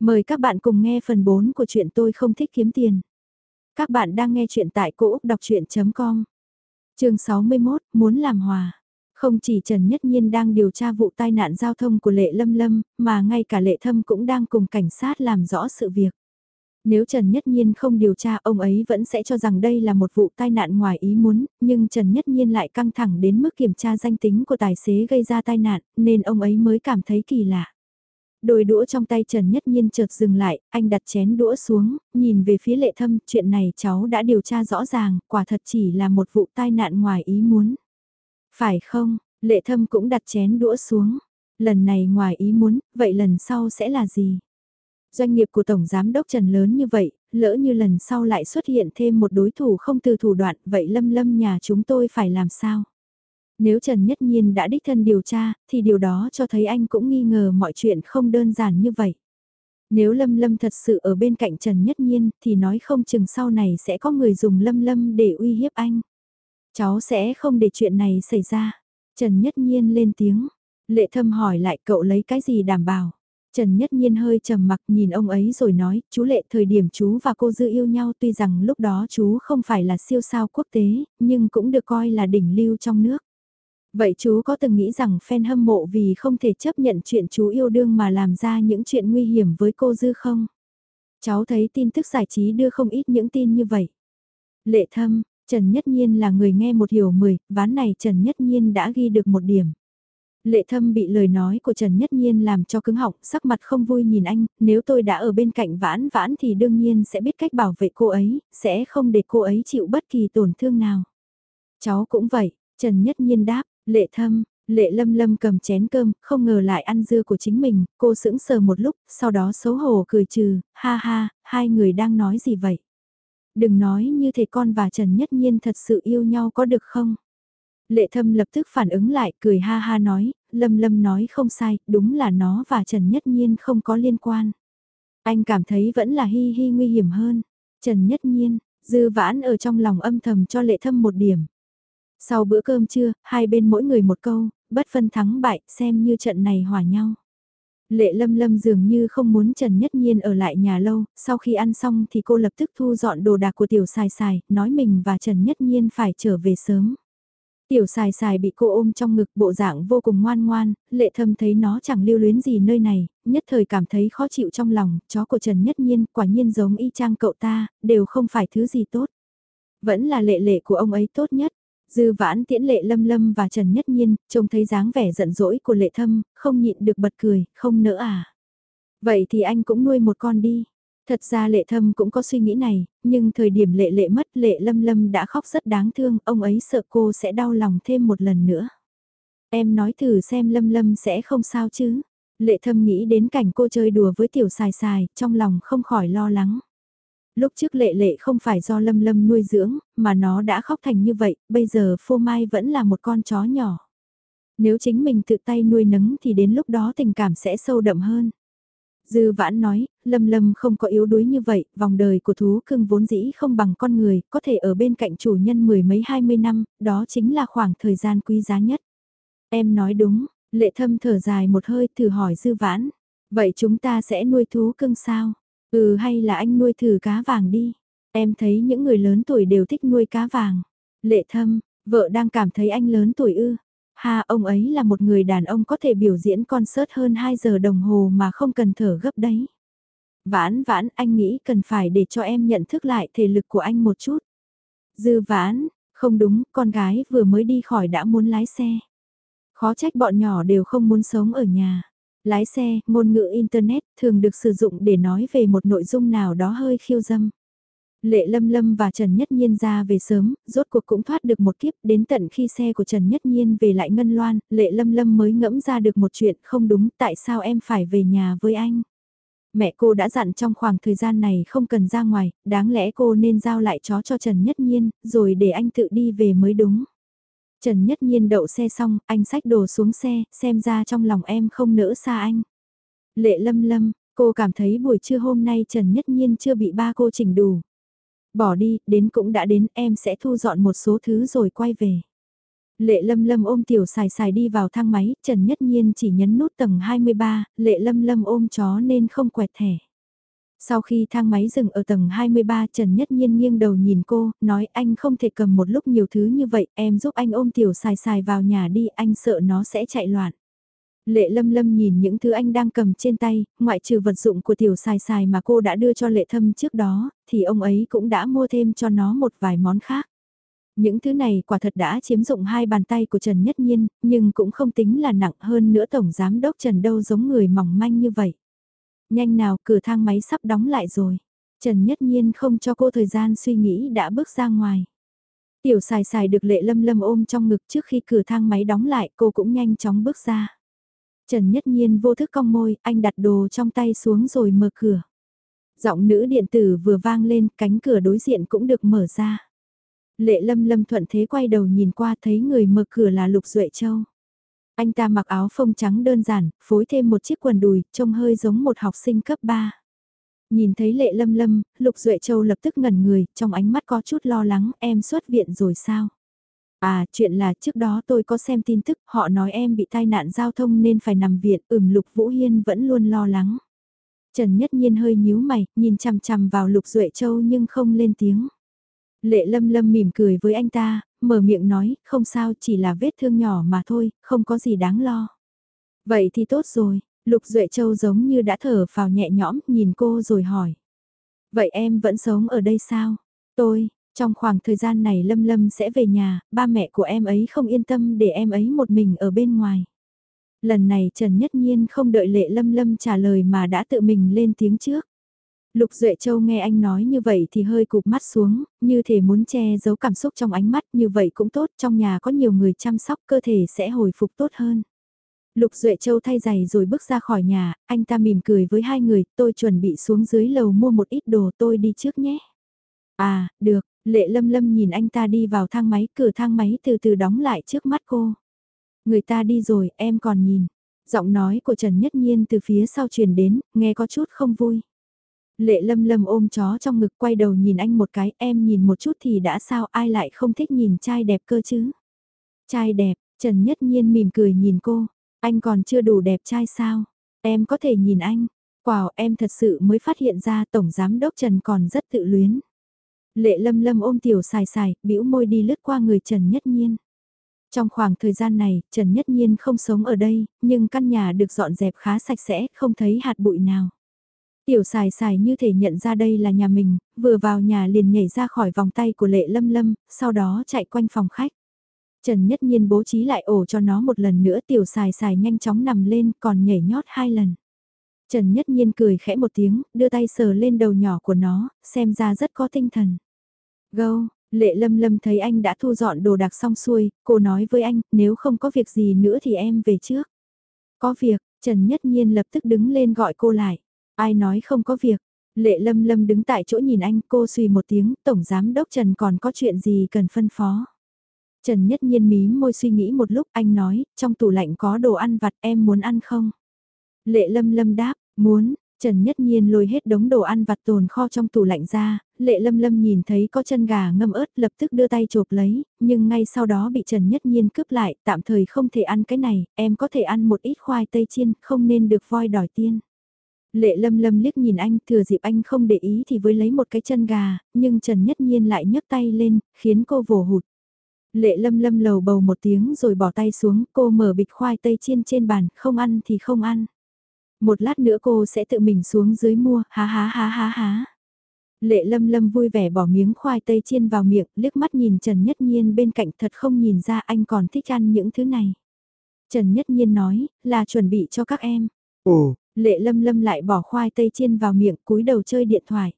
Mời các bạn cùng nghe phần 4 của chuyện tôi không thích kiếm tiền. Các bạn đang nghe chuyện tại cỗ đọc chuyện.com Trường 61, muốn làm hòa. Không chỉ Trần Nhất Nhiên đang điều tra vụ tai nạn giao thông của Lệ Lâm Lâm, mà ngay cả Lệ Thâm cũng đang cùng cảnh sát làm rõ sự việc. Nếu Trần Nhất Nhiên không điều tra ông ấy vẫn sẽ cho rằng đây là một vụ tai nạn ngoài ý muốn, nhưng Trần Nhất Nhiên lại căng thẳng đến mức kiểm tra danh tính của tài xế gây ra tai nạn, nên ông ấy mới cảm thấy kỳ lạ. Đôi đũa trong tay Trần Nhất Nhiên chợt dừng lại, anh đặt chén đũa xuống, nhìn về phía lệ thâm, chuyện này cháu đã điều tra rõ ràng, quả thật chỉ là một vụ tai nạn ngoài ý muốn. Phải không, lệ thâm cũng đặt chén đũa xuống, lần này ngoài ý muốn, vậy lần sau sẽ là gì? Doanh nghiệp của Tổng Giám Đốc Trần lớn như vậy, lỡ như lần sau lại xuất hiện thêm một đối thủ không từ thủ đoạn, vậy lâm lâm nhà chúng tôi phải làm sao? Nếu Trần Nhất Nhiên đã đích thân điều tra, thì điều đó cho thấy anh cũng nghi ngờ mọi chuyện không đơn giản như vậy. Nếu Lâm Lâm thật sự ở bên cạnh Trần Nhất Nhiên thì nói không chừng sau này sẽ có người dùng Lâm Lâm để uy hiếp anh. Cháu sẽ không để chuyện này xảy ra. Trần Nhất Nhiên lên tiếng. Lệ thâm hỏi lại cậu lấy cái gì đảm bảo. Trần Nhất Nhiên hơi trầm mặc nhìn ông ấy rồi nói, chú Lệ thời điểm chú và cô Dư yêu nhau tuy rằng lúc đó chú không phải là siêu sao quốc tế, nhưng cũng được coi là đỉnh lưu trong nước. Vậy chú có từng nghĩ rằng fan hâm mộ vì không thể chấp nhận chuyện chú yêu đương mà làm ra những chuyện nguy hiểm với cô Dư không? Cháu thấy tin tức giải trí đưa không ít những tin như vậy. Lệ thâm, Trần Nhất Nhiên là người nghe một hiểu mười, ván này Trần Nhất Nhiên đã ghi được một điểm. Lệ thâm bị lời nói của Trần Nhất Nhiên làm cho cứng họng, sắc mặt không vui nhìn anh, nếu tôi đã ở bên cạnh vãn vãn thì đương nhiên sẽ biết cách bảo vệ cô ấy, sẽ không để cô ấy chịu bất kỳ tổn thương nào. Cháu cũng vậy, Trần Nhất Nhiên đáp, Lệ thâm, lệ lâm lâm cầm chén cơm, không ngờ lại ăn dưa của chính mình, cô sững sờ một lúc, sau đó xấu hổ cười trừ, ha ha, hai người đang nói gì vậy? Đừng nói như thể con và Trần Nhất Nhiên thật sự yêu nhau có được không? Lệ thâm lập tức phản ứng lại, cười ha ha nói, lâm lâm nói không sai, đúng là nó và Trần Nhất Nhiên không có liên quan. Anh cảm thấy vẫn là hi hi nguy hiểm hơn. Trần Nhất Nhiên, dư vãn ở trong lòng âm thầm cho lệ thâm một điểm. Sau bữa cơm trưa, hai bên mỗi người một câu, bất phân thắng bại, xem như trận này hòa nhau. Lệ lâm lâm dường như không muốn Trần Nhất Nhiên ở lại nhà lâu, sau khi ăn xong thì cô lập tức thu dọn đồ đạc của tiểu xài xài, nói mình và Trần Nhất Nhiên phải trở về sớm. Tiểu xài xài bị cô ôm trong ngực bộ dạng vô cùng ngoan ngoan, lệ thâm thấy nó chẳng lưu luyến gì nơi này, nhất thời cảm thấy khó chịu trong lòng, chó của Trần Nhất Nhiên quả nhiên giống y chang cậu ta, đều không phải thứ gì tốt. Vẫn là lệ lệ của ông ấy tốt nhất. Dư vãn tiễn lệ lâm lâm và Trần Nhất Nhiên, trông thấy dáng vẻ giận dỗi của lệ thâm, không nhịn được bật cười, không nỡ à. Vậy thì anh cũng nuôi một con đi. Thật ra lệ thâm cũng có suy nghĩ này, nhưng thời điểm lệ lệ mất lệ lâm lâm đã khóc rất đáng thương, ông ấy sợ cô sẽ đau lòng thêm một lần nữa. Em nói thử xem lâm lâm sẽ không sao chứ. Lệ thâm nghĩ đến cảnh cô chơi đùa với tiểu xài xài, trong lòng không khỏi lo lắng. Lúc trước lệ lệ không phải do lâm lâm nuôi dưỡng, mà nó đã khóc thành như vậy, bây giờ phô mai vẫn là một con chó nhỏ. Nếu chính mình tự tay nuôi nấng thì đến lúc đó tình cảm sẽ sâu đậm hơn. Dư vãn nói, lâm lâm không có yếu đuối như vậy, vòng đời của thú cưng vốn dĩ không bằng con người, có thể ở bên cạnh chủ nhân mười mấy hai mươi năm, đó chính là khoảng thời gian quý giá nhất. Em nói đúng, lệ thâm thở dài một hơi thử hỏi dư vãn, vậy chúng ta sẽ nuôi thú cưng sao? Ừ hay là anh nuôi thử cá vàng đi. Em thấy những người lớn tuổi đều thích nuôi cá vàng. Lệ thâm, vợ đang cảm thấy anh lớn tuổi ư. Ha ông ấy là một người đàn ông có thể biểu diễn concert hơn 2 giờ đồng hồ mà không cần thở gấp đấy. Vãn vãn anh nghĩ cần phải để cho em nhận thức lại thể lực của anh một chút. Dư vãn, không đúng, con gái vừa mới đi khỏi đã muốn lái xe. Khó trách bọn nhỏ đều không muốn sống ở nhà. Lái xe, ngôn ngữ Internet thường được sử dụng để nói về một nội dung nào đó hơi khiêu dâm. Lệ Lâm Lâm và Trần Nhất Nhiên ra về sớm, rốt cuộc cũng thoát được một kiếp đến tận khi xe của Trần Nhất Nhiên về lại Ngân Loan, Lệ Lâm Lâm mới ngẫm ra được một chuyện không đúng tại sao em phải về nhà với anh. Mẹ cô đã dặn trong khoảng thời gian này không cần ra ngoài, đáng lẽ cô nên giao lại chó cho Trần Nhất Nhiên, rồi để anh tự đi về mới đúng. Trần Nhất Nhiên đậu xe xong, anh xách đồ xuống xe, xem ra trong lòng em không nỡ xa anh. Lệ lâm lâm, cô cảm thấy buổi trưa hôm nay Trần Nhất Nhiên chưa bị ba cô chỉnh đủ. Bỏ đi, đến cũng đã đến, em sẽ thu dọn một số thứ rồi quay về. Lệ lâm lâm ôm tiểu xài xài đi vào thang máy, Trần Nhất Nhiên chỉ nhấn nút tầng 23, lệ lâm lâm ôm chó nên không quẹt thẻ. Sau khi thang máy dừng ở tầng 23 Trần Nhất Nhiên nghiêng đầu nhìn cô, nói anh không thể cầm một lúc nhiều thứ như vậy, em giúp anh ôm tiểu xài xài vào nhà đi, anh sợ nó sẽ chạy loạn. Lệ lâm lâm nhìn những thứ anh đang cầm trên tay, ngoại trừ vật dụng của tiểu xài xài mà cô đã đưa cho lệ thâm trước đó, thì ông ấy cũng đã mua thêm cho nó một vài món khác. Những thứ này quả thật đã chiếm dụng hai bàn tay của Trần Nhất Nhiên, nhưng cũng không tính là nặng hơn nữa Tổng Giám Đốc Trần đâu giống người mỏng manh như vậy. Nhanh nào, cửa thang máy sắp đóng lại rồi. Trần Nhất Nhiên không cho cô thời gian suy nghĩ đã bước ra ngoài. Tiểu xài xài được lệ lâm lâm ôm trong ngực trước khi cửa thang máy đóng lại cô cũng nhanh chóng bước ra. Trần Nhất Nhiên vô thức cong môi, anh đặt đồ trong tay xuống rồi mở cửa. Giọng nữ điện tử vừa vang lên, cánh cửa đối diện cũng được mở ra. Lệ lâm lâm thuận thế quay đầu nhìn qua thấy người mở cửa là Lục Duệ Châu. Anh ta mặc áo phông trắng đơn giản, phối thêm một chiếc quần đùi, trông hơi giống một học sinh cấp 3. Nhìn thấy lệ lâm lâm, Lục Duệ Châu lập tức ngẩn người, trong ánh mắt có chút lo lắng, em xuất viện rồi sao? À, chuyện là trước đó tôi có xem tin tức, họ nói em bị tai nạn giao thông nên phải nằm viện, ừm Lục Vũ Hiên vẫn luôn lo lắng. Trần Nhất Nhiên hơi nhíu mày, nhìn chằm chằm vào Lục Duệ Châu nhưng không lên tiếng. Lệ lâm lâm mỉm cười với anh ta, mở miệng nói, không sao chỉ là vết thương nhỏ mà thôi, không có gì đáng lo. Vậy thì tốt rồi, Lục Duệ Châu giống như đã thở vào nhẹ nhõm, nhìn cô rồi hỏi. Vậy em vẫn sống ở đây sao? Tôi, trong khoảng thời gian này Lâm Lâm sẽ về nhà, ba mẹ của em ấy không yên tâm để em ấy một mình ở bên ngoài. Lần này Trần Nhất Nhiên không đợi lệ Lâm Lâm trả lời mà đã tự mình lên tiếng trước. Lục Duệ Châu nghe anh nói như vậy thì hơi cụp mắt xuống, như thể muốn che giấu cảm xúc trong ánh mắt, như vậy cũng tốt, trong nhà có nhiều người chăm sóc cơ thể sẽ hồi phục tốt hơn. Lục Duệ Châu thay giày rồi bước ra khỏi nhà, anh ta mỉm cười với hai người, tôi chuẩn bị xuống dưới lầu mua một ít đồ tôi đi trước nhé. À, được, Lệ Lâm Lâm nhìn anh ta đi vào thang máy, cửa thang máy từ từ đóng lại trước mắt cô. Người ta đi rồi, em còn nhìn. Giọng nói của Trần Nhất Nhiên từ phía sau truyền đến, nghe có chút không vui. Lệ lâm lâm ôm chó trong ngực quay đầu nhìn anh một cái, em nhìn một chút thì đã sao ai lại không thích nhìn trai đẹp cơ chứ. Trai đẹp, Trần Nhất Nhiên mỉm cười nhìn cô, anh còn chưa đủ đẹp trai sao, em có thể nhìn anh. Wow, em thật sự mới phát hiện ra Tổng Giám Đốc Trần còn rất tự luyến. Lệ lâm lâm ôm tiểu xài xài, bĩu môi đi lướt qua người Trần Nhất Nhiên. Trong khoảng thời gian này, Trần Nhất Nhiên không sống ở đây, nhưng căn nhà được dọn dẹp khá sạch sẽ, không thấy hạt bụi nào. Tiểu xài xài như thể nhận ra đây là nhà mình, vừa vào nhà liền nhảy ra khỏi vòng tay của lệ lâm lâm, sau đó chạy quanh phòng khách. Trần Nhất Nhiên bố trí lại ổ cho nó một lần nữa tiểu xài xài nhanh chóng nằm lên còn nhảy nhót hai lần. Trần Nhất Nhiên cười khẽ một tiếng, đưa tay sờ lên đầu nhỏ của nó, xem ra rất có tinh thần. Gâu, lệ lâm lâm thấy anh đã thu dọn đồ đạc xong xuôi, cô nói với anh, nếu không có việc gì nữa thì em về trước. Có việc, Trần Nhất Nhiên lập tức đứng lên gọi cô lại. Ai nói không có việc. Lệ lâm lâm đứng tại chỗ nhìn anh cô suy một tiếng, Tổng Giám Đốc Trần còn có chuyện gì cần phân phó. Trần nhất nhiên mí môi suy nghĩ một lúc anh nói, trong tủ lạnh có đồ ăn vặt em muốn ăn không? Lệ lâm lâm đáp, muốn, Trần Nhất Nhiên lôi hết đống đồ ăn vặt tồn kho trong tủ lạnh ra, lệ lâm lâm nhìn thấy có chân gà ngâm ớt lập tức đưa tay chộp lấy, nhưng ngay sau đó bị Trần Nhất Nhiên cướp lại, tạm thời không thể ăn cái này, em có thể ăn một ít khoai tây chiên, không nên được voi đòi tiên. Lệ lâm lâm liếc nhìn anh, thừa dịp anh không để ý thì với lấy một cái chân gà, nhưng Trần Nhất Nhiên lại nhấc tay lên, khiến cô vồ hụt. Lệ lâm lâm lầu bầu một tiếng rồi bỏ tay xuống, cô mở bịch khoai tây chiên trên bàn, không ăn thì không ăn. Một lát nữa cô sẽ tự mình xuống dưới mua, há há há há há. Lệ lâm lâm vui vẻ bỏ miếng khoai tây chiên vào miệng, liếc mắt nhìn Trần Nhất Nhiên bên cạnh thật không nhìn ra anh còn thích ăn những thứ này. Trần Nhất Nhiên nói, là chuẩn bị cho các em. Ồ, Lệ lâm lâm lại bỏ khoai tây chiên vào miệng cúi đầu chơi điện thoại.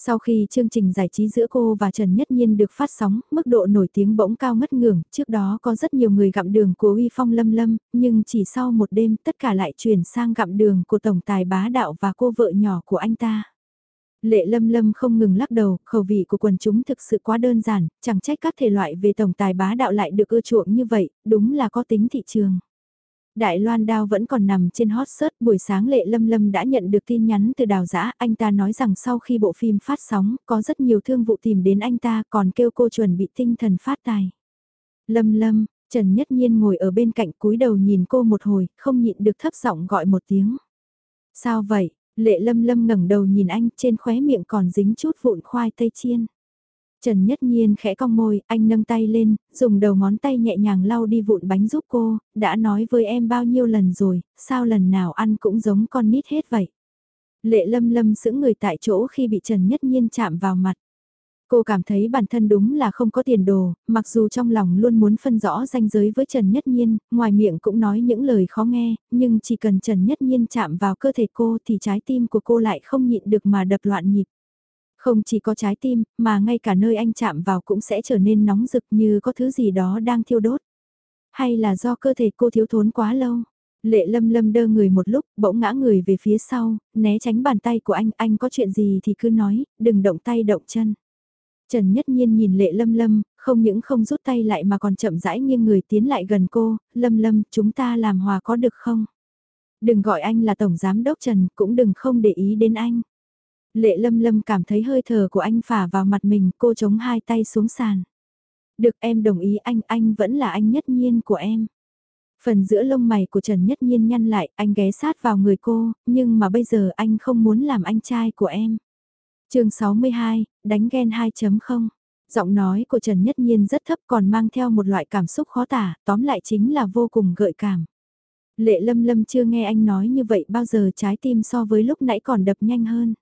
Sau khi chương trình giải trí giữa cô và Trần Nhất Nhiên được phát sóng, mức độ nổi tiếng bỗng cao ngất ngưỡng, trước đó có rất nhiều người gặm đường của Uy Phong Lâm Lâm, nhưng chỉ sau một đêm tất cả lại chuyển sang gặm đường của Tổng Tài Bá Đạo và cô vợ nhỏ của anh ta. Lệ Lâm Lâm không ngừng lắc đầu, khẩu vị của quần chúng thực sự quá đơn giản, chẳng trách các thể loại về Tổng Tài Bá Đạo lại được ưa chuộng như vậy, đúng là có tính thị trường. Đại Loan Đao vẫn còn nằm trên hot search buổi sáng Lệ Lâm Lâm đã nhận được tin nhắn từ đào giã, anh ta nói rằng sau khi bộ phim phát sóng, có rất nhiều thương vụ tìm đến anh ta còn kêu cô chuẩn bị tinh thần phát tài. Lâm Lâm, Trần Nhất Nhiên ngồi ở bên cạnh cúi đầu nhìn cô một hồi, không nhịn được thấp giọng gọi một tiếng. Sao vậy? Lệ lâm lâm ngẩng đầu nhìn anh trên khóe miệng còn dính chút vụn khoai tây chiên. Trần Nhất Nhiên khẽ cong môi, anh nâng tay lên, dùng đầu ngón tay nhẹ nhàng lau đi vụn bánh giúp cô, đã nói với em bao nhiêu lần rồi, sao lần nào ăn cũng giống con nít hết vậy. Lệ lâm lâm sững người tại chỗ khi bị Trần Nhất Nhiên chạm vào mặt. Cô cảm thấy bản thân đúng là không có tiền đồ, mặc dù trong lòng luôn muốn phân rõ ranh giới với Trần Nhất Nhiên, ngoài miệng cũng nói những lời khó nghe, nhưng chỉ cần Trần Nhất Nhiên chạm vào cơ thể cô thì trái tim của cô lại không nhịn được mà đập loạn nhịp. Không chỉ có trái tim, mà ngay cả nơi anh chạm vào cũng sẽ trở nên nóng rực như có thứ gì đó đang thiêu đốt. Hay là do cơ thể cô thiếu thốn quá lâu? Lệ lâm lâm đơ người một lúc, bỗng ngã người về phía sau, né tránh bàn tay của anh, anh có chuyện gì thì cứ nói, đừng động tay động chân. Trần Nhất Nhiên nhìn lệ lâm lâm, không những không rút tay lại mà còn chậm rãi nghiêng người tiến lại gần cô, lâm lâm, chúng ta làm hòa có được không? Đừng gọi anh là Tổng Giám Đốc Trần, cũng đừng không để ý đến anh. Lệ lâm lâm cảm thấy hơi thở của anh phả vào mặt mình, cô chống hai tay xuống sàn. Được em đồng ý anh, anh vẫn là anh nhất nhiên của em. Phần giữa lông mày của Trần Nhất Nhiên nhăn lại, anh ghé sát vào người cô, nhưng mà bây giờ anh không muốn làm anh trai của em. chương 62, đánh ghen 2.0. Giọng nói của Trần Nhất Nhiên rất thấp còn mang theo một loại cảm xúc khó tả, tóm lại chính là vô cùng gợi cảm. Lệ lâm lâm chưa nghe anh nói như vậy bao giờ trái tim so với lúc nãy còn đập nhanh hơn.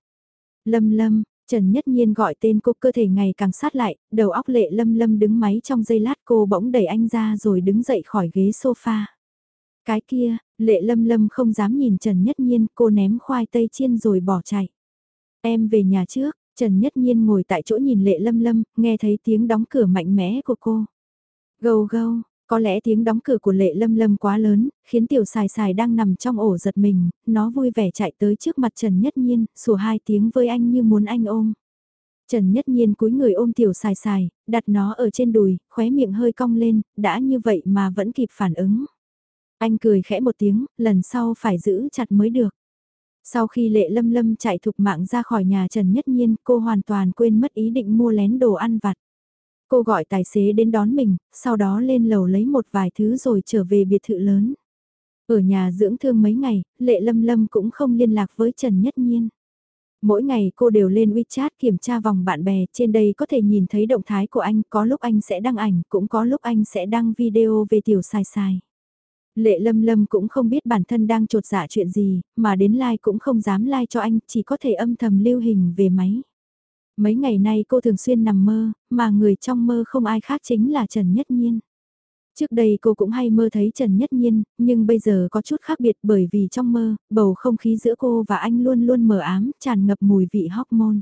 Lâm lâm, Trần Nhất Nhiên gọi tên cô cơ thể ngày càng sát lại, đầu óc lệ lâm lâm đứng máy trong giây lát cô bỗng đẩy anh ra rồi đứng dậy khỏi ghế sofa. Cái kia, lệ lâm lâm không dám nhìn Trần Nhất Nhiên cô ném khoai tây chiên rồi bỏ chạy. Em về nhà trước, Trần Nhất Nhiên ngồi tại chỗ nhìn lệ lâm lâm, nghe thấy tiếng đóng cửa mạnh mẽ của cô. Gâu gâu, có lẽ tiếng đóng cửa của lệ lâm lâm quá lớn, khiến tiểu xài xài đang nằm trong ổ giật mình, nó vui vẻ chạy tới trước mặt Trần Nhất Nhiên, sủa hai tiếng với anh như muốn anh ôm. Trần Nhất Nhiên cúi người ôm tiểu xài xài, đặt nó ở trên đùi, khóe miệng hơi cong lên, đã như vậy mà vẫn kịp phản ứng. Anh cười khẽ một tiếng, lần sau phải giữ chặt mới được. Sau khi lệ lâm lâm chạy thục mạng ra khỏi nhà Trần Nhất Nhiên, cô hoàn toàn quên mất ý định mua lén đồ ăn vặt. Cô gọi tài xế đến đón mình, sau đó lên lầu lấy một vài thứ rồi trở về biệt thự lớn. Ở nhà dưỡng thương mấy ngày, Lệ Lâm Lâm cũng không liên lạc với Trần Nhất Nhiên. Mỗi ngày cô đều lên WeChat kiểm tra vòng bạn bè, trên đây có thể nhìn thấy động thái của anh, có lúc anh sẽ đăng ảnh, cũng có lúc anh sẽ đăng video về tiểu sai sai. Lệ Lâm Lâm cũng không biết bản thân đang trột dạ chuyện gì, mà đến like cũng không dám like cho anh, chỉ có thể âm thầm lưu hình về máy. Mấy ngày nay cô thường xuyên nằm mơ, mà người trong mơ không ai khác chính là Trần Nhất Nhiên. Trước đây cô cũng hay mơ thấy Trần Nhất Nhiên, nhưng bây giờ có chút khác biệt bởi vì trong mơ, bầu không khí giữa cô và anh luôn luôn mờ ám, tràn ngập mùi vị hormone.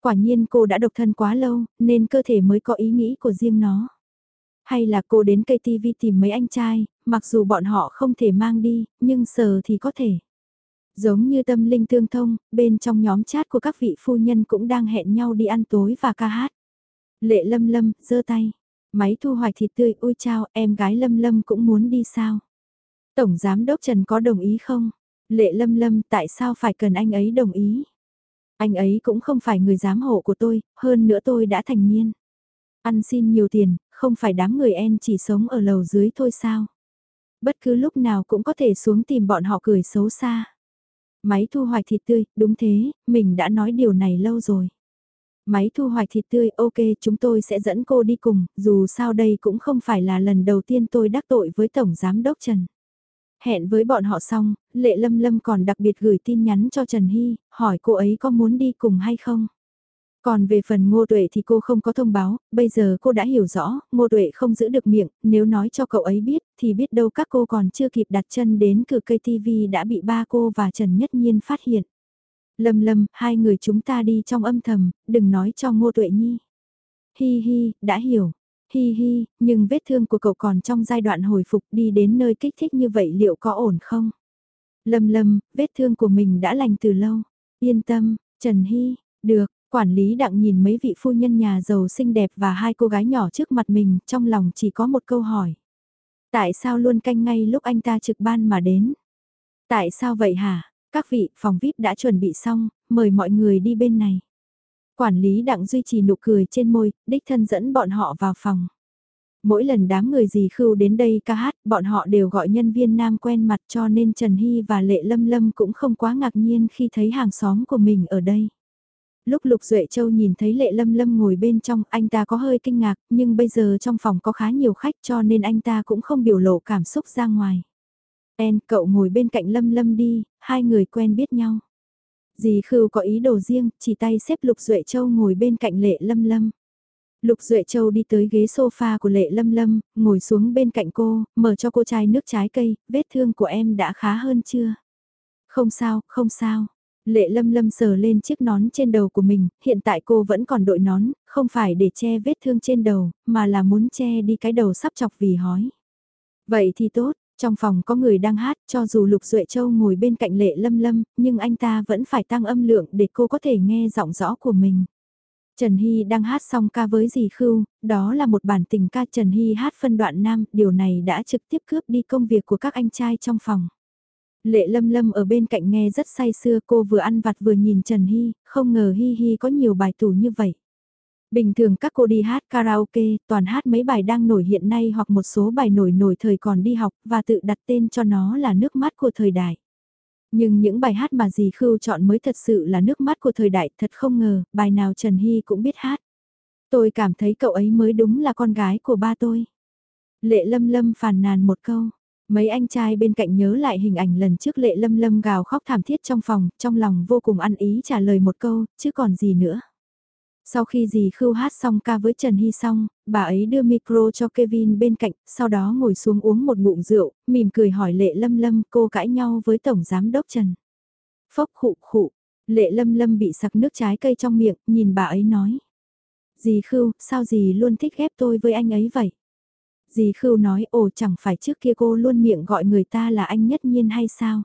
Quả nhiên cô đã độc thân quá lâu, nên cơ thể mới có ý nghĩ của riêng nó. Hay là cô đến cây TV tìm mấy anh trai, mặc dù bọn họ không thể mang đi, nhưng sờ thì có thể. Giống như tâm linh tương thông, bên trong nhóm chat của các vị phu nhân cũng đang hẹn nhau đi ăn tối và ca hát. Lệ lâm lâm, giơ tay. Máy thu hoạch thịt tươi, ôi chao, em gái lâm lâm cũng muốn đi sao? Tổng giám đốc Trần có đồng ý không? Lệ lâm lâm, tại sao phải cần anh ấy đồng ý? Anh ấy cũng không phải người giám hộ của tôi, hơn nữa tôi đã thành niên. Ăn xin nhiều tiền, không phải đám người en chỉ sống ở lầu dưới thôi sao? Bất cứ lúc nào cũng có thể xuống tìm bọn họ cười xấu xa. Máy thu hoạch thịt tươi, đúng thế, mình đã nói điều này lâu rồi. Máy thu hoạch thịt tươi, ok, chúng tôi sẽ dẫn cô đi cùng, dù sao đây cũng không phải là lần đầu tiên tôi đắc tội với Tổng Giám Đốc Trần. Hẹn với bọn họ xong, Lệ Lâm Lâm còn đặc biệt gửi tin nhắn cho Trần Hy, hỏi cô ấy có muốn đi cùng hay không. Còn về phần ngô tuệ thì cô không có thông báo, bây giờ cô đã hiểu rõ, ngô tuệ không giữ được miệng, nếu nói cho cậu ấy biết, thì biết đâu các cô còn chưa kịp đặt chân đến cửa cây TV đã bị ba cô và Trần Nhất Nhiên phát hiện. Lâm lâm, hai người chúng ta đi trong âm thầm, đừng nói cho ngô tuệ nhi. Hi hi, đã hiểu. Hi hi, nhưng vết thương của cậu còn trong giai đoạn hồi phục đi đến nơi kích thích như vậy liệu có ổn không? Lâm lâm, vết thương của mình đã lành từ lâu. Yên tâm, Trần Hi, được, Quản lý đặng nhìn mấy vị phu nhân nhà giàu xinh đẹp và hai cô gái nhỏ trước mặt mình, trong lòng chỉ có một câu hỏi. Tại sao luôn canh ngay lúc anh ta trực ban mà đến? Tại sao vậy hả? Các vị, phòng VIP đã chuẩn bị xong, mời mọi người đi bên này. Quản lý đặng duy trì nụ cười trên môi, đích thân dẫn bọn họ vào phòng. Mỗi lần đám người gì khưu đến đây ca hát, bọn họ đều gọi nhân viên nam quen mặt cho nên Trần Hy và Lệ Lâm Lâm cũng không quá ngạc nhiên khi thấy hàng xóm của mình ở đây. Lúc Lục Duệ Châu nhìn thấy Lệ Lâm Lâm ngồi bên trong, anh ta có hơi kinh ngạc, nhưng bây giờ trong phòng có khá nhiều khách cho nên anh ta cũng không biểu lộ cảm xúc ra ngoài. En, cậu ngồi bên cạnh Lâm Lâm đi, hai người quen biết nhau. Dì Khưu có ý đồ riêng, chỉ tay xếp Lục Duệ Châu ngồi bên cạnh Lệ Lâm Lâm. Lục Duệ Châu đi tới ghế sofa của Lệ Lâm Lâm, ngồi xuống bên cạnh cô, mở cho cô chai nước trái cây, vết thương của em đã khá hơn chưa? Không sao, không sao. Lệ Lâm Lâm sờ lên chiếc nón trên đầu của mình, hiện tại cô vẫn còn đội nón, không phải để che vết thương trên đầu, mà là muốn che đi cái đầu sắp chọc vì hói. Vậy thì tốt, trong phòng có người đang hát, cho dù Lục Duệ Châu ngồi bên cạnh Lệ Lâm Lâm, nhưng anh ta vẫn phải tăng âm lượng để cô có thể nghe giọng rõ của mình. Trần Hy đang hát xong ca với dì Khưu, đó là một bản tình ca Trần Hy hát phân đoạn nam, điều này đã trực tiếp cướp đi công việc của các anh trai trong phòng. Lệ Lâm Lâm ở bên cạnh nghe rất say sưa cô vừa ăn vặt vừa nhìn Trần Hy, không ngờ Hy Hy có nhiều bài tủ như vậy. Bình thường các cô đi hát karaoke, toàn hát mấy bài đang nổi hiện nay hoặc một số bài nổi nổi thời còn đi học và tự đặt tên cho nó là nước mắt của thời đại. Nhưng những bài hát mà dì Khưu chọn mới thật sự là nước mắt của thời đại, thật không ngờ, bài nào Trần Hy cũng biết hát. Tôi cảm thấy cậu ấy mới đúng là con gái của ba tôi. Lệ lâm lâm phàn nàn một câu. Mấy anh trai bên cạnh nhớ lại hình ảnh lần trước lệ lâm lâm gào khóc thảm thiết trong phòng, trong lòng vô cùng ăn ý trả lời một câu, chứ còn gì nữa. Sau khi dì khưu hát xong ca với Trần Hy xong, bà ấy đưa micro cho Kevin bên cạnh, sau đó ngồi xuống uống một ngụm rượu, mỉm cười hỏi Lệ Lâm Lâm cô cãi nhau với Tổng Giám Đốc Trần. Phốc khụ khụ, Lệ Lâm Lâm bị sặc nước trái cây trong miệng, nhìn bà ấy nói. Dì khưu, sao dì luôn thích ghép tôi với anh ấy vậy? Dì khưu nói ồ chẳng phải trước kia cô luôn miệng gọi người ta là anh nhất nhiên hay sao?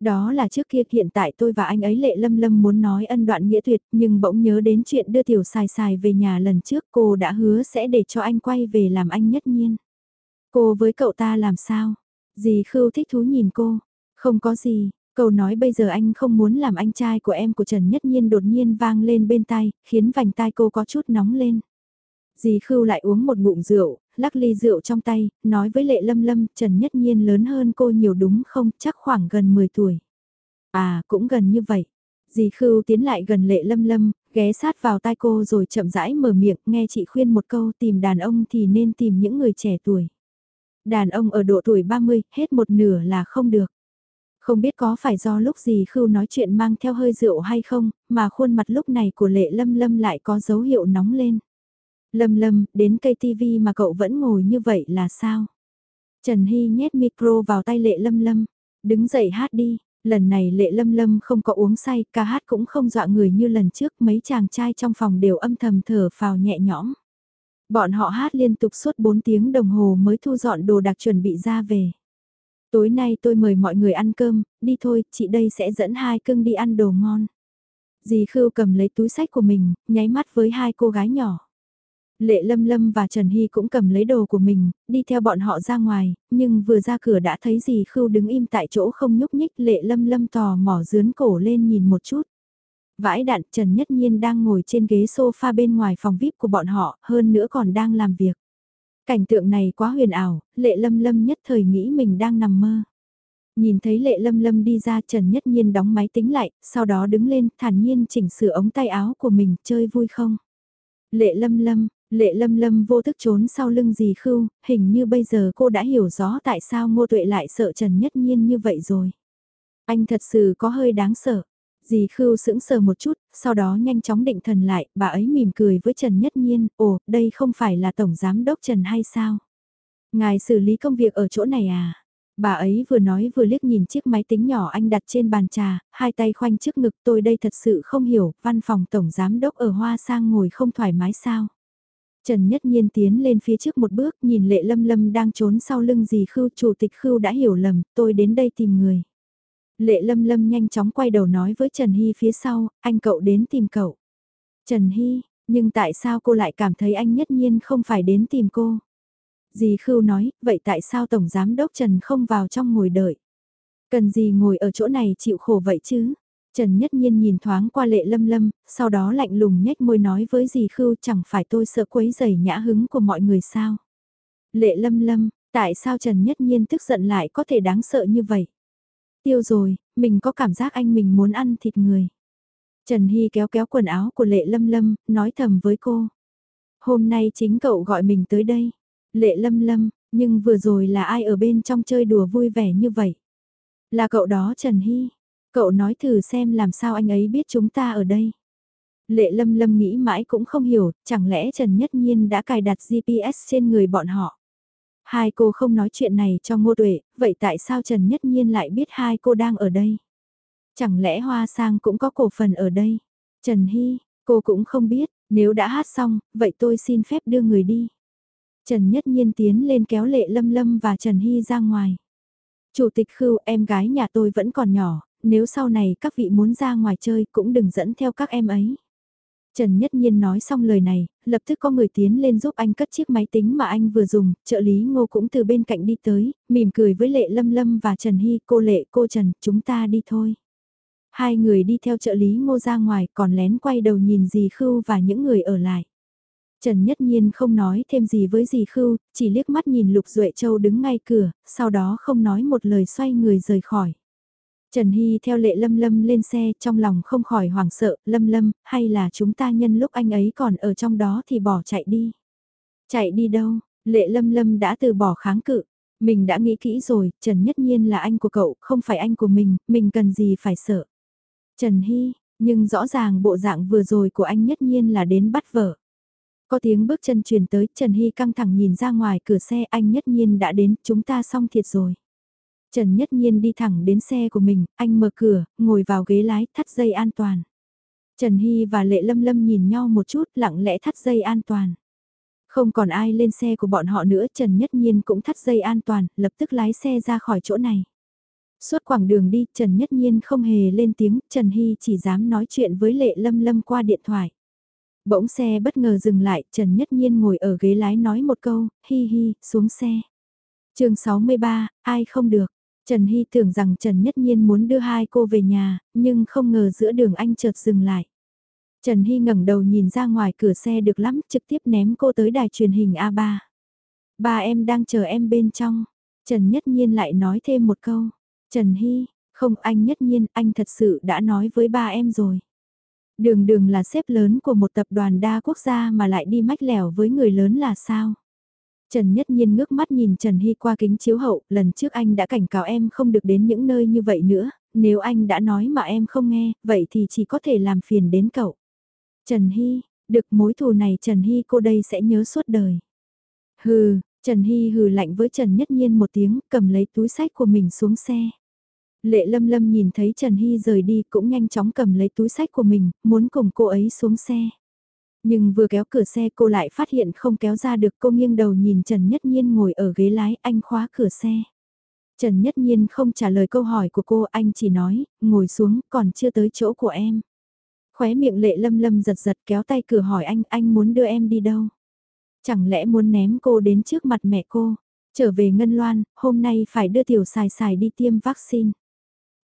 Đó là trước kia hiện tại tôi và anh ấy lệ lâm lâm muốn nói ân đoạn nghĩa tuyệt nhưng bỗng nhớ đến chuyện đưa tiểu xài xài về nhà lần trước cô đã hứa sẽ để cho anh quay về làm anh nhất nhiên. Cô với cậu ta làm sao? Dì khưu thích thú nhìn cô. Không có gì, câu nói bây giờ anh không muốn làm anh trai của em của Trần Nhất Nhiên đột nhiên vang lên bên tai, khiến vành tai cô có chút nóng lên. Dì Khưu lại uống một ngụm rượu, lắc ly rượu trong tay, nói với Lệ Lâm Lâm, Trần Nhất Nhiên lớn hơn cô nhiều đúng không, chắc khoảng gần 10 tuổi. À, cũng gần như vậy. Dì Khưu tiến lại gần Lệ Lâm Lâm, ghé sát vào tai cô rồi chậm rãi mở miệng, nghe chị khuyên một câu tìm đàn ông thì nên tìm những người trẻ tuổi. Đàn ông ở độ tuổi 30, hết một nửa là không được. Không biết có phải do lúc gì Khưu nói chuyện mang theo hơi rượu hay không, mà khuôn mặt lúc này của Lệ Lâm Lâm lại có dấu hiệu nóng lên. Lâm Lâm, đến cây TV mà cậu vẫn ngồi như vậy là sao? Trần Hy nhét micro vào tay Lệ Lâm Lâm. Đứng dậy hát đi, lần này Lệ Lâm Lâm không có uống say, ca hát cũng không dọa người như lần trước, mấy chàng trai trong phòng đều âm thầm thở phào nhẹ nhõm. Bọn họ hát liên tục suốt 4 tiếng đồng hồ mới thu dọn đồ đặc chuẩn bị ra về. Tối nay tôi mời mọi người ăn cơm, đi thôi, chị đây sẽ dẫn hai cưng đi ăn đồ ngon. Dì Khưu cầm lấy túi sách của mình, nháy mắt với hai cô gái nhỏ. Lệ Lâm Lâm và Trần Hy cũng cầm lấy đồ của mình, đi theo bọn họ ra ngoài, nhưng vừa ra cửa đã thấy dì Khưu đứng im tại chỗ không nhúc nhích. Lệ Lâm Lâm tò mò dướn cổ lên nhìn một chút. Vãi đạn Trần Nhất Nhiên đang ngồi trên ghế sofa bên ngoài phòng VIP của bọn họ, hơn nữa còn đang làm việc. Cảnh tượng này quá huyền ảo, Lệ Lâm Lâm nhất thời nghĩ mình đang nằm mơ. Nhìn thấy Lệ Lâm Lâm đi ra Trần Nhất Nhiên đóng máy tính lại, sau đó đứng lên thản nhiên chỉnh sửa ống tay áo của mình, chơi vui không? Lệ Lâm Lâm, Lệ lâm lâm vô thức trốn sau lưng dì khưu, hình như bây giờ cô đã hiểu rõ tại sao ngô tuệ lại sợ Trần Nhất Nhiên như vậy rồi. Anh thật sự có hơi đáng sợ. Dì khưu sững sờ một chút, sau đó nhanh chóng định thần lại, bà ấy mỉm cười với Trần Nhất Nhiên, ồ, đây không phải là Tổng Giám Đốc Trần hay sao? Ngài xử lý công việc ở chỗ này à? Bà ấy vừa nói vừa liếc nhìn chiếc máy tính nhỏ anh đặt trên bàn trà, hai tay khoanh trước ngực tôi đây thật sự không hiểu, văn phòng Tổng Giám Đốc ở Hoa Sang ngồi không thoải mái sao? Trần Nhất Nhiên tiến lên phía trước một bước nhìn lệ lâm lâm đang trốn sau lưng gì khưu chủ tịch khưu đã hiểu lầm, tôi đến đây tìm người. Lệ lâm lâm nhanh chóng quay đầu nói với Trần Hy phía sau, anh cậu đến tìm cậu. Trần Hy, nhưng tại sao cô lại cảm thấy anh Nhất Nhiên không phải đến tìm cô? Dì Khưu nói, vậy tại sao Tổng Giám Đốc Trần không vào trong ngồi đợi? Cần gì ngồi ở chỗ này chịu khổ vậy chứ? Trần Nhất Nhiên nhìn thoáng qua lệ lâm lâm, sau đó lạnh lùng nhếch môi nói với dì Khưu chẳng phải tôi sợ quấy giày nhã hứng của mọi người sao. Lệ lâm lâm, tại sao Trần Nhất Nhiên tức giận lại có thể đáng sợ như vậy? Tiêu rồi, mình có cảm giác anh mình muốn ăn thịt người. Trần Hy kéo kéo quần áo của Lệ Lâm Lâm, nói thầm với cô. Hôm nay chính cậu gọi mình tới đây. Lệ Lâm Lâm, nhưng vừa rồi là ai ở bên trong chơi đùa vui vẻ như vậy? Là cậu đó Trần Hy. Cậu nói thử xem làm sao anh ấy biết chúng ta ở đây. Lệ Lâm Lâm nghĩ mãi cũng không hiểu, chẳng lẽ Trần Nhất Nhiên đã cài đặt GPS trên người bọn họ. Hai cô không nói chuyện này cho Ngô Tuệ, vậy tại sao Trần Nhất Nhiên lại biết hai cô đang ở đây? Chẳng lẽ Hoa Sang cũng có cổ phần ở đây? Trần Hy, cô cũng không biết, nếu đã hát xong, vậy tôi xin phép đưa người đi. Trần Nhất Nhiên tiến lên kéo Lệ Lâm Lâm và Trần Hy ra ngoài. Chủ tịch Khưu, em gái nhà tôi vẫn còn nhỏ, nếu sau này các vị muốn ra ngoài chơi cũng đừng dẫn theo các em ấy. Trần Nhất Nhiên nói xong lời này, lập tức có người tiến lên giúp anh cất chiếc máy tính mà anh vừa dùng, trợ lý ngô cũng từ bên cạnh đi tới, mỉm cười với Lệ Lâm Lâm và Trần Hy, cô Lệ, cô Trần, chúng ta đi thôi. Hai người đi theo trợ lý ngô ra ngoài còn lén quay đầu nhìn dì Khưu và những người ở lại. Trần Nhất Nhiên không nói thêm gì với dì Khưu, chỉ liếc mắt nhìn Lục Duệ Châu đứng ngay cửa, sau đó không nói một lời xoay người rời khỏi. Trần Hy theo lệ lâm lâm lên xe trong lòng không khỏi hoảng sợ, lâm lâm, hay là chúng ta nhân lúc anh ấy còn ở trong đó thì bỏ chạy đi. Chạy đi đâu, lệ lâm lâm đã từ bỏ kháng cự. Mình đã nghĩ kỹ rồi, Trần Nhất Nhiên là anh của cậu, không phải anh của mình, mình cần gì phải sợ. Trần Hy, nhưng rõ ràng bộ dạng vừa rồi của anh Nhất Nhiên là đến bắt vợ. Có tiếng bước chân truyền tới, Trần Hy căng thẳng nhìn ra ngoài cửa xe anh Nhất Nhiên đã đến, chúng ta xong thiệt rồi. Trần Nhất Nhiên đi thẳng đến xe của mình, anh mở cửa, ngồi vào ghế lái, thắt dây an toàn. Trần Hy và Lệ Lâm Lâm nhìn nhau một chút, lặng lẽ thắt dây an toàn. Không còn ai lên xe của bọn họ nữa, Trần Nhất Nhiên cũng thắt dây an toàn, lập tức lái xe ra khỏi chỗ này. Suốt quãng đường đi, Trần Nhất Nhiên không hề lên tiếng, Trần Hy chỉ dám nói chuyện với Lệ Lâm Lâm qua điện thoại. Bỗng xe bất ngờ dừng lại, Trần Nhất Nhiên ngồi ở ghế lái nói một câu, hi hi, xuống xe. chương 63, ai không được. Trần Hy tưởng rằng Trần Nhất Nhiên muốn đưa hai cô về nhà, nhưng không ngờ giữa đường anh chợt dừng lại. Trần Hy ngẩng đầu nhìn ra ngoài cửa xe được lắm, trực tiếp ném cô tới đài truyền hình A3. Ba em đang chờ em bên trong. Trần Nhất Nhiên lại nói thêm một câu. Trần Hy, không anh Nhất Nhiên, anh thật sự đã nói với ba em rồi. Đường đường là sếp lớn của một tập đoàn đa quốc gia mà lại đi mách lẻo với người lớn là sao? Trần Nhất Nhiên ngước mắt nhìn Trần Hy qua kính chiếu hậu, lần trước anh đã cảnh cáo em không được đến những nơi như vậy nữa, nếu anh đã nói mà em không nghe, vậy thì chỉ có thể làm phiền đến cậu. Trần Hy, được mối thù này Trần Hy cô đây sẽ nhớ suốt đời. Hừ, Trần Hy hừ lạnh với Trần Nhất Nhiên một tiếng, cầm lấy túi sách của mình xuống xe. Lệ Lâm Lâm nhìn thấy Trần Hy rời đi cũng nhanh chóng cầm lấy túi sách của mình, muốn cùng cô ấy xuống xe. Nhưng vừa kéo cửa xe cô lại phát hiện không kéo ra được cô nghiêng đầu nhìn Trần Nhất Nhiên ngồi ở ghế lái anh khóa cửa xe. Trần Nhất Nhiên không trả lời câu hỏi của cô anh chỉ nói, ngồi xuống còn chưa tới chỗ của em. Khóe miệng lệ lâm lâm giật giật kéo tay cửa hỏi anh, anh muốn đưa em đi đâu? Chẳng lẽ muốn ném cô đến trước mặt mẹ cô? Trở về Ngân Loan, hôm nay phải đưa tiểu xài xài đi tiêm vaccine.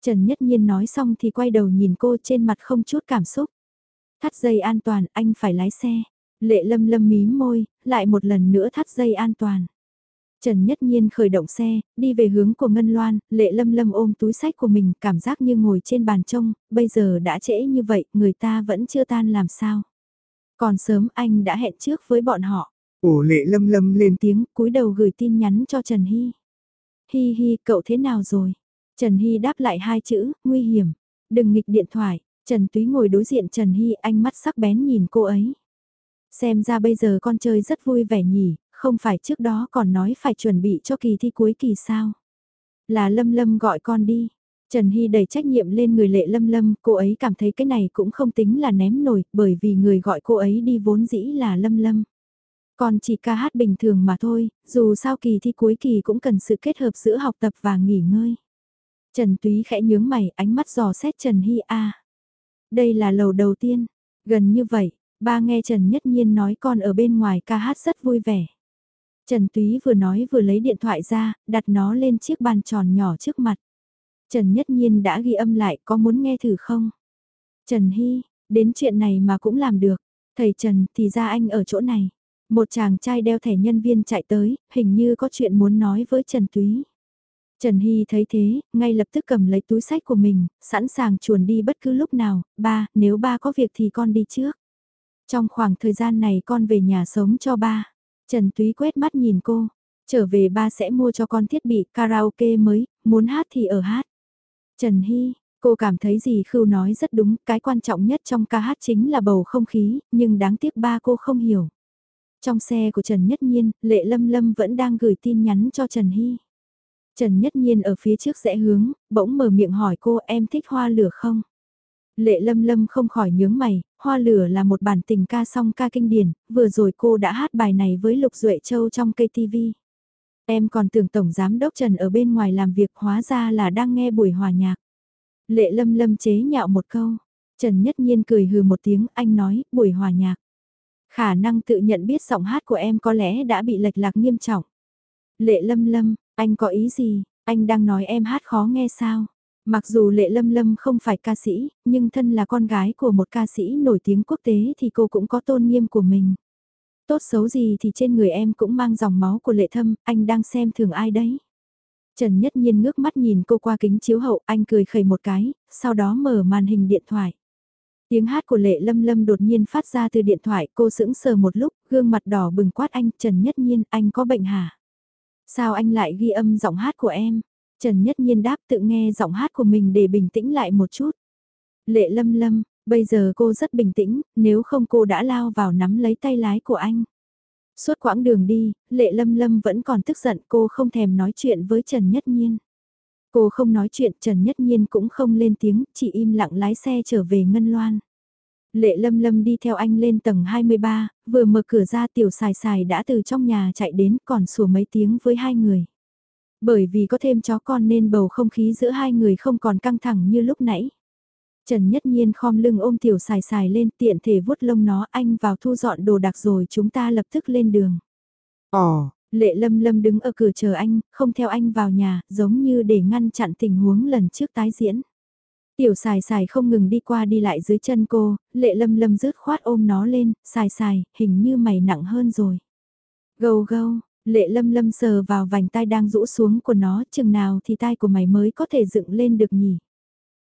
Trần Nhất Nhiên nói xong thì quay đầu nhìn cô trên mặt không chút cảm xúc. Thắt dây an toàn, anh phải lái xe. Lệ lâm lâm mím môi, lại một lần nữa thắt dây an toàn. Trần Nhất Nhiên khởi động xe, đi về hướng của Ngân Loan, lệ lâm lâm ôm túi sách của mình, cảm giác như ngồi trên bàn trông, bây giờ đã trễ như vậy, người ta vẫn chưa tan làm sao. Còn sớm anh đã hẹn trước với bọn họ. Ồ lệ lâm lâm lên tiếng, cúi đầu gửi tin nhắn cho Trần Hy. Hi hi, cậu thế nào rồi? Trần Hy đáp lại hai chữ, nguy hiểm. Đừng nghịch điện thoại, Trần Túy ngồi đối diện Trần Hy ánh mắt sắc bén nhìn cô ấy. Xem ra bây giờ con chơi rất vui vẻ nhỉ, không phải trước đó còn nói phải chuẩn bị cho kỳ thi cuối kỳ sao. Là Lâm Lâm gọi con đi. Trần Hy đẩy trách nhiệm lên người lệ Lâm Lâm, cô ấy cảm thấy cái này cũng không tính là ném nổi, bởi vì người gọi cô ấy đi vốn dĩ là Lâm Lâm. Còn chỉ ca hát bình thường mà thôi, dù sao kỳ thi cuối kỳ cũng cần sự kết hợp giữa học tập và nghỉ ngơi. Trần Túy khẽ nhướng mày, ánh mắt dò xét Trần Hy A. Đây là lầu đầu tiên, gần như vậy, ba nghe Trần Nhất Nhiên nói con ở bên ngoài ca hát rất vui vẻ. Trần Túy vừa nói vừa lấy điện thoại ra, đặt nó lên chiếc bàn tròn nhỏ trước mặt. Trần Nhất Nhiên đã ghi âm lại có muốn nghe thử không? Trần Hy, đến chuyện này mà cũng làm được. Thầy Trần thì ra anh ở chỗ này. Một chàng trai đeo thẻ nhân viên chạy tới, hình như có chuyện muốn nói với Trần Túy. Trần Hy thấy thế, ngay lập tức cầm lấy túi sách của mình, sẵn sàng chuồn đi bất cứ lúc nào, ba, nếu ba có việc thì con đi trước. Trong khoảng thời gian này con về nhà sống cho ba. Trần Túy quét mắt nhìn cô, trở về ba sẽ mua cho con thiết bị karaoke mới, muốn hát thì ở hát. Trần Hy, cô cảm thấy gì Khưu nói rất đúng, cái quan trọng nhất trong ca hát chính là bầu không khí, nhưng đáng tiếc ba cô không hiểu. Trong xe của Trần Nhất Nhiên, Lệ Lâm Lâm vẫn đang gửi tin nhắn cho Trần Hy. Trần Nhất Nhiên ở phía trước rẽ hướng, bỗng mở miệng hỏi cô em thích hoa lửa không? Lệ Lâm Lâm không khỏi nhướng mày, Hoa lửa là một bản tình ca song ca kinh điển, vừa rồi cô đã hát bài này với Lục Duệ Châu trong cây TV. Em còn tưởng Tổng Giám Đốc Trần ở bên ngoài làm việc hóa ra là đang nghe buổi hòa nhạc. Lệ Lâm Lâm chế nhạo một câu, Trần Nhất Nhiên cười hừ một tiếng, anh nói, buổi hòa nhạc. Khả năng tự nhận biết giọng hát của em có lẽ đã bị lệch lạc nghiêm trọng. Lệ Lâm Lâm, anh có ý gì, anh đang nói em hát khó nghe sao? Mặc dù Lệ Lâm Lâm không phải ca sĩ, nhưng thân là con gái của một ca sĩ nổi tiếng quốc tế thì cô cũng có tôn nghiêm của mình. Tốt xấu gì thì trên người em cũng mang dòng máu của Lệ Thâm, anh đang xem thường ai đấy. Trần Nhất Nhiên ngước mắt nhìn cô qua kính chiếu hậu, anh cười khẩy một cái, sau đó mở màn hình điện thoại. Tiếng hát của Lệ Lâm Lâm đột nhiên phát ra từ điện thoại, cô sững sờ một lúc, gương mặt đỏ bừng quát anh, Trần Nhất Nhiên, anh có bệnh hả? Sao anh lại ghi âm giọng hát của em? Trần Nhất Nhiên đáp tự nghe giọng hát của mình để bình tĩnh lại một chút. Lệ lâm lâm, bây giờ cô rất bình tĩnh, nếu không cô đã lao vào nắm lấy tay lái của anh. Suốt quãng đường đi, Lệ Lâm Lâm vẫn còn tức giận cô không thèm nói chuyện với Trần Nhất Nhiên. Cô không nói chuyện Trần Nhất Nhiên cũng không lên tiếng, chỉ im lặng lái xe trở về Ngân Loan. Lệ Lâm Lâm đi theo anh lên tầng 23, vừa mở cửa ra tiểu xài xài đã từ trong nhà chạy đến còn sủa mấy tiếng với hai người. Bởi vì có thêm chó con nên bầu không khí giữa hai người không còn căng thẳng như lúc nãy. Trần Nhất Nhiên khom lưng ôm tiểu xài xài lên tiện thể vuốt lông nó anh vào thu dọn đồ đạc rồi chúng ta lập tức lên đường. Ồ, Lệ Lâm Lâm đứng ở cửa chờ anh, không theo anh vào nhà, giống như để ngăn chặn tình huống lần trước tái diễn. Tiểu xài xài không ngừng đi qua đi lại dưới chân cô, Lệ Lâm Lâm rứt khoát ôm nó lên, xài xài, hình như mày nặng hơn rồi. Gâu gâu, Lệ lâm lâm sờ vào vành tai đang rũ xuống của nó, chừng nào thì tai của mày mới có thể dựng lên được nhỉ.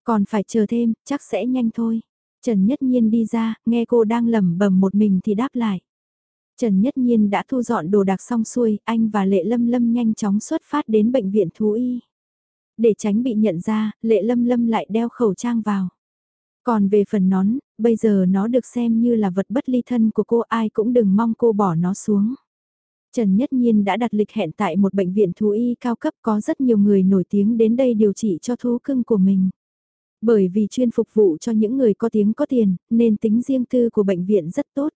Còn phải chờ thêm, chắc sẽ nhanh thôi. Trần Nhất Nhiên đi ra, nghe cô đang lẩm bẩm một mình thì đáp lại. Trần Nhất Nhiên đã thu dọn đồ đạc xong xuôi, anh và Lệ Lâm Lâm nhanh chóng xuất phát đến bệnh viện thú y. Để tránh bị nhận ra, Lệ Lâm Lâm lại đeo khẩu trang vào. Còn về phần nón, bây giờ nó được xem như là vật bất ly thân của cô ai cũng đừng mong cô bỏ nó xuống. Trần Nhất Nhiên đã đặt lịch hẹn tại một bệnh viện thú y cao cấp có rất nhiều người nổi tiếng đến đây điều trị cho thú cưng của mình. Bởi vì chuyên phục vụ cho những người có tiếng có tiền, nên tính riêng tư của bệnh viện rất tốt.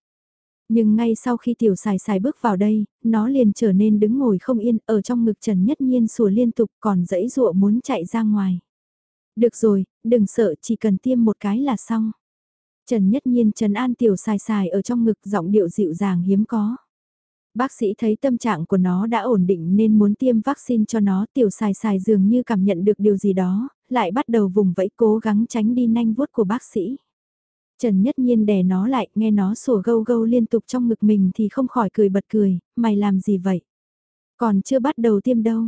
Nhưng ngay sau khi tiểu xài xài bước vào đây, nó liền trở nên đứng ngồi không yên ở trong ngực Trần Nhất Nhiên sủa liên tục còn dãy dụa muốn chạy ra ngoài. Được rồi, đừng sợ chỉ cần tiêm một cái là xong. Trần Nhất Nhiên trần an tiểu xài xài ở trong ngực giọng điệu dịu dàng hiếm có. Bác sĩ thấy tâm trạng của nó đã ổn định nên muốn tiêm vaccine cho nó tiểu xài xài dường như cảm nhận được điều gì đó, lại bắt đầu vùng vẫy cố gắng tránh đi nanh vuốt của bác sĩ. Trần Nhất Nhiên đè nó lại, nghe nó sủa gâu gâu liên tục trong ngực mình thì không khỏi cười bật cười, mày làm gì vậy? Còn chưa bắt đầu tiêm đâu.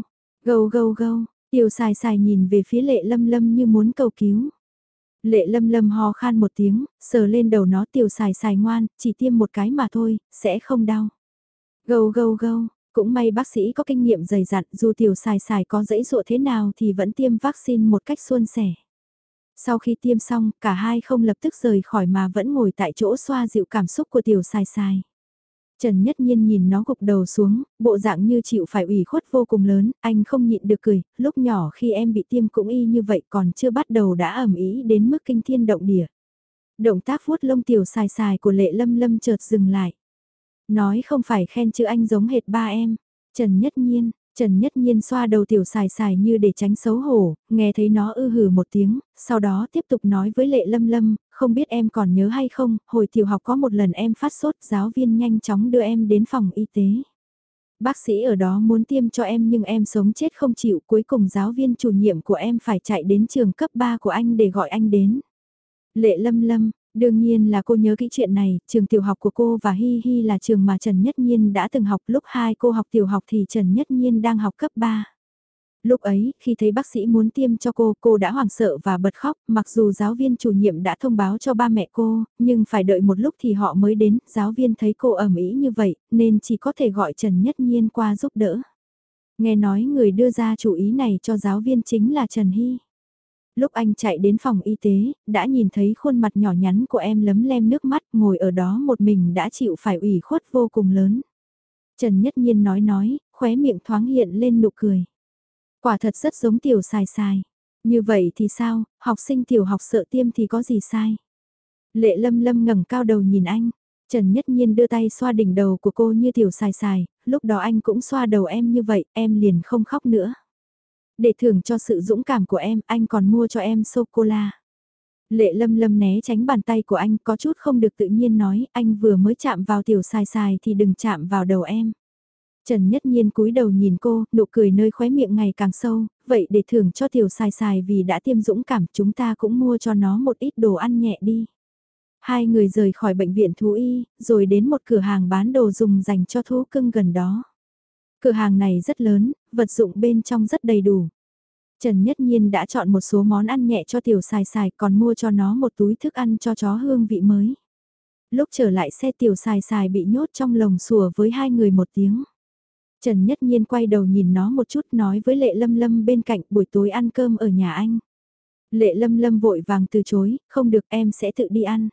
Gâu gâu gâu, tiểu xài xài nhìn về phía lệ lâm lâm như muốn cầu cứu. Lệ lâm lâm ho khan một tiếng, sờ lên đầu nó tiểu xài xài ngoan, chỉ tiêm một cái mà thôi, sẽ không đau. Gâu gâu gâu, cũng may bác sĩ có kinh nghiệm dày dặn dù tiểu xài xài có dãy dụa thế nào thì vẫn tiêm vaccine một cách suôn sẻ. Sau khi tiêm xong, cả hai không lập tức rời khỏi mà vẫn ngồi tại chỗ xoa dịu cảm xúc của tiểu xài xài. Trần Nhất Nhiên nhìn nó gục đầu xuống, bộ dạng như chịu phải ủy khuất vô cùng lớn, anh không nhịn được cười, lúc nhỏ khi em bị tiêm cũng y như vậy còn chưa bắt đầu đã ẩm ý đến mức kinh thiên động địa. Động tác vuốt lông tiểu xài xài của lệ lâm lâm chợt dừng lại. Nói không phải khen chữ anh giống hệt ba em. Trần Nhất Nhiên, Trần Nhất Nhiên xoa đầu tiểu xài xài như để tránh xấu hổ, nghe thấy nó ư hử một tiếng, sau đó tiếp tục nói với Lệ Lâm Lâm, không biết em còn nhớ hay không, hồi tiểu học có một lần em phát sốt, giáo viên nhanh chóng đưa em đến phòng y tế. Bác sĩ ở đó muốn tiêm cho em nhưng em sống chết không chịu, cuối cùng giáo viên chủ nhiệm của em phải chạy đến trường cấp 3 của anh để gọi anh đến. Lệ Lâm Lâm, Đương nhiên là cô nhớ kỹ chuyện này, trường tiểu học của cô và Hi Hi là trường mà Trần Nhất Nhiên đã từng học lúc hai cô học tiểu học thì Trần Nhất Nhiên đang học cấp 3. Lúc ấy, khi thấy bác sĩ muốn tiêm cho cô, cô đã hoảng sợ và bật khóc, mặc dù giáo viên chủ nhiệm đã thông báo cho ba mẹ cô, nhưng phải đợi một lúc thì họ mới đến, giáo viên thấy cô ẩm ý như vậy, nên chỉ có thể gọi Trần Nhất Nhiên qua giúp đỡ. Nghe nói người đưa ra chủ ý này cho giáo viên chính là Trần Hy. Lúc anh chạy đến phòng y tế, đã nhìn thấy khuôn mặt nhỏ nhắn của em lấm lem nước mắt ngồi ở đó một mình đã chịu phải ủy khuất vô cùng lớn. Trần Nhất Nhiên nói nói, khóe miệng thoáng hiện lên nụ cười. Quả thật rất giống tiểu xài xài. Như vậy thì sao, học sinh tiểu học sợ tiêm thì có gì sai? Lệ lâm lâm ngẩng cao đầu nhìn anh. Trần Nhất Nhiên đưa tay xoa đỉnh đầu của cô như tiểu xài xài, lúc đó anh cũng xoa đầu em như vậy, em liền không khóc nữa. Để thưởng cho sự dũng cảm của em, anh còn mua cho em sô-cô-la. Lệ lâm lâm né tránh bàn tay của anh có chút không được tự nhiên nói, anh vừa mới chạm vào tiểu xài xài thì đừng chạm vào đầu em. Trần Nhất Nhiên cúi đầu nhìn cô, nụ cười nơi khóe miệng ngày càng sâu, vậy để thưởng cho tiểu xài xài vì đã tiêm dũng cảm chúng ta cũng mua cho nó một ít đồ ăn nhẹ đi. Hai người rời khỏi bệnh viện thú y, rồi đến một cửa hàng bán đồ dùng dành cho thú cưng gần đó. Cửa hàng này rất lớn, vật dụng bên trong rất đầy đủ. Trần Nhất Nhiên đã chọn một số món ăn nhẹ cho tiểu xài xài còn mua cho nó một túi thức ăn cho chó hương vị mới. Lúc trở lại xe tiểu xài xài bị nhốt trong lồng sùa với hai người một tiếng. Trần Nhất Nhiên quay đầu nhìn nó một chút nói với Lệ Lâm Lâm bên cạnh buổi tối ăn cơm ở nhà anh. Lệ Lâm Lâm vội vàng từ chối, không được em sẽ tự đi ăn.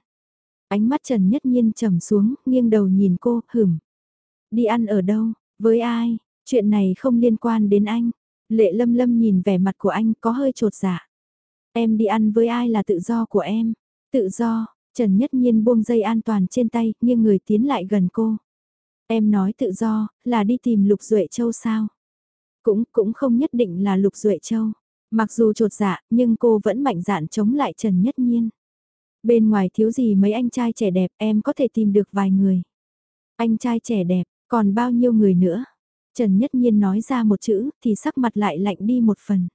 Ánh mắt Trần Nhất Nhiên trầm xuống, nghiêng đầu nhìn cô, hửm. Đi ăn ở đâu, với ai, chuyện này không liên quan đến anh. Lệ Lâm Lâm nhìn vẻ mặt của anh có hơi trột dạ. Em đi ăn với ai là tự do của em. Tự do, Trần Nhất Nhiên buông dây an toàn trên tay, nhưng người tiến lại gần cô. Em nói tự do, là đi tìm Lục Duệ Châu sao? Cũng, cũng không nhất định là Lục Duệ Châu. Mặc dù trột dạ, nhưng cô vẫn mạnh dạn chống lại Trần Nhất Nhiên. Bên ngoài thiếu gì mấy anh trai trẻ đẹp, em có thể tìm được vài người. Anh trai trẻ đẹp, còn bao nhiêu người nữa? Trần Nhất Nhiên nói ra một chữ, thì sắc mặt lại lạnh đi một phần.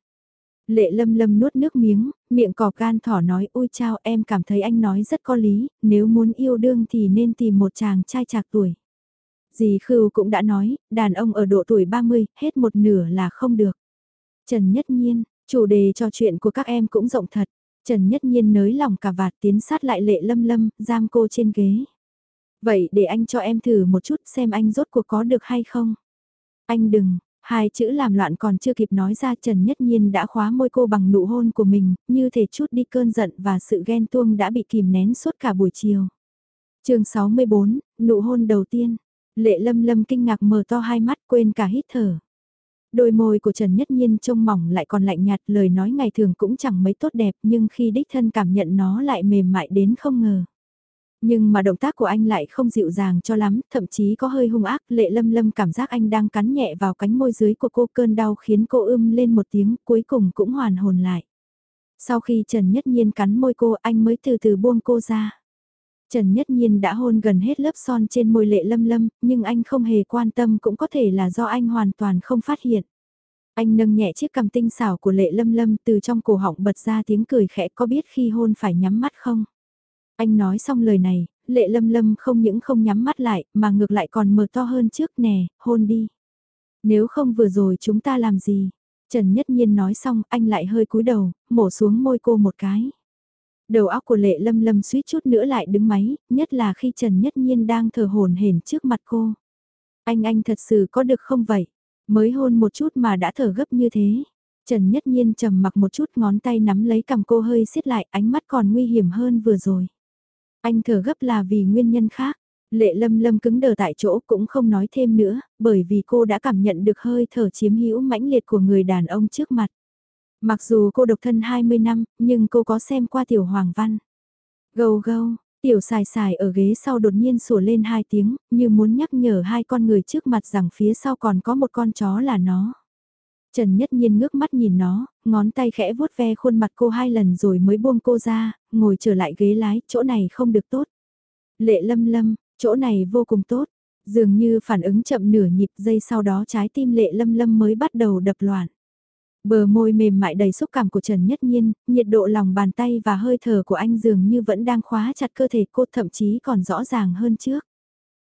Lệ lâm lâm nuốt nước miếng, miệng cỏ gan thỏ nói ôi chao em cảm thấy anh nói rất có lý, nếu muốn yêu đương thì nên tìm một chàng trai trạc tuổi. Dì Khưu cũng đã nói, đàn ông ở độ tuổi 30, hết một nửa là không được. Trần Nhất Nhiên, chủ đề trò chuyện của các em cũng rộng thật. Trần Nhất Nhiên nới lòng cả vạt tiến sát lại lệ lâm lâm, giam cô trên ghế. Vậy để anh cho em thử một chút xem anh rốt cuộc có được hay không. Anh đừng, hai chữ làm loạn còn chưa kịp nói ra Trần Nhất Nhiên đã khóa môi cô bằng nụ hôn của mình, như thể chút đi cơn giận và sự ghen tuông đã bị kìm nén suốt cả buổi chiều. chương 64, nụ hôn đầu tiên. Lệ lâm lâm kinh ngạc mở to hai mắt quên cả hít thở. Đôi môi của Trần Nhất Nhiên trông mỏng lại còn lạnh nhạt lời nói ngày thường cũng chẳng mấy tốt đẹp nhưng khi đích thân cảm nhận nó lại mềm mại đến không ngờ. Nhưng mà động tác của anh lại không dịu dàng cho lắm, thậm chí có hơi hung ác, lệ lâm lâm cảm giác anh đang cắn nhẹ vào cánh môi dưới của cô cơn đau khiến cô ưm lên một tiếng, cuối cùng cũng hoàn hồn lại. Sau khi Trần Nhất Nhiên cắn môi cô anh mới từ từ buông cô ra. Trần Nhất Nhiên đã hôn gần hết lớp son trên môi lệ lâm lâm, nhưng anh không hề quan tâm cũng có thể là do anh hoàn toàn không phát hiện. Anh nâng nhẹ chiếc cằm tinh xảo của lệ lâm lâm từ trong cổ họng bật ra tiếng cười khẽ có biết khi hôn phải nhắm mắt không? Anh nói xong lời này, lệ lâm lâm không những không nhắm mắt lại mà ngược lại còn mở to hơn trước nè, hôn đi. Nếu không vừa rồi chúng ta làm gì? Trần Nhất Nhiên nói xong anh lại hơi cúi đầu, mổ xuống môi cô một cái. Đầu óc của lệ lâm lâm suýt chút nữa lại đứng máy, nhất là khi Trần Nhất Nhiên đang thở hồn hển trước mặt cô. Anh anh thật sự có được không vậy? Mới hôn một chút mà đã thở gấp như thế. Trần Nhất Nhiên trầm mặc một chút ngón tay nắm lấy cầm cô hơi siết lại ánh mắt còn nguy hiểm hơn vừa rồi. Anh thở gấp là vì nguyên nhân khác. Lệ lâm lâm cứng đờ tại chỗ cũng không nói thêm nữa, bởi vì cô đã cảm nhận được hơi thở chiếm hữu mãnh liệt của người đàn ông trước mặt. Mặc dù cô độc thân 20 năm, nhưng cô có xem qua tiểu hoàng văn. Gâu gâu, tiểu xài xài ở ghế sau đột nhiên sủa lên hai tiếng, như muốn nhắc nhở hai con người trước mặt rằng phía sau còn có một con chó là nó. Trần Nhất Nhiên ngước mắt nhìn nó, ngón tay khẽ vuốt ve khuôn mặt cô hai lần rồi mới buông cô ra, ngồi trở lại ghế lái, chỗ này không được tốt. Lệ lâm lâm, chỗ này vô cùng tốt. Dường như phản ứng chậm nửa nhịp giây sau đó trái tim lệ lâm lâm mới bắt đầu đập loạn. Bờ môi mềm mại đầy xúc cảm của Trần Nhất Nhiên, nhiệt độ lòng bàn tay và hơi thở của anh dường như vẫn đang khóa chặt cơ thể cô thậm chí còn rõ ràng hơn trước.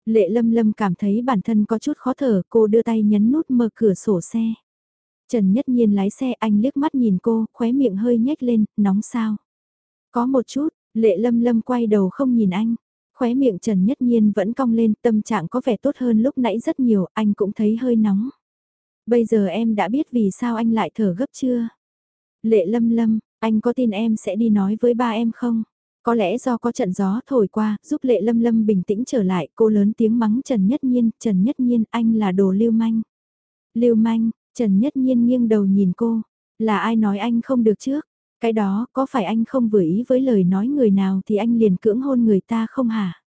Lệ lâm lâm cảm thấy bản thân có chút khó thở, cô đưa tay nhấn nút mở cửa sổ xe. Trần Nhất Nhiên lái xe anh liếc mắt nhìn cô, khóe miệng hơi nhếch lên, nóng sao. Có một chút, lệ lâm lâm quay đầu không nhìn anh. Khóe miệng Trần Nhất Nhiên vẫn cong lên, tâm trạng có vẻ tốt hơn lúc nãy rất nhiều, anh cũng thấy hơi nóng. Bây giờ em đã biết vì sao anh lại thở gấp chưa? Lệ lâm lâm, anh có tin em sẽ đi nói với ba em không? Có lẽ do có trận gió thổi qua, giúp lệ lâm lâm bình tĩnh trở lại, cô lớn tiếng mắng Trần Nhất Nhiên, Trần Nhất Nhiên, anh là đồ lưu manh. Lưu manh, Trần Nhất Nhiên nghiêng đầu nhìn cô, là ai nói anh không được trước? Cái đó, có phải anh không vừa ý với lời nói người nào thì anh liền cưỡng hôn người ta không hả?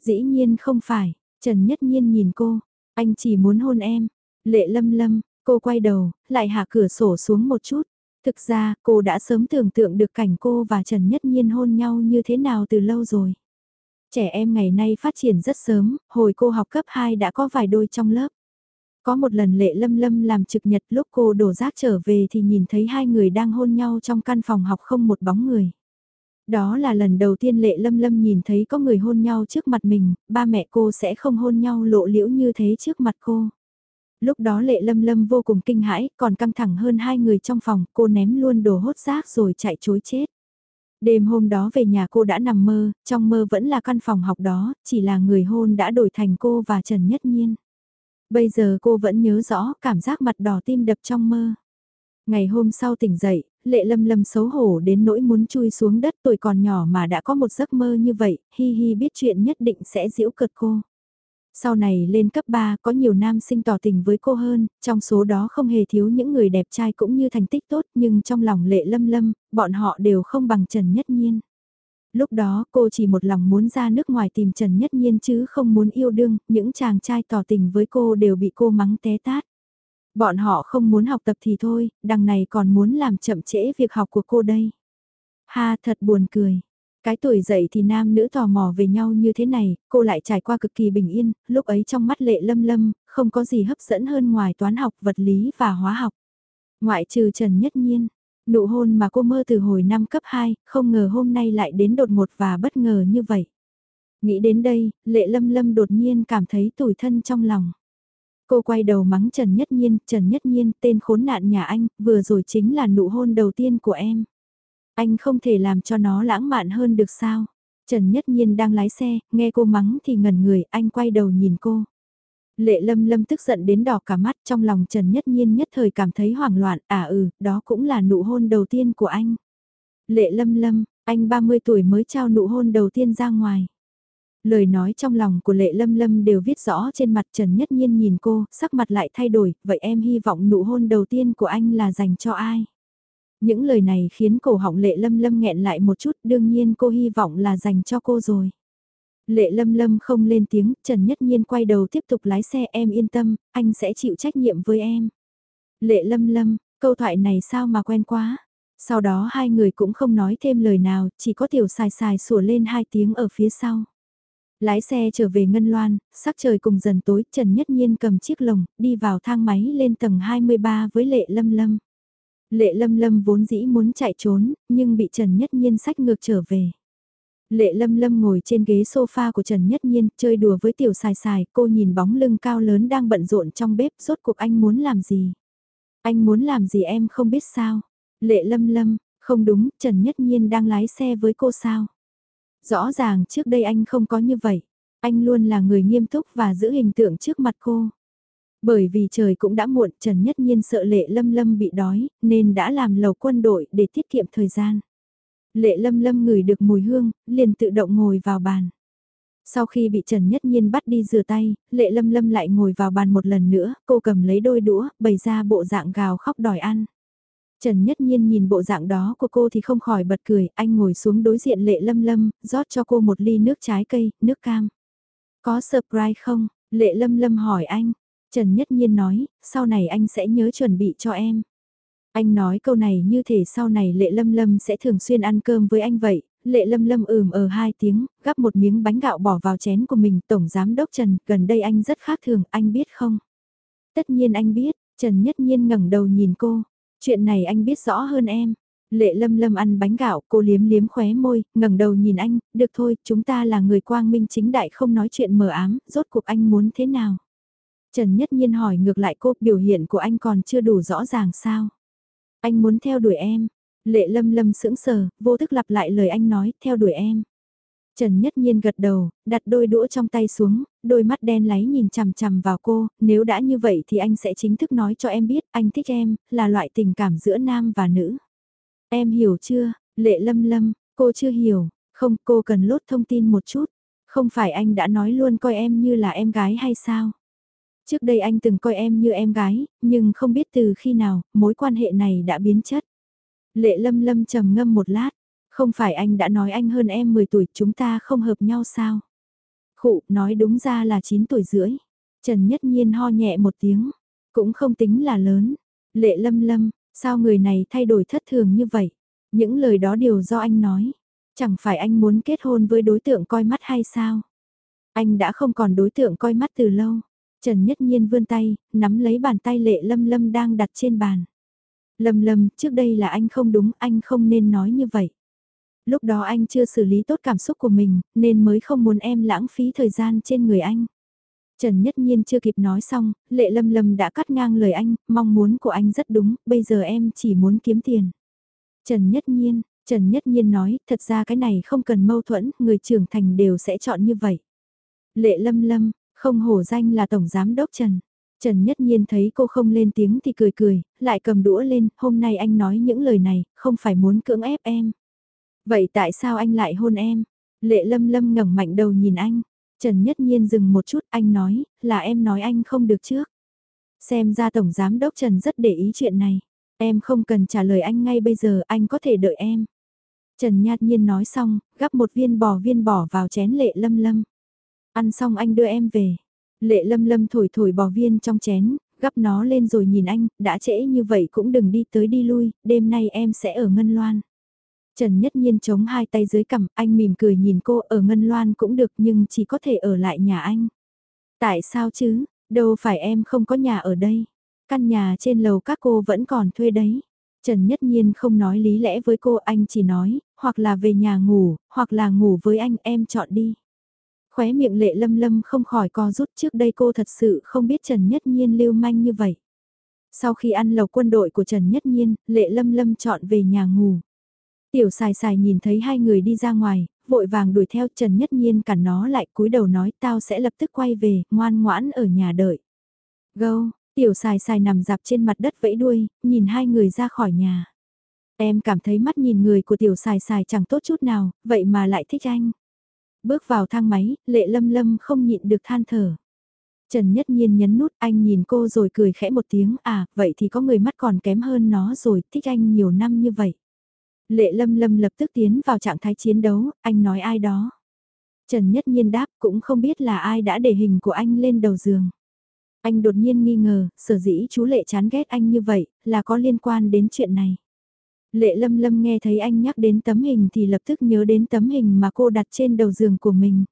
Dĩ nhiên không phải, Trần Nhất Nhiên nhìn cô, anh chỉ muốn hôn em. Lệ lâm lâm, cô quay đầu, lại hạ cửa sổ xuống một chút. Thực ra, cô đã sớm tưởng tượng được cảnh cô và Trần Nhất Nhiên hôn nhau như thế nào từ lâu rồi. Trẻ em ngày nay phát triển rất sớm, hồi cô học cấp 2 đã có vài đôi trong lớp. Có một lần lệ lâm lâm làm trực nhật lúc cô đổ rác trở về thì nhìn thấy hai người đang hôn nhau trong căn phòng học không một bóng người. Đó là lần đầu tiên lệ lâm lâm nhìn thấy có người hôn nhau trước mặt mình, ba mẹ cô sẽ không hôn nhau lộ liễu như thế trước mặt cô. Lúc đó lệ lâm lâm vô cùng kinh hãi, còn căng thẳng hơn hai người trong phòng, cô ném luôn đồ hốt rác rồi chạy chối chết. Đêm hôm đó về nhà cô đã nằm mơ, trong mơ vẫn là căn phòng học đó, chỉ là người hôn đã đổi thành cô và Trần Nhất Nhiên. Bây giờ cô vẫn nhớ rõ cảm giác mặt đỏ tim đập trong mơ. Ngày hôm sau tỉnh dậy, lệ lâm lâm xấu hổ đến nỗi muốn chui xuống đất tuổi còn nhỏ mà đã có một giấc mơ như vậy, hi hi biết chuyện nhất định sẽ giễu cợt cô. Sau này lên cấp 3 có nhiều nam sinh tỏ tình với cô hơn, trong số đó không hề thiếu những người đẹp trai cũng như thành tích tốt nhưng trong lòng lệ lâm lâm, bọn họ đều không bằng Trần Nhất Nhiên. Lúc đó cô chỉ một lòng muốn ra nước ngoài tìm Trần Nhất Nhiên chứ không muốn yêu đương, những chàng trai tỏ tình với cô đều bị cô mắng té tát. Bọn họ không muốn học tập thì thôi, đằng này còn muốn làm chậm trễ việc học của cô đây. Ha thật buồn cười. Cái tuổi dậy thì nam nữ tò mò về nhau như thế này, cô lại trải qua cực kỳ bình yên, lúc ấy trong mắt lệ lâm lâm, không có gì hấp dẫn hơn ngoài toán học, vật lý và hóa học. Ngoại trừ Trần Nhất Nhiên, nụ hôn mà cô mơ từ hồi năm cấp 2, không ngờ hôm nay lại đến đột ngột và bất ngờ như vậy. Nghĩ đến đây, lệ lâm lâm đột nhiên cảm thấy tủi thân trong lòng. Cô quay đầu mắng Trần Nhất Nhiên, Trần Nhất Nhiên, tên khốn nạn nhà anh, vừa rồi chính là nụ hôn đầu tiên của em. Anh không thể làm cho nó lãng mạn hơn được sao? Trần Nhất Nhiên đang lái xe, nghe cô mắng thì ngẩn người, anh quay đầu nhìn cô. Lệ lâm lâm tức giận đến đỏ cả mắt trong lòng Trần Nhất Nhiên nhất thời cảm thấy hoảng loạn, à ừ, đó cũng là nụ hôn đầu tiên của anh. Lệ lâm lâm, anh 30 tuổi mới trao nụ hôn đầu tiên ra ngoài. Lời nói trong lòng của lệ lâm lâm đều viết rõ trên mặt Trần Nhất Nhiên nhìn cô, sắc mặt lại thay đổi, vậy em hy vọng nụ hôn đầu tiên của anh là dành cho ai? Những lời này khiến cổ họng lệ lâm lâm nghẹn lại một chút, đương nhiên cô hy vọng là dành cho cô rồi. Lệ lâm lâm không lên tiếng, Trần Nhất Nhiên quay đầu tiếp tục lái xe em yên tâm, anh sẽ chịu trách nhiệm với em. Lệ lâm lâm, câu thoại này sao mà quen quá. Sau đó hai người cũng không nói thêm lời nào, chỉ có tiểu xài xài sủa lên hai tiếng ở phía sau. Lái xe trở về Ngân Loan, sắc trời cùng dần tối, Trần Nhất Nhiên cầm chiếc lồng, đi vào thang máy lên tầng 23 với Lệ Lâm Lâm. Lệ Lâm Lâm vốn dĩ muốn chạy trốn, nhưng bị Trần Nhất Nhiên sách ngược trở về. Lệ Lâm Lâm ngồi trên ghế sofa của Trần Nhất Nhiên, chơi đùa với tiểu xài xài, cô nhìn bóng lưng cao lớn đang bận rộn trong bếp, rốt cuộc anh muốn làm gì? Anh muốn làm gì em không biết sao? Lệ Lâm Lâm, không đúng, Trần Nhất Nhiên đang lái xe với cô sao? Rõ ràng trước đây anh không có như vậy. Anh luôn là người nghiêm túc và giữ hình tượng trước mặt cô. Bởi vì trời cũng đã muộn, Trần Nhất Nhiên sợ Lệ Lâm Lâm bị đói, nên đã làm lầu quân đội để tiết kiệm thời gian. Lệ Lâm Lâm ngửi được mùi hương, liền tự động ngồi vào bàn. Sau khi bị Trần Nhất Nhiên bắt đi rửa tay, Lệ Lâm Lâm lại ngồi vào bàn một lần nữa, cô cầm lấy đôi đũa, bày ra bộ dạng gào khóc đòi ăn. Trần Nhất Nhiên nhìn bộ dạng đó của cô thì không khỏi bật cười, anh ngồi xuống đối diện Lệ Lâm Lâm, rót cho cô một ly nước trái cây, nước cam. Có surprise không? Lệ Lâm Lâm hỏi anh. Trần Nhất Nhiên nói, sau này anh sẽ nhớ chuẩn bị cho em. Anh nói câu này như thể sau này Lệ Lâm Lâm sẽ thường xuyên ăn cơm với anh vậy. Lệ Lâm Lâm ừm ở hai tiếng, gắp một miếng bánh gạo bỏ vào chén của mình. Tổng Giám Đốc Trần, gần đây anh rất khác thường, anh biết không? Tất nhiên anh biết, Trần Nhất Nhiên ngẩng đầu nhìn cô. Chuyện này anh biết rõ hơn em. Lệ lâm lâm ăn bánh gạo, cô liếm liếm khóe môi, ngẩng đầu nhìn anh, được thôi, chúng ta là người quang minh chính đại không nói chuyện mờ ám, rốt cuộc anh muốn thế nào? Trần Nhất Nhiên hỏi ngược lại cô, biểu hiện của anh còn chưa đủ rõ ràng sao? Anh muốn theo đuổi em. Lệ lâm lâm sững sờ, vô thức lặp lại lời anh nói, theo đuổi em. Trần Nhất Nhiên gật đầu, đặt đôi đũa trong tay xuống, đôi mắt đen láy nhìn chằm chằm vào cô, nếu đã như vậy thì anh sẽ chính thức nói cho em biết anh thích em, là loại tình cảm giữa nam và nữ. Em hiểu chưa, lệ lâm lâm, cô chưa hiểu, không cô cần lốt thông tin một chút, không phải anh đã nói luôn coi em như là em gái hay sao? Trước đây anh từng coi em như em gái, nhưng không biết từ khi nào, mối quan hệ này đã biến chất. Lệ lâm lâm trầm ngâm một lát, không phải anh đã nói anh hơn em 10 tuổi chúng ta không hợp nhau sao? Khụ, nói đúng ra là 9 tuổi rưỡi. Trần Nhất Nhiên ho nhẹ một tiếng, cũng không tính là lớn. Lệ lâm lâm, sao người này thay đổi thất thường như vậy? Những lời đó đều do anh nói. Chẳng phải anh muốn kết hôn với đối tượng coi mắt hay sao? Anh đã không còn đối tượng coi mắt từ lâu. Trần Nhất Nhiên vươn tay, nắm lấy bàn tay lệ lâm lâm đang đặt trên bàn. Lâm lâm, trước đây là anh không đúng, anh không nên nói như vậy. Lúc đó anh chưa xử lý tốt cảm xúc của mình, nên mới không muốn em lãng phí thời gian trên người anh. Trần Nhất Nhiên chưa kịp nói xong, Lệ Lâm Lâm đã cắt ngang lời anh, mong muốn của anh rất đúng, bây giờ em chỉ muốn kiếm tiền. Trần Nhất Nhiên, Trần Nhất Nhiên nói, thật ra cái này không cần mâu thuẫn, người trưởng thành đều sẽ chọn như vậy. Lệ Lâm Lâm, không hổ danh là Tổng Giám Đốc Trần. Trần Nhất Nhiên thấy cô không lên tiếng thì cười cười, lại cầm đũa lên, hôm nay anh nói những lời này, không phải muốn cưỡng ép em. Vậy tại sao anh lại hôn em? Lệ lâm lâm ngẩng mạnh đầu nhìn anh. Trần Nhất Nhiên dừng một chút, anh nói, là em nói anh không được trước. Xem ra Tổng Giám Đốc Trần rất để ý chuyện này. Em không cần trả lời anh ngay bây giờ, anh có thể đợi em. Trần Nhạt Nhiên nói xong, gắp một viên bò viên bỏ vào chén lệ lâm lâm. Ăn xong anh đưa em về. Lệ lâm lâm thổi thổi bò viên trong chén, gắp nó lên rồi nhìn anh, đã trễ như vậy cũng đừng đi tới đi lui, đêm nay em sẽ ở Ngân Loan. Trần Nhất Nhiên chống hai tay dưới cằm, anh mỉm cười nhìn cô ở Ngân Loan cũng được nhưng chỉ có thể ở lại nhà anh. Tại sao chứ, đâu phải em không có nhà ở đây. Căn nhà trên lầu các cô vẫn còn thuê đấy. Trần Nhất Nhiên không nói lý lẽ với cô, anh chỉ nói, hoặc là về nhà ngủ, hoặc là ngủ với anh, em chọn đi. Khóe miệng lệ lâm lâm không khỏi co rút trước đây cô thật sự không biết Trần Nhất Nhiên lưu manh như vậy. Sau khi ăn lầu quân đội của Trần Nhất Nhiên, lệ lâm lâm chọn về nhà ngủ. Tiểu xài xài nhìn thấy hai người đi ra ngoài, vội vàng đuổi theo Trần Nhất Nhiên cản nó lại cúi đầu nói tao sẽ lập tức quay về, ngoan ngoãn ở nhà đợi. Gâu, tiểu xài xài nằm dạp trên mặt đất vẫy đuôi, nhìn hai người ra khỏi nhà. Em cảm thấy mắt nhìn người của tiểu xài xài chẳng tốt chút nào, vậy mà lại thích anh. Bước vào thang máy, lệ lâm lâm không nhịn được than thở. Trần Nhất Nhiên nhấn nút anh nhìn cô rồi cười khẽ một tiếng à, vậy thì có người mắt còn kém hơn nó rồi, thích anh nhiều năm như vậy. Lệ lâm lâm lập tức tiến vào trạng thái chiến đấu, anh nói ai đó. Trần Nhất Nhiên đáp cũng không biết là ai đã để hình của anh lên đầu giường. Anh đột nhiên nghi ngờ, sở dĩ chú Lệ chán ghét anh như vậy, là có liên quan đến chuyện này. Lệ lâm lâm nghe thấy anh nhắc đến tấm hình thì lập tức nhớ đến tấm hình mà cô đặt trên đầu giường của mình.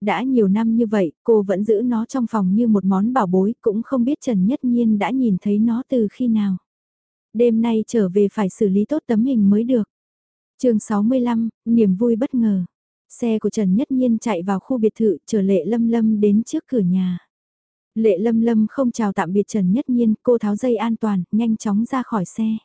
Đã nhiều năm như vậy, cô vẫn giữ nó trong phòng như một món bảo bối, cũng không biết Trần Nhất Nhiên đã nhìn thấy nó từ khi nào. Đêm nay trở về phải xử lý tốt tấm hình mới được. chương 65, niềm vui bất ngờ. Xe của Trần Nhất Nhiên chạy vào khu biệt thự chờ Lệ Lâm Lâm đến trước cửa nhà. Lệ Lâm Lâm không chào tạm biệt Trần Nhất Nhiên, cô tháo dây an toàn, nhanh chóng ra khỏi xe.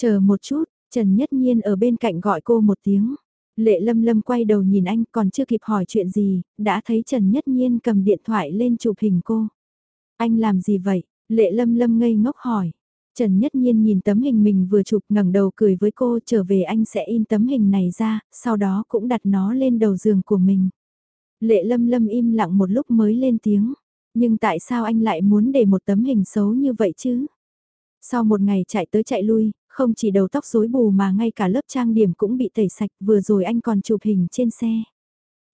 Chờ một chút, Trần Nhất Nhiên ở bên cạnh gọi cô một tiếng. Lệ Lâm Lâm quay đầu nhìn anh còn chưa kịp hỏi chuyện gì, đã thấy Trần Nhất Nhiên cầm điện thoại lên chụp hình cô. Anh làm gì vậy? Lệ Lâm Lâm ngây ngốc hỏi. Trần Nhất Nhiên nhìn tấm hình mình vừa chụp ngẩng đầu cười với cô trở về anh sẽ in tấm hình này ra, sau đó cũng đặt nó lên đầu giường của mình. Lệ Lâm Lâm im lặng một lúc mới lên tiếng. Nhưng tại sao anh lại muốn để một tấm hình xấu như vậy chứ? Sau một ngày chạy tới chạy lui, không chỉ đầu tóc rối bù mà ngay cả lớp trang điểm cũng bị tẩy sạch vừa rồi anh còn chụp hình trên xe.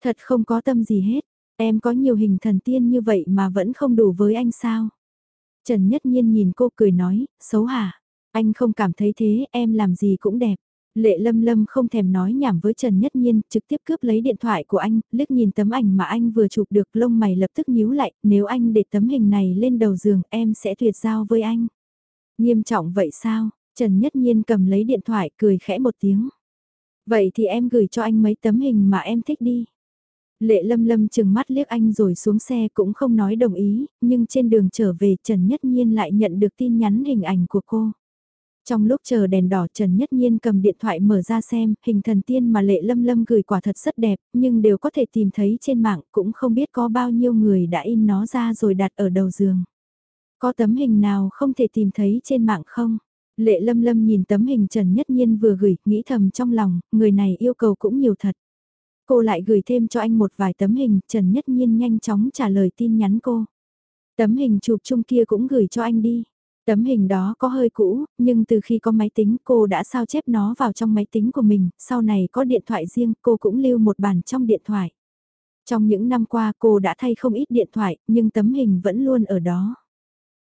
Thật không có tâm gì hết, em có nhiều hình thần tiên như vậy mà vẫn không đủ với anh sao? Trần Nhất Nhiên nhìn cô cười nói, xấu hả? Anh không cảm thấy thế, em làm gì cũng đẹp. Lệ Lâm Lâm không thèm nói nhảm với Trần Nhất Nhiên, trực tiếp cướp lấy điện thoại của anh, liếc nhìn tấm ảnh mà anh vừa chụp được lông mày lập tức nhíu lại, nếu anh để tấm hình này lên đầu giường em sẽ tuyệt giao với anh. Nghiêm trọng vậy sao? Trần Nhất Nhiên cầm lấy điện thoại cười khẽ một tiếng. Vậy thì em gửi cho anh mấy tấm hình mà em thích đi. Lệ lâm lâm chừng mắt liếc anh rồi xuống xe cũng không nói đồng ý, nhưng trên đường trở về Trần Nhất Nhiên lại nhận được tin nhắn hình ảnh của cô. Trong lúc chờ đèn đỏ Trần Nhất Nhiên cầm điện thoại mở ra xem, hình thần tiên mà Lệ Lâm Lâm gửi quả thật rất đẹp, nhưng đều có thể tìm thấy trên mạng, cũng không biết có bao nhiêu người đã in nó ra rồi đặt ở đầu giường. Có tấm hình nào không thể tìm thấy trên mạng không? Lệ Lâm Lâm nhìn tấm hình Trần Nhất Nhiên vừa gửi, nghĩ thầm trong lòng, người này yêu cầu cũng nhiều thật. Cô lại gửi thêm cho anh một vài tấm hình, Trần Nhất Nhiên nhanh chóng trả lời tin nhắn cô. Tấm hình chụp chung kia cũng gửi cho anh đi. Tấm hình đó có hơi cũ, nhưng từ khi có máy tính cô đã sao chép nó vào trong máy tính của mình, sau này có điện thoại riêng cô cũng lưu một bản trong điện thoại. Trong những năm qua cô đã thay không ít điện thoại, nhưng tấm hình vẫn luôn ở đó.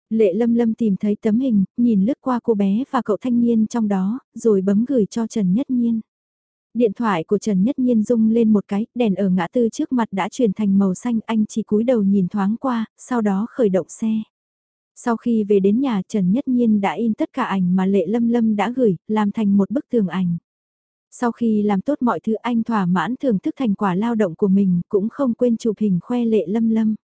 Lệ lâm lâm tìm thấy tấm hình, nhìn lướt qua cô bé và cậu thanh niên trong đó, rồi bấm gửi cho Trần Nhất Nhiên. Điện thoại của Trần Nhất Nhiên rung lên một cái, đèn ở ngã tư trước mặt đã chuyển thành màu xanh, anh chỉ cúi đầu nhìn thoáng qua, sau đó khởi động xe. Sau khi về đến nhà Trần Nhất Nhiên đã in tất cả ảnh mà Lệ Lâm Lâm đã gửi, làm thành một bức tường ảnh. Sau khi làm tốt mọi thứ anh thỏa mãn thưởng thức thành quả lao động của mình cũng không quên chụp hình khoe Lệ Lâm Lâm.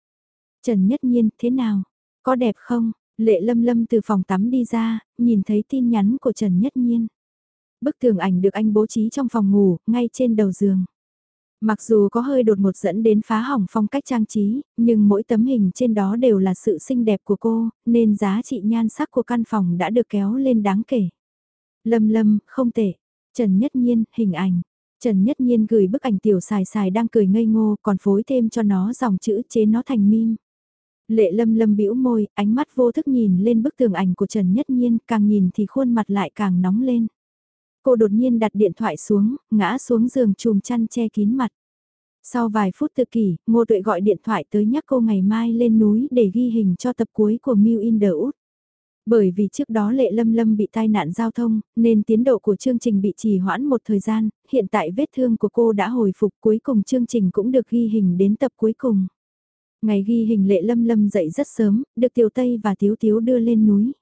Trần Nhất Nhiên, thế nào? Có đẹp không? Lệ Lâm Lâm từ phòng tắm đi ra, nhìn thấy tin nhắn của Trần Nhất Nhiên. Bức tường ảnh được anh bố trí trong phòng ngủ, ngay trên đầu giường. Mặc dù có hơi đột ngột dẫn đến phá hỏng phong cách trang trí, nhưng mỗi tấm hình trên đó đều là sự xinh đẹp của cô, nên giá trị nhan sắc của căn phòng đã được kéo lên đáng kể. Lâm lâm, không tệ. Trần Nhất Nhiên, hình ảnh. Trần Nhất Nhiên gửi bức ảnh tiểu xài xài đang cười ngây ngô còn phối thêm cho nó dòng chữ chế nó thành meme. Lệ lâm lâm bĩu môi, ánh mắt vô thức nhìn lên bức tường ảnh của Trần Nhất Nhiên, càng nhìn thì khuôn mặt lại càng nóng lên. Cô đột nhiên đặt điện thoại xuống, ngã xuống giường chùm chăn che kín mặt. Sau vài phút tự kỷ, Ngô Tuệ gọi điện thoại tới nhắc cô ngày mai lên núi để ghi hình cho tập cuối của Mew in the Wood. Bởi vì trước đó Lệ Lâm Lâm bị tai nạn giao thông, nên tiến độ của chương trình bị trì hoãn một thời gian, hiện tại vết thương của cô đã hồi phục cuối cùng chương trình cũng được ghi hình đến tập cuối cùng. Ngày ghi hình Lệ Lâm Lâm dậy rất sớm, được Tiểu Tây và Tiếu Tiếu đưa lên núi.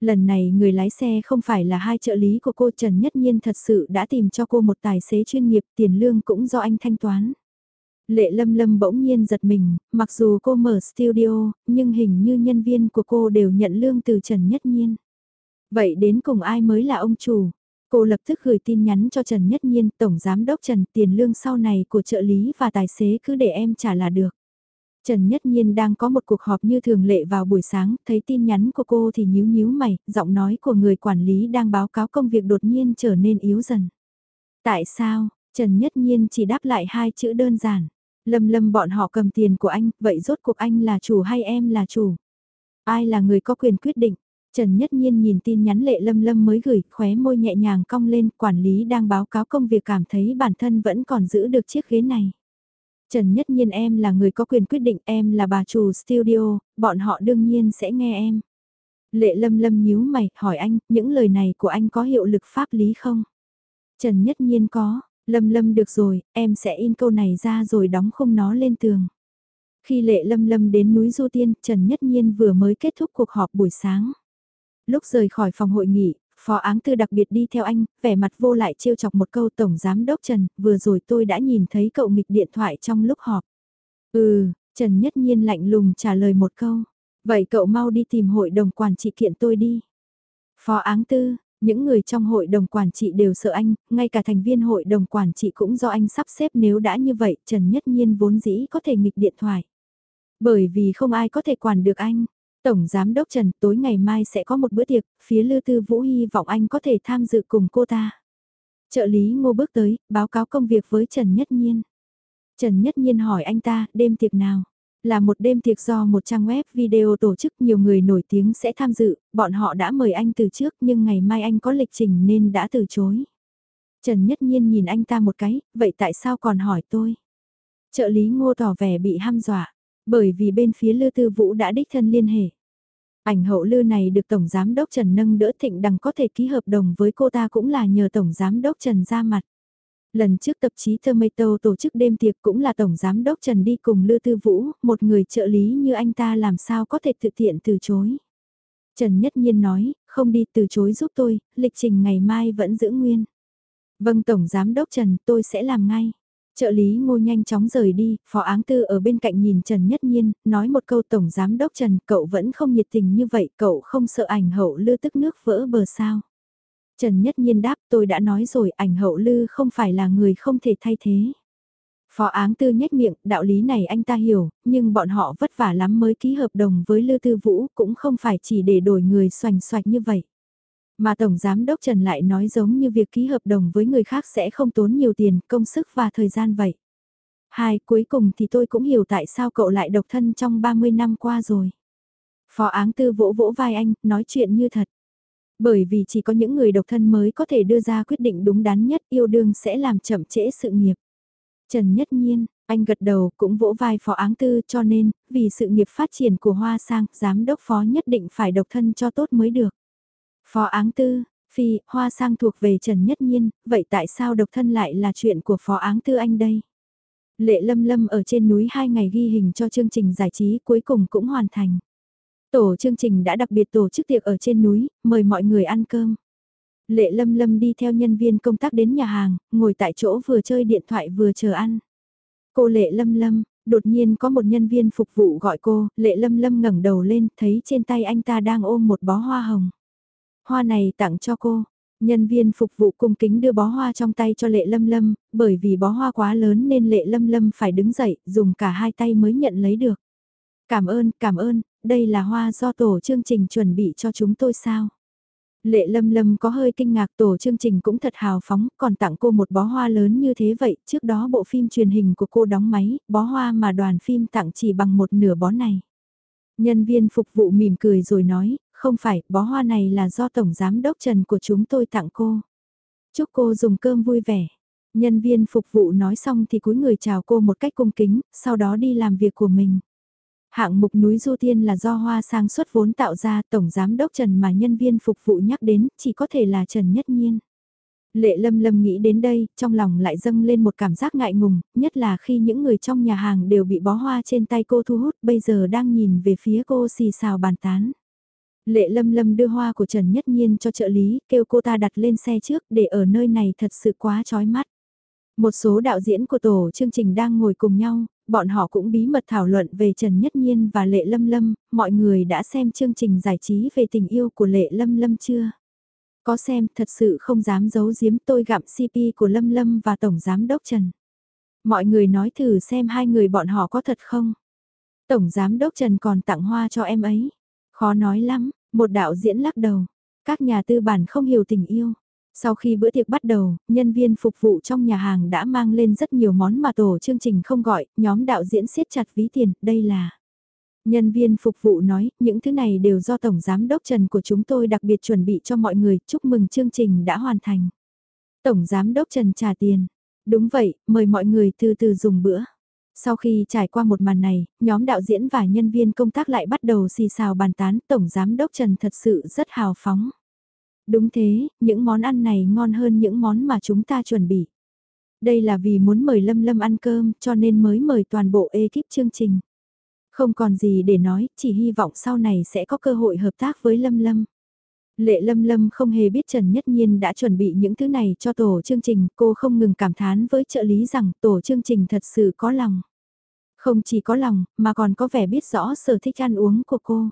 Lần này người lái xe không phải là hai trợ lý của cô Trần Nhất Nhiên thật sự đã tìm cho cô một tài xế chuyên nghiệp tiền lương cũng do anh thanh toán. Lệ lâm lâm bỗng nhiên giật mình, mặc dù cô mở studio, nhưng hình như nhân viên của cô đều nhận lương từ Trần Nhất Nhiên. Vậy đến cùng ai mới là ông chủ? Cô lập tức gửi tin nhắn cho Trần Nhất Nhiên, Tổng Giám Đốc Trần, tiền lương sau này của trợ lý và tài xế cứ để em trả là được. Trần Nhất Nhiên đang có một cuộc họp như thường lệ vào buổi sáng, thấy tin nhắn của cô thì nhíu nhíu mày, giọng nói của người quản lý đang báo cáo công việc đột nhiên trở nên yếu dần. Tại sao, Trần Nhất Nhiên chỉ đáp lại hai chữ đơn giản. Lâm lâm bọn họ cầm tiền của anh, vậy rốt cuộc anh là chủ hay em là chủ? Ai là người có quyền quyết định? Trần Nhất Nhiên nhìn tin nhắn lệ lâm lâm mới gửi, khóe môi nhẹ nhàng cong lên, quản lý đang báo cáo công việc cảm thấy bản thân vẫn còn giữ được chiếc ghế này. Trần Nhất Nhiên em là người có quyền quyết định, em là bà chủ studio, bọn họ đương nhiên sẽ nghe em. Lệ lâm lâm nhíu mày, hỏi anh, những lời này của anh có hiệu lực pháp lý không? Trần Nhất Nhiên có, lâm lâm được rồi, em sẽ in câu này ra rồi đóng khung nó lên tường. Khi lệ lâm lâm đến núi Du Tiên, Trần Nhất Nhiên vừa mới kết thúc cuộc họp buổi sáng. Lúc rời khỏi phòng hội nghị, Phó áng tư đặc biệt đi theo anh, vẻ mặt vô lại trêu chọc một câu Tổng Giám Đốc Trần, vừa rồi tôi đã nhìn thấy cậu nghịch điện thoại trong lúc họp. Ừ, Trần Nhất Nhiên lạnh lùng trả lời một câu. Vậy cậu mau đi tìm hội đồng quản trị kiện tôi đi. Phó áng tư, những người trong hội đồng quản trị đều sợ anh, ngay cả thành viên hội đồng quản trị cũng do anh sắp xếp nếu đã như vậy Trần Nhất Nhiên vốn dĩ có thể nghịch điện thoại. Bởi vì không ai có thể quản được anh. Tổng Giám Đốc Trần tối ngày mai sẽ có một bữa tiệc, phía Lư Tư Vũ hy vọng anh có thể tham dự cùng cô ta. Trợ lý ngô bước tới, báo cáo công việc với Trần Nhất Nhiên. Trần Nhất Nhiên hỏi anh ta, đêm tiệc nào? Là một đêm tiệc do một trang web video tổ chức nhiều người nổi tiếng sẽ tham dự, bọn họ đã mời anh từ trước nhưng ngày mai anh có lịch trình nên đã từ chối. Trần Nhất Nhiên nhìn anh ta một cái, vậy tại sao còn hỏi tôi? Trợ lý ngô tỏ vẻ bị ham dọa. Bởi vì bên phía Lư Tư Vũ đã đích thân liên hệ. Ảnh hậu Lư này được Tổng Giám Đốc Trần nâng đỡ thịnh đằng có thể ký hợp đồng với cô ta cũng là nhờ Tổng Giám Đốc Trần ra mặt. Lần trước tạp chí Tomato tổ chức đêm tiệc cũng là Tổng Giám Đốc Trần đi cùng Lư Tư Vũ, một người trợ lý như anh ta làm sao có thể thực tiện từ chối. Trần Nhất Nhiên nói, không đi từ chối giúp tôi, lịch trình ngày mai vẫn giữ nguyên. Vâng Tổng Giám Đốc Trần, tôi sẽ làm ngay. Trợ lý ngô nhanh chóng rời đi, phó áng tư ở bên cạnh nhìn Trần Nhất Nhiên, nói một câu Tổng Giám Đốc Trần, cậu vẫn không nhiệt tình như vậy, cậu không sợ ảnh hậu lư tức nước vỡ bờ sao. Trần Nhất Nhiên đáp tôi đã nói rồi ảnh hậu lư không phải là người không thể thay thế. Phó áng tư nhếch miệng, đạo lý này anh ta hiểu, nhưng bọn họ vất vả lắm mới ký hợp đồng với Lư Tư Vũ cũng không phải chỉ để đổi người xoành xoạch như vậy. Mà Tổng Giám Đốc Trần lại nói giống như việc ký hợp đồng với người khác sẽ không tốn nhiều tiền, công sức và thời gian vậy. Hai, cuối cùng thì tôi cũng hiểu tại sao cậu lại độc thân trong 30 năm qua rồi. Phó áng tư vỗ vỗ vai anh, nói chuyện như thật. Bởi vì chỉ có những người độc thân mới có thể đưa ra quyết định đúng đắn nhất yêu đương sẽ làm chậm trễ sự nghiệp. Trần Nhất Nhiên, anh gật đầu cũng vỗ vai phó áng tư cho nên, vì sự nghiệp phát triển của Hoa Sang, giám đốc phó nhất định phải độc thân cho tốt mới được. Phó áng tư, phi, Hoa Sang thuộc về Trần Nhất Nhiên, vậy tại sao độc thân lại là chuyện của phó áng tư anh đây? Lệ Lâm Lâm ở trên núi hai ngày ghi hình cho chương trình giải trí cuối cùng cũng hoàn thành. Tổ chương trình đã đặc biệt tổ chức tiệc ở trên núi, mời mọi người ăn cơm. Lệ Lâm Lâm đi theo nhân viên công tác đến nhà hàng, ngồi tại chỗ vừa chơi điện thoại vừa chờ ăn. Cô Lệ Lâm Lâm, đột nhiên có một nhân viên phục vụ gọi cô, Lệ Lâm Lâm ngẩng đầu lên, thấy trên tay anh ta đang ôm một bó hoa hồng. Hoa này tặng cho cô. Nhân viên phục vụ cung kính đưa bó hoa trong tay cho Lệ Lâm Lâm, bởi vì bó hoa quá lớn nên Lệ Lâm Lâm phải đứng dậy, dùng cả hai tay mới nhận lấy được. Cảm ơn, cảm ơn, đây là hoa do tổ chương trình chuẩn bị cho chúng tôi sao? Lệ lâm lâm có hơi kinh ngạc tổ chương trình cũng thật hào phóng, còn tặng cô một bó hoa lớn như thế vậy, trước đó bộ phim truyền hình của cô đóng máy, bó hoa mà đoàn phim tặng chỉ bằng một nửa bó này. Nhân viên phục vụ mỉm cười rồi nói, không phải, bó hoa này là do Tổng Giám Đốc Trần của chúng tôi tặng cô. Chúc cô dùng cơm vui vẻ. Nhân viên phục vụ nói xong thì cúi người chào cô một cách cung kính, sau đó đi làm việc của mình. Hạng mục núi Du Tiên là do hoa sang xuất vốn tạo ra Tổng Giám Đốc Trần mà nhân viên phục vụ nhắc đến chỉ có thể là Trần Nhất Nhiên. Lệ lâm lâm nghĩ đến đây, trong lòng lại dâng lên một cảm giác ngại ngùng, nhất là khi những người trong nhà hàng đều bị bó hoa trên tay cô thu hút, bây giờ đang nhìn về phía cô xì xào bàn tán. Lệ lâm lâm đưa hoa của Trần Nhất Nhiên cho trợ lý, kêu cô ta đặt lên xe trước để ở nơi này thật sự quá chói mắt. Một số đạo diễn của tổ chương trình đang ngồi cùng nhau, bọn họ cũng bí mật thảo luận về Trần Nhất Nhiên và Lệ Lâm Lâm, mọi người đã xem chương trình giải trí về tình yêu của Lệ Lâm Lâm chưa? Có xem, thật sự không dám giấu giếm tôi gặm CP của Lâm Lâm và Tổng Giám Đốc Trần. Mọi người nói thử xem hai người bọn họ có thật không? Tổng Giám Đốc Trần còn tặng hoa cho em ấy. Khó nói lắm, một đạo diễn lắc đầu. Các nhà tư bản không hiểu tình yêu. Sau khi bữa tiệc bắt đầu, nhân viên phục vụ trong nhà hàng đã mang lên rất nhiều món mà tổ chương trình không gọi, nhóm đạo diễn siết chặt ví tiền, đây là... Nhân viên phục vụ nói, những thứ này đều do Tổng Giám Đốc Trần của chúng tôi đặc biệt chuẩn bị cho mọi người, chúc mừng chương trình đã hoàn thành. Tổng Giám Đốc Trần trả tiền. Đúng vậy, mời mọi người từ từ dùng bữa. Sau khi trải qua một màn này, nhóm đạo diễn và nhân viên công tác lại bắt đầu xì xào bàn tán Tổng Giám Đốc Trần thật sự rất hào phóng. Đúng thế, những món ăn này ngon hơn những món mà chúng ta chuẩn bị. Đây là vì muốn mời Lâm Lâm ăn cơm cho nên mới mời toàn bộ ekip chương trình. Không còn gì để nói, chỉ hy vọng sau này sẽ có cơ hội hợp tác với Lâm Lâm. Lệ Lâm Lâm không hề biết Trần Nhất Nhiên đã chuẩn bị những thứ này cho tổ chương trình, cô không ngừng cảm thán với trợ lý rằng tổ chương trình thật sự có lòng. Không chỉ có lòng, mà còn có vẻ biết rõ sở thích ăn uống của cô.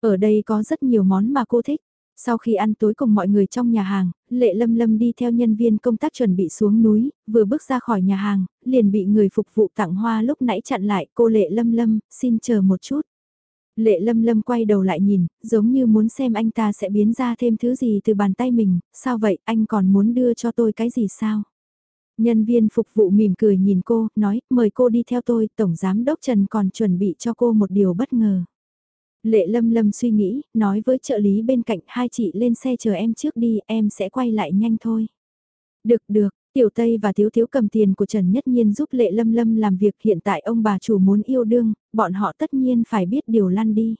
Ở đây có rất nhiều món mà cô thích, sau khi ăn tối cùng mọi người trong nhà hàng, Lệ Lâm Lâm đi theo nhân viên công tác chuẩn bị xuống núi, vừa bước ra khỏi nhà hàng, liền bị người phục vụ tặng hoa lúc nãy chặn lại cô Lệ Lâm Lâm, xin chờ một chút. Lệ Lâm Lâm quay đầu lại nhìn, giống như muốn xem anh ta sẽ biến ra thêm thứ gì từ bàn tay mình, sao vậy, anh còn muốn đưa cho tôi cái gì sao? Nhân viên phục vụ mỉm cười nhìn cô, nói, mời cô đi theo tôi, Tổng Giám Đốc Trần còn chuẩn bị cho cô một điều bất ngờ. Lệ lâm lâm suy nghĩ, nói với trợ lý bên cạnh hai chị lên xe chờ em trước đi, em sẽ quay lại nhanh thôi. Được được, Tiểu Tây và Thiếu Thiếu cầm tiền của Trần Nhất Nhiên giúp Lệ Lâm Lâm làm việc hiện tại ông bà chủ muốn yêu đương, bọn họ tất nhiên phải biết điều lăn đi.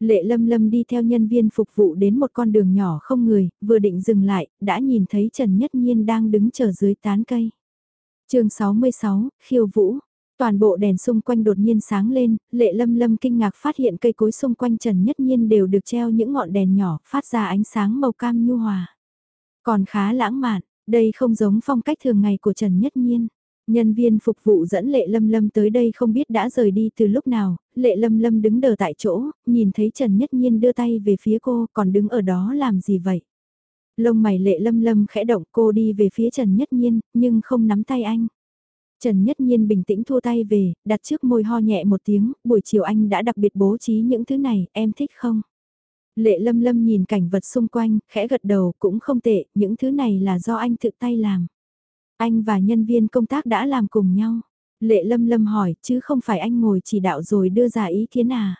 Lệ Lâm Lâm đi theo nhân viên phục vụ đến một con đường nhỏ không người, vừa định dừng lại, đã nhìn thấy Trần Nhất Nhiên đang đứng chờ dưới tán cây. chương 66, khiêu vũ, Toàn bộ đèn xung quanh đột nhiên sáng lên, lệ lâm lâm kinh ngạc phát hiện cây cối xung quanh Trần Nhất Nhiên đều được treo những ngọn đèn nhỏ, phát ra ánh sáng màu cam nhu hòa. Còn khá lãng mạn, đây không giống phong cách thường ngày của Trần Nhất Nhiên. Nhân viên phục vụ dẫn Lệ Lâm Lâm tới đây không biết đã rời đi từ lúc nào, Lệ Lâm Lâm đứng đờ tại chỗ, nhìn thấy Trần Nhất Nhiên đưa tay về phía cô, còn đứng ở đó làm gì vậy? Lông mày Lệ Lâm Lâm khẽ động cô đi về phía Trần Nhất Nhiên, nhưng không nắm tay anh. Trần Nhất Nhiên bình tĩnh thua tay về, đặt trước môi ho nhẹ một tiếng, buổi chiều anh đã đặc biệt bố trí những thứ này, em thích không? Lệ Lâm Lâm nhìn cảnh vật xung quanh, khẽ gật đầu cũng không tệ, những thứ này là do anh tự tay làm. Anh và nhân viên công tác đã làm cùng nhau. Lệ Lâm Lâm hỏi, chứ không phải anh ngồi chỉ đạo rồi đưa ra ý kiến à?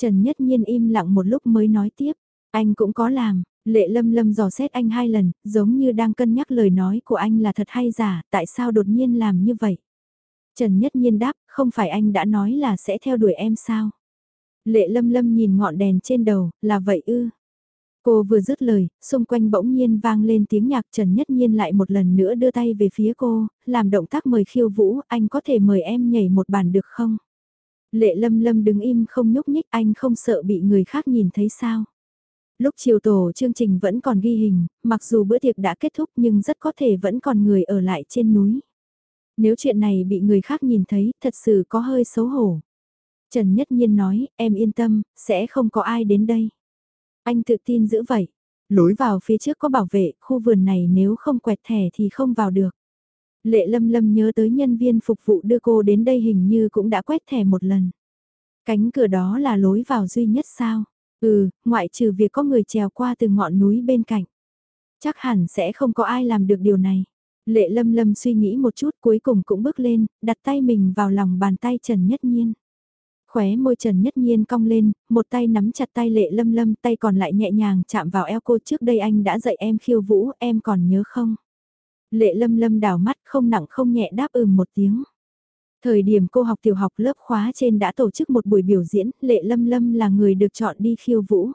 Trần Nhất Nhiên im lặng một lúc mới nói tiếp, anh cũng có làm, Lệ Lâm Lâm dò xét anh hai lần, giống như đang cân nhắc lời nói của anh là thật hay giả, tại sao đột nhiên làm như vậy? Trần Nhất Nhiên đáp, không phải anh đã nói là sẽ theo đuổi em sao? Lệ Lâm Lâm nhìn ngọn đèn trên đầu, là vậy ư? Cô vừa dứt lời, xung quanh bỗng nhiên vang lên tiếng nhạc Trần Nhất Nhiên lại một lần nữa đưa tay về phía cô, làm động tác mời khiêu vũ, anh có thể mời em nhảy một bản được không? Lệ Lâm Lâm đứng im không nhúc nhích anh không sợ bị người khác nhìn thấy sao? Lúc chiều tổ chương trình vẫn còn ghi hình, mặc dù bữa tiệc đã kết thúc nhưng rất có thể vẫn còn người ở lại trên núi. Nếu chuyện này bị người khác nhìn thấy, thật sự có hơi xấu hổ. Trần Nhất Nhiên nói, em yên tâm, sẽ không có ai đến đây. Anh tự tin giữ vậy. Lối vào phía trước có bảo vệ, khu vườn này nếu không quẹt thẻ thì không vào được. Lệ Lâm Lâm nhớ tới nhân viên phục vụ đưa cô đến đây hình như cũng đã quét thẻ một lần. Cánh cửa đó là lối vào duy nhất sao? Ừ, ngoại trừ việc có người trèo qua từ ngọn núi bên cạnh. Chắc hẳn sẽ không có ai làm được điều này. Lệ Lâm Lâm suy nghĩ một chút cuối cùng cũng bước lên, đặt tay mình vào lòng bàn tay Trần Nhất Nhiên. Khóe môi Trần Nhất Nhiên cong lên, một tay nắm chặt tay Lệ Lâm Lâm, tay còn lại nhẹ nhàng chạm vào eo cô trước đây anh đã dạy em khiêu vũ, em còn nhớ không? Lệ Lâm Lâm đảo mắt không nặng không nhẹ đáp ừm một tiếng. Thời điểm cô học tiểu học lớp khóa trên đã tổ chức một buổi biểu diễn, Lệ Lâm Lâm là người được chọn đi khiêu vũ.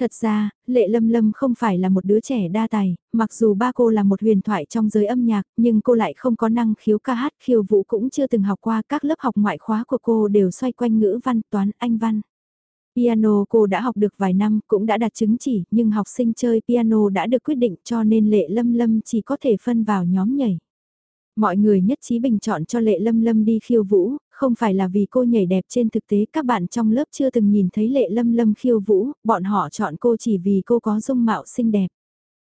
Thật ra, Lệ Lâm Lâm không phải là một đứa trẻ đa tài, mặc dù ba cô là một huyền thoại trong giới âm nhạc, nhưng cô lại không có năng khiếu ca hát, khiêu vũ cũng chưa từng học qua, các lớp học ngoại khóa của cô đều xoay quanh ngữ văn, toán, anh văn. Piano cô đã học được vài năm, cũng đã đạt chứng chỉ, nhưng học sinh chơi piano đã được quyết định cho nên Lệ Lâm Lâm chỉ có thể phân vào nhóm nhảy. Mọi người nhất trí bình chọn cho Lệ Lâm Lâm đi khiêu vũ, không phải là vì cô nhảy đẹp trên thực tế các bạn trong lớp chưa từng nhìn thấy Lệ Lâm Lâm khiêu vũ, bọn họ chọn cô chỉ vì cô có dung mạo xinh đẹp.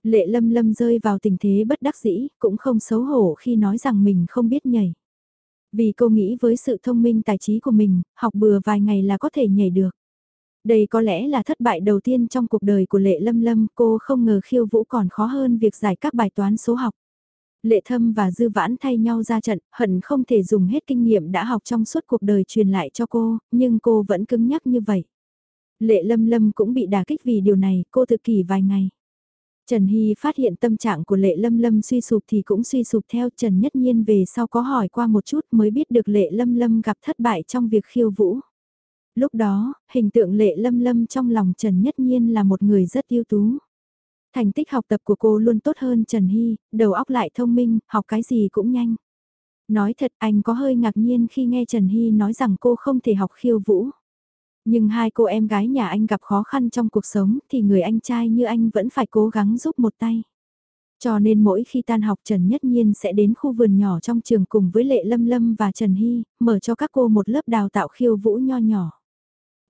Lệ Lâm Lâm rơi vào tình thế bất đắc dĩ, cũng không xấu hổ khi nói rằng mình không biết nhảy. Vì cô nghĩ với sự thông minh tài trí của mình, học bừa vài ngày là có thể nhảy được. Đây có lẽ là thất bại đầu tiên trong cuộc đời của Lệ Lâm Lâm, cô không ngờ khiêu vũ còn khó hơn việc giải các bài toán số học. Lệ thâm và dư vãn thay nhau ra trận, hận không thể dùng hết kinh nghiệm đã học trong suốt cuộc đời truyền lại cho cô, nhưng cô vẫn cứng nhắc như vậy. Lệ lâm lâm cũng bị đả kích vì điều này, cô thực kỷ vài ngày. Trần Hy phát hiện tâm trạng của Lệ Lâm Lâm suy sụp thì cũng suy sụp theo Trần Nhất Nhiên về sau có hỏi qua một chút mới biết được Lệ Lâm Lâm gặp thất bại trong việc khiêu vũ. Lúc đó, hình tượng Lệ Lâm Lâm trong lòng Trần Nhất Nhiên là một người rất ưu tú. Thành tích học tập của cô luôn tốt hơn Trần Hy, đầu óc lại thông minh, học cái gì cũng nhanh. Nói thật anh có hơi ngạc nhiên khi nghe Trần Hy nói rằng cô không thể học khiêu vũ. Nhưng hai cô em gái nhà anh gặp khó khăn trong cuộc sống thì người anh trai như anh vẫn phải cố gắng giúp một tay. Cho nên mỗi khi tan học Trần Nhất Nhiên sẽ đến khu vườn nhỏ trong trường cùng với Lệ Lâm Lâm và Trần Hy, mở cho các cô một lớp đào tạo khiêu vũ nho nhỏ.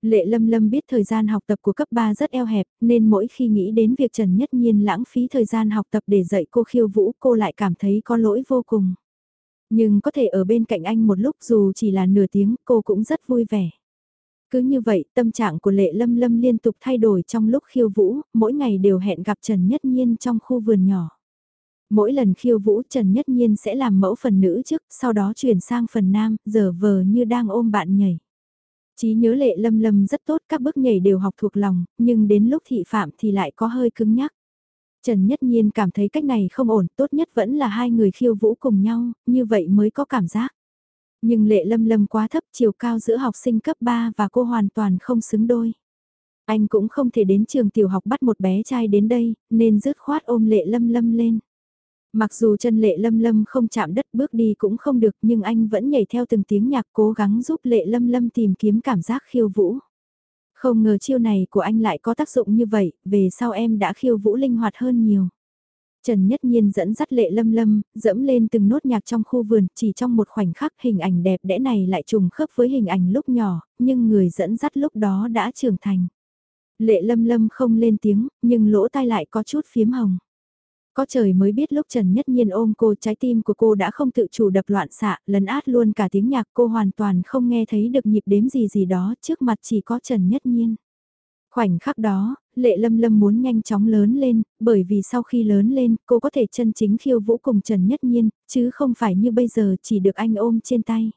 Lệ Lâm Lâm biết thời gian học tập của cấp 3 rất eo hẹp, nên mỗi khi nghĩ đến việc Trần Nhất Nhiên lãng phí thời gian học tập để dạy cô khiêu vũ cô lại cảm thấy có lỗi vô cùng. Nhưng có thể ở bên cạnh anh một lúc dù chỉ là nửa tiếng cô cũng rất vui vẻ. Cứ như vậy tâm trạng của Lệ Lâm Lâm liên tục thay đổi trong lúc khiêu vũ, mỗi ngày đều hẹn gặp Trần Nhất Nhiên trong khu vườn nhỏ. Mỗi lần khiêu vũ Trần Nhất Nhiên sẽ làm mẫu phần nữ trước, sau đó chuyển sang phần nam, giờ vờ như đang ôm bạn nhảy. Chí nhớ lệ lâm lâm rất tốt các bước nhảy đều học thuộc lòng, nhưng đến lúc thị phạm thì lại có hơi cứng nhắc. Trần Nhất Nhiên cảm thấy cách này không ổn, tốt nhất vẫn là hai người khiêu vũ cùng nhau, như vậy mới có cảm giác. Nhưng lệ lâm lâm quá thấp chiều cao giữa học sinh cấp 3 và cô hoàn toàn không xứng đôi. Anh cũng không thể đến trường tiểu học bắt một bé trai đến đây, nên dứt khoát ôm lệ lâm lâm lên. Mặc dù chân lệ lâm lâm không chạm đất bước đi cũng không được nhưng anh vẫn nhảy theo từng tiếng nhạc cố gắng giúp lệ lâm lâm tìm kiếm cảm giác khiêu vũ. Không ngờ chiêu này của anh lại có tác dụng như vậy, về sau em đã khiêu vũ linh hoạt hơn nhiều. Trần Nhất Nhiên dẫn dắt lệ lâm lâm, dẫm lên từng nốt nhạc trong khu vườn, chỉ trong một khoảnh khắc hình ảnh đẹp đẽ này lại trùng khớp với hình ảnh lúc nhỏ, nhưng người dẫn dắt lúc đó đã trưởng thành. Lệ lâm lâm không lên tiếng, nhưng lỗ tai lại có chút phiếm hồng. Có trời mới biết lúc Trần Nhất Nhiên ôm cô trái tim của cô đã không tự chủ đập loạn xạ, lấn át luôn cả tiếng nhạc cô hoàn toàn không nghe thấy được nhịp đếm gì gì đó, trước mặt chỉ có Trần Nhất Nhiên. Khoảnh khắc đó, lệ lâm lâm muốn nhanh chóng lớn lên, bởi vì sau khi lớn lên, cô có thể chân chính khiêu vũ cùng Trần Nhất Nhiên, chứ không phải như bây giờ chỉ được anh ôm trên tay.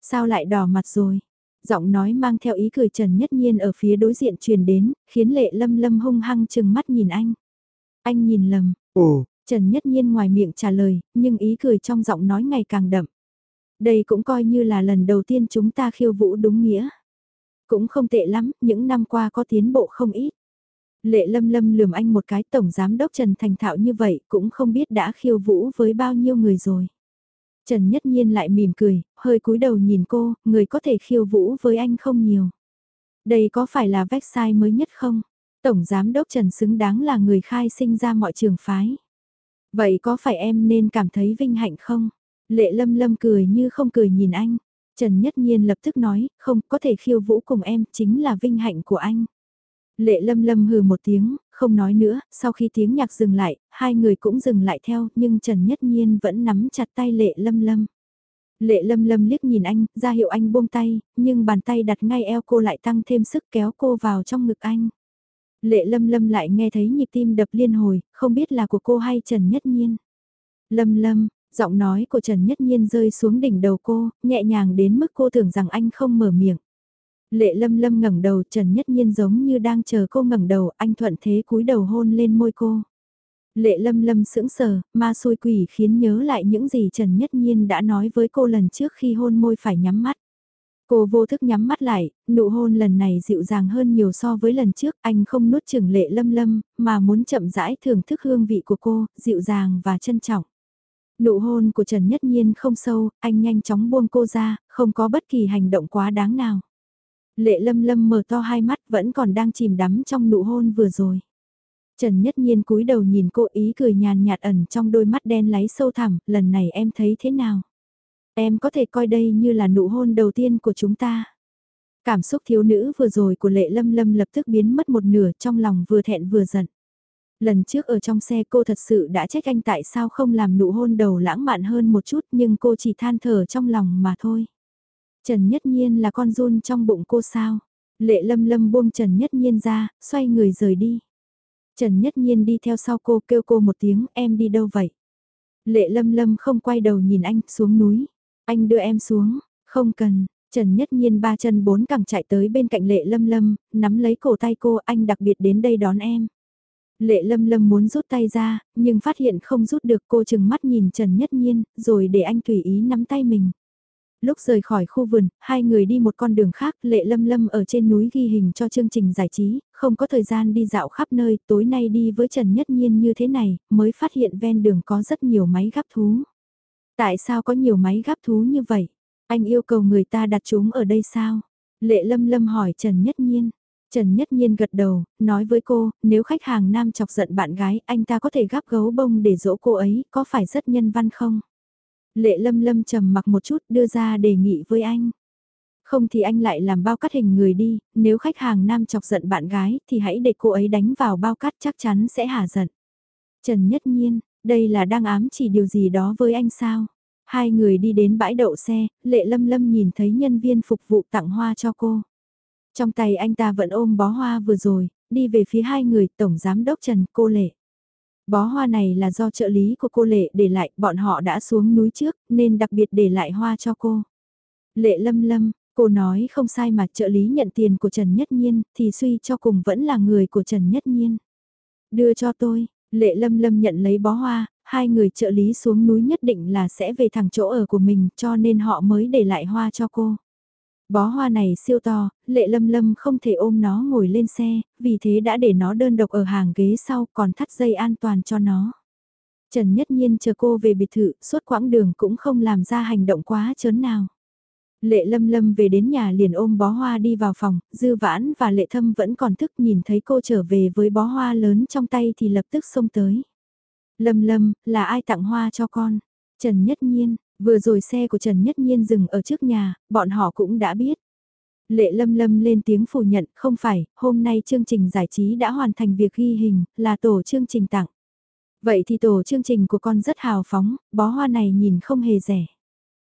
Sao lại đỏ mặt rồi? Giọng nói mang theo ý cười Trần Nhất Nhiên ở phía đối diện truyền đến, khiến lệ lâm lâm hung hăng chừng mắt nhìn anh. Anh nhìn lầm, ồ, Trần Nhất Nhiên ngoài miệng trả lời, nhưng ý cười trong giọng nói ngày càng đậm. Đây cũng coi như là lần đầu tiên chúng ta khiêu vũ đúng nghĩa. Cũng không tệ lắm, những năm qua có tiến bộ không ít. Lệ lâm lâm lườm anh một cái tổng giám đốc Trần Thành Thạo như vậy cũng không biết đã khiêu vũ với bao nhiêu người rồi. Trần Nhất Nhiên lại mỉm cười, hơi cúi đầu nhìn cô, người có thể khiêu vũ với anh không nhiều. Đây có phải là website mới nhất không? Tổng Giám đốc Trần xứng đáng là người khai sinh ra mọi trường phái. Vậy có phải em nên cảm thấy vinh hạnh không? Lệ lâm lâm cười như không cười nhìn anh. Trần Nhất Nhiên lập tức nói, không, có thể khiêu vũ cùng em, chính là vinh hạnh của anh. Lệ lâm lâm hừ một tiếng, không nói nữa, sau khi tiếng nhạc dừng lại, hai người cũng dừng lại theo, nhưng Trần Nhất Nhiên vẫn nắm chặt tay lệ lâm lâm. Lệ lâm lâm liếc nhìn anh, ra hiệu anh buông tay, nhưng bàn tay đặt ngay eo cô lại tăng thêm sức kéo cô vào trong ngực anh. Lệ lâm lâm lại nghe thấy nhịp tim đập liên hồi, không biết là của cô hay Trần Nhất Nhiên. Lâm lâm, giọng nói của Trần Nhất Nhiên rơi xuống đỉnh đầu cô, nhẹ nhàng đến mức cô tưởng rằng anh không mở miệng. Lệ lâm lâm ngẩng đầu Trần Nhất Nhiên giống như đang chờ cô ngẩng đầu, anh thuận thế cúi đầu hôn lên môi cô. Lệ lâm lâm sững sờ, ma xôi quỷ khiến nhớ lại những gì Trần Nhất Nhiên đã nói với cô lần trước khi hôn môi phải nhắm mắt. Cô vô thức nhắm mắt lại, nụ hôn lần này dịu dàng hơn nhiều so với lần trước, anh không nuốt chừng lệ lâm lâm, mà muốn chậm rãi thưởng thức hương vị của cô, dịu dàng và trân trọng. Nụ hôn của Trần Nhất Nhiên không sâu, anh nhanh chóng buông cô ra, không có bất kỳ hành động quá đáng nào. Lệ lâm lâm mở to hai mắt vẫn còn đang chìm đắm trong nụ hôn vừa rồi. Trần Nhất Nhiên cúi đầu nhìn cô ý cười nhàn nhạt ẩn trong đôi mắt đen láy sâu thẳm, lần này em thấy thế nào? Em có thể coi đây như là nụ hôn đầu tiên của chúng ta. Cảm xúc thiếu nữ vừa rồi của lệ lâm lâm lập tức biến mất một nửa trong lòng vừa thẹn vừa giận. Lần trước ở trong xe cô thật sự đã trách anh tại sao không làm nụ hôn đầu lãng mạn hơn một chút nhưng cô chỉ than thở trong lòng mà thôi. Trần Nhất Nhiên là con run trong bụng cô sao? Lệ lâm lâm buông Trần Nhất Nhiên ra, xoay người rời đi. Trần Nhất Nhiên đi theo sau cô kêu cô một tiếng em đi đâu vậy? Lệ lâm lâm không quay đầu nhìn anh xuống núi. Anh đưa em xuống, không cần. Trần Nhất Nhiên ba chân bốn cẳng chạy tới bên cạnh Lệ Lâm Lâm, nắm lấy cổ tay cô anh đặc biệt đến đây đón em. Lệ Lâm Lâm muốn rút tay ra, nhưng phát hiện không rút được cô chừng mắt nhìn Trần Nhất Nhiên, rồi để anh tùy ý nắm tay mình lúc rời khỏi khu vườn, hai người đi một con đường khác, lệ lâm lâm ở trên núi ghi hình cho chương trình giải trí, không có thời gian đi dạo khắp nơi, tối nay đi với Trần Nhất Nhiên như thế này, mới phát hiện ven đường có rất nhiều máy gắp thú. Tại sao có nhiều máy gắp thú như vậy? Anh yêu cầu người ta đặt chúng ở đây sao? Lệ lâm lâm hỏi Trần Nhất Nhiên. Trần Nhất Nhiên gật đầu, nói với cô, nếu khách hàng nam chọc giận bạn gái, anh ta có thể gắp gấu bông để dỗ cô ấy, có phải rất nhân văn không? Lệ lâm lâm trầm mặc một chút đưa ra đề nghị với anh. Không thì anh lại làm bao cắt hình người đi, nếu khách hàng nam chọc giận bạn gái thì hãy để cô ấy đánh vào bao cắt chắc chắn sẽ hả giận. Trần Nhất Nhiên, đây là đang ám chỉ điều gì đó với anh sao? Hai người đi đến bãi đậu xe, Lệ Lâm Lâm nhìn thấy nhân viên phục vụ tặng hoa cho cô. Trong tay anh ta vẫn ôm bó hoa vừa rồi, đi về phía hai người Tổng Giám Đốc Trần cô Lệ. Bó hoa này là do trợ lý của cô Lệ để lại, bọn họ đã xuống núi trước, nên đặc biệt để lại hoa cho cô. Lệ lâm lâm, cô nói không sai mà trợ lý nhận tiền của Trần Nhất Nhiên, thì suy cho cùng vẫn là người của Trần Nhất Nhiên. Đưa cho tôi, Lệ lâm lâm nhận lấy bó hoa, hai người trợ lý xuống núi nhất định là sẽ về thẳng chỗ ở của mình cho nên họ mới để lại hoa cho cô. Bó hoa này siêu to, lệ lâm lâm không thể ôm nó ngồi lên xe, vì thế đã để nó đơn độc ở hàng ghế sau còn thắt dây an toàn cho nó. Trần Nhất Nhiên chờ cô về biệt thự, suốt quãng đường cũng không làm ra hành động quá chớn nào. Lệ lâm lâm về đến nhà liền ôm bó hoa đi vào phòng, dư vãn và lệ thâm vẫn còn thức nhìn thấy cô trở về với bó hoa lớn trong tay thì lập tức xông tới. Lâm lâm, là ai tặng hoa cho con? Trần Nhất Nhiên, vừa rồi xe của Trần Nhất Nhiên dừng ở trước nhà, bọn họ cũng đã biết. Lệ lâm lâm lên tiếng phủ nhận, không phải, hôm nay chương trình giải trí đã hoàn thành việc ghi hình, là tổ chương trình tặng. Vậy thì tổ chương trình của con rất hào phóng, bó hoa này nhìn không hề rẻ.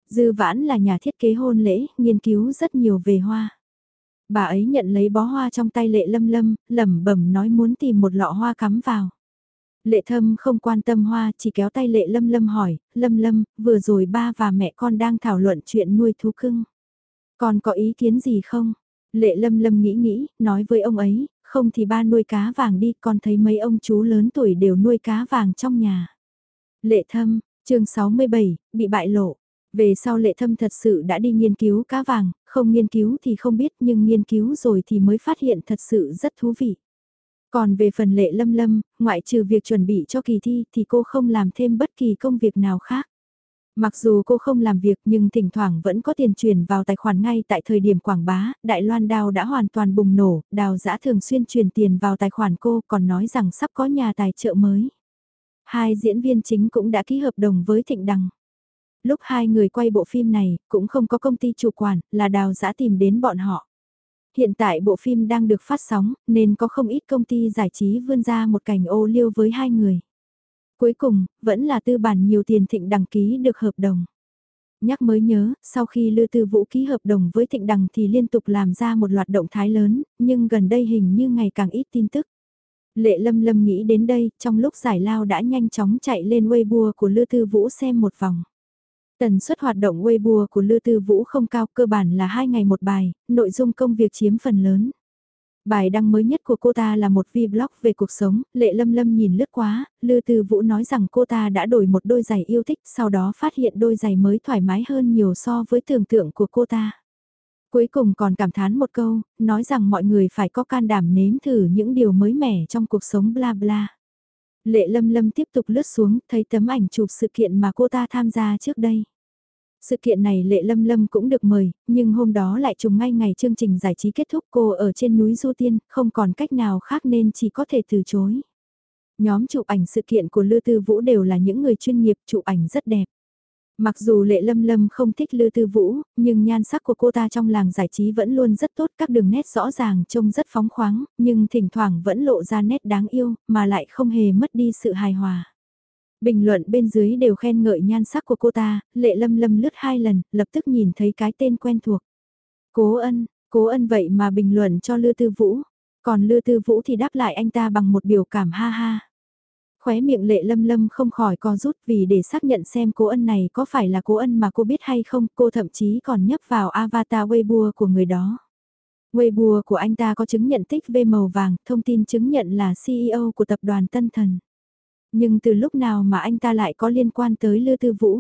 Dư vãn là nhà thiết kế hôn lễ, nghiên cứu rất nhiều về hoa. Bà ấy nhận lấy bó hoa trong tay lệ lâm lâm, lẩm bẩm nói muốn tìm một lọ hoa cắm vào. Lệ thâm không quan tâm hoa, chỉ kéo tay lệ lâm lâm hỏi, lâm lâm, vừa rồi ba và mẹ con đang thảo luận chuyện nuôi thú cưng. Con có ý kiến gì không? Lệ lâm lâm nghĩ nghĩ, nói với ông ấy, không thì ba nuôi cá vàng đi, con thấy mấy ông chú lớn tuổi đều nuôi cá vàng trong nhà. Lệ thâm, chương 67, bị bại lộ. Về sau lệ thâm thật sự đã đi nghiên cứu cá vàng, không nghiên cứu thì không biết nhưng nghiên cứu rồi thì mới phát hiện thật sự rất thú vị. Còn về phần lệ lâm lâm, ngoại trừ việc chuẩn bị cho kỳ thi thì cô không làm thêm bất kỳ công việc nào khác. Mặc dù cô không làm việc nhưng thỉnh thoảng vẫn có tiền chuyển vào tài khoản ngay tại thời điểm quảng bá, Đại Loan Đào đã hoàn toàn bùng nổ, Đào giã thường xuyên truyền tiền vào tài khoản cô còn nói rằng sắp có nhà tài trợ mới. Hai diễn viên chính cũng đã ký hợp đồng với Thịnh Đằng. Lúc hai người quay bộ phim này, cũng không có công ty chủ quản, là Đào giã tìm đến bọn họ. Hiện tại bộ phim đang được phát sóng, nên có không ít công ty giải trí vươn ra một cảnh ô liêu với hai người. Cuối cùng, vẫn là tư bản nhiều tiền thịnh đăng ký được hợp đồng. Nhắc mới nhớ, sau khi Lư Tư Vũ ký hợp đồng với Thịnh Đằng thì liên tục làm ra một loạt động thái lớn, nhưng gần đây hình như ngày càng ít tin tức. Lệ Lâm Lâm nghĩ đến đây, trong lúc giải lao đã nhanh chóng chạy lên Weibo của Lư Tư Vũ xem một vòng. Tần suất hoạt động Weibo của Lư Tư Vũ không cao, cơ bản là hai ngày một bài, nội dung công việc chiếm phần lớn. Bài đăng mới nhất của cô ta là một vlog về cuộc sống, lệ lâm lâm nhìn lướt quá, Lư Tư Vũ nói rằng cô ta đã đổi một đôi giày yêu thích, sau đó phát hiện đôi giày mới thoải mái hơn nhiều so với tưởng tượng của cô ta. Cuối cùng còn cảm thán một câu, nói rằng mọi người phải có can đảm nếm thử những điều mới mẻ trong cuộc sống bla bla. Lệ lâm lâm tiếp tục lướt xuống, thấy tấm ảnh chụp sự kiện mà cô ta tham gia trước đây. Sự kiện này Lệ Lâm Lâm cũng được mời, nhưng hôm đó lại trùng ngay ngày chương trình giải trí kết thúc cô ở trên núi Du Tiên, không còn cách nào khác nên chỉ có thể từ chối. Nhóm chụp ảnh sự kiện của Lư Tư Vũ đều là những người chuyên nghiệp chụp ảnh rất đẹp. Mặc dù Lệ Lâm Lâm không thích Lư Tư Vũ, nhưng nhan sắc của cô ta trong làng giải trí vẫn luôn rất tốt, các đường nét rõ ràng trông rất phóng khoáng, nhưng thỉnh thoảng vẫn lộ ra nét đáng yêu, mà lại không hề mất đi sự hài hòa. Bình luận bên dưới đều khen ngợi nhan sắc của cô ta, lệ lâm lâm lướt hai lần, lập tức nhìn thấy cái tên quen thuộc. Cố ân, cố ân vậy mà bình luận cho Lư Tư Vũ, còn Lư Tư Vũ thì đáp lại anh ta bằng một biểu cảm ha ha. Khóe miệng lệ lâm lâm không khỏi co rút vì để xác nhận xem cố ân này có phải là cố ân mà cô biết hay không, cô thậm chí còn nhấp vào avatar Weibo của người đó. Weibo của anh ta có chứng nhận tích V màu vàng, thông tin chứng nhận là CEO của tập đoàn Tân Thần. Nhưng từ lúc nào mà anh ta lại có liên quan tới Lư Tư Vũ?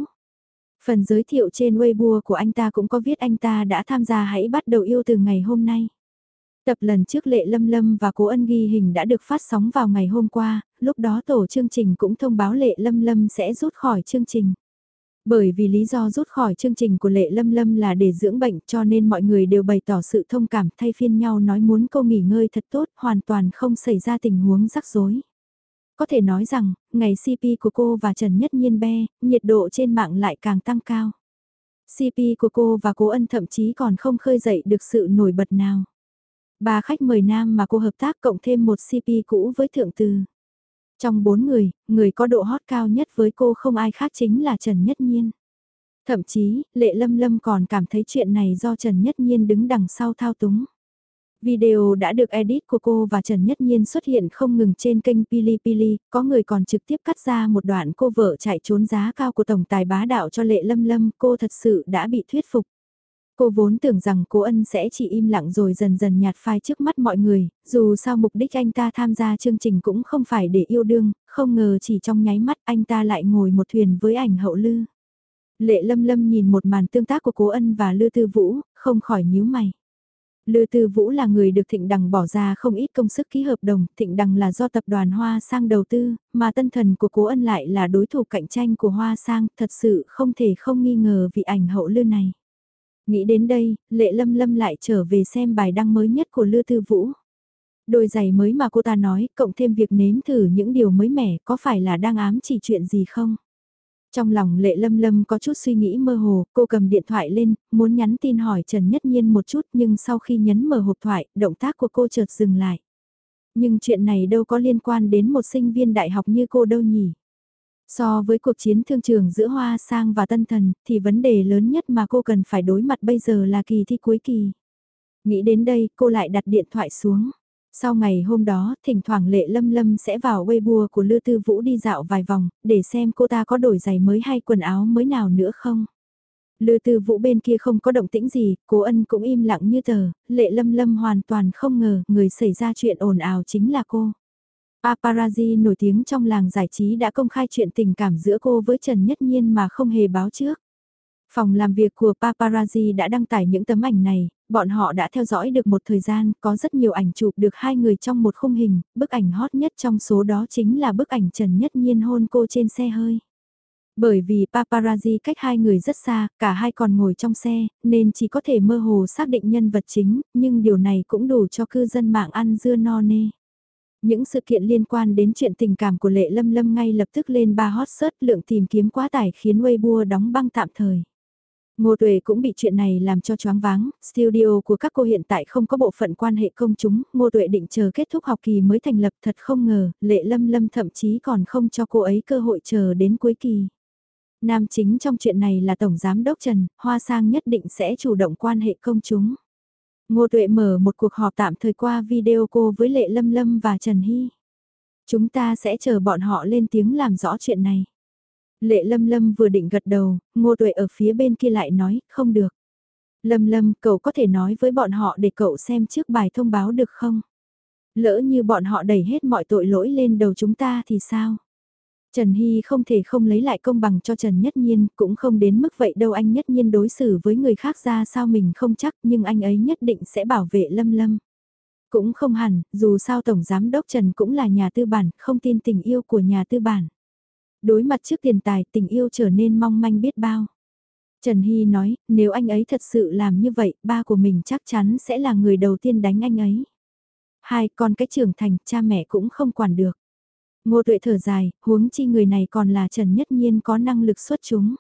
Phần giới thiệu trên Weibo của anh ta cũng có viết anh ta đã tham gia hãy bắt đầu yêu từ ngày hôm nay. Tập lần trước Lệ Lâm Lâm và Cố Ân ghi hình đã được phát sóng vào ngày hôm qua, lúc đó tổ chương trình cũng thông báo Lệ Lâm Lâm sẽ rút khỏi chương trình. Bởi vì lý do rút khỏi chương trình của Lệ Lâm Lâm là để dưỡng bệnh cho nên mọi người đều bày tỏ sự thông cảm thay phiên nhau nói muốn cô nghỉ ngơi thật tốt, hoàn toàn không xảy ra tình huống rắc rối. Có thể nói rằng, ngày CP của cô và Trần Nhất Nhiên be, nhiệt độ trên mạng lại càng tăng cao. CP của cô và cố ân thậm chí còn không khơi dậy được sự nổi bật nào. Ba khách mời nam mà cô hợp tác cộng thêm một CP cũ với thượng từ. Trong bốn người, người có độ hot cao nhất với cô không ai khác chính là Trần Nhất Nhiên. Thậm chí, Lệ Lâm Lâm còn cảm thấy chuyện này do Trần Nhất Nhiên đứng đằng sau thao túng. Video đã được edit của cô và Trần Nhất Nhiên xuất hiện không ngừng trên kênh Pili có người còn trực tiếp cắt ra một đoạn cô vợ chạy trốn giá cao của Tổng Tài bá đạo cho Lệ Lâm Lâm, cô thật sự đã bị thuyết phục. Cô vốn tưởng rằng cố ân sẽ chỉ im lặng rồi dần dần nhạt phai trước mắt mọi người, dù sao mục đích anh ta tham gia chương trình cũng không phải để yêu đương, không ngờ chỉ trong nháy mắt anh ta lại ngồi một thuyền với ảnh hậu lư. Lệ lâm lâm nhìn một màn tương tác của cố ân và lư tư vũ, không khỏi nhíu mày. Lư Tư Vũ là người được Thịnh Đằng bỏ ra không ít công sức ký hợp đồng, Thịnh Đằng là do tập đoàn Hoa Sang đầu tư, mà tân thần của Cố Ân lại là đối thủ cạnh tranh của Hoa Sang, thật sự không thể không nghi ngờ vị ảnh hậu Lư này. Nghĩ đến đây, Lệ Lâm Lâm lại trở về xem bài đăng mới nhất của Lư Tư Vũ. Đôi giày mới mà cô ta nói, cộng thêm việc nếm thử những điều mới mẻ, có phải là đang ám chỉ chuyện gì không? Trong lòng lệ lâm lâm có chút suy nghĩ mơ hồ, cô cầm điện thoại lên, muốn nhắn tin hỏi Trần Nhất Nhiên một chút nhưng sau khi nhấn mở hộp thoại, động tác của cô chợt dừng lại. Nhưng chuyện này đâu có liên quan đến một sinh viên đại học như cô đâu nhỉ? So với cuộc chiến thương trường giữa Hoa Sang và Tân Thần, thì vấn đề lớn nhất mà cô cần phải đối mặt bây giờ là kỳ thi cuối kỳ. Nghĩ đến đây, cô lại đặt điện thoại xuống. Sau ngày hôm đó, thỉnh thoảng Lệ Lâm Lâm sẽ vào Weibo của Lư Tư Vũ đi dạo vài vòng, để xem cô ta có đổi giày mới hay quần áo mới nào nữa không. Lư Tư Vũ bên kia không có động tĩnh gì, cố ân cũng im lặng như tờ, Lệ Lâm Lâm hoàn toàn không ngờ người xảy ra chuyện ồn ào chính là cô. Paparazzi nổi tiếng trong làng giải trí đã công khai chuyện tình cảm giữa cô với Trần Nhất Nhiên mà không hề báo trước. Phòng làm việc của paparazzi đã đăng tải những tấm ảnh này, bọn họ đã theo dõi được một thời gian, có rất nhiều ảnh chụp được hai người trong một khung hình, bức ảnh hot nhất trong số đó chính là bức ảnh Trần Nhất Nhiên hôn cô trên xe hơi. Bởi vì paparazzi cách hai người rất xa, cả hai còn ngồi trong xe, nên chỉ có thể mơ hồ xác định nhân vật chính, nhưng điều này cũng đủ cho cư dân mạng ăn dưa no nê. Những sự kiện liên quan đến chuyện tình cảm của Lệ Lâm Lâm ngay lập tức lên ba hot search lượng tìm kiếm quá tải khiến Weibo đóng băng tạm thời. Ngô Tuệ cũng bị chuyện này làm cho choáng váng, studio của các cô hiện tại không có bộ phận quan hệ công chúng, Ngô Tuệ định chờ kết thúc học kỳ mới thành lập thật không ngờ, Lệ Lâm Lâm thậm chí còn không cho cô ấy cơ hội chờ đến cuối kỳ. Nam chính trong chuyện này là Tổng Giám Đốc Trần, Hoa Sang nhất định sẽ chủ động quan hệ công chúng. Ngô Tuệ mở một cuộc họp tạm thời qua video cô với Lệ Lâm Lâm và Trần Hy. Chúng ta sẽ chờ bọn họ lên tiếng làm rõ chuyện này. Lệ Lâm Lâm vừa định gật đầu, Ngô Tuệ ở phía bên kia lại nói, không được. Lâm Lâm, cậu có thể nói với bọn họ để cậu xem trước bài thông báo được không? Lỡ như bọn họ đẩy hết mọi tội lỗi lên đầu chúng ta thì sao? Trần Hy không thể không lấy lại công bằng cho Trần Nhất Nhiên, cũng không đến mức vậy đâu anh Nhất Nhiên đối xử với người khác ra sao mình không chắc nhưng anh ấy nhất định sẽ bảo vệ Lâm Lâm. Cũng không hẳn, dù sao Tổng Giám Đốc Trần cũng là nhà tư bản, không tin tình yêu của nhà tư bản. Đối mặt trước tiền tài tình yêu trở nên mong manh biết bao. Trần Hy nói, nếu anh ấy thật sự làm như vậy, ba của mình chắc chắn sẽ là người đầu tiên đánh anh ấy. Hai, con cái trưởng thành, cha mẹ cũng không quản được. Ngô tuệ thở dài, huống chi người này còn là Trần Nhất Nhiên có năng lực xuất chúng.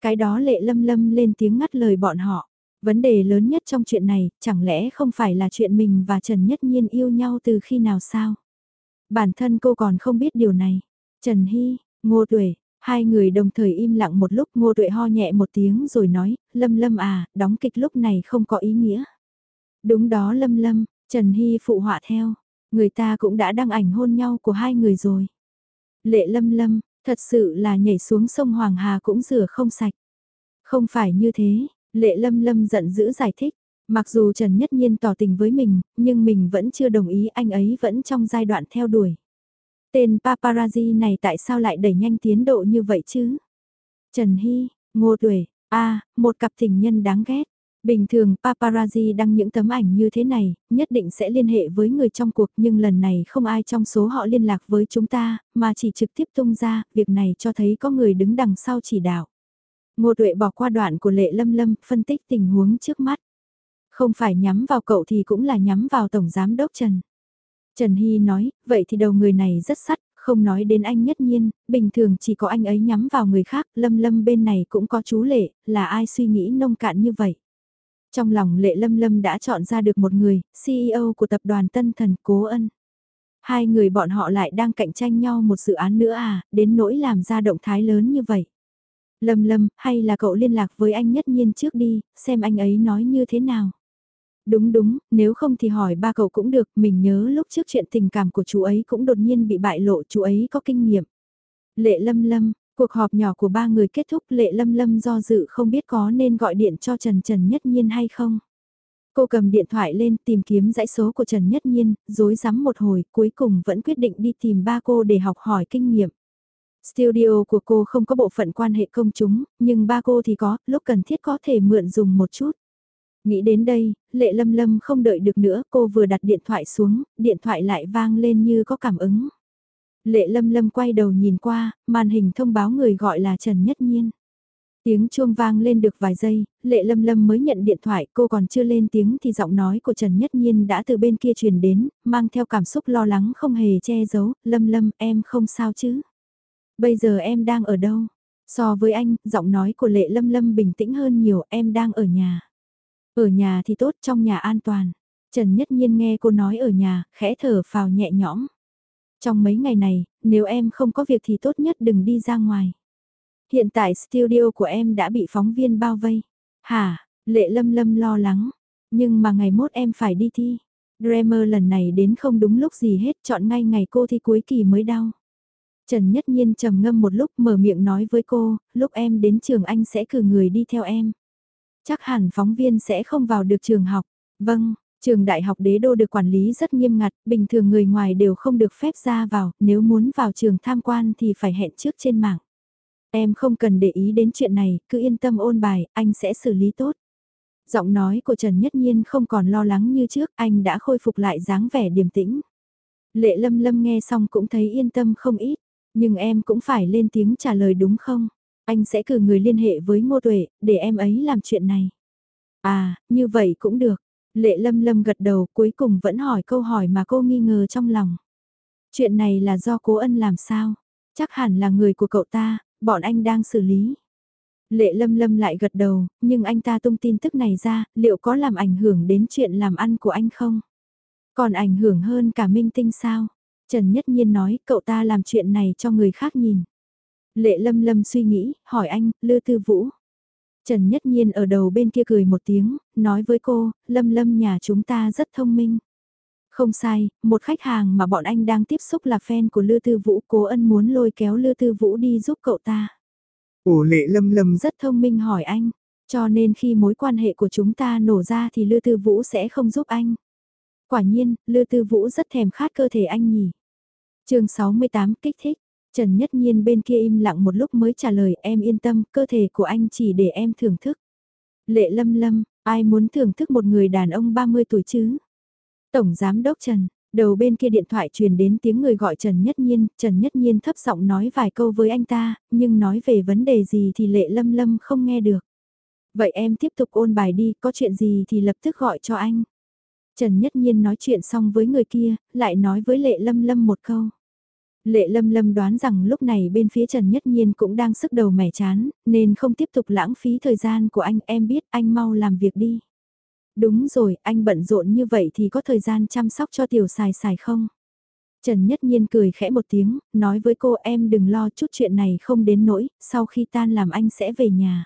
Cái đó lệ lâm lâm lên tiếng ngắt lời bọn họ. Vấn đề lớn nhất trong chuyện này, chẳng lẽ không phải là chuyện mình và Trần Nhất Nhiên yêu nhau từ khi nào sao? Bản thân cô còn không biết điều này. Trần Hy, Ngô Tuệ, hai người đồng thời im lặng một lúc Ngô Tuệ ho nhẹ một tiếng rồi nói, Lâm Lâm à, đóng kịch lúc này không có ý nghĩa. Đúng đó Lâm Lâm, Trần Hy phụ họa theo, người ta cũng đã đăng ảnh hôn nhau của hai người rồi. Lệ Lâm Lâm, thật sự là nhảy xuống sông Hoàng Hà cũng rửa không sạch. Không phải như thế, Lệ Lâm Lâm giận dữ giải thích. Mặc dù Trần Nhất Nhiên tỏ tình với mình, nhưng mình vẫn chưa đồng ý anh ấy vẫn trong giai đoạn theo đuổi. Tên paparazzi này tại sao lại đẩy nhanh tiến độ như vậy chứ? Trần Hy, Ngô Tuệ, a một cặp tình nhân đáng ghét. Bình thường paparazzi đăng những tấm ảnh như thế này, nhất định sẽ liên hệ với người trong cuộc nhưng lần này không ai trong số họ liên lạc với chúng ta, mà chỉ trực tiếp tung ra, việc này cho thấy có người đứng đằng sau chỉ đạo. Ngô Tuệ bỏ qua đoạn của Lệ Lâm Lâm, phân tích tình huống trước mắt. Không phải nhắm vào cậu thì cũng là nhắm vào Tổng Giám Đốc Trần. Trần Hy nói, vậy thì đầu người này rất sắt, không nói đến anh nhất nhiên, bình thường chỉ có anh ấy nhắm vào người khác, lâm lâm bên này cũng có chú lệ, là ai suy nghĩ nông cạn như vậy. Trong lòng lệ lâm lâm đã chọn ra được một người, CEO của tập đoàn Tân Thần Cố Ân. Hai người bọn họ lại đang cạnh tranh nhau một dự án nữa à, đến nỗi làm ra động thái lớn như vậy. Lâm lâm, hay là cậu liên lạc với anh nhất nhiên trước đi, xem anh ấy nói như thế nào. Đúng đúng, nếu không thì hỏi ba cậu cũng được, mình nhớ lúc trước chuyện tình cảm của chú ấy cũng đột nhiên bị bại lộ chú ấy có kinh nghiệm. Lệ Lâm Lâm, cuộc họp nhỏ của ba người kết thúc Lệ Lâm Lâm do dự không biết có nên gọi điện cho Trần Trần Nhất Nhiên hay không. Cô cầm điện thoại lên tìm kiếm dãy số của Trần Nhất Nhiên, dối rắm một hồi, cuối cùng vẫn quyết định đi tìm ba cô để học hỏi kinh nghiệm. Studio của cô không có bộ phận quan hệ công chúng, nhưng ba cô thì có, lúc cần thiết có thể mượn dùng một chút. Nghĩ đến đây, lệ lâm lâm không đợi được nữa, cô vừa đặt điện thoại xuống, điện thoại lại vang lên như có cảm ứng. Lệ lâm lâm quay đầu nhìn qua, màn hình thông báo người gọi là Trần Nhất Nhiên. Tiếng chuông vang lên được vài giây, lệ lâm lâm mới nhận điện thoại, cô còn chưa lên tiếng thì giọng nói của Trần Nhất Nhiên đã từ bên kia truyền đến, mang theo cảm xúc lo lắng không hề che giấu, lâm lâm em không sao chứ. Bây giờ em đang ở đâu? So với anh, giọng nói của lệ lâm lâm bình tĩnh hơn nhiều, em đang ở nhà. Ở nhà thì tốt, trong nhà an toàn. Trần Nhất Nhiên nghe cô nói ở nhà, khẽ thở phào nhẹ nhõm. Trong mấy ngày này, nếu em không có việc thì tốt nhất đừng đi ra ngoài. Hiện tại studio của em đã bị phóng viên bao vây. Hả, lệ lâm lâm lo lắng. Nhưng mà ngày mốt em phải đi thi. Dreamer lần này đến không đúng lúc gì hết, chọn ngay ngày cô thi cuối kỳ mới đau. Trần Nhất Nhiên trầm ngâm một lúc mở miệng nói với cô, lúc em đến trường anh sẽ cử người đi theo em. Chắc hẳn phóng viên sẽ không vào được trường học. Vâng, trường đại học đế đô được quản lý rất nghiêm ngặt, bình thường người ngoài đều không được phép ra vào, nếu muốn vào trường tham quan thì phải hẹn trước trên mạng. Em không cần để ý đến chuyện này, cứ yên tâm ôn bài, anh sẽ xử lý tốt. Giọng nói của Trần Nhất Nhiên không còn lo lắng như trước, anh đã khôi phục lại dáng vẻ điềm tĩnh. Lệ lâm lâm nghe xong cũng thấy yên tâm không ít, nhưng em cũng phải lên tiếng trả lời đúng không? Anh sẽ cử người liên hệ với Ngô Tuệ, để em ấy làm chuyện này. À, như vậy cũng được. Lệ lâm lâm gật đầu cuối cùng vẫn hỏi câu hỏi mà cô nghi ngờ trong lòng. Chuyện này là do cố ân làm sao? Chắc hẳn là người của cậu ta, bọn anh đang xử lý. Lệ lâm lâm lại gật đầu, nhưng anh ta tung tin tức này ra, liệu có làm ảnh hưởng đến chuyện làm ăn của anh không? Còn ảnh hưởng hơn cả minh tinh sao? Trần Nhất Nhiên nói cậu ta làm chuyện này cho người khác nhìn. Lệ lâm lâm suy nghĩ, hỏi anh, Lư Tư Vũ. Trần Nhất Nhiên ở đầu bên kia cười một tiếng, nói với cô, lâm lâm nhà chúng ta rất thông minh. Không sai, một khách hàng mà bọn anh đang tiếp xúc là fan của Lư Tư Vũ, cố ân muốn lôi kéo Lư Tư Vũ đi giúp cậu ta. Ồ lệ lâm lâm rất thông minh hỏi anh, cho nên khi mối quan hệ của chúng ta nổ ra thì Lư Tư Vũ sẽ không giúp anh. Quả nhiên, Lư Tư Vũ rất thèm khát cơ thể anh nhỉ. chương 68 kích thích, Trần Nhất Nhiên bên kia im lặng một lúc mới trả lời em yên tâm, cơ thể của anh chỉ để em thưởng thức. Lệ lâm lâm, ai muốn thưởng thức một người đàn ông 30 tuổi chứ? Tổng Giám Đốc Trần, đầu bên kia điện thoại truyền đến tiếng người gọi Trần Nhất Nhiên, Trần Nhất Nhiên thấp giọng nói vài câu với anh ta, nhưng nói về vấn đề gì thì Lệ Lâm Lâm không nghe được. Vậy em tiếp tục ôn bài đi, có chuyện gì thì lập tức gọi cho anh. Trần Nhất Nhiên nói chuyện xong với người kia, lại nói với Lệ Lâm Lâm một câu. Lệ Lâm Lâm đoán rằng lúc này bên phía Trần Nhất Nhiên cũng đang sức đầu mẻ chán, nên không tiếp tục lãng phí thời gian của anh, em biết anh mau làm việc đi. Đúng rồi, anh bận rộn như vậy thì có thời gian chăm sóc cho tiểu xài xài không? Trần Nhất Nhiên cười khẽ một tiếng, nói với cô em đừng lo chút chuyện này không đến nỗi, sau khi tan làm anh sẽ về nhà.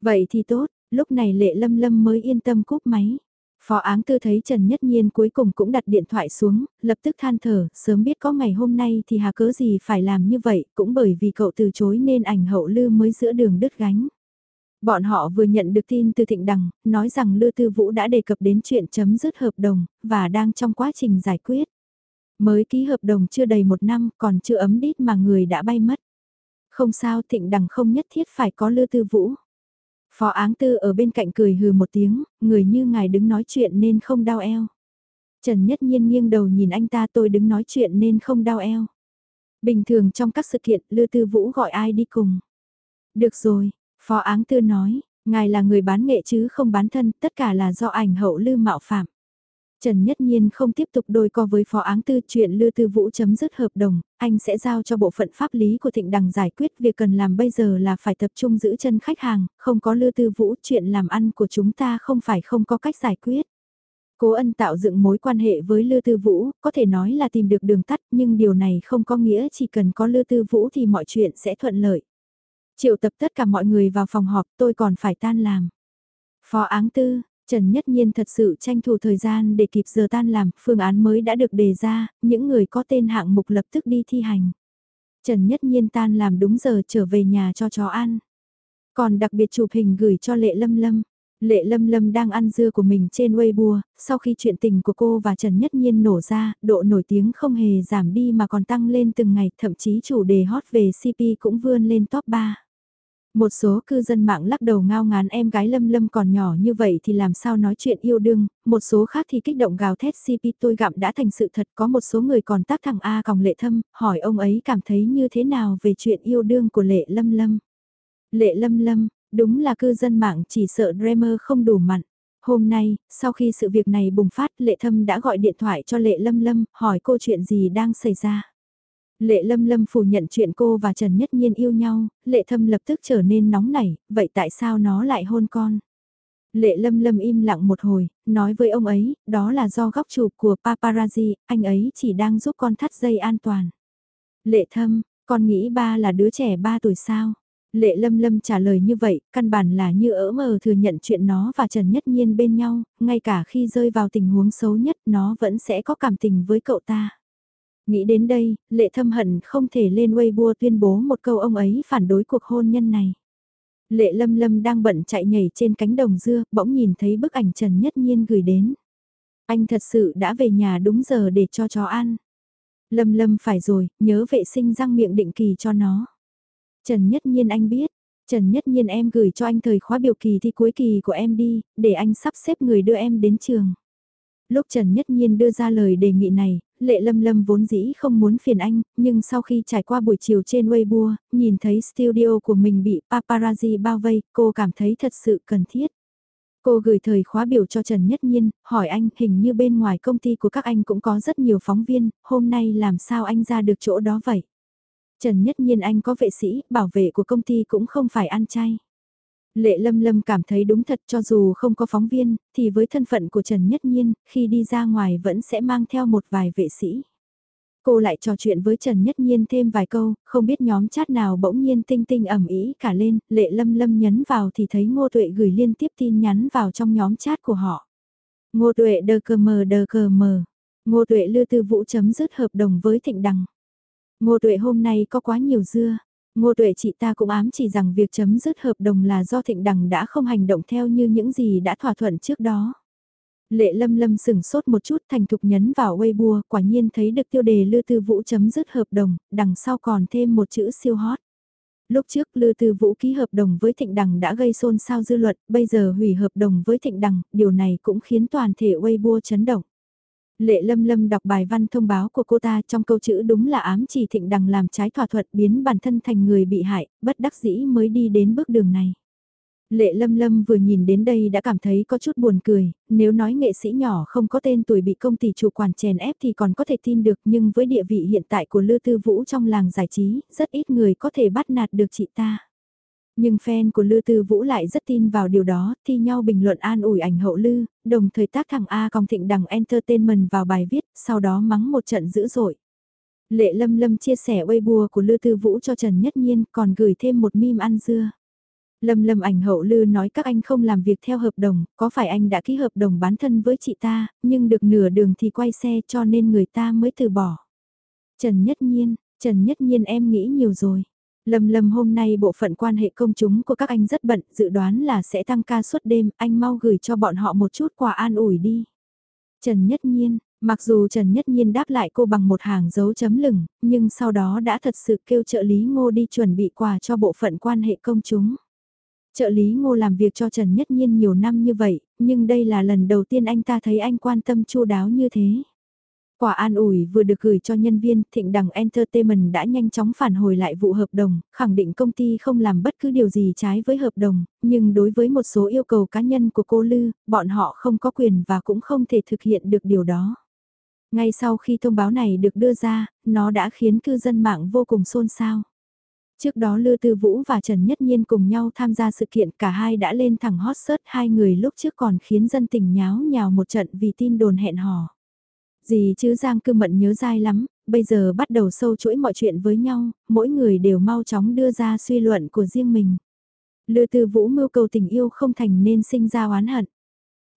Vậy thì tốt, lúc này Lệ Lâm Lâm mới yên tâm cúp máy. Phó áng tư thấy Trần Nhất Nhiên cuối cùng cũng đặt điện thoại xuống, lập tức than thở, sớm biết có ngày hôm nay thì hà cớ gì phải làm như vậy, cũng bởi vì cậu từ chối nên ảnh hậu lư mới giữa đường đứt gánh. Bọn họ vừa nhận được tin từ Thịnh Đằng, nói rằng Lư Tư Vũ đã đề cập đến chuyện chấm dứt hợp đồng, và đang trong quá trình giải quyết. Mới ký hợp đồng chưa đầy một năm, còn chưa ấm đít mà người đã bay mất. Không sao Thịnh Đằng không nhất thiết phải có Lư Tư Vũ. Phó áng tư ở bên cạnh cười hừ một tiếng, người như ngài đứng nói chuyện nên không đau eo. Trần Nhất Nhiên nghiêng đầu nhìn anh ta tôi đứng nói chuyện nên không đau eo. Bình thường trong các sự kiện, Lư Tư Vũ gọi ai đi cùng. Được rồi, Phó áng tư nói, ngài là người bán nghệ chứ không bán thân, tất cả là do ảnh hậu lư mạo phạm. Trần Nhất Nhiên không tiếp tục đôi co với phó áng tư chuyện Lư Tư Vũ chấm dứt hợp đồng, anh sẽ giao cho bộ phận pháp lý của Thịnh Đằng giải quyết việc cần làm bây giờ là phải tập trung giữ chân khách hàng, không có Lư Tư Vũ chuyện làm ăn của chúng ta không phải không có cách giải quyết. Cố ân tạo dựng mối quan hệ với Lư Tư Vũ, có thể nói là tìm được đường tắt nhưng điều này không có nghĩa chỉ cần có Lư Tư Vũ thì mọi chuyện sẽ thuận lợi. Triệu tập tất cả mọi người vào phòng họp tôi còn phải tan làm. Phó áng tư, Trần Nhất Nhiên thật sự tranh thủ thời gian để kịp giờ tan làm, phương án mới đã được đề ra, những người có tên hạng mục lập tức đi thi hành. Trần Nhất Nhiên tan làm đúng giờ trở về nhà cho chó ăn. Còn đặc biệt chụp hình gửi cho Lệ Lâm Lâm. Lệ Lâm Lâm đang ăn dưa của mình trên Weibo, sau khi chuyện tình của cô và Trần Nhất Nhiên nổ ra, độ nổi tiếng không hề giảm đi mà còn tăng lên từng ngày, thậm chí chủ đề hot về CP cũng vươn lên top 3. Một số cư dân mạng lắc đầu ngao ngán em gái Lâm Lâm còn nhỏ như vậy thì làm sao nói chuyện yêu đương, một số khác thì kích động gào thét CP tôi gặm đã thành sự thật có một số người còn tác thẳng A còng lệ thâm, hỏi ông ấy cảm thấy như thế nào về chuyện yêu đương của lệ Lâm Lâm. Lệ Lâm Lâm, đúng là cư dân mạng chỉ sợ Dreamer không đủ mặn. Hôm nay, sau khi sự việc này bùng phát, Lệ Thâm đã gọi điện thoại cho Lệ Lâm Lâm, hỏi cô chuyện gì đang xảy ra. Lệ Lâm Lâm phủ nhận chuyện cô và Trần Nhất Nhiên yêu nhau, Lệ Thâm lập tức trở nên nóng nảy, vậy tại sao nó lại hôn con? Lệ Lâm Lâm im lặng một hồi, nói với ông ấy, đó là do góc chụp của paparazzi, anh ấy chỉ đang giúp con thắt dây an toàn. Lệ Thâm, con nghĩ ba là đứa trẻ 3 tuổi sao? Lệ Lâm Lâm trả lời như vậy, căn bản là như ỡ mờ thừa nhận chuyện nó và Trần Nhất Nhiên bên nhau, ngay cả khi rơi vào tình huống xấu nhất nó vẫn sẽ có cảm tình với cậu ta. Nghĩ đến đây, lệ thâm hận không thể lên Weibo tuyên bố một câu ông ấy phản đối cuộc hôn nhân này. Lệ lâm lâm đang bận chạy nhảy trên cánh đồng dưa, bỗng nhìn thấy bức ảnh Trần Nhất Nhiên gửi đến. Anh thật sự đã về nhà đúng giờ để cho chó ăn. Lâm lâm phải rồi, nhớ vệ sinh răng miệng định kỳ cho nó. Trần Nhất Nhiên anh biết, Trần Nhất Nhiên em gửi cho anh thời khóa biểu kỳ thi cuối kỳ của em đi, để anh sắp xếp người đưa em đến trường. Lúc Trần Nhất Nhiên đưa ra lời đề nghị này, Lệ Lâm Lâm vốn dĩ không muốn phiền anh, nhưng sau khi trải qua buổi chiều trên Weibo, nhìn thấy studio của mình bị paparazzi bao vây, cô cảm thấy thật sự cần thiết. Cô gửi thời khóa biểu cho Trần Nhất Nhiên, hỏi anh hình như bên ngoài công ty của các anh cũng có rất nhiều phóng viên, hôm nay làm sao anh ra được chỗ đó vậy? Trần Nhất Nhiên anh có vệ sĩ, bảo vệ của công ty cũng không phải ăn chay. Lệ Lâm Lâm cảm thấy đúng thật cho dù không có phóng viên, thì với thân phận của Trần Nhất Nhiên, khi đi ra ngoài vẫn sẽ mang theo một vài vệ sĩ. Cô lại trò chuyện với Trần Nhất Nhiên thêm vài câu, không biết nhóm chat nào bỗng nhiên tinh tinh ẩm ý cả lên, Lệ Lâm Lâm nhấn vào thì thấy Ngô Tuệ gửi liên tiếp tin nhắn vào trong nhóm chat của họ. Ngô Tuệ đờ cờ mờ đờ cờ mờ. Ngô Tuệ lưa tư vũ chấm dứt hợp đồng với Thịnh Đằng. Ngô Tuệ hôm nay có quá nhiều dưa. Ngô tuệ chị ta cũng ám chỉ rằng việc chấm dứt hợp đồng là do thịnh đằng đã không hành động theo như những gì đã thỏa thuận trước đó. Lệ lâm lâm sửng sốt một chút thành thục nhấn vào Weibo, quả nhiên thấy được tiêu đề Lư Tư Vũ chấm dứt hợp đồng, đằng sau còn thêm một chữ siêu hot. Lúc trước Lư Tư Vũ ký hợp đồng với Thịnh Đằng đã gây xôn xao dư luận, bây giờ hủy hợp đồng với Thịnh Đằng, điều này cũng khiến toàn thể Weibo chấn động. Lệ Lâm Lâm đọc bài văn thông báo của cô ta trong câu chữ đúng là ám chỉ thịnh đằng làm trái thỏa thuận biến bản thân thành người bị hại, bất đắc dĩ mới đi đến bước đường này. Lệ Lâm Lâm vừa nhìn đến đây đã cảm thấy có chút buồn cười, nếu nói nghệ sĩ nhỏ không có tên tuổi bị công ty chủ quản chèn ép thì còn có thể tin được nhưng với địa vị hiện tại của Lư Tư Vũ trong làng giải trí, rất ít người có thể bắt nạt được chị ta. Nhưng fan của Lư Tư Vũ lại rất tin vào điều đó, thi nhau bình luận an ủi ảnh hậu Lư, đồng thời tác thằng A còng thịnh đằng entertainment vào bài viết, sau đó mắng một trận dữ dội. Lệ Lâm Lâm chia sẻ Weibo của Lư Tư Vũ cho Trần Nhất Nhiên còn gửi thêm một meme ăn dưa. Lâm Lâm ảnh hậu Lư nói các anh không làm việc theo hợp đồng, có phải anh đã ký hợp đồng bán thân với chị ta, nhưng được nửa đường thì quay xe cho nên người ta mới từ bỏ. Trần Nhất Nhiên, Trần Nhất Nhiên em nghĩ nhiều rồi. Lâm Lâm hôm nay bộ phận quan hệ công chúng của các anh rất bận, dự đoán là sẽ tăng ca suốt đêm, anh mau gửi cho bọn họ một chút quà an ủi đi. Trần Nhất Nhiên, mặc dù Trần Nhất Nhiên đáp lại cô bằng một hàng dấu chấm lửng, nhưng sau đó đã thật sự kêu trợ lý ngô đi chuẩn bị quà cho bộ phận quan hệ công chúng. Trợ lý ngô làm việc cho Trần Nhất Nhiên nhiều năm như vậy, nhưng đây là lần đầu tiên anh ta thấy anh quan tâm chu đáo như thế. Quả an ủi vừa được gửi cho nhân viên, Thịnh Đằng Entertainment đã nhanh chóng phản hồi lại vụ hợp đồng, khẳng định công ty không làm bất cứ điều gì trái với hợp đồng, nhưng đối với một số yêu cầu cá nhân của cô Lư, bọn họ không có quyền và cũng không thể thực hiện được điều đó. Ngay sau khi thông báo này được đưa ra, nó đã khiến cư dân mạng vô cùng xôn xao. Trước đó Lư Tư Vũ và Trần Nhất Nhiên cùng nhau tham gia sự kiện cả hai đã lên thẳng hot search hai người lúc trước còn khiến dân tình nháo nhào một trận vì tin đồn hẹn hò. Gì chứ Giang cư mận nhớ dai lắm, bây giờ bắt đầu sâu chuỗi mọi chuyện với nhau, mỗi người đều mau chóng đưa ra suy luận của riêng mình. Lư tư vũ mưu cầu tình yêu không thành nên sinh ra oán hận.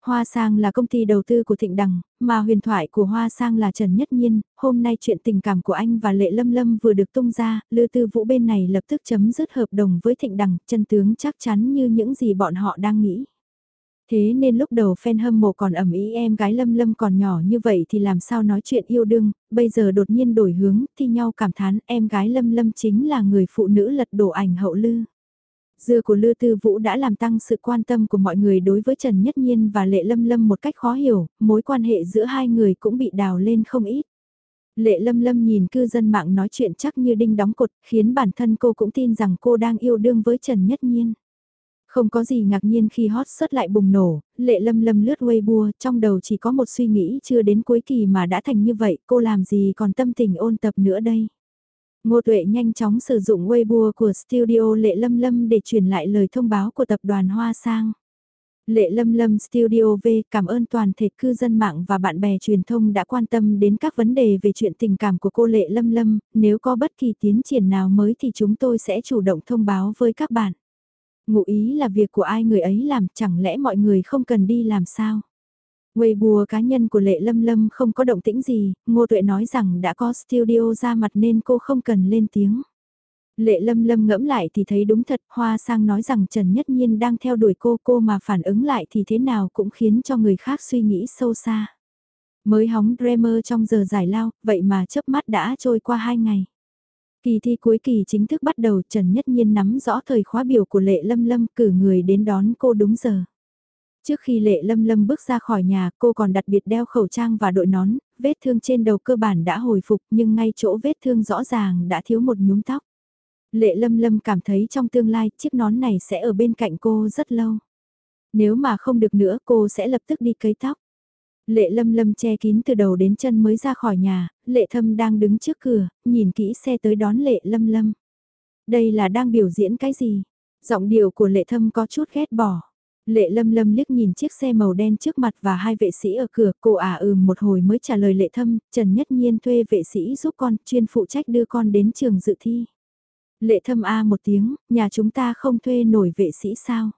Hoa Sang là công ty đầu tư của Thịnh Đằng, mà huyền thoại của Hoa Sang là Trần Nhất Nhiên, hôm nay chuyện tình cảm của anh và Lệ Lâm Lâm vừa được tung ra, Lư Tư Vũ bên này lập tức chấm dứt hợp đồng với Thịnh Đằng, chân tướng chắc chắn như những gì bọn họ đang nghĩ. Thế nên lúc đầu fan hâm mộ còn ẩm ý em gái Lâm Lâm còn nhỏ như vậy thì làm sao nói chuyện yêu đương, bây giờ đột nhiên đổi hướng, thì nhau cảm thán em gái Lâm Lâm chính là người phụ nữ lật đổ ảnh hậu lư. Dưa của Lư Tư Vũ đã làm tăng sự quan tâm của mọi người đối với Trần Nhất Nhiên và Lệ Lâm Lâm một cách khó hiểu, mối quan hệ giữa hai người cũng bị đào lên không ít. Lệ Lâm Lâm nhìn cư dân mạng nói chuyện chắc như đinh đóng cột, khiến bản thân cô cũng tin rằng cô đang yêu đương với Trần Nhất Nhiên. Không có gì ngạc nhiên khi hot xuất lại bùng nổ, Lệ Lâm Lâm lướt Weibo, trong đầu chỉ có một suy nghĩ chưa đến cuối kỳ mà đã thành như vậy, cô làm gì còn tâm tình ôn tập nữa đây. Ngô Tuệ nhanh chóng sử dụng Weibo của studio Lệ Lâm Lâm để truyền lại lời thông báo của tập đoàn Hoa Sang. Lệ Lâm Lâm Studio V cảm ơn toàn thể cư dân mạng và bạn bè truyền thông đã quan tâm đến các vấn đề về chuyện tình cảm của cô Lệ Lâm Lâm, nếu có bất kỳ tiến triển nào mới thì chúng tôi sẽ chủ động thông báo với các bạn. Ngụ ý là việc của ai người ấy làm chẳng lẽ mọi người không cần đi làm sao? Weibo cá nhân của Lệ Lâm Lâm không có động tĩnh gì, Ngô Tuệ nói rằng đã có studio ra mặt nên cô không cần lên tiếng. Lệ Lâm Lâm ngẫm lại thì thấy đúng thật, Hoa Sang nói rằng Trần Nhất Nhiên đang theo đuổi cô cô mà phản ứng lại thì thế nào cũng khiến cho người khác suy nghĩ sâu xa. Mới hóng Dreamer trong giờ giải lao, vậy mà chớp mắt đã trôi qua hai ngày. Kỳ thi cuối kỳ chính thức bắt đầu Trần Nhất Nhiên nắm rõ thời khóa biểu của Lệ Lâm Lâm cử người đến đón cô đúng giờ. Trước khi Lệ Lâm Lâm bước ra khỏi nhà cô còn đặc biệt đeo khẩu trang và đội nón, vết thương trên đầu cơ bản đã hồi phục nhưng ngay chỗ vết thương rõ ràng đã thiếu một nhúm tóc. Lệ Lâm Lâm cảm thấy trong tương lai chiếc nón này sẽ ở bên cạnh cô rất lâu. Nếu mà không được nữa cô sẽ lập tức đi cấy tóc. Lệ lâm lâm che kín từ đầu đến chân mới ra khỏi nhà, lệ thâm đang đứng trước cửa, nhìn kỹ xe tới đón lệ lâm lâm. Đây là đang biểu diễn cái gì? Giọng điệu của lệ thâm có chút ghét bỏ. Lệ lâm lâm liếc nhìn chiếc xe màu đen trước mặt và hai vệ sĩ ở cửa, cô ả à ừm một hồi mới trả lời lệ thâm, Trần Nhất Nhiên thuê vệ sĩ giúp con, chuyên phụ trách đưa con đến trường dự thi. Lệ thâm A một tiếng, nhà chúng ta không thuê nổi vệ sĩ sao?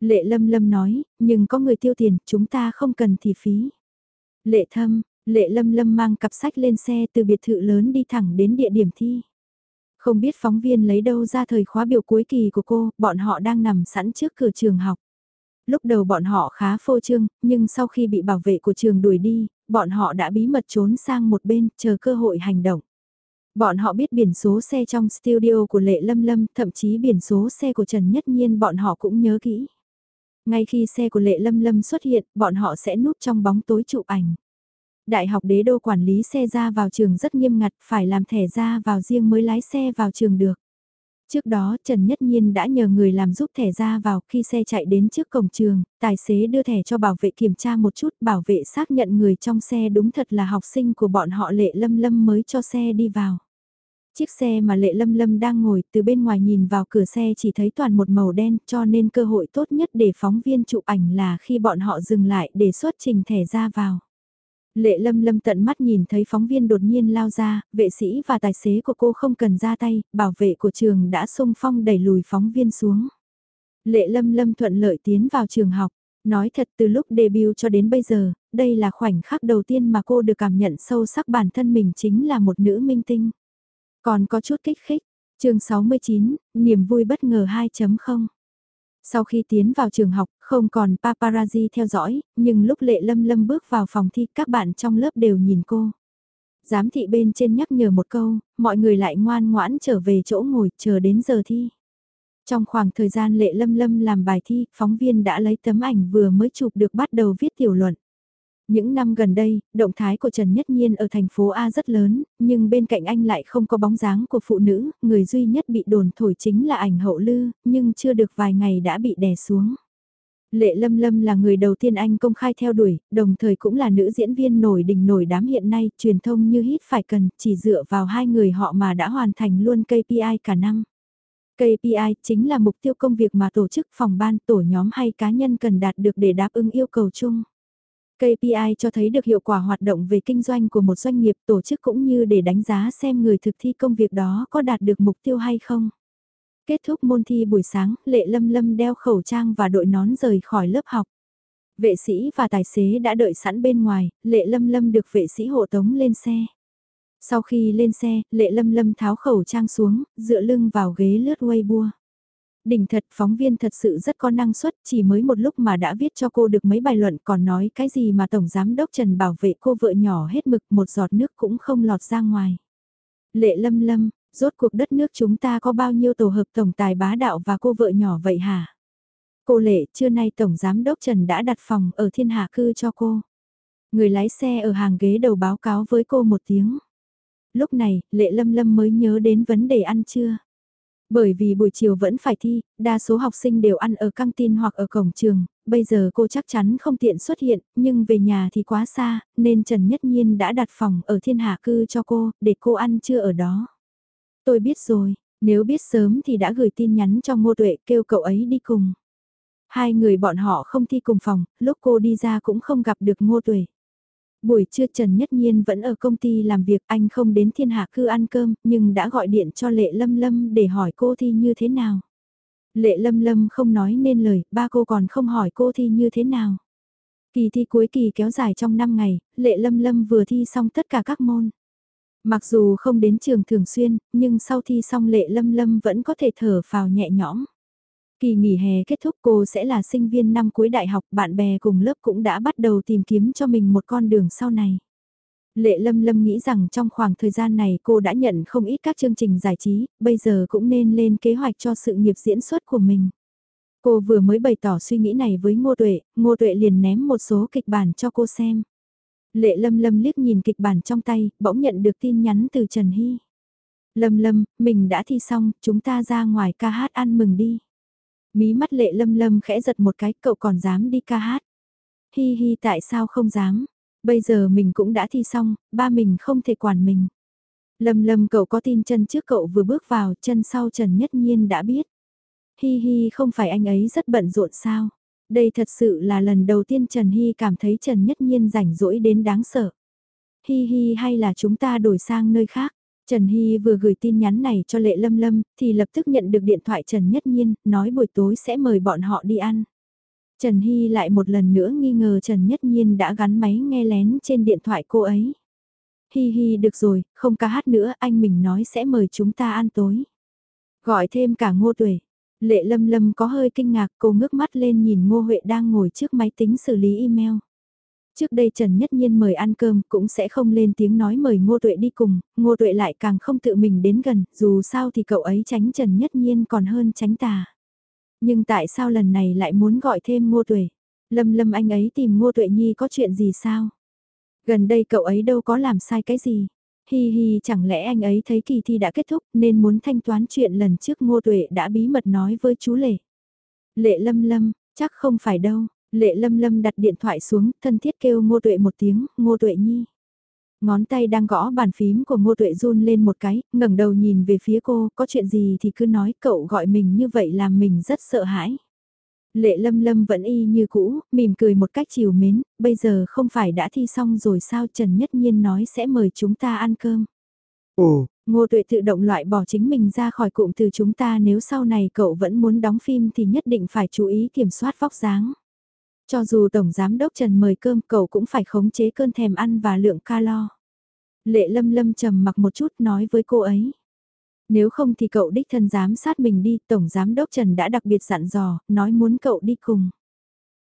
Lệ lâm lâm nói, nhưng có người tiêu tiền, chúng ta không cần thì phí. Lệ thâm, lệ lâm lâm mang cặp sách lên xe từ biệt thự lớn đi thẳng đến địa điểm thi. Không biết phóng viên lấy đâu ra thời khóa biểu cuối kỳ của cô, bọn họ đang nằm sẵn trước cửa trường học. Lúc đầu bọn họ khá phô trương, nhưng sau khi bị bảo vệ của trường đuổi đi, bọn họ đã bí mật trốn sang một bên, chờ cơ hội hành động. Bọn họ biết biển số xe trong studio của Lệ Lâm Lâm, thậm chí biển số xe của Trần Nhất Nhiên bọn họ cũng nhớ kỹ. Ngay khi xe của Lệ Lâm Lâm xuất hiện, bọn họ sẽ núp trong bóng tối chụp ảnh. Đại học đế đô quản lý xe ra vào trường rất nghiêm ngặt, phải làm thẻ ra vào riêng mới lái xe vào trường được. Trước đó, Trần Nhất Nhiên đã nhờ người làm giúp thẻ ra vào khi xe chạy đến trước cổng trường, tài xế đưa thẻ cho bảo vệ kiểm tra một chút, bảo vệ xác nhận người trong xe đúng thật là học sinh của bọn họ Lệ Lâm Lâm mới cho xe đi vào. Chiếc xe mà Lệ Lâm Lâm đang ngồi từ bên ngoài nhìn vào cửa xe chỉ thấy toàn một màu đen cho nên cơ hội tốt nhất để phóng viên chụp ảnh là khi bọn họ dừng lại để xuất trình thẻ ra vào. Lệ Lâm Lâm tận mắt nhìn thấy phóng viên đột nhiên lao ra, vệ sĩ và tài xế của cô không cần ra tay, bảo vệ của trường đã xung phong đẩy lùi phóng viên xuống. Lệ Lâm Lâm thuận lợi tiến vào trường học, nói thật từ lúc debut cho đến bây giờ, đây là khoảnh khắc đầu tiên mà cô được cảm nhận sâu sắc bản thân mình chính là một nữ minh tinh. Còn có chút kích khích, chương 69, niềm vui bất ngờ 2.0. Sau khi tiến vào trường học, không còn paparazzi theo dõi, nhưng lúc lệ lâm lâm bước vào phòng thi các bạn trong lớp đều nhìn cô. Giám thị bên trên nhắc nhở một câu, mọi người lại ngoan ngoãn trở về chỗ ngồi chờ đến giờ thi. Trong khoảng thời gian lệ lâm lâm làm bài thi, phóng viên đã lấy tấm ảnh vừa mới chụp được bắt đầu viết tiểu luận. Những năm gần đây, động thái của Trần Nhất Nhiên ở thành phố A rất lớn, nhưng bên cạnh anh lại không có bóng dáng của phụ nữ, người duy nhất bị đồn thổi chính là ảnh hậu lư, nhưng chưa được vài ngày đã bị đè xuống. Lệ Lâm Lâm là người đầu tiên anh công khai theo đuổi, đồng thời cũng là nữ diễn viên nổi đình nổi đám hiện nay, truyền thông như hít phải cần, chỉ dựa vào hai người họ mà đã hoàn thành luôn KPI cả năm. KPI chính là mục tiêu công việc mà tổ chức phòng ban, tổ nhóm hay cá nhân cần đạt được để đáp ứng yêu cầu chung. KPI cho thấy được hiệu quả hoạt động về kinh doanh của một doanh nghiệp tổ chức cũng như để đánh giá xem người thực thi công việc đó có đạt được mục tiêu hay không. Kết thúc môn thi buổi sáng, Lệ Lâm Lâm đeo khẩu trang và đội nón rời khỏi lớp học. Vệ sĩ và tài xế đã đợi sẵn bên ngoài, Lệ Lâm Lâm được vệ sĩ hộ tống lên xe. Sau khi lên xe, Lệ Lâm Lâm tháo khẩu trang xuống, dựa lưng vào ghế lướt Weibo. Đỉnh thật phóng viên thật sự rất có năng suất, chỉ mới một lúc mà đã viết cho cô được mấy bài luận còn nói cái gì mà Tổng Giám Đốc Trần bảo vệ cô vợ nhỏ hết mực một giọt nước cũng không lọt ra ngoài. Lệ lâm lâm, Rốt cuộc đất nước chúng ta có bao nhiêu tổ hợp tổng tài bá đạo và cô vợ nhỏ vậy hả? Cô Lệ, trưa nay Tổng Giám Đốc Trần đã đặt phòng ở thiên hạ cư cho cô. Người lái xe ở hàng ghế đầu báo cáo với cô một tiếng. Lúc này, Lệ Lâm Lâm mới nhớ đến vấn đề ăn trưa. Bởi vì buổi chiều vẫn phải thi, đa số học sinh đều ăn ở căng tin hoặc ở cổng trường, bây giờ cô chắc chắn không tiện xuất hiện, nhưng về nhà thì quá xa, nên Trần Nhất Nhiên đã đặt phòng ở thiên hạ cư cho cô, để cô ăn trưa ở đó. Tôi biết rồi, nếu biết sớm thì đã gửi tin nhắn cho Ngô Tuệ kêu cậu ấy đi cùng. Hai người bọn họ không thi cùng phòng, lúc cô đi ra cũng không gặp được Ngô Tuệ. Buổi trưa Trần Nhất Nhiên vẫn ở công ty làm việc anh không đến thiên hạ cư ăn cơm nhưng đã gọi điện cho Lệ Lâm Lâm để hỏi cô thi như thế nào. Lệ Lâm Lâm không nói nên lời, ba cô còn không hỏi cô thi như thế nào. Kỳ thi cuối kỳ kéo dài trong 5 ngày, Lệ Lâm Lâm vừa thi xong tất cả các môn. Mặc dù không đến trường thường xuyên, nhưng sau thi xong Lệ Lâm Lâm vẫn có thể thở phào nhẹ nhõm. Kỳ nghỉ hè kết thúc cô sẽ là sinh viên năm cuối đại học, bạn bè cùng lớp cũng đã bắt đầu tìm kiếm cho mình một con đường sau này. Lệ Lâm Lâm nghĩ rằng trong khoảng thời gian này cô đã nhận không ít các chương trình giải trí, bây giờ cũng nên lên kế hoạch cho sự nghiệp diễn xuất của mình. Cô vừa mới bày tỏ suy nghĩ này với Ngô Tuệ, Ngô Tuệ liền ném một số kịch bản cho cô xem. Lệ Lâm Lâm liếc nhìn kịch bản trong tay, bỗng nhận được tin nhắn từ Trần Hy. Lâm Lâm, mình đã thi xong, chúng ta ra ngoài ca hát ăn mừng đi. Mí mắt lệ lâm lâm khẽ giật một cái, cậu còn dám đi ca hát. Hi hi tại sao không dám, bây giờ mình cũng đã thi xong, ba mình không thể quản mình. Lâm lâm cậu có tin chân trước cậu vừa bước vào, chân sau Trần Nhất Nhiên đã biết. Hi hi không phải anh ấy rất bận rộn sao. Đây thật sự là lần đầu tiên Trần Hy cảm thấy Trần Nhất Nhiên rảnh rỗi đến đáng sợ. Hi hi hay là chúng ta đổi sang nơi khác. Trần Hy vừa gửi tin nhắn này cho Lệ Lâm Lâm, thì lập tức nhận được điện thoại Trần Nhất Nhiên, nói buổi tối sẽ mời bọn họ đi ăn. Trần Hy lại một lần nữa nghi ngờ Trần Nhất Nhiên đã gắn máy nghe lén trên điện thoại cô ấy. Hi hi được rồi, không ca hát nữa, anh mình nói sẽ mời chúng ta ăn tối. Gọi thêm cả ngô tuệ. Lệ Lâm Lâm có hơi kinh ngạc cô ngước mắt lên nhìn Ngô Huệ đang ngồi trước máy tính xử lý email. Trước đây Trần Nhất Nhiên mời ăn cơm cũng sẽ không lên tiếng nói mời Ngô Tuệ đi cùng, Ngô Tuệ lại càng không tự mình đến gần, dù sao thì cậu ấy tránh Trần Nhất Nhiên còn hơn tránh tà. Nhưng tại sao lần này lại muốn gọi thêm Ngô Tuệ? Lâm lâm anh ấy tìm Ngô Tuệ Nhi có chuyện gì sao? Gần đây cậu ấy đâu có làm sai cái gì? Hi hi chẳng lẽ anh ấy thấy kỳ thi đã kết thúc nên muốn thanh toán chuyện lần trước Ngô Tuệ đã bí mật nói với chú Lệ. Lệ lâm lâm, chắc không phải đâu, Lệ lâm lâm đặt điện thoại xuống, thân thiết kêu ngô tuệ một tiếng, ngô tuệ nhi. Ngón tay đang gõ bàn phím của ngô tuệ run lên một cái, ngẩng đầu nhìn về phía cô, có chuyện gì thì cứ nói cậu gọi mình như vậy làm mình rất sợ hãi. Lệ lâm lâm vẫn y như cũ, mỉm cười một cách chiều mến, bây giờ không phải đã thi xong rồi sao Trần Nhất Nhiên nói sẽ mời chúng ta ăn cơm. Ồ, Ngô Tuệ tự động loại bỏ chính mình ra khỏi cụm từ chúng ta nếu sau này cậu vẫn muốn đóng phim thì nhất định phải chú ý kiểm soát vóc dáng. Cho dù Tổng Giám Đốc Trần mời cơm cậu cũng phải khống chế cơn thèm ăn và lượng calo. Lệ lâm lâm trầm mặc một chút nói với cô ấy. Nếu không thì cậu đích thân giám sát mình đi, Tổng Giám Đốc Trần đã đặc biệt dặn dò, nói muốn cậu đi cùng.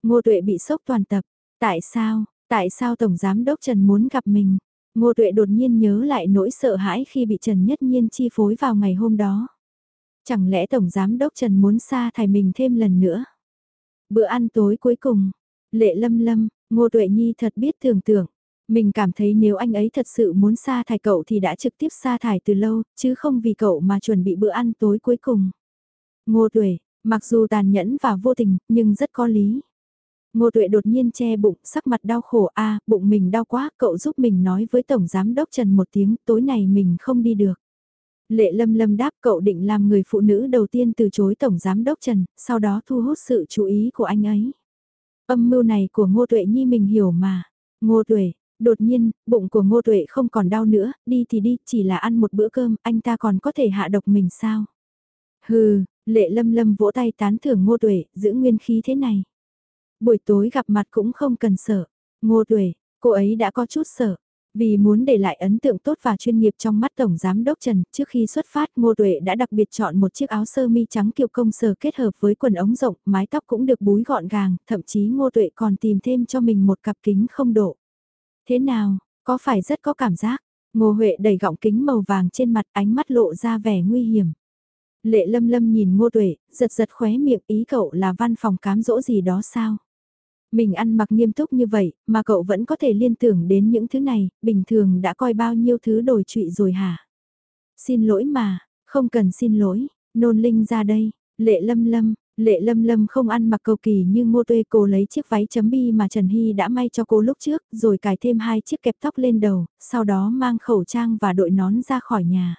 Ngô Tuệ bị sốc toàn tập. Tại sao, tại sao Tổng Giám Đốc Trần muốn gặp mình? Ngô Tuệ đột nhiên nhớ lại nỗi sợ hãi khi bị Trần Nhất Nhiên chi phối vào ngày hôm đó. Chẳng lẽ Tổng Giám Đốc Trần muốn xa thải mình thêm lần nữa? Bữa ăn tối cuối cùng, Lệ lâm lâm, Ngô Tuệ Nhi thật biết tưởng tượng. Mình cảm thấy nếu anh ấy thật sự muốn sa thải cậu thì đã trực tiếp sa thải từ lâu, chứ không vì cậu mà chuẩn bị bữa ăn tối cuối cùng. Ngô Tuệ, mặc dù tàn nhẫn và vô tình, nhưng rất có lý. Ngô Tuệ đột nhiên che bụng, sắc mặt đau khổ a, bụng mình đau quá, cậu giúp mình nói với Tổng Giám Đốc Trần một tiếng, tối này mình không đi được. Lệ Lâm Lâm đáp cậu định làm người phụ nữ đầu tiên từ chối Tổng Giám Đốc Trần, sau đó thu hút sự chú ý của anh ấy. Âm mưu này của Ngô Tuệ Nhi mình hiểu mà. Ngô Tuệ, đột nhiên, bụng của Ngô Tuệ không còn đau nữa, đi thì đi, chỉ là ăn một bữa cơm, anh ta còn có thể hạ độc mình sao? Hừ, lệ lâm lâm vỗ tay tán thưởng Ngô Tuệ, giữ nguyên khí thế này. Buổi tối gặp mặt cũng không cần sợ. Ngô Tuệ, cô ấy đã có chút sợ. Vì muốn để lại ấn tượng tốt và chuyên nghiệp trong mắt Tổng Giám Đốc Trần, trước khi xuất phát Ngô Tuệ đã đặc biệt chọn một chiếc áo sơ mi trắng kiều công sở kết hợp với quần ống rộng, mái tóc cũng được búi gọn gàng, thậm chí Ngô Tuệ còn tìm thêm cho mình một cặp kính không độ. Thế nào, có phải rất có cảm giác? Ngô Huệ đẩy gọng kính màu vàng trên mặt ánh mắt lộ ra vẻ nguy hiểm. Lệ lâm lâm nhìn ngô tuệ, giật giật khóe miệng ý cậu là văn phòng cám dỗ gì đó sao? Mình ăn mặc nghiêm túc như vậy, mà cậu vẫn có thể liên tưởng đến những thứ này, bình thường đã coi bao nhiêu thứ đổi trụy rồi hả? Xin lỗi mà, không cần xin lỗi, nôn linh ra đây, lệ lâm lâm, lệ lâm lâm không ăn mặc cầu kỳ như ngô tuê cô lấy chiếc váy chấm bi mà Trần Hy đã may cho cô lúc trước, rồi cài thêm hai chiếc kẹp tóc lên đầu, sau đó mang khẩu trang và đội nón ra khỏi nhà.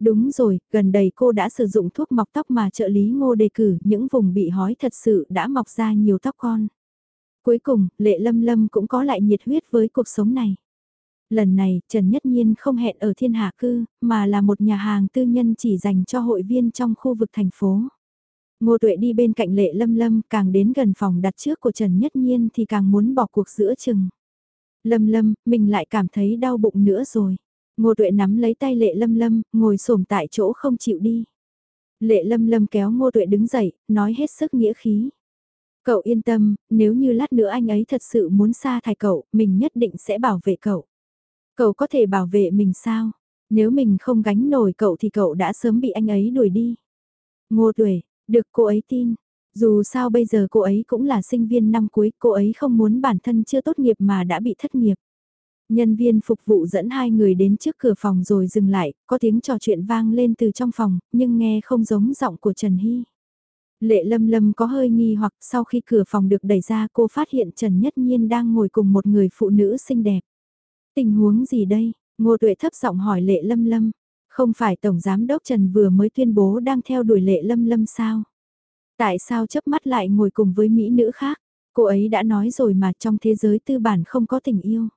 Đúng rồi, gần đây cô đã sử dụng thuốc mọc tóc mà trợ lý ngô đề cử, những vùng bị hói thật sự đã mọc ra nhiều tóc con. Cuối cùng, Lệ Lâm Lâm cũng có lại nhiệt huyết với cuộc sống này. Lần này, Trần Nhất Nhiên không hẹn ở Thiên Hạ Cư, mà là một nhà hàng tư nhân chỉ dành cho hội viên trong khu vực thành phố. Ngô Tuệ đi bên cạnh Lệ Lâm Lâm, càng đến gần phòng đặt trước của Trần Nhất Nhiên thì càng muốn bỏ cuộc giữa chừng. Lâm Lâm, mình lại cảm thấy đau bụng nữa rồi. Ngô Tuệ nắm lấy tay Lệ Lâm Lâm, ngồi xổm tại chỗ không chịu đi. Lệ Lâm Lâm kéo Ngô Tuệ đứng dậy, nói hết sức nghĩa khí. Cậu yên tâm, nếu như lát nữa anh ấy thật sự muốn xa thải cậu, mình nhất định sẽ bảo vệ cậu. Cậu có thể bảo vệ mình sao? Nếu mình không gánh nổi cậu thì cậu đã sớm bị anh ấy đuổi đi. Ngô tuổi, được cô ấy tin. Dù sao bây giờ cô ấy cũng là sinh viên năm cuối, cô ấy không muốn bản thân chưa tốt nghiệp mà đã bị thất nghiệp. Nhân viên phục vụ dẫn hai người đến trước cửa phòng rồi dừng lại, có tiếng trò chuyện vang lên từ trong phòng, nhưng nghe không giống giọng của Trần Hy. Lệ lâm lâm có hơi nghi hoặc sau khi cửa phòng được đẩy ra cô phát hiện Trần Nhất Nhiên đang ngồi cùng một người phụ nữ xinh đẹp. Tình huống gì đây? Ngô Tuệ thấp giọng hỏi Lệ lâm lâm. Không phải Tổng Giám Đốc Trần vừa mới tuyên bố đang theo đuổi Lệ lâm lâm sao? Tại sao chớp mắt lại ngồi cùng với Mỹ nữ khác? Cô ấy đã nói rồi mà trong thế giới tư bản không có tình yêu.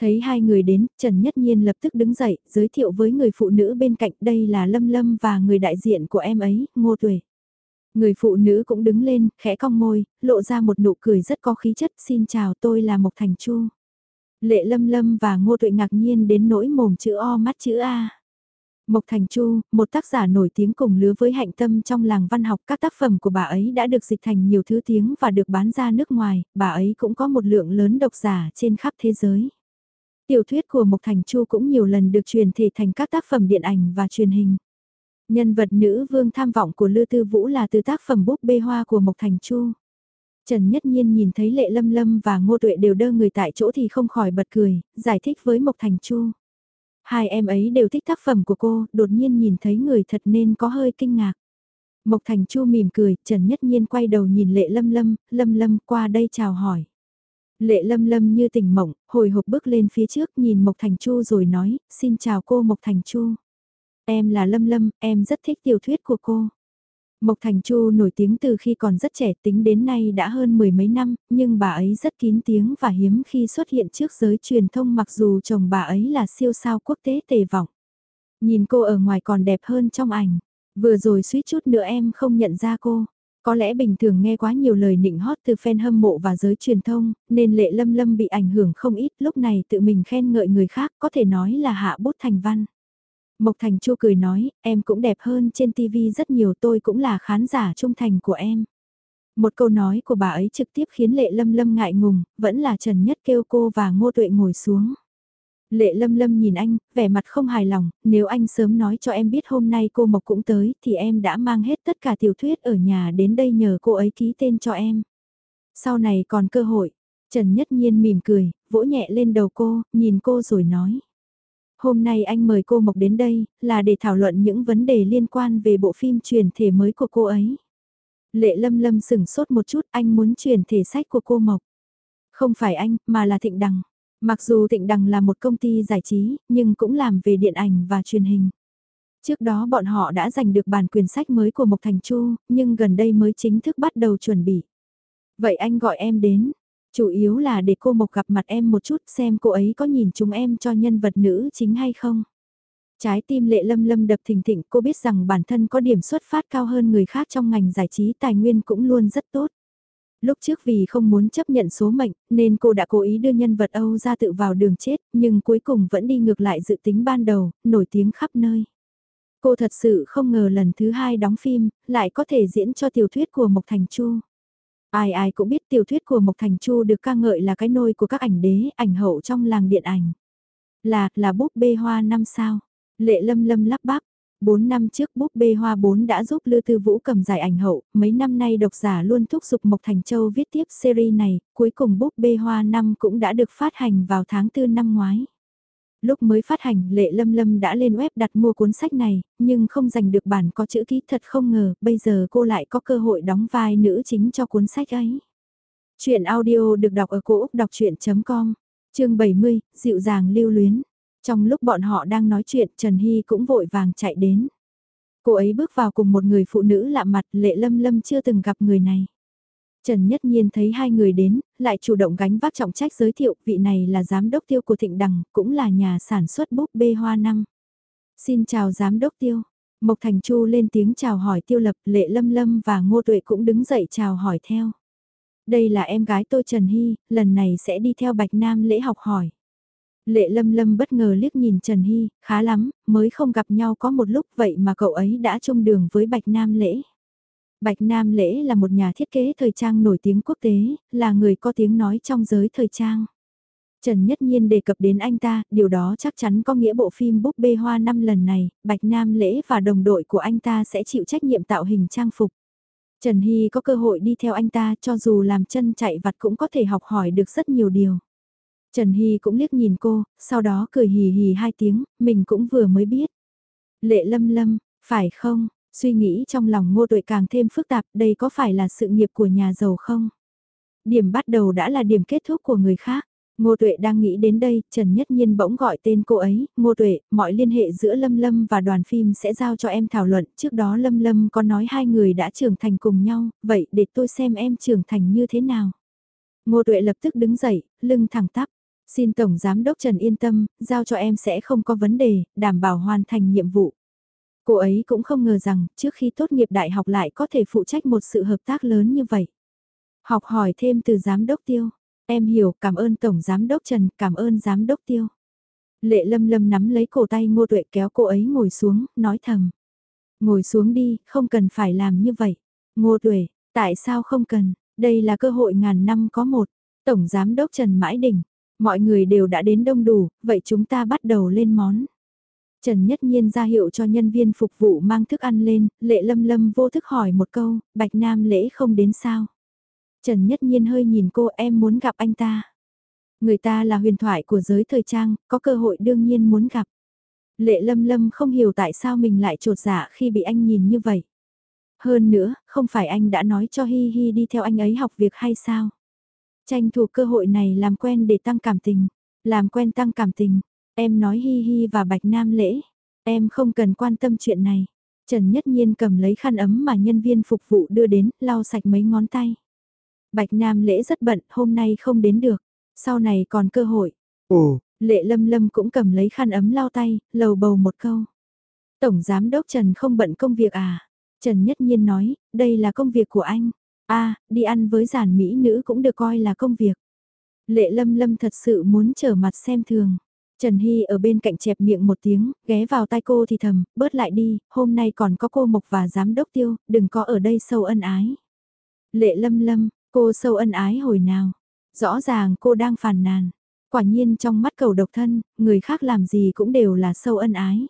Thấy hai người đến, Trần Nhất Nhiên lập tức đứng dậy, giới thiệu với người phụ nữ bên cạnh đây là Lâm Lâm và người đại diện của em ấy, Ngô Tuệ. Người phụ nữ cũng đứng lên, khẽ cong môi, lộ ra một nụ cười rất có khí chất, xin chào tôi là Mộc Thành Chu. Lệ Lâm Lâm và Ngô Tuệ ngạc nhiên đến nỗi mồm chữ O mắt chữ A. Mộc Thành Chu, một tác giả nổi tiếng cùng lứa với hạnh tâm trong làng văn học các tác phẩm của bà ấy đã được dịch thành nhiều thứ tiếng và được bán ra nước ngoài, bà ấy cũng có một lượng lớn độc giả trên khắp thế giới. Tiểu thuyết của Mộc Thành Chu cũng nhiều lần được truyền thể thành các tác phẩm điện ảnh và truyền hình. Nhân vật nữ vương tham vọng của Lư Tư Vũ là từ tác phẩm búp bê hoa của Mộc Thành Chu. Trần Nhất Nhiên nhìn thấy Lệ Lâm Lâm và Ngô Tuệ đều đơ người tại chỗ thì không khỏi bật cười, giải thích với Mộc Thành Chu. Hai em ấy đều thích tác phẩm của cô, đột nhiên nhìn thấy người thật nên có hơi kinh ngạc. Mộc Thành Chu mỉm cười, Trần Nhất Nhiên quay đầu nhìn Lệ Lâm Lâm, Lâm Lâm qua đây chào hỏi. Lệ Lâm Lâm như tỉnh mộng, hồi hộp bước lên phía trước nhìn Mộc Thành Chu rồi nói, xin chào cô Mộc Thành Chu. Em là Lâm Lâm, em rất thích tiểu thuyết của cô. Mộc Thành Chu nổi tiếng từ khi còn rất trẻ tính đến nay đã hơn mười mấy năm, nhưng bà ấy rất kín tiếng và hiếm khi xuất hiện trước giới truyền thông mặc dù chồng bà ấy là siêu sao quốc tế tề vọng. Nhìn cô ở ngoài còn đẹp hơn trong ảnh, vừa rồi suýt chút nữa em không nhận ra cô. Có lẽ bình thường nghe quá nhiều lời nịnh hót từ fan hâm mộ và giới truyền thông, nên lệ lâm lâm bị ảnh hưởng không ít lúc này tự mình khen ngợi người khác có thể nói là hạ bút thành văn. Mộc Thành Chu cười nói, em cũng đẹp hơn trên TV rất nhiều tôi cũng là khán giả trung thành của em. Một câu nói của bà ấy trực tiếp khiến Lệ Lâm Lâm ngại ngùng, vẫn là Trần Nhất kêu cô và Ngô Tuệ ngồi xuống. Lệ Lâm Lâm nhìn anh, vẻ mặt không hài lòng, nếu anh sớm nói cho em biết hôm nay cô Mộc cũng tới thì em đã mang hết tất cả tiểu thuyết ở nhà đến đây nhờ cô ấy ký tên cho em. Sau này còn cơ hội, Trần Nhất Nhiên mỉm cười, vỗ nhẹ lên đầu cô, nhìn cô rồi nói. Hôm nay anh mời cô Mộc đến đây, là để thảo luận những vấn đề liên quan về bộ phim truyền thể mới của cô ấy. Lệ Lâm Lâm sửng sốt một chút, anh muốn truyền thể sách của cô Mộc. Không phải anh, mà là Thịnh Đằng. Mặc dù Thịnh Đằng là một công ty giải trí, nhưng cũng làm về điện ảnh và truyền hình. Trước đó bọn họ đã giành được bản quyền sách mới của Mộc Thành Chu, nhưng gần đây mới chính thức bắt đầu chuẩn bị. Vậy anh gọi em đến, chủ yếu là để cô Mộc gặp mặt em một chút xem cô ấy có nhìn chúng em cho nhân vật nữ chính hay không. Trái tim lệ lâm lâm đập thình thịch cô biết rằng bản thân có điểm xuất phát cao hơn người khác trong ngành giải trí tài nguyên cũng luôn rất tốt lúc trước vì không muốn chấp nhận số mệnh, nên cô đã cố ý đưa nhân vật Âu ra tự vào đường chết, nhưng cuối cùng vẫn đi ngược lại dự tính ban đầu, nổi tiếng khắp nơi. Cô thật sự không ngờ lần thứ hai đóng phim, lại có thể diễn cho tiểu thuyết của Mộc Thành Chu. Ai ai cũng biết tiểu thuyết của Mộc Thành Chu được ca ngợi là cái nôi của các ảnh đế, ảnh hậu trong làng điện ảnh. Là, là búp bê hoa năm sao? Lệ lâm lâm lắp bắp. 4 năm trước búp bê hoa 4 đã giúp Lư Tư Vũ cầm giải ảnh hậu, mấy năm nay độc giả luôn thúc giục Mộc Thành Châu viết tiếp series này, cuối cùng búp bê hoa năm cũng đã được phát hành vào tháng 4 năm ngoái. Lúc mới phát hành, Lệ Lâm Lâm đã lên web đặt mua cuốn sách này, nhưng không giành được bản có chữ ký thật không ngờ, bây giờ cô lại có cơ hội đóng vai nữ chính cho cuốn sách ấy. Chuyện audio được đọc ở cổ Úc đọc chuyện.com, chương 70, dịu dàng lưu luyến. Trong lúc bọn họ đang nói chuyện, Trần Hy cũng vội vàng chạy đến. Cô ấy bước vào cùng một người phụ nữ lạ mặt, Lệ Lâm Lâm chưa từng gặp người này. Trần Nhất Nhiên thấy hai người đến, lại chủ động gánh vác trọng trách giới thiệu vị này là giám đốc tiêu của Thịnh Đằng, cũng là nhà sản xuất búp bê hoa năng. Xin chào giám đốc tiêu. Mộc Thành Chu lên tiếng chào hỏi tiêu lập, Lệ Lâm Lâm và Ngô Tuệ cũng đứng dậy chào hỏi theo. Đây là em gái tôi Trần Hy, lần này sẽ đi theo Bạch Nam lễ học hỏi. Lệ Lâm Lâm bất ngờ liếc nhìn Trần Hy, khá lắm, mới không gặp nhau có một lúc vậy mà cậu ấy đã chung đường với Bạch Nam lễ. Bạch Nam Lễ là một nhà thiết kế thời trang nổi tiếng quốc tế, là người có tiếng nói trong giới thời trang. Trần Nhất Nhiên đề cập đến anh ta, điều đó chắc chắn có nghĩa bộ phim búp bê hoa năm lần này, Bạch Nam Lễ và đồng đội của anh ta sẽ chịu trách nhiệm tạo hình trang phục. Trần Hy có cơ hội đi theo anh ta cho dù làm chân chạy vặt cũng có thể học hỏi được rất nhiều điều. Trần Hy cũng liếc nhìn cô, sau đó cười hì hì hai tiếng, mình cũng vừa mới biết. Lệ lâm lâm, phải không, Suy nghĩ trong lòng ngô tuệ càng thêm phức tạp, đây có phải là sự nghiệp của nhà giàu không? Điểm bắt đầu đã là điểm kết thúc của người khác. Ngô Tuệ đang nghĩ đến đây, Trần Nhất Nhiên bỗng gọi tên cô ấy, Ngô Tuệ, mọi liên hệ giữa Lâm Lâm và đoàn phim sẽ giao cho em thảo luận, trước đó Lâm Lâm có nói hai người đã trưởng thành cùng nhau, vậy để tôi xem em trưởng thành như thế nào. Ngô Tuệ lập tức đứng dậy, lưng thẳng tắp, xin Tổng Giám Đốc Trần yên tâm, giao cho em sẽ không có vấn đề, đảm bảo hoàn thành nhiệm vụ. Cô ấy cũng không ngờ rằng trước khi tốt nghiệp đại học lại có thể phụ trách một sự hợp tác lớn như vậy. Học hỏi thêm từ giám đốc tiêu. Em hiểu, cảm ơn Tổng Giám đốc Trần, cảm ơn Giám đốc tiêu. Lệ lâm lâm nắm lấy cổ tay ngô tuệ kéo cô ấy ngồi xuống, nói thầm. Ngồi xuống đi, không cần phải làm như vậy. Ngô tuệ, tại sao không cần, đây là cơ hội ngàn năm có một. Tổng Giám đốc Trần Mãi Đình, mọi người đều đã đến đông đủ, vậy chúng ta bắt đầu lên món. Trần Nhất Nhiên ra hiệu cho nhân viên phục vụ mang thức ăn lên, lệ lâm lâm vô thức hỏi một câu, Bạch Nam lễ không đến sao? Trần Nhất Nhiên hơi nhìn cô em muốn gặp anh ta. Người ta là huyền thoại của giới thời trang, có cơ hội đương nhiên muốn gặp. Lệ lâm lâm không hiểu tại sao mình lại trột dạ khi bị anh nhìn như vậy. Hơn nữa, không phải anh đã nói cho Hi Hi đi theo anh ấy học việc hay sao? Tranh thủ cơ hội này làm quen để tăng cảm tình. Làm quen tăng cảm tình, Em nói hi hi và bạch nam lễ. Em không cần quan tâm chuyện này. Trần Nhất Nhiên cầm lấy khăn ấm mà nhân viên phục vụ đưa đến, lau sạch mấy ngón tay. Bạch Nam lễ rất bận, hôm nay không đến được. Sau này còn cơ hội. Ồ, Lệ Lâm Lâm cũng cầm lấy khăn ấm lau tay, lầu bầu một câu. Tổng Giám Đốc Trần không bận công việc à? Trần Nhất Nhiên nói, đây là công việc của anh. a đi ăn với giản mỹ nữ cũng được coi là công việc. Lệ Lâm Lâm thật sự muốn trở mặt xem thường. Trần Hy ở bên cạnh chẹp miệng một tiếng, ghé vào tai cô thì thầm, bớt lại đi, hôm nay còn có cô Mộc và giám đốc tiêu, đừng có ở đây sâu ân ái. Lệ lâm lâm, cô sâu ân ái hồi nào? Rõ ràng cô đang phàn nàn. Quả nhiên trong mắt cầu độc thân, người khác làm gì cũng đều là sâu ân ái.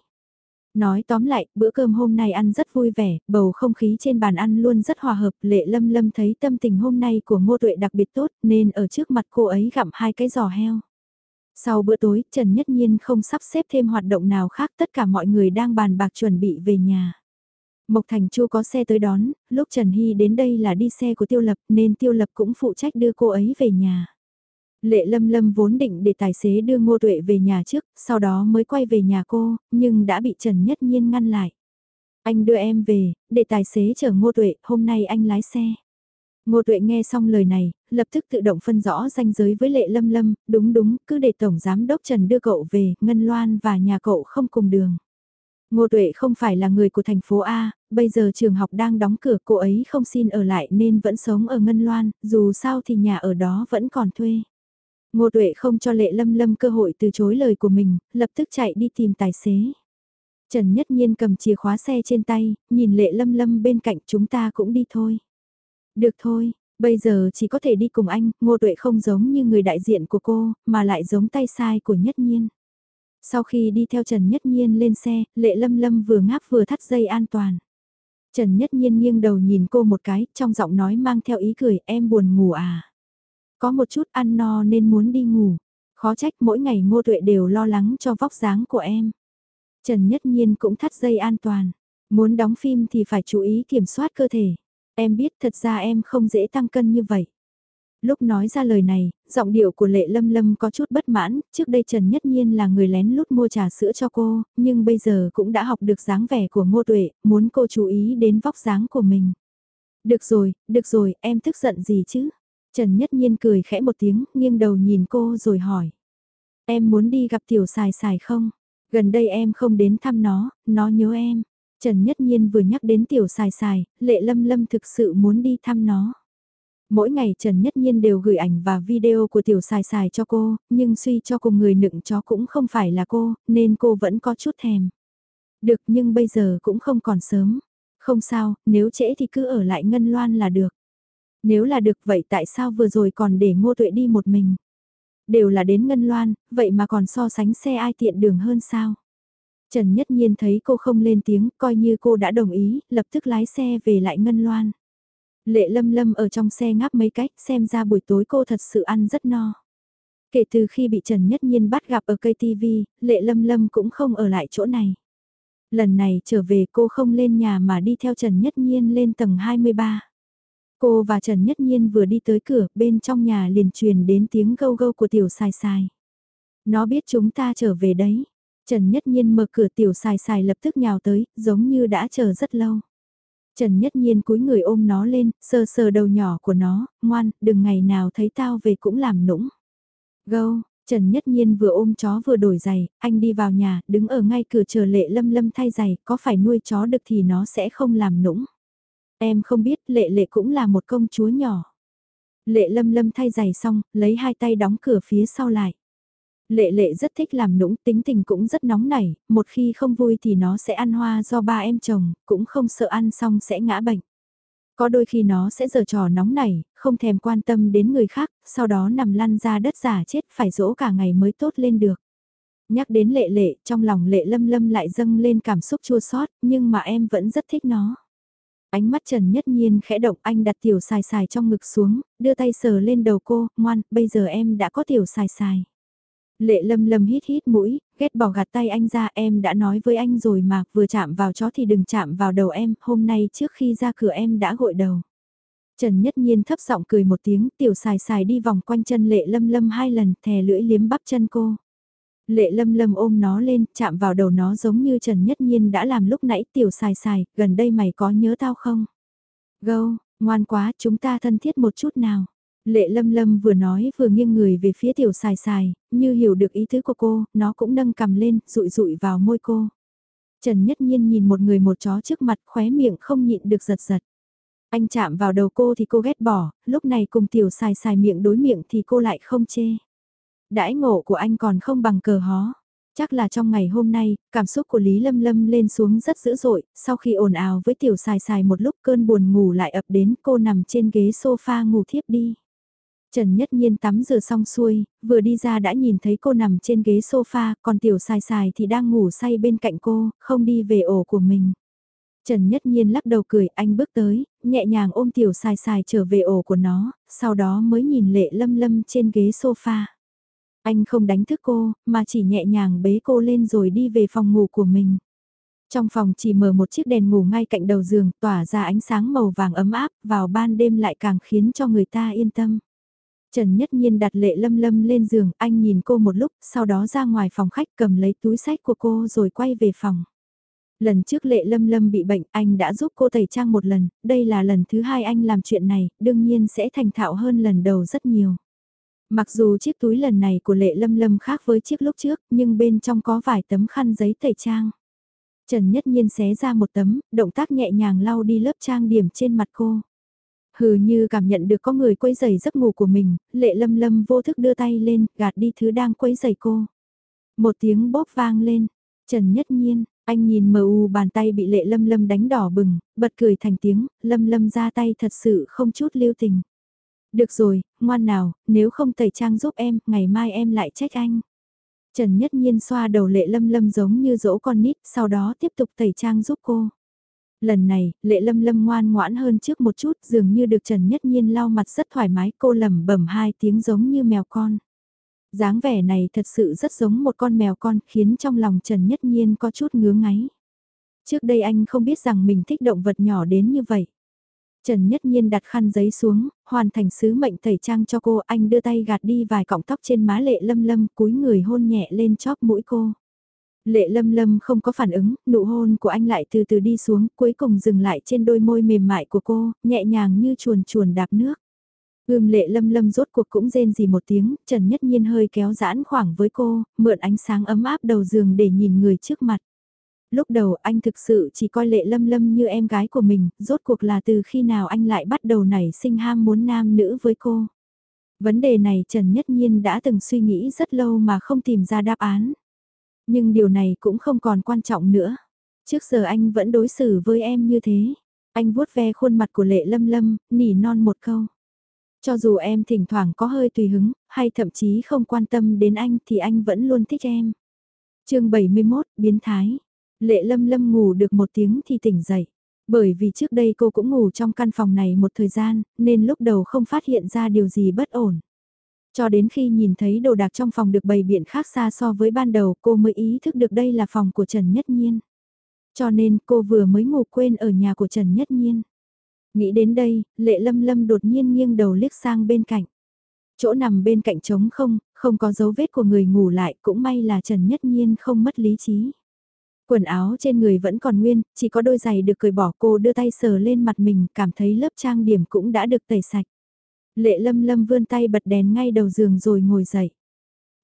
Nói tóm lại, bữa cơm hôm nay ăn rất vui vẻ, bầu không khí trên bàn ăn luôn rất hòa hợp. Lệ lâm lâm thấy tâm tình hôm nay của ngô tuệ đặc biệt tốt nên ở trước mặt cô ấy gặm hai cái giò heo. Sau bữa tối, Trần Nhất Nhiên không sắp xếp thêm hoạt động nào khác tất cả mọi người đang bàn bạc chuẩn bị về nhà. Mộc Thành Chu có xe tới đón, lúc Trần Hy đến đây là đi xe của Tiêu Lập nên Tiêu Lập cũng phụ trách đưa cô ấy về nhà. Lệ Lâm Lâm vốn định để tài xế đưa Ngô Tuệ về nhà trước, sau đó mới quay về nhà cô, nhưng đã bị Trần Nhất Nhiên ngăn lại. Anh đưa em về, để tài xế chở Ngô Tuệ, hôm nay anh lái xe. Ngô Tuệ nghe xong lời này, lập tức tự động phân rõ ranh giới với Lệ Lâm Lâm, đúng đúng, cứ để Tổng Giám Đốc Trần đưa cậu về, Ngân Loan và nhà cậu không cùng đường. Ngô Tuệ không phải là người của thành phố A, bây giờ trường học đang đóng cửa cô ấy không xin ở lại nên vẫn sống ở Ngân Loan, dù sao thì nhà ở đó vẫn còn thuê. Ngô Tuệ không cho Lệ Lâm Lâm cơ hội từ chối lời của mình, lập tức chạy đi tìm tài xế. Trần Nhất Nhiên cầm chìa khóa xe trên tay, nhìn Lệ Lâm Lâm bên cạnh chúng ta cũng đi thôi. Được thôi, bây giờ chỉ có thể đi cùng anh, ngô tuệ không giống như người đại diện của cô, mà lại giống tay sai của nhất nhiên. Sau khi đi theo Trần Nhất Nhiên lên xe, Lệ Lâm Lâm vừa ngáp vừa thắt dây an toàn. Trần Nhất Nhiên nghiêng đầu nhìn cô một cái, trong giọng nói mang theo ý cười, em buồn ngủ à? Có một chút ăn no nên muốn đi ngủ. Khó trách mỗi ngày ngô tuệ đều lo lắng cho vóc dáng của em. Trần Nhất Nhiên cũng thắt dây an toàn. Muốn đóng phim thì phải chú ý kiểm soát cơ thể. Em biết thật ra em không dễ tăng cân như vậy. Lúc nói ra lời này, giọng điệu của Lệ Lâm Lâm có chút bất mãn, trước đây Trần Nhất Nhiên là người lén lút mua trà sữa cho cô, nhưng bây giờ cũng đã học được dáng vẻ của Ngô Tuệ, muốn cô chú ý đến vóc dáng của mình. Được rồi, được rồi, em tức giận gì chứ? Trần Nhất Nhiên cười khẽ một tiếng, nghiêng đầu nhìn cô rồi hỏi. Em muốn đi gặp tiểu xài xài không? Gần đây em không đến thăm nó, nó nhớ em. Trần Nhất Nhiên vừa nhắc đến tiểu xài xài, lệ lâm lâm thực sự muốn đi thăm nó. Mỗi ngày Trần Nhất Nhiên đều gửi ảnh và video của tiểu xài xài cho cô, nhưng suy cho cùng người nựng chó cũng không phải là cô, nên cô vẫn có chút thèm. Được nhưng bây giờ cũng không còn sớm. Không sao, nếu trễ thì cứ ở lại Ngân Loan là được. Nếu là được vậy tại sao vừa rồi còn để ngô tuệ đi một mình? Đều là đến Ngân Loan, vậy mà còn so sánh xe ai tiện đường hơn sao? Trần Nhất Nhiên thấy cô không lên tiếng, coi như cô đã đồng ý, lập tức lái xe về lại Ngân Loan. Lệ Lâm Lâm ở trong xe ngáp mấy cách, xem ra buổi tối cô thật sự ăn rất no. Kể từ khi bị Trần Nhất Nhiên bắt gặp ở cây TV, Lệ Lâm Lâm cũng không ở lại chỗ này. Lần này trở về cô không lên nhà mà đi theo Trần Nhất Nhiên lên tầng 23. Cô và Trần Nhất Nhiên vừa đi tới cửa, bên trong nhà liền truyền đến tiếng gâu gâu của tiểu xài xài. Nó biết chúng ta trở về đấy. Trần Nhất Nhiên mở cửa tiểu xài xài lập tức nhào tới, giống như đã chờ rất lâu. Trần Nhất Nhiên cúi người ôm nó lên, sờ sờ đầu nhỏ của nó, ngoan, đừng ngày nào thấy tao về cũng làm nũng. Gâu, Trần Nhất Nhiên vừa ôm chó vừa đổi giày, anh đi vào nhà, đứng ở ngay cửa chờ lệ lâm lâm thay giày, có phải nuôi chó được thì nó sẽ không làm nũng. Em không biết lệ lệ cũng là một công chúa nhỏ. Lệ lâm lâm thay giày xong, lấy hai tay đóng cửa phía sau lại. Lệ lệ rất thích làm nũng, tính tình cũng rất nóng nảy, một khi không vui thì nó sẽ ăn hoa do ba em chồng, cũng không sợ ăn xong sẽ ngã bệnh. Có đôi khi nó sẽ giở trò nóng nảy, không thèm quan tâm đến người khác, sau đó nằm lăn ra đất giả chết phải dỗ cả ngày mới tốt lên được. Nhắc đến lệ lệ, trong lòng lệ lâm lâm lại dâng lên cảm xúc chua xót nhưng mà em vẫn rất thích nó. Ánh mắt Trần Nhất Nhiên khẽ động anh đặt tiểu xài xài trong ngực xuống, đưa tay sờ lên đầu cô, ngoan, bây giờ em đã có tiểu xài xài. Lệ lâm lâm hít hít mũi, ghét bỏ gạt tay anh ra em đã nói với anh rồi mà, vừa chạm vào chó thì đừng chạm vào đầu em, hôm nay trước khi ra cửa em đã gội đầu. Trần Nhất Nhiên thấp giọng cười một tiếng, tiểu xài xài đi vòng quanh chân lệ lâm lâm hai lần, thè lưỡi liếm bắp chân cô. Lệ lâm lâm ôm nó lên, chạm vào đầu nó giống như Trần Nhất Nhiên đã làm lúc nãy tiểu xài xài, gần đây mày có nhớ tao không? Gâu, ngoan quá, chúng ta thân thiết một chút nào. Lệ lâm lâm vừa nói vừa nghiêng người về phía tiểu xài xài, như hiểu được ý tứ của cô, nó cũng nâng cầm lên, rụi rụi vào môi cô. Trần Nhất Nhiên nhìn một người một chó trước mặt khóe miệng không nhịn được giật giật. Anh chạm vào đầu cô thì cô ghét bỏ, lúc này cùng tiểu xài xài miệng đối miệng thì cô lại không chê. Đãi ngộ của anh còn không bằng cờ hó. Chắc là trong ngày hôm nay, cảm xúc của Lý Lâm Lâm lên xuống rất dữ dội, sau khi ồn ào với tiểu xài xài một lúc cơn buồn ngủ lại ập đến cô nằm trên ghế sofa ngủ thiếp đi. Trần Nhất Nhiên tắm rửa xong xuôi, vừa đi ra đã nhìn thấy cô nằm trên ghế sofa, còn tiểu xài xài thì đang ngủ say bên cạnh cô, không đi về ổ của mình. Trần Nhất Nhiên lắc đầu cười, anh bước tới, nhẹ nhàng ôm tiểu xài xài trở về ổ của nó, sau đó mới nhìn lệ lâm lâm trên ghế sofa. Anh không đánh thức cô, mà chỉ nhẹ nhàng bế cô lên rồi đi về phòng ngủ của mình. Trong phòng chỉ mở một chiếc đèn ngủ ngay cạnh đầu giường, tỏa ra ánh sáng màu vàng ấm áp, vào ban đêm lại càng khiến cho người ta yên tâm. Trần Nhất Nhiên đặt lệ lâm lâm lên giường, anh nhìn cô một lúc, sau đó ra ngoài phòng khách cầm lấy túi sách của cô rồi quay về phòng. Lần trước lệ lâm lâm bị bệnh, anh đã giúp cô tẩy trang một lần, đây là lần thứ hai anh làm chuyện này, đương nhiên sẽ thành thạo hơn lần đầu rất nhiều. Mặc dù chiếc túi lần này của lệ lâm lâm khác với chiếc lúc trước, nhưng bên trong có vài tấm khăn giấy tẩy trang. Trần Nhất Nhiên xé ra một tấm, động tác nhẹ nhàng lau đi lớp trang điểm trên mặt cô. Hừ như cảm nhận được có người quấy giày giấc ngủ của mình, lệ lâm lâm vô thức đưa tay lên, gạt đi thứ đang quấy giày cô. Một tiếng bóp vang lên, Trần Nhất Nhiên, anh nhìn mờ u bàn tay bị lệ lâm lâm đánh đỏ bừng, bật cười thành tiếng, lâm lâm ra tay thật sự không chút lưu tình. Được rồi, ngoan nào, nếu không tẩy trang giúp em, ngày mai em lại trách anh. Trần Nhất Nhiên xoa đầu lệ lâm lâm giống như dỗ con nít, sau đó tiếp tục tẩy trang giúp cô. Lần này, lệ lâm lâm ngoan ngoãn hơn trước một chút, dường như được Trần Nhất Nhiên lau mặt rất thoải mái, cô lầm bẩm hai tiếng giống như mèo con. dáng vẻ này thật sự rất giống một con mèo con, khiến trong lòng Trần Nhất Nhiên có chút ngứa ngáy. Trước đây anh không biết rằng mình thích động vật nhỏ đến như vậy. Trần Nhất Nhiên đặt khăn giấy xuống, hoàn thành sứ mệnh tẩy trang cho cô, anh đưa tay gạt đi vài cọng tóc trên má lệ lâm lâm, cúi người hôn nhẹ lên chóp mũi cô. Lệ lâm lâm không có phản ứng, nụ hôn của anh lại từ từ đi xuống, cuối cùng dừng lại trên đôi môi mềm mại của cô, nhẹ nhàng như chuồn chuồn đạp nước. Ưm lệ lâm lâm rốt cuộc cũng rên gì một tiếng, Trần Nhất Nhiên hơi kéo giãn khoảng với cô, mượn ánh sáng ấm áp đầu giường để nhìn người trước mặt lúc đầu anh thực sự chỉ coi lệ lâm lâm như em gái của mình, rốt cuộc là từ khi nào anh lại bắt đầu nảy sinh ham muốn nam nữ với cô. Vấn đề này Trần Nhất Nhiên đã từng suy nghĩ rất lâu mà không tìm ra đáp án. Nhưng điều này cũng không còn quan trọng nữa. Trước giờ anh vẫn đối xử với em như thế. Anh vuốt ve khuôn mặt của lệ lâm lâm, nỉ non một câu. Cho dù em thỉnh thoảng có hơi tùy hứng, hay thậm chí không quan tâm đến anh thì anh vẫn luôn thích em. chương 71, biến thái. Lệ lâm lâm ngủ được một tiếng thì tỉnh dậy. Bởi vì trước đây cô cũng ngủ trong căn phòng này một thời gian, nên lúc đầu không phát hiện ra điều gì bất ổn. Cho đến khi nhìn thấy đồ đạc trong phòng được bày biện khác xa so với ban đầu cô mới ý thức được đây là phòng của Trần Nhất Nhiên. Cho nên cô vừa mới ngủ quên ở nhà của Trần Nhất Nhiên. Nghĩ đến đây, lệ lâm lâm đột nhiên nghiêng đầu liếc sang bên cạnh. Chỗ nằm bên cạnh trống không, không có dấu vết của người ngủ lại cũng may là Trần Nhất Nhiên không mất lý trí. Quần áo trên người vẫn còn nguyên, chỉ có đôi giày được cởi bỏ cô đưa tay sờ lên mặt mình, cảm thấy lớp trang điểm cũng đã được tẩy sạch. Lệ lâm lâm vươn tay bật đèn ngay đầu giường rồi ngồi dậy.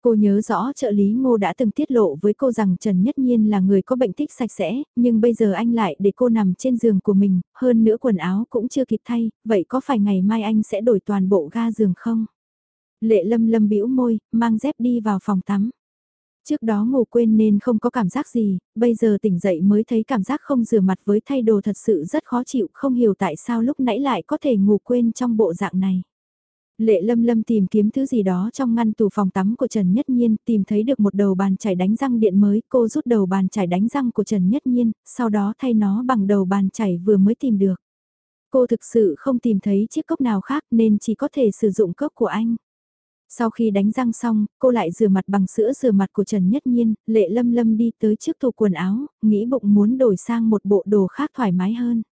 Cô nhớ rõ trợ lý ngô đã từng tiết lộ với cô rằng Trần Nhất Nhiên là người có bệnh thích sạch sẽ, nhưng bây giờ anh lại để cô nằm trên giường của mình, hơn nữa quần áo cũng chưa kịp thay, vậy có phải ngày mai anh sẽ đổi toàn bộ ga giường không? Lệ lâm lâm bĩu môi, mang dép đi vào phòng tắm. Trước đó ngủ quên nên không có cảm giác gì, bây giờ tỉnh dậy mới thấy cảm giác không rửa mặt với thay đồ thật sự rất khó chịu, không hiểu tại sao lúc nãy lại có thể ngủ quên trong bộ dạng này. Lệ lâm lâm tìm kiếm thứ gì đó trong ngăn tủ phòng tắm của Trần Nhất Nhiên, tìm thấy được một đầu bàn chải đánh răng điện mới, cô rút đầu bàn chải đánh răng của Trần Nhất Nhiên, sau đó thay nó bằng đầu bàn chải vừa mới tìm được. Cô thực sự không tìm thấy chiếc cốc nào khác nên chỉ có thể sử dụng cốc của anh. Sau khi đánh răng xong, cô lại rửa mặt bằng sữa rửa mặt của Trần Nhất Nhiên, lệ lâm lâm đi tới trước tủ quần áo, nghĩ bụng muốn đổi sang một bộ đồ khác thoải mái hơn.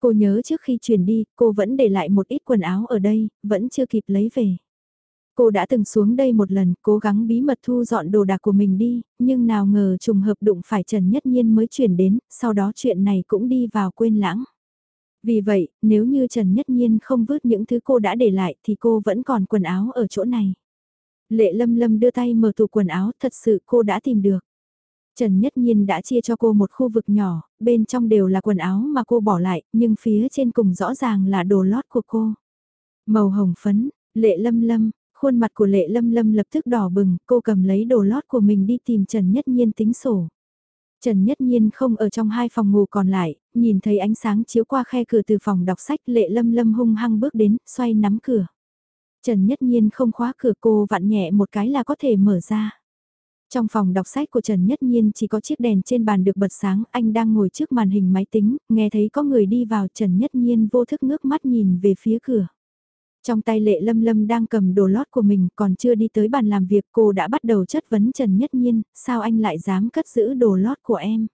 Cô nhớ trước khi chuyển đi, cô vẫn để lại một ít quần áo ở đây, vẫn chưa kịp lấy về. Cô đã từng xuống đây một lần, cố gắng bí mật thu dọn đồ đạc của mình đi, nhưng nào ngờ trùng hợp đụng phải Trần Nhất Nhiên mới chuyển đến, sau đó chuyện này cũng đi vào quên lãng. Vì vậy, nếu như Trần Nhất Nhiên không vứt những thứ cô đã để lại thì cô vẫn còn quần áo ở chỗ này. Lệ Lâm Lâm đưa tay mở tủ quần áo, thật sự cô đã tìm được. Trần Nhất Nhiên đã chia cho cô một khu vực nhỏ, bên trong đều là quần áo mà cô bỏ lại, nhưng phía trên cùng rõ ràng là đồ lót của cô. Màu hồng phấn, Lệ Lâm Lâm, khuôn mặt của Lệ Lâm Lâm lập tức đỏ bừng, cô cầm lấy đồ lót của mình đi tìm Trần Nhất Nhiên tính sổ. Trần Nhất Nhiên không ở trong hai phòng ngủ còn lại, nhìn thấy ánh sáng chiếu qua khe cửa từ phòng đọc sách lệ lâm lâm hung hăng bước đến, xoay nắm cửa. Trần Nhất Nhiên không khóa cửa cô vặn nhẹ một cái là có thể mở ra. Trong phòng đọc sách của Trần Nhất Nhiên chỉ có chiếc đèn trên bàn được bật sáng, anh đang ngồi trước màn hình máy tính, nghe thấy có người đi vào Trần Nhất Nhiên vô thức ngước mắt nhìn về phía cửa. Trong tay lệ lâm lâm đang cầm đồ lót của mình còn chưa đi tới bàn làm việc cô đã bắt đầu chất vấn Trần Nhất Nhiên, sao anh lại dám cất giữ đồ lót của em?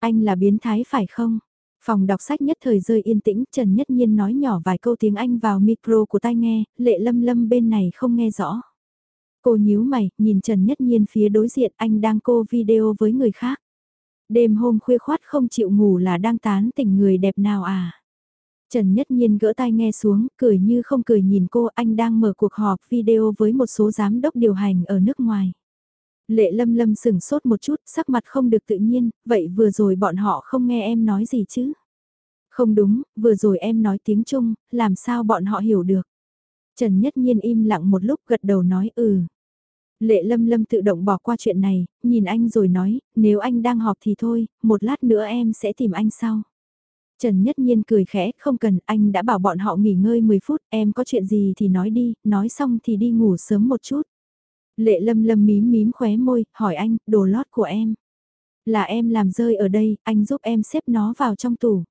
Anh là biến thái phải không? Phòng đọc sách nhất thời rơi yên tĩnh, Trần Nhất Nhiên nói nhỏ vài câu tiếng Anh vào micro của tai nghe, lệ lâm lâm bên này không nghe rõ. Cô nhíu mày, nhìn Trần Nhất Nhiên phía đối diện anh đang cô video với người khác. Đêm hôm khuya khoát không chịu ngủ là đang tán tỉnh người đẹp nào à? Trần Nhất Nhiên gỡ tai nghe xuống, cười như không cười nhìn cô anh đang mở cuộc họp video với một số giám đốc điều hành ở nước ngoài. Lệ lâm lâm sửng sốt một chút, sắc mặt không được tự nhiên, vậy vừa rồi bọn họ không nghe em nói gì chứ? Không đúng, vừa rồi em nói tiếng Trung, làm sao bọn họ hiểu được? Trần Nhất Nhiên im lặng một lúc gật đầu nói ừ. Lệ lâm lâm tự động bỏ qua chuyện này, nhìn anh rồi nói, nếu anh đang họp thì thôi, một lát nữa em sẽ tìm anh sau. Trần Nhất Nhiên cười khẽ, không cần, anh đã bảo bọn họ nghỉ ngơi 10 phút, em có chuyện gì thì nói đi, nói xong thì đi ngủ sớm một chút. Lệ lâm lâm mím mím khóe môi, hỏi anh, đồ lót của em. Là em làm rơi ở đây, anh giúp em xếp nó vào trong tủ.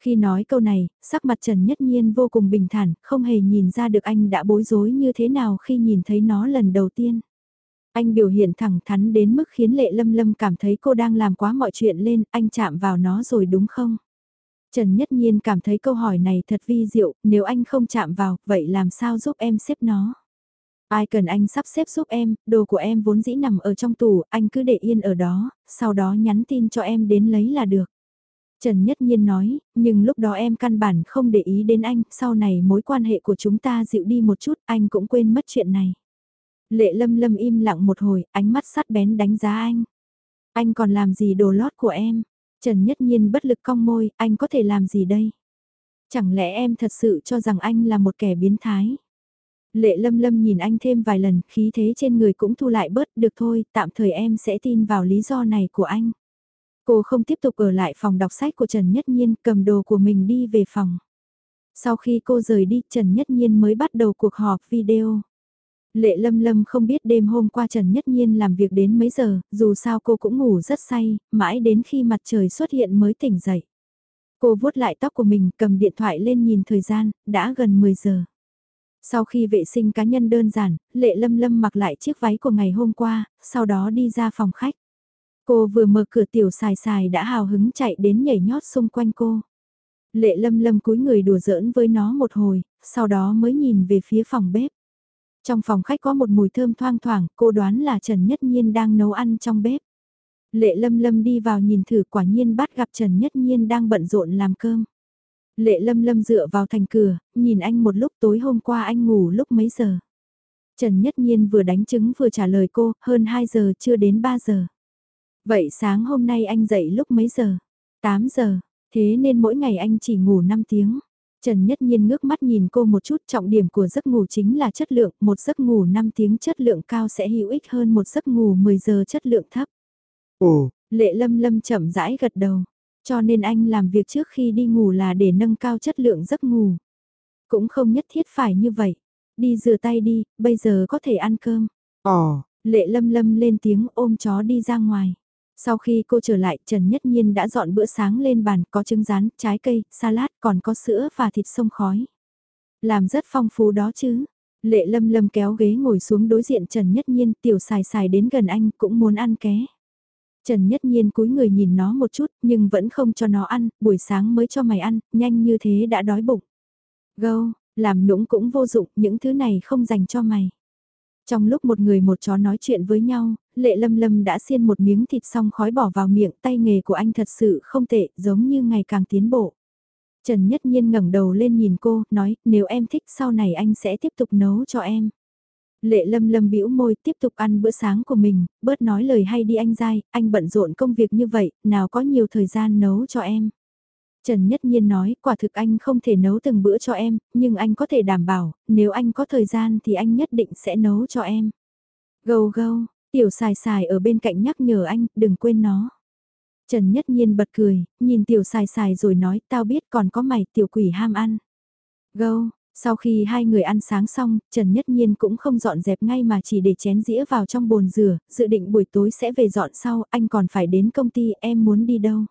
Khi nói câu này, sắc mặt Trần Nhất Nhiên vô cùng bình thản, không hề nhìn ra được anh đã bối rối như thế nào khi nhìn thấy nó lần đầu tiên. Anh biểu hiện thẳng thắn đến mức khiến Lệ Lâm Lâm cảm thấy cô đang làm quá mọi chuyện lên, anh chạm vào nó rồi đúng không? Trần Nhất Nhiên cảm thấy câu hỏi này thật vi diệu, nếu anh không chạm vào, vậy làm sao giúp em xếp nó? Ai cần anh sắp xếp giúp em, đồ của em vốn dĩ nằm ở trong tủ, anh cứ để yên ở đó, sau đó nhắn tin cho em đến lấy là được. Trần Nhất Nhiên nói, nhưng lúc đó em căn bản không để ý đến anh, sau này mối quan hệ của chúng ta dịu đi một chút, anh cũng quên mất chuyện này. Lệ lâm lâm im lặng một hồi, ánh mắt sắt bén đánh giá anh. Anh còn làm gì đồ lót của em? Trần Nhất Nhiên bất lực cong môi, anh có thể làm gì đây? Chẳng lẽ em thật sự cho rằng anh là một kẻ biến thái? Lệ lâm lâm nhìn anh thêm vài lần, khí thế trên người cũng thu lại bớt, được thôi, tạm thời em sẽ tin vào lý do này của anh. Cô không tiếp tục ở lại phòng đọc sách của Trần Nhất Nhiên, cầm đồ của mình đi về phòng. Sau khi cô rời đi, Trần Nhất Nhiên mới bắt đầu cuộc họp video. Lệ Lâm Lâm không biết đêm hôm qua Trần Nhất Nhiên làm việc đến mấy giờ, dù sao cô cũng ngủ rất say, mãi đến khi mặt trời xuất hiện mới tỉnh dậy. Cô vuốt lại tóc của mình, cầm điện thoại lên nhìn thời gian, đã gần 10 giờ. Sau khi vệ sinh cá nhân đơn giản, Lệ Lâm Lâm mặc lại chiếc váy của ngày hôm qua, sau đó đi ra phòng khách. Cô vừa mở cửa tiểu xài xài đã hào hứng chạy đến nhảy nhót xung quanh cô. Lệ Lâm Lâm cúi người đùa giỡn với nó một hồi, sau đó mới nhìn về phía phòng bếp. Trong phòng khách có một mùi thơm thoang thoảng, cô đoán là Trần Nhất Nhiên đang nấu ăn trong bếp. Lệ Lâm Lâm đi vào nhìn thử quả nhiên bắt gặp Trần Nhất Nhiên đang bận rộn làm cơm. Lệ Lâm Lâm dựa vào thành cửa, nhìn anh một lúc tối hôm qua anh ngủ lúc mấy giờ. Trần Nhất Nhiên vừa đánh trứng vừa trả lời cô, hơn 2 giờ chưa đến 3 giờ. Vậy sáng hôm nay anh dậy lúc mấy giờ? 8 giờ, thế nên mỗi ngày anh chỉ ngủ 5 tiếng. Trần Nhất Nhiên ngước mắt nhìn cô một chút trọng điểm của giấc ngủ chính là chất lượng, một giấc ngủ 5 tiếng chất lượng cao sẽ hữu ích hơn một giấc ngủ 10 giờ chất lượng thấp. Ồ, Lệ Lâm Lâm chậm rãi gật đầu, cho nên anh làm việc trước khi đi ngủ là để nâng cao chất lượng giấc ngủ. Cũng không nhất thiết phải như vậy. Đi rửa tay đi, bây giờ có thể ăn cơm. ồ, Lệ Lâm Lâm lên tiếng ôm chó đi ra ngoài. Sau khi cô trở lại, Trần Nhất Nhiên đã dọn bữa sáng lên bàn, có trứng rán, trái cây, salad, còn có sữa và thịt sông khói. Làm rất phong phú đó chứ. Lệ Lâm Lâm kéo ghế ngồi xuống đối diện Trần Nhất Nhiên, tiểu xài xài đến gần anh, cũng muốn ăn ké. Trần Nhất Nhiên cúi người nhìn nó một chút, nhưng vẫn không cho nó ăn, buổi sáng mới cho mày ăn, nhanh như thế đã đói bụng. Gâu, làm nũng cũng vô dụng, những thứ này không dành cho mày. Trong lúc một người một chó nói chuyện với nhau, lệ lâm lâm đã xiên một miếng thịt xong khói bỏ vào miệng tay nghề của anh thật sự không tệ, giống như ngày càng tiến bộ. Trần Nhất Nhiên ngẩng đầu lên nhìn cô, nói, nếu em thích sau này anh sẽ tiếp tục nấu cho em. Lệ lâm lâm bĩu môi tiếp tục ăn bữa sáng của mình, bớt nói lời hay đi anh dai, anh bận rộn công việc như vậy, nào có nhiều thời gian nấu cho em. Trần Nhất Nhiên nói, quả thực anh không thể nấu từng bữa cho em, nhưng anh có thể đảm bảo, nếu anh có thời gian thì anh nhất định sẽ nấu cho em. Gâu gâu, tiểu xài xài ở bên cạnh nhắc nhở anh, đừng quên nó. Trần Nhất Nhiên bật cười, nhìn tiểu xài xài rồi nói, tao biết còn có mày tiểu quỷ ham ăn. Gâu, sau khi hai người ăn sáng xong, Trần Nhất Nhiên cũng không dọn dẹp ngay mà chỉ để chén dĩa vào trong bồn rửa, dự định buổi tối sẽ về dọn sau, anh còn phải đến công ty, em muốn đi đâu?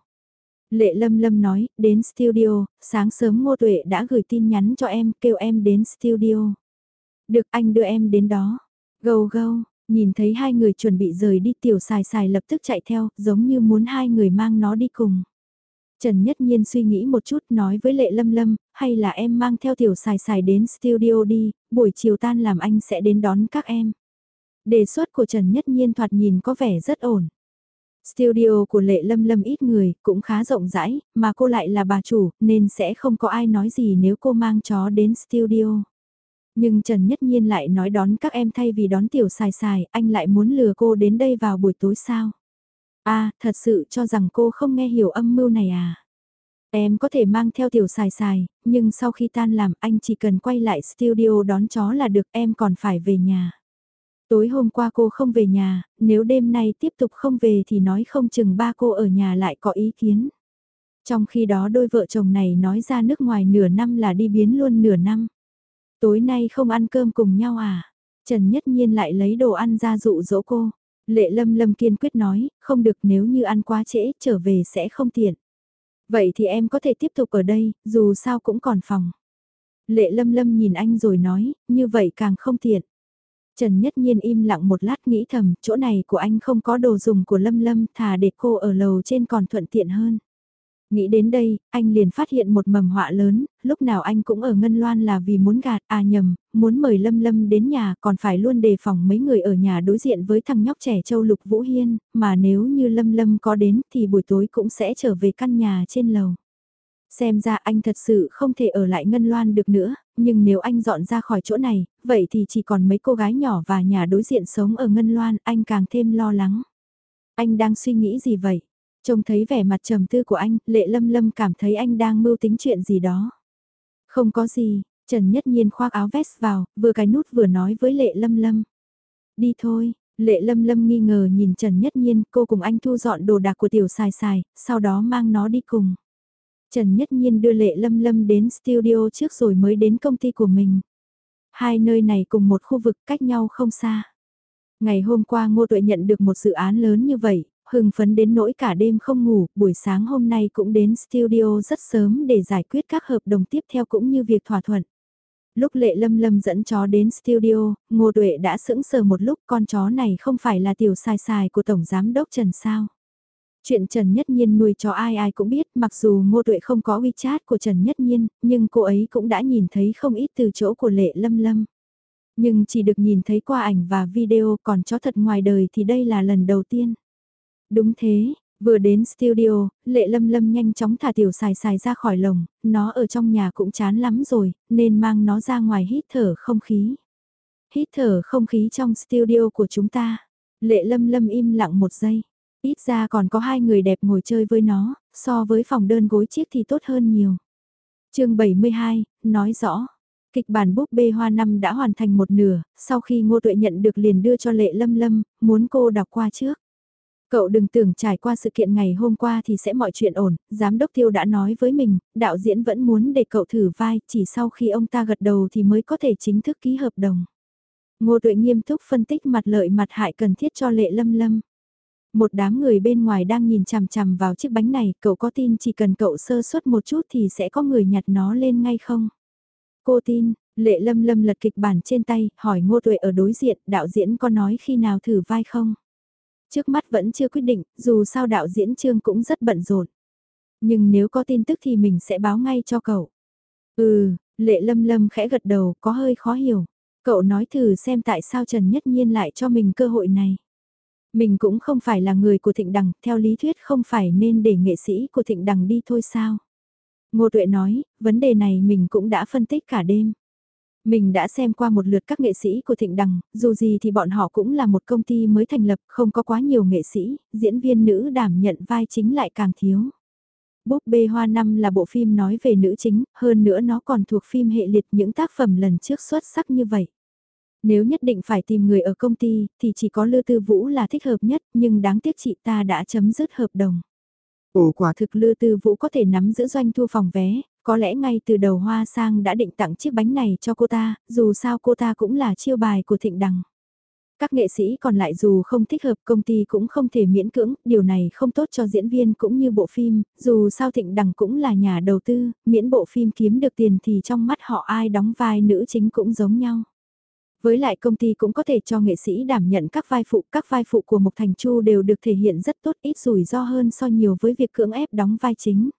Lệ Lâm Lâm nói, đến studio, sáng sớm Ngô Tuệ đã gửi tin nhắn cho em, kêu em đến studio. Được anh đưa em đến đó. Gâu gâu, nhìn thấy hai người chuẩn bị rời đi tiểu xài xài lập tức chạy theo, giống như muốn hai người mang nó đi cùng. Trần Nhất Nhiên suy nghĩ một chút nói với Lệ Lâm Lâm, hay là em mang theo tiểu xài xài đến studio đi, buổi chiều tan làm anh sẽ đến đón các em. Đề xuất của Trần Nhất Nhiên thoạt nhìn có vẻ rất ổn. Studio của Lệ Lâm Lâm ít người, cũng khá rộng rãi, mà cô lại là bà chủ, nên sẽ không có ai nói gì nếu cô mang chó đến studio. Nhưng Trần Nhất Nhiên lại nói đón các em thay vì đón tiểu xài xài, anh lại muốn lừa cô đến đây vào buổi tối sao? À, thật sự cho rằng cô không nghe hiểu âm mưu này à? Em có thể mang theo tiểu xài xài, nhưng sau khi tan làm anh chỉ cần quay lại studio đón chó là được em còn phải về nhà. Tối hôm qua cô không về nhà, nếu đêm nay tiếp tục không về thì nói không chừng ba cô ở nhà lại có ý kiến. Trong khi đó đôi vợ chồng này nói ra nước ngoài nửa năm là đi biến luôn nửa năm. Tối nay không ăn cơm cùng nhau à? Trần Nhất Nhiên lại lấy đồ ăn ra dụ dỗ cô. Lệ Lâm Lâm kiên quyết nói, không được nếu như ăn quá trễ, trở về sẽ không tiện. Vậy thì em có thể tiếp tục ở đây, dù sao cũng còn phòng. Lệ Lâm Lâm nhìn anh rồi nói, như vậy càng không tiện. Trần Nhất Nhiên im lặng một lát nghĩ thầm, chỗ này của anh không có đồ dùng của Lâm Lâm, thà để cô ở lầu trên còn thuận tiện hơn. Nghĩ đến đây, anh liền phát hiện một mầm họa lớn, lúc nào anh cũng ở Ngân Loan là vì muốn gạt, à nhầm, muốn mời Lâm Lâm đến nhà còn phải luôn đề phòng mấy người ở nhà đối diện với thằng nhóc trẻ Châu Lục Vũ Hiên, mà nếu như Lâm Lâm có đến thì buổi tối cũng sẽ trở về căn nhà trên lầu. Xem ra anh thật sự không thể ở lại Ngân Loan được nữa, nhưng nếu anh dọn ra khỏi chỗ này, vậy thì chỉ còn mấy cô gái nhỏ và nhà đối diện sống ở Ngân Loan, anh càng thêm lo lắng. Anh đang suy nghĩ gì vậy? Trông thấy vẻ mặt trầm tư của anh, lệ lâm lâm cảm thấy anh đang mưu tính chuyện gì đó. Không có gì, Trần Nhất Nhiên khoác áo vest vào, vừa cái nút vừa nói với lệ lâm lâm. Đi thôi, lệ lâm lâm nghi ngờ nhìn Trần Nhất Nhiên, cô cùng anh thu dọn đồ đạc của tiểu xài xài, sau đó mang nó đi cùng. Trần Nhất Nhiên đưa Lệ Lâm Lâm đến studio trước rồi mới đến công ty của mình. Hai nơi này cùng một khu vực cách nhau không xa. Ngày hôm qua Ngô Tuệ nhận được một dự án lớn như vậy, hưng phấn đến nỗi cả đêm không ngủ, buổi sáng hôm nay cũng đến studio rất sớm để giải quyết các hợp đồng tiếp theo cũng như việc thỏa thuận. Lúc Lệ Lâm Lâm dẫn chó đến studio, Ngô Tuệ đã sững sờ một lúc con chó này không phải là tiểu xài xài của Tổng Giám Đốc Trần sao. Chuyện Trần Nhất Nhiên nuôi chó ai ai cũng biết, mặc dù Ngô Tuệ không có WeChat của Trần Nhất Nhiên, nhưng cô ấy cũng đã nhìn thấy không ít từ chỗ của Lệ Lâm Lâm. Nhưng chỉ được nhìn thấy qua ảnh và video còn chó thật ngoài đời thì đây là lần đầu tiên. Đúng thế, vừa đến studio, Lệ Lâm Lâm nhanh chóng thả tiểu xài xài ra khỏi lồng, nó ở trong nhà cũng chán lắm rồi, nên mang nó ra ngoài hít thở không khí. Hít thở không khí trong studio của chúng ta. Lệ Lâm Lâm im lặng một giây. Ít ra còn có hai người đẹp ngồi chơi với nó, so với phòng đơn gối chiếc thì tốt hơn nhiều. chương 72, nói rõ. Kịch bản búp bê hoa năm đã hoàn thành một nửa, sau khi ngô tuệ nhận được liền đưa cho lệ lâm lâm, muốn cô đọc qua trước. Cậu đừng tưởng trải qua sự kiện ngày hôm qua thì sẽ mọi chuyện ổn, giám đốc tiêu đã nói với mình, đạo diễn vẫn muốn để cậu thử vai, chỉ sau khi ông ta gật đầu thì mới có thể chính thức ký hợp đồng. Ngô tuệ nghiêm túc phân tích mặt lợi mặt hại cần thiết cho lệ lâm lâm. Một đám người bên ngoài đang nhìn chằm chằm vào chiếc bánh này, cậu có tin chỉ cần cậu sơ suất một chút thì sẽ có người nhặt nó lên ngay không? Cô tin, lệ lâm lâm lật kịch bản trên tay, hỏi ngô tuệ ở đối diện, đạo diễn có nói khi nào thử vai không? Trước mắt vẫn chưa quyết định, dù sao đạo diễn trương cũng rất bận rộn. Nhưng nếu có tin tức thì mình sẽ báo ngay cho cậu. Ừ, lệ lâm lâm khẽ gật đầu, có hơi khó hiểu. Cậu nói thử xem tại sao Trần Nhất Nhiên lại cho mình cơ hội này. Mình cũng không phải là người của thịnh đằng, theo lý thuyết không phải nên để nghệ sĩ của thịnh đằng đi thôi sao? Ngô Tuệ nói, vấn đề này mình cũng đã phân tích cả đêm. Mình đã xem qua một lượt các nghệ sĩ của Thịnh Đằng, dù gì thì bọn họ cũng là một công ty mới thành lập, không có quá nhiều nghệ sĩ, diễn viên nữ đảm nhận vai chính lại càng thiếu. Búp bê Hoa Năm là bộ phim nói về nữ chính, hơn nữa nó còn thuộc phim hệ liệt những tác phẩm lần trước xuất sắc như vậy. Nếu nhất định phải tìm người ở công ty, thì chỉ có Lư Tư Vũ là thích hợp nhất, nhưng đáng tiếc chị ta đã chấm dứt hợp đồng. Ồ quả thực Lư Tư Vũ có thể nắm giữ doanh thu phòng vé, có lẽ ngay từ đầu Hoa Sang đã định tặng chiếc bánh này cho cô ta, dù sao cô ta cũng là chiêu bài của Thịnh Đằng. Các nghệ sĩ còn lại dù không thích hợp công ty cũng không thể miễn cưỡng, điều này không tốt cho diễn viên cũng như bộ phim, dù sao Thịnh Đằng cũng là nhà đầu tư, miễn bộ phim kiếm được tiền thì trong mắt họ ai đóng vai nữ chính cũng giống nhau. Với lại công ty cũng có thể cho nghệ sĩ đảm nhận các vai phụ, các vai phụ của Mộc Thành Chu đều được thể hiện rất tốt ít rủi ro hơn so nhiều với việc cưỡng ép đóng vai chính.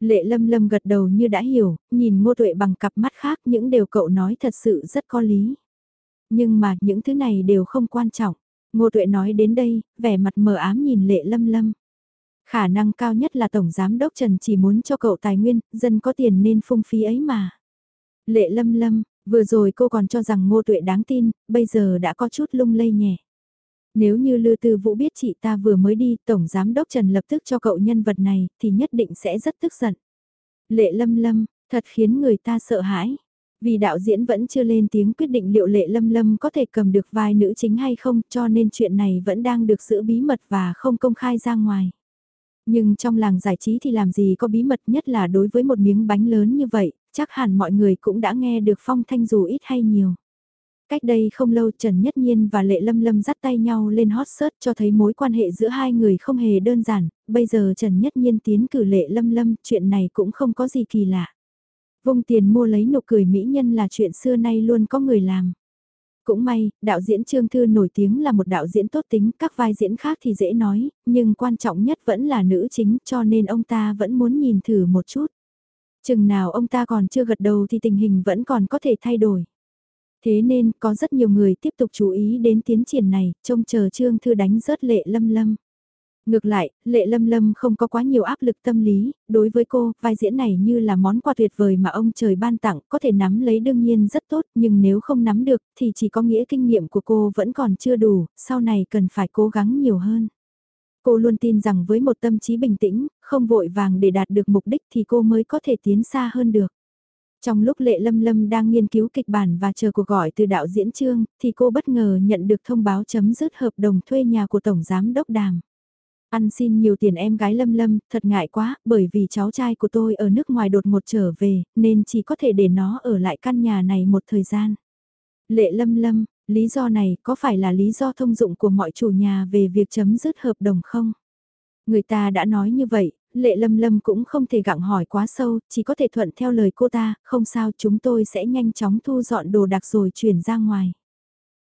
Lệ lâm lâm gật đầu như đã hiểu, nhìn ngô tuệ bằng cặp mắt khác những điều cậu nói thật sự rất có lý. Nhưng mà những thứ này đều không quan trọng. Ngô tuệ nói đến đây, vẻ mặt mờ ám nhìn lệ lâm lâm. Khả năng cao nhất là Tổng Giám Đốc Trần chỉ muốn cho cậu tài nguyên, dân có tiền nên phung phí ấy mà. Lệ lâm lâm, Vừa rồi cô còn cho rằng ngô tuệ đáng tin, bây giờ đã có chút lung lay nhẹ. Nếu như Lư Tư Vũ biết chị ta vừa mới đi, Tổng Giám Đốc Trần lập tức cho cậu nhân vật này, thì nhất định sẽ rất tức giận. Lệ lâm lâm, thật khiến người ta sợ hãi. Vì đạo diễn vẫn chưa lên tiếng quyết định liệu Lệ Lâm Lâm có thể cầm được vai nữ chính hay không cho nên chuyện này vẫn đang được giữ bí mật và không công khai ra ngoài. Nhưng trong làng giải trí thì làm gì có bí mật nhất là đối với một miếng bánh lớn như vậy, chắc hẳn mọi người cũng đã nghe được phong thanh dù ít hay nhiều. Cách đây không lâu Trần Nhất Nhiên và Lệ Lâm Lâm dắt tay nhau lên hot search cho thấy mối quan hệ giữa hai người không hề đơn giản, bây giờ Trần Nhất Nhiên tiến cử Lệ Lâm Lâm, chuyện này cũng không có gì kỳ lạ. Vung tiền mua lấy nụ cười mỹ nhân là chuyện xưa nay luôn có người làm. Cũng may, đạo diễn Trương Thư nổi tiếng là một đạo diễn tốt tính, các vai diễn khác thì dễ nói, nhưng quan trọng nhất vẫn là nữ chính cho nên ông ta vẫn muốn nhìn thử một chút. Chừng nào ông ta còn chưa gật đầu thì tình hình vẫn còn có thể thay đổi. Thế nên có rất nhiều người tiếp tục chú ý đến tiến triển này, trông chờ Trương Thư đánh rớt lệ lâm lâm. Ngược lại, Lệ Lâm Lâm không có quá nhiều áp lực tâm lý, đối với cô, vai diễn này như là món quà tuyệt vời mà ông trời ban tặng, có thể nắm lấy đương nhiên rất tốt, nhưng nếu không nắm được, thì chỉ có nghĩa kinh nghiệm của cô vẫn còn chưa đủ, sau này cần phải cố gắng nhiều hơn. Cô luôn tin rằng với một tâm trí bình tĩnh, không vội vàng để đạt được mục đích thì cô mới có thể tiến xa hơn được. Trong lúc Lệ Lâm Lâm đang nghiên cứu kịch bản và chờ cuộc gọi từ đạo diễn Trương, thì cô bất ngờ nhận được thông báo chấm dứt hợp đồng thuê nhà của Tổng Giám Đốc Đàm. Ăn xin nhiều tiền em gái Lâm Lâm, thật ngại quá, bởi vì cháu trai của tôi ở nước ngoài đột ngột trở về, nên chỉ có thể để nó ở lại căn nhà này một thời gian. Lệ Lâm Lâm, lý do này có phải là lý do thông dụng của mọi chủ nhà về việc chấm dứt hợp đồng không? Người ta đã nói như vậy, Lệ Lâm Lâm cũng không thể gặng hỏi quá sâu, chỉ có thể thuận theo lời cô ta, không sao chúng tôi sẽ nhanh chóng thu dọn đồ đạc rồi chuyển ra ngoài.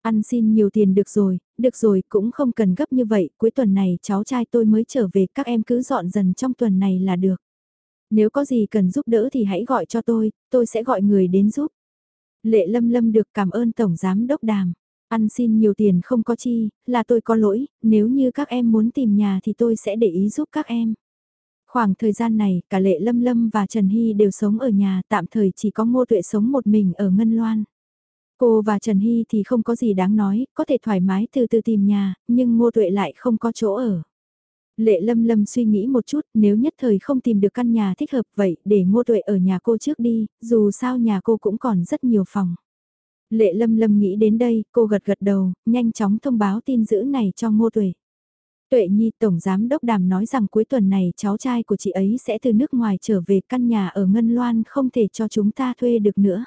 Ăn xin nhiều tiền được rồi, được rồi cũng không cần gấp như vậy, cuối tuần này cháu trai tôi mới trở về các em cứ dọn dần trong tuần này là được. Nếu có gì cần giúp đỡ thì hãy gọi cho tôi, tôi sẽ gọi người đến giúp. Lệ lâm lâm được cảm ơn Tổng Giám Đốc Đàm. Ăn xin nhiều tiền không có chi, là tôi có lỗi, nếu như các em muốn tìm nhà thì tôi sẽ để ý giúp các em. Khoảng thời gian này, cả Lệ Lâm Lâm và Trần Hy đều sống ở nhà, tạm thời chỉ có Ngô Tuệ sống một mình ở Ngân Loan. Cô và Trần Hy thì không có gì đáng nói, có thể thoải mái từ từ tìm nhà, nhưng Ngô Tuệ lại không có chỗ ở. Lệ Lâm Lâm suy nghĩ một chút, nếu nhất thời không tìm được căn nhà thích hợp vậy, để Ngô Tuệ ở nhà cô trước đi, dù sao nhà cô cũng còn rất nhiều phòng. Lệ Lâm Lâm nghĩ đến đây, cô gật gật đầu, nhanh chóng thông báo tin dữ này cho Ngô Tuệ. Tuệ Nhi Tổng Giám Đốc Đàm nói rằng cuối tuần này cháu trai của chị ấy sẽ từ nước ngoài trở về căn nhà ở Ngân Loan không thể cho chúng ta thuê được nữa.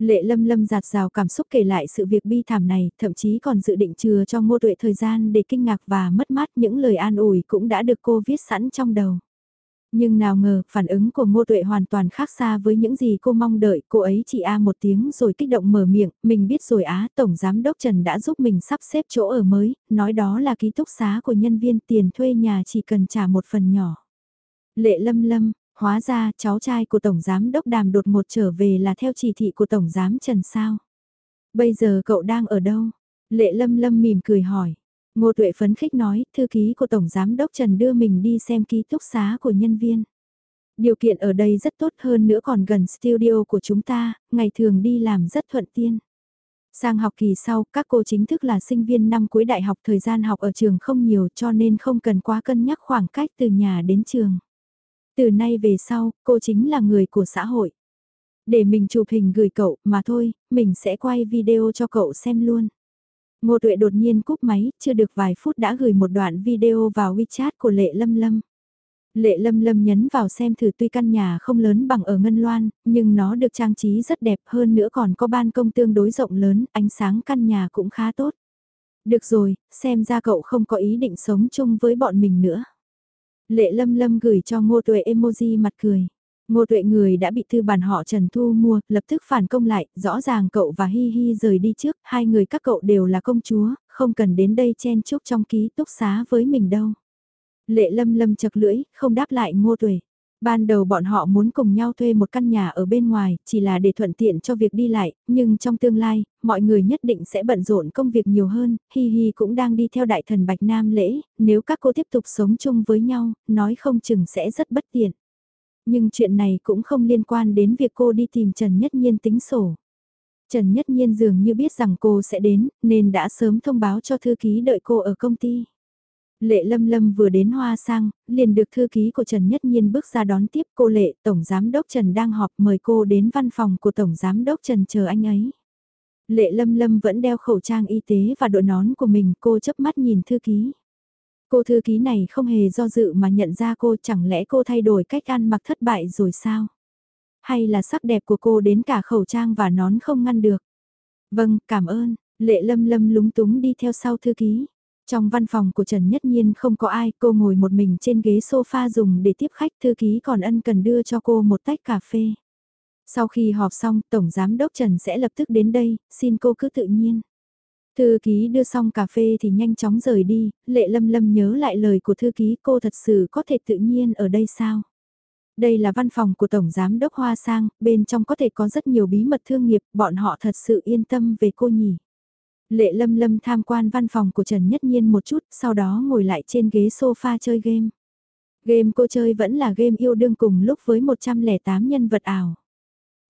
Lệ lâm lâm giạt rào cảm xúc kể lại sự việc bi thảm này, thậm chí còn dự định chừa cho ngô tuệ thời gian để kinh ngạc và mất mát những lời an ủi cũng đã được cô viết sẵn trong đầu. Nhưng nào ngờ, phản ứng của ngô tuệ hoàn toàn khác xa với những gì cô mong đợi, cô ấy chỉ a một tiếng rồi kích động mở miệng, mình biết rồi á, Tổng Giám Đốc Trần đã giúp mình sắp xếp chỗ ở mới, nói đó là ký túc xá của nhân viên tiền thuê nhà chỉ cần trả một phần nhỏ. Lệ lâm lâm, Hóa ra cháu trai của Tổng Giám Đốc Đàm đột một trở về là theo chỉ thị của Tổng Giám Trần sao. Bây giờ cậu đang ở đâu? Lệ Lâm Lâm mỉm cười hỏi. Ngô Tuệ phấn khích nói, thư ký của Tổng Giám Đốc Trần đưa mình đi xem ký túc xá của nhân viên. Điều kiện ở đây rất tốt hơn nữa còn gần studio của chúng ta, ngày thường đi làm rất thuận tiện. Sang học kỳ sau, các cô chính thức là sinh viên năm cuối đại học thời gian học ở trường không nhiều cho nên không cần quá cân nhắc khoảng cách từ nhà đến trường. Từ nay về sau, cô chính là người của xã hội. Để mình chụp hình gửi cậu, mà thôi, mình sẽ quay video cho cậu xem luôn. Ngô Tuệ đột nhiên cúp máy, chưa được vài phút đã gửi một đoạn video vào WeChat của Lệ Lâm Lâm. Lệ Lâm Lâm nhấn vào xem thử tuy căn nhà không lớn bằng ở Ngân Loan, nhưng nó được trang trí rất đẹp hơn nữa còn có ban công tương đối rộng lớn, ánh sáng căn nhà cũng khá tốt. Được rồi, xem ra cậu không có ý định sống chung với bọn mình nữa. Lệ lâm lâm gửi cho ngô tuệ emoji mặt cười. Ngô tuệ người đã bị thư bản họ Trần Thu mua, lập tức phản công lại, rõ ràng cậu và Hi Hi rời đi trước, hai người các cậu đều là công chúa, không cần đến đây chen chúc trong ký túc xá với mình đâu. Lệ lâm lâm chật lưỡi, không đáp lại ngô tuệ. Ban đầu bọn họ muốn cùng nhau thuê một căn nhà ở bên ngoài, chỉ là để thuận tiện cho việc đi lại, nhưng trong tương lai, mọi người nhất định sẽ bận rộn công việc nhiều hơn, Hi Hi cũng đang đi theo đại thần Bạch Nam lễ, nếu các cô tiếp tục sống chung với nhau, nói không chừng sẽ rất bất tiện. Nhưng chuyện này cũng không liên quan đến việc cô đi tìm Trần Nhất Nhiên tính sổ. Trần Nhất Nhiên dường như biết rằng cô sẽ đến, nên đã sớm thông báo cho thư ký đợi cô ở công ty. Lệ Lâm Lâm vừa đến Hoa Sang, liền được thư ký của Trần Nhất Nhiên bước ra đón tiếp cô Lệ, Tổng Giám Đốc Trần đang họp mời cô đến văn phòng của Tổng Giám Đốc Trần chờ anh ấy. Lệ Lâm Lâm vẫn đeo khẩu trang y tế và đội nón của mình, cô chớp mắt nhìn thư ký. Cô thư ký này không hề do dự mà nhận ra cô chẳng lẽ cô thay đổi cách ăn mặc thất bại rồi sao? Hay là sắc đẹp của cô đến cả khẩu trang và nón không ngăn được? Vâng, cảm ơn, lệ lâm lâm lúng túng đi theo sau thư ký. Trong văn phòng của Trần Nhất Nhiên không có ai, cô ngồi một mình trên ghế sofa dùng để tiếp khách thư ký còn ân cần đưa cho cô một tách cà phê. Sau khi họp xong, Tổng Giám Đốc Trần sẽ lập tức đến đây, xin cô cứ tự nhiên. Thư ký đưa xong cà phê thì nhanh chóng rời đi, lệ lâm lâm nhớ lại lời của thư ký cô thật sự có thể tự nhiên ở đây sao? Đây là văn phòng của Tổng Giám Đốc Hoa Sang, bên trong có thể có rất nhiều bí mật thương nghiệp, bọn họ thật sự yên tâm về cô nhỉ. Lệ lâm lâm tham quan văn phòng của Trần Nhất Nhiên một chút, sau đó ngồi lại trên ghế sofa chơi game. Game cô chơi vẫn là game yêu đương cùng lúc với 108 nhân vật ảo.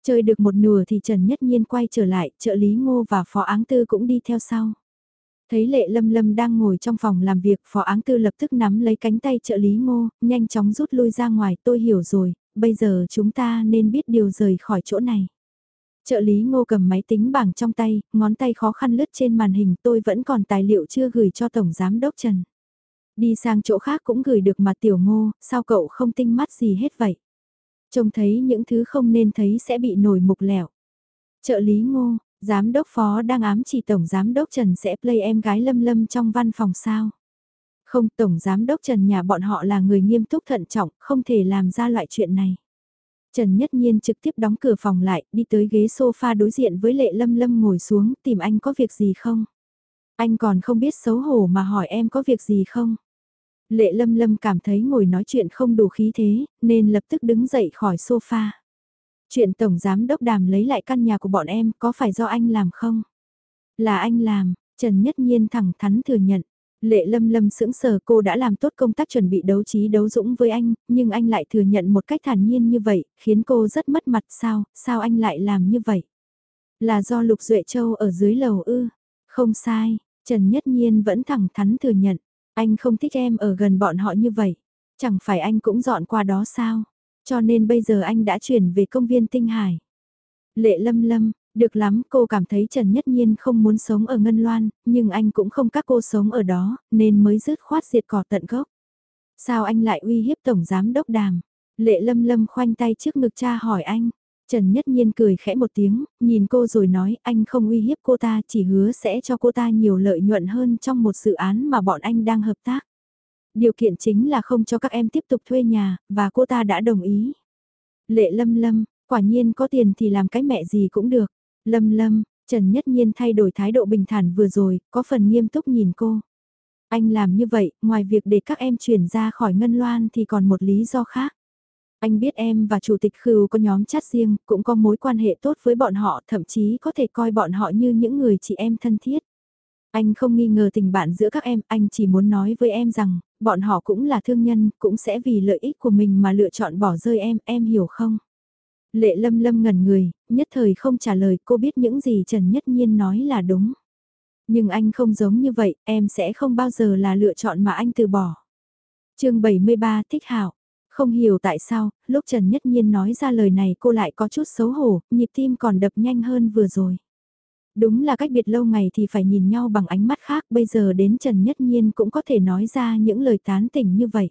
Chơi được một nửa thì Trần Nhất Nhiên quay trở lại, trợ lý ngô và phó áng tư cũng đi theo sau. Thấy lệ lâm lâm đang ngồi trong phòng làm việc, phó áng tư lập tức nắm lấy cánh tay trợ lý ngô, nhanh chóng rút lui ra ngoài, tôi hiểu rồi, bây giờ chúng ta nên biết điều rời khỏi chỗ này. Trợ lý ngô cầm máy tính bảng trong tay, ngón tay khó khăn lướt trên màn hình tôi vẫn còn tài liệu chưa gửi cho Tổng Giám Đốc Trần. Đi sang chỗ khác cũng gửi được mà tiểu ngô, sao cậu không tinh mắt gì hết vậy? Trông thấy những thứ không nên thấy sẽ bị nổi mục lẻo. Trợ lý ngô, giám đốc phó đang ám chỉ tổng giám đốc Trần sẽ play em gái lâm lâm trong văn phòng sao. Không tổng giám đốc Trần nhà bọn họ là người nghiêm túc thận trọng, không thể làm ra loại chuyện này. Trần Nhất Nhiên trực tiếp đóng cửa phòng lại, đi tới ghế sofa đối diện với Lệ Lâm Lâm ngồi xuống, tìm anh có việc gì không? Anh còn không biết xấu hổ mà hỏi em có việc gì không? Lệ lâm lâm cảm thấy ngồi nói chuyện không đủ khí thế, nên lập tức đứng dậy khỏi sofa. Chuyện Tổng Giám Đốc Đàm lấy lại căn nhà của bọn em có phải do anh làm không? Là anh làm, Trần Nhất Nhiên thẳng thắn thừa nhận. Lệ lâm lâm sững sờ cô đã làm tốt công tác chuẩn bị đấu trí đấu dũng với anh, nhưng anh lại thừa nhận một cách thản nhiên như vậy, khiến cô rất mất mặt sao, sao anh lại làm như vậy? Là do Lục Duệ Châu ở dưới lầu ư? Không sai, Trần Nhất Nhiên vẫn thẳng thắn thừa nhận. Anh không thích em ở gần bọn họ như vậy. Chẳng phải anh cũng dọn qua đó sao? Cho nên bây giờ anh đã chuyển về công viên Tinh Hải. Lệ lâm lâm, được lắm cô cảm thấy Trần Nhất Nhiên không muốn sống ở Ngân Loan, nhưng anh cũng không các cô sống ở đó, nên mới dứt khoát diệt cỏ tận gốc. Sao anh lại uy hiếp Tổng Giám Đốc Đàm? Lệ lâm lâm khoanh tay trước ngực cha hỏi anh. Trần Nhất Nhiên cười khẽ một tiếng, nhìn cô rồi nói anh không uy hiếp cô ta chỉ hứa sẽ cho cô ta nhiều lợi nhuận hơn trong một dự án mà bọn anh đang hợp tác. Điều kiện chính là không cho các em tiếp tục thuê nhà, và cô ta đã đồng ý. Lệ lâm lâm, quả nhiên có tiền thì làm cái mẹ gì cũng được. Lâm lâm, Trần Nhất Nhiên thay đổi thái độ bình thản vừa rồi, có phần nghiêm túc nhìn cô. Anh làm như vậy, ngoài việc để các em chuyển ra khỏi Ngân Loan thì còn một lý do khác. Anh biết em và chủ tịch khưu có nhóm chat riêng, cũng có mối quan hệ tốt với bọn họ, thậm chí có thể coi bọn họ như những người chị em thân thiết. Anh không nghi ngờ tình bạn giữa các em, anh chỉ muốn nói với em rằng, bọn họ cũng là thương nhân, cũng sẽ vì lợi ích của mình mà lựa chọn bỏ rơi em, em hiểu không? Lệ lâm lâm ngẩn người, nhất thời không trả lời cô biết những gì Trần Nhất Nhiên nói là đúng. Nhưng anh không giống như vậy, em sẽ không bao giờ là lựa chọn mà anh từ bỏ. chương 73 Thích Hảo không hiểu tại sao, lúc Trần Nhất Nhiên nói ra lời này cô lại có chút xấu hổ, nhịp tim còn đập nhanh hơn vừa rồi. Đúng là cách biệt lâu ngày thì phải nhìn nhau bằng ánh mắt khác, bây giờ đến Trần Nhất Nhiên cũng có thể nói ra những lời tán tỉnh như vậy.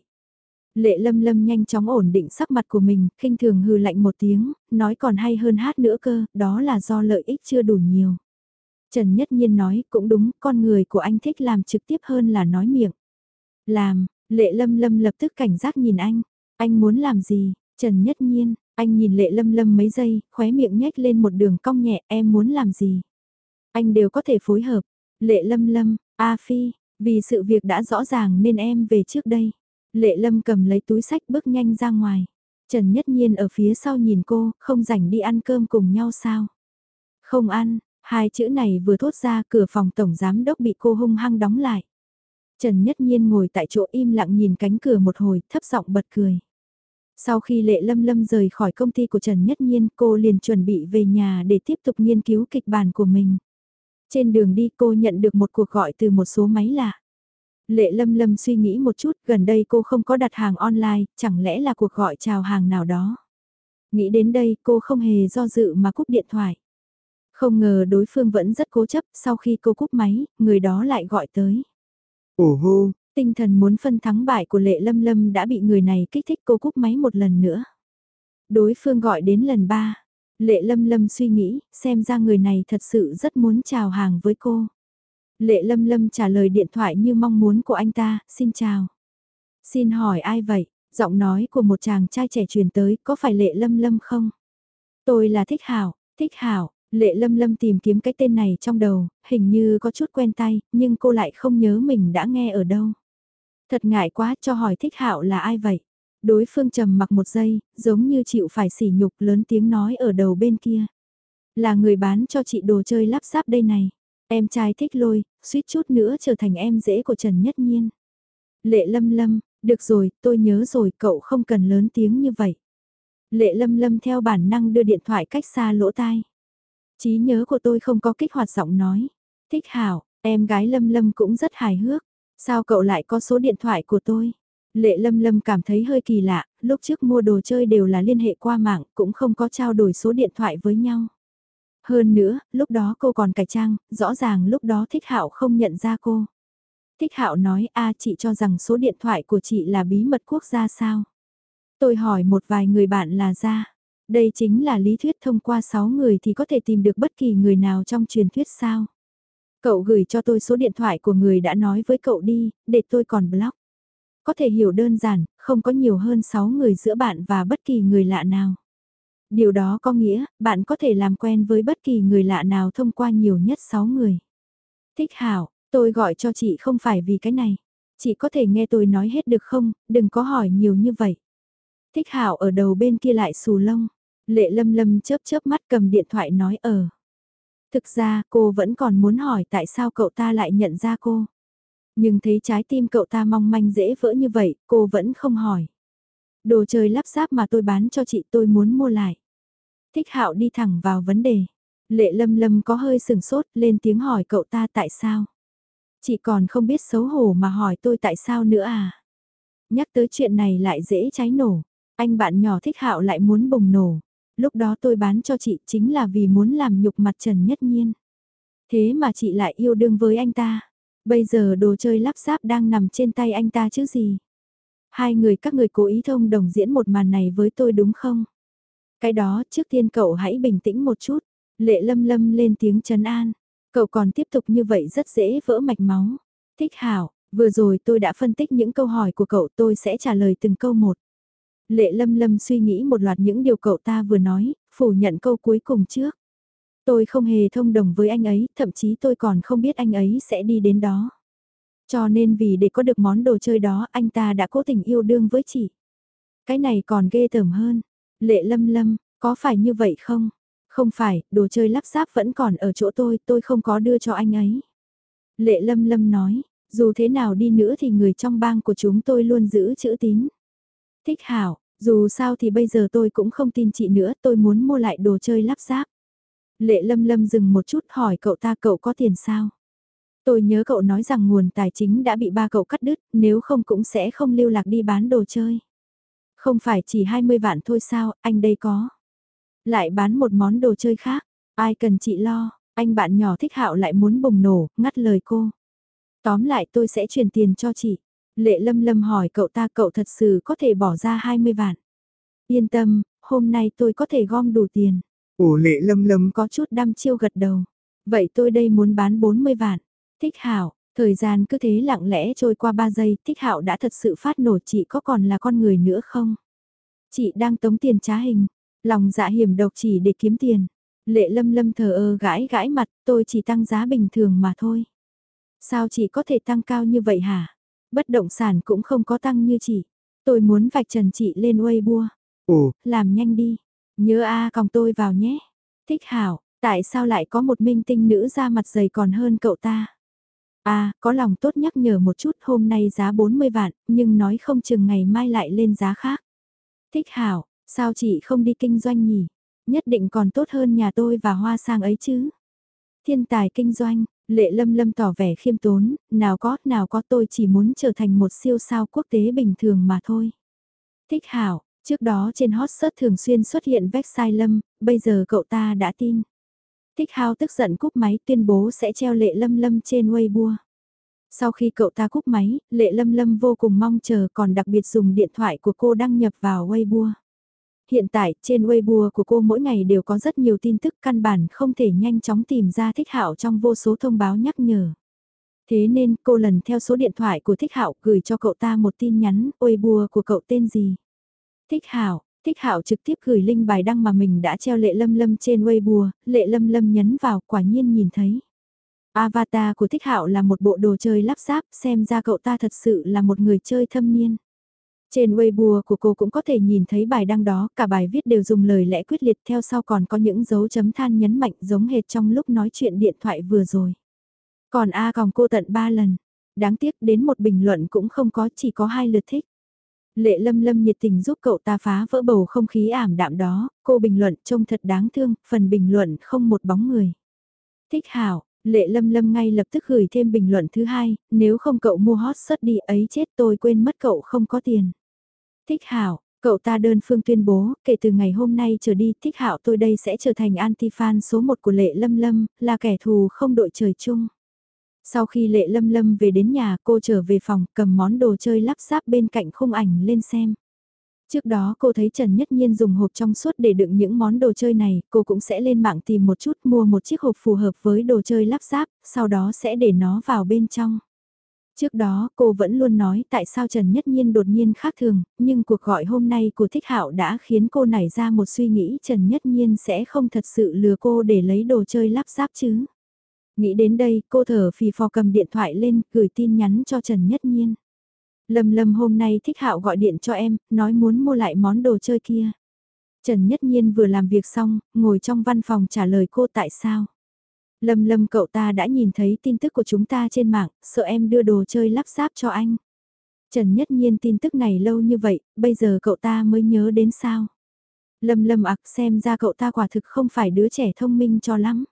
Lệ lâm lâm nhanh chóng ổn định sắc mặt của mình, khinh thường hừ lạnh một tiếng, nói còn hay hơn hát nữa cơ, đó là do lợi ích chưa đủ nhiều. Trần Nhất Nhiên nói, cũng đúng, con người của anh thích làm trực tiếp hơn là nói miệng. Làm, lệ lâm lâm lập tức cảnh giác nhìn anh, anh muốn làm gì? Trần Nhất Nhiên, anh nhìn lệ lâm lâm mấy giây, khóe miệng nhếch lên một đường cong nhẹ, em muốn làm gì? Anh đều có thể phối hợp. Lệ lâm lâm, A Phi, vì sự việc đã rõ ràng nên em về trước đây. Lệ lâm cầm lấy túi sách bước nhanh ra ngoài. Trần Nhất Nhiên ở phía sau nhìn cô, không rảnh đi ăn cơm cùng nhau sao? Không ăn, hai chữ này vừa thốt ra cửa phòng tổng giám đốc bị cô hung hăng đóng lại. Trần Nhất Nhiên ngồi tại chỗ im lặng nhìn cánh cửa một hồi, thấp giọng bật cười. Sau khi Lệ Lâm Lâm rời khỏi công ty của Trần Nhất Nhiên, cô liền chuẩn bị về nhà để tiếp tục nghiên cứu kịch bản của mình. Trên đường đi cô nhận được một cuộc gọi từ một số máy lạ. Lệ Lâm Lâm suy nghĩ một chút, gần đây cô không có đặt hàng online, chẳng lẽ là cuộc gọi chào hàng nào đó. Nghĩ đến đây cô không hề do dự mà cúp điện thoại. Không ngờ đối phương vẫn rất cố chấp, sau khi cô cúp máy, người đó lại gọi tới. Ồ hô, Tinh thần muốn phân thắng bại của Lệ Lâm Lâm đã bị người này kích thích cô cúp máy một lần nữa. Đối phương gọi đến lần ba. Lệ lâm lâm suy nghĩ, xem ra người này thật sự rất muốn chào hàng với cô. Lệ lâm lâm trả lời điện thoại như mong muốn của anh ta, xin chào. Xin hỏi ai vậy? Giọng nói của một chàng trai trẻ truyền tới, có phải lệ lâm lâm không? Tôi là Thích Hảo, Thích Hảo, lệ lâm lâm tìm kiếm cái tên này trong đầu, hình như có chút quen tay, nhưng cô lại không nhớ mình đã nghe ở đâu. Thật ngại quá cho hỏi Thích Hảo là ai vậy? Đối phương trầm mặc một giây, giống như chịu phải sỉ nhục lớn tiếng nói ở đầu bên kia. Là người bán cho chị đồ chơi lắp ráp đây này. Em trai thích lôi, suýt chút nữa trở thành em dễ của Trần Nhất Nhiên. Lệ lâm lâm, được rồi, tôi nhớ rồi, cậu không cần lớn tiếng như vậy. Lệ lâm lâm theo bản năng đưa điện thoại cách xa lỗ tai. Trí nhớ của tôi không có kích hoạt giọng nói. Thích hảo, em gái lâm lâm cũng rất hài hước. Sao cậu lại có số điện thoại của tôi? Lệ lâm lâm cảm thấy hơi kỳ lạ, lúc trước mua đồ chơi đều là liên hệ qua mạng, cũng không có trao đổi số điện thoại với nhau. Hơn nữa, lúc đó cô còn cải trang, rõ ràng lúc đó Thích Hạo không nhận ra cô. Thích Hạo nói a chị cho rằng số điện thoại của chị là bí mật quốc gia sao? Tôi hỏi một vài người bạn là ra. Đây chính là lý thuyết thông qua 6 người thì có thể tìm được bất kỳ người nào trong truyền thuyết sao? Cậu gửi cho tôi số điện thoại của người đã nói với cậu đi, để tôi còn block. Có thể hiểu đơn giản, không có nhiều hơn 6 người giữa bạn và bất kỳ người lạ nào. Điều đó có nghĩa, bạn có thể làm quen với bất kỳ người lạ nào thông qua nhiều nhất 6 người. Thích hảo, tôi gọi cho chị không phải vì cái này. Chị có thể nghe tôi nói hết được không, đừng có hỏi nhiều như vậy. Thích hảo ở đầu bên kia lại xù lông. Lệ lâm lâm chớp chớp mắt cầm điện thoại nói ở. Thực ra cô vẫn còn muốn hỏi tại sao cậu ta lại nhận ra cô. Nhưng thấy trái tim cậu ta mong manh dễ vỡ như vậy, cô vẫn không hỏi. Đồ chơi lắp ráp mà tôi bán cho chị tôi muốn mua lại. Thích hạo đi thẳng vào vấn đề. Lệ lâm lâm có hơi sừng sốt, lên tiếng hỏi cậu ta tại sao. Chị còn không biết xấu hổ mà hỏi tôi tại sao nữa à. Nhắc tới chuyện này lại dễ cháy nổ. Anh bạn nhỏ thích hạo lại muốn bùng nổ. Lúc đó tôi bán cho chị chính là vì muốn làm nhục mặt Trần Nhất Nhiên. Thế mà chị lại yêu đương với anh ta. Bây giờ đồ chơi lắp ráp đang nằm trên tay anh ta chứ gì. Hai người các người cố ý thông đồng diễn một màn này với tôi đúng không? Cái đó trước tiên cậu hãy bình tĩnh một chút. Lệ lâm lâm lên tiếng trấn an. Cậu còn tiếp tục như vậy rất dễ vỡ mạch máu. Thích hảo, vừa rồi tôi đã phân tích những câu hỏi của cậu tôi sẽ trả lời từng câu một. Lệ lâm lâm suy nghĩ một loạt những điều cậu ta vừa nói, phủ nhận câu cuối cùng trước. Tôi không hề thông đồng với anh ấy, thậm chí tôi còn không biết anh ấy sẽ đi đến đó. Cho nên vì để có được món đồ chơi đó anh ta đã cố tình yêu đương với chị. Cái này còn ghê tởm hơn. Lệ lâm lâm, có phải như vậy không? Không phải, đồ chơi lắp ráp vẫn còn ở chỗ tôi, tôi không có đưa cho anh ấy. Lệ lâm lâm nói, dù thế nào đi nữa thì người trong bang của chúng tôi luôn giữ chữ tín. Thích hảo, dù sao thì bây giờ tôi cũng không tin chị nữa, tôi muốn mua lại đồ chơi lắp ráp. Lệ lâm lâm dừng một chút hỏi cậu ta cậu có tiền sao? Tôi nhớ cậu nói rằng nguồn tài chính đã bị ba cậu cắt đứt, nếu không cũng sẽ không lưu lạc đi bán đồ chơi. Không phải chỉ 20 vạn thôi sao, anh đây có. Lại bán một món đồ chơi khác, ai cần chị lo, anh bạn nhỏ thích hạo lại muốn bùng nổ, ngắt lời cô. Tóm lại tôi sẽ truyền tiền cho chị. Lệ lâm lâm hỏi cậu ta cậu thật sự có thể bỏ ra 20 vạn. Yên tâm, hôm nay tôi có thể gom đủ tiền. Ủa lệ lâm lâm có chút đăm chiêu gật đầu. Vậy tôi đây muốn bán 40 vạn. Thích hảo, thời gian cứ thế lặng lẽ trôi qua 3 giây, thích hảo đã thật sự phát nổ chị có còn là con người nữa không? Chị đang tống tiền trá hình, lòng dạ hiểm độc chỉ để kiếm tiền. Lệ lâm lâm thờ ơ gãi gãi mặt, tôi chỉ tăng giá bình thường mà thôi. Sao chị có thể tăng cao như vậy hả? Bất động sản cũng không có tăng như chị. Tôi muốn vạch trần chị lên Weibo. Ồ, làm nhanh đi. Nhớ a à, còng tôi vào nhé. Thích hảo, tại sao lại có một minh tinh nữ ra mặt dày còn hơn cậu ta? À, có lòng tốt nhắc nhở một chút hôm nay giá 40 vạn, nhưng nói không chừng ngày mai lại lên giá khác. Thích hảo, sao chị không đi kinh doanh nhỉ? Nhất định còn tốt hơn nhà tôi và hoa sang ấy chứ. Thiên tài kinh doanh, lệ lâm lâm tỏ vẻ khiêm tốn, nào có, nào có tôi chỉ muốn trở thành một siêu sao quốc tế bình thường mà thôi. Thích hảo, trước đó trên hot search thường xuyên xuất hiện vách sai lâm, bây giờ cậu ta đã tin. Thích Hao tức giận cúp máy tuyên bố sẽ treo lệ lâm lâm trên Weibo. Sau khi cậu ta cúp máy, lệ lâm lâm vô cùng mong chờ còn đặc biệt dùng điện thoại của cô đăng nhập vào Weibo. hiện tại trên Weibo của cô mỗi ngày đều có rất nhiều tin tức căn bản không thể nhanh chóng tìm ra thích hạo trong vô số thông báo nhắc nhở. Thế nên cô lần theo số điện thoại của Thích Hạo gửi cho cậu ta một tin nhắn, Weibo của cậu tên gì? Thích Hạo, Thích Hạo trực tiếp gửi link bài đăng mà mình đã treo Lệ Lâm Lâm trên Weibo, Lệ Lâm Lâm nhấn vào, quả nhiên nhìn thấy. Avatar của Thích Hạo là một bộ đồ chơi lắp ráp, xem ra cậu ta thật sự là một người chơi thâm niên. Trên Weibo của cô cũng có thể nhìn thấy bài đăng đó, cả bài viết đều dùng lời lẽ quyết liệt theo sau còn có những dấu chấm than nhấn mạnh giống hệt trong lúc nói chuyện điện thoại vừa rồi. Còn A còn cô tận 3 lần, đáng tiếc đến một bình luận cũng không có chỉ có hai lượt thích. Lệ lâm lâm nhiệt tình giúp cậu ta phá vỡ bầu không khí ảm đạm đó, cô bình luận trông thật đáng thương, phần bình luận không một bóng người. Thích hảo, lệ lâm lâm ngay lập tức gửi thêm bình luận thứ hai, nếu không cậu mua hot sớt đi ấy chết tôi quên mất cậu không có tiền. Thích hảo, cậu ta đơn phương tuyên bố, kể từ ngày hôm nay trở đi thích hảo tôi đây sẽ trở thành anti-fan số 1 của lệ lâm lâm, là kẻ thù không đội trời chung. Sau khi lệ lâm lâm về đến nhà cô trở về phòng cầm món đồ chơi lắp ráp bên cạnh khung ảnh lên xem. Trước đó cô thấy Trần Nhất Nhiên dùng hộp trong suốt để đựng những món đồ chơi này, cô cũng sẽ lên mạng tìm một chút mua một chiếc hộp phù hợp với đồ chơi lắp ráp, sau đó sẽ để nó vào bên trong. Trước đó cô vẫn luôn nói tại sao Trần Nhất Nhiên đột nhiên khác thường, nhưng cuộc gọi hôm nay của Thích Hạo đã khiến cô nảy ra một suy nghĩ Trần Nhất Nhiên sẽ không thật sự lừa cô để lấy đồ chơi lắp ráp chứ. Nghĩ đến đây, cô thở phì phò cầm điện thoại lên, gửi tin nhắn cho Trần Nhất Nhiên. Lâm Lâm hôm nay thích hạo gọi điện cho em, nói muốn mua lại món đồ chơi kia. Trần Nhất Nhiên vừa làm việc xong, ngồi trong văn phòng trả lời cô tại sao. Lâm Lâm cậu ta đã nhìn thấy tin tức của chúng ta trên mạng, sợ em đưa đồ chơi lắp ráp cho anh. Trần Nhất Nhiên tin tức này lâu như vậy, bây giờ cậu ta mới nhớ đến sao. Lâm Lâm ạc xem ra cậu ta quả thực không phải đứa trẻ thông minh cho lắm.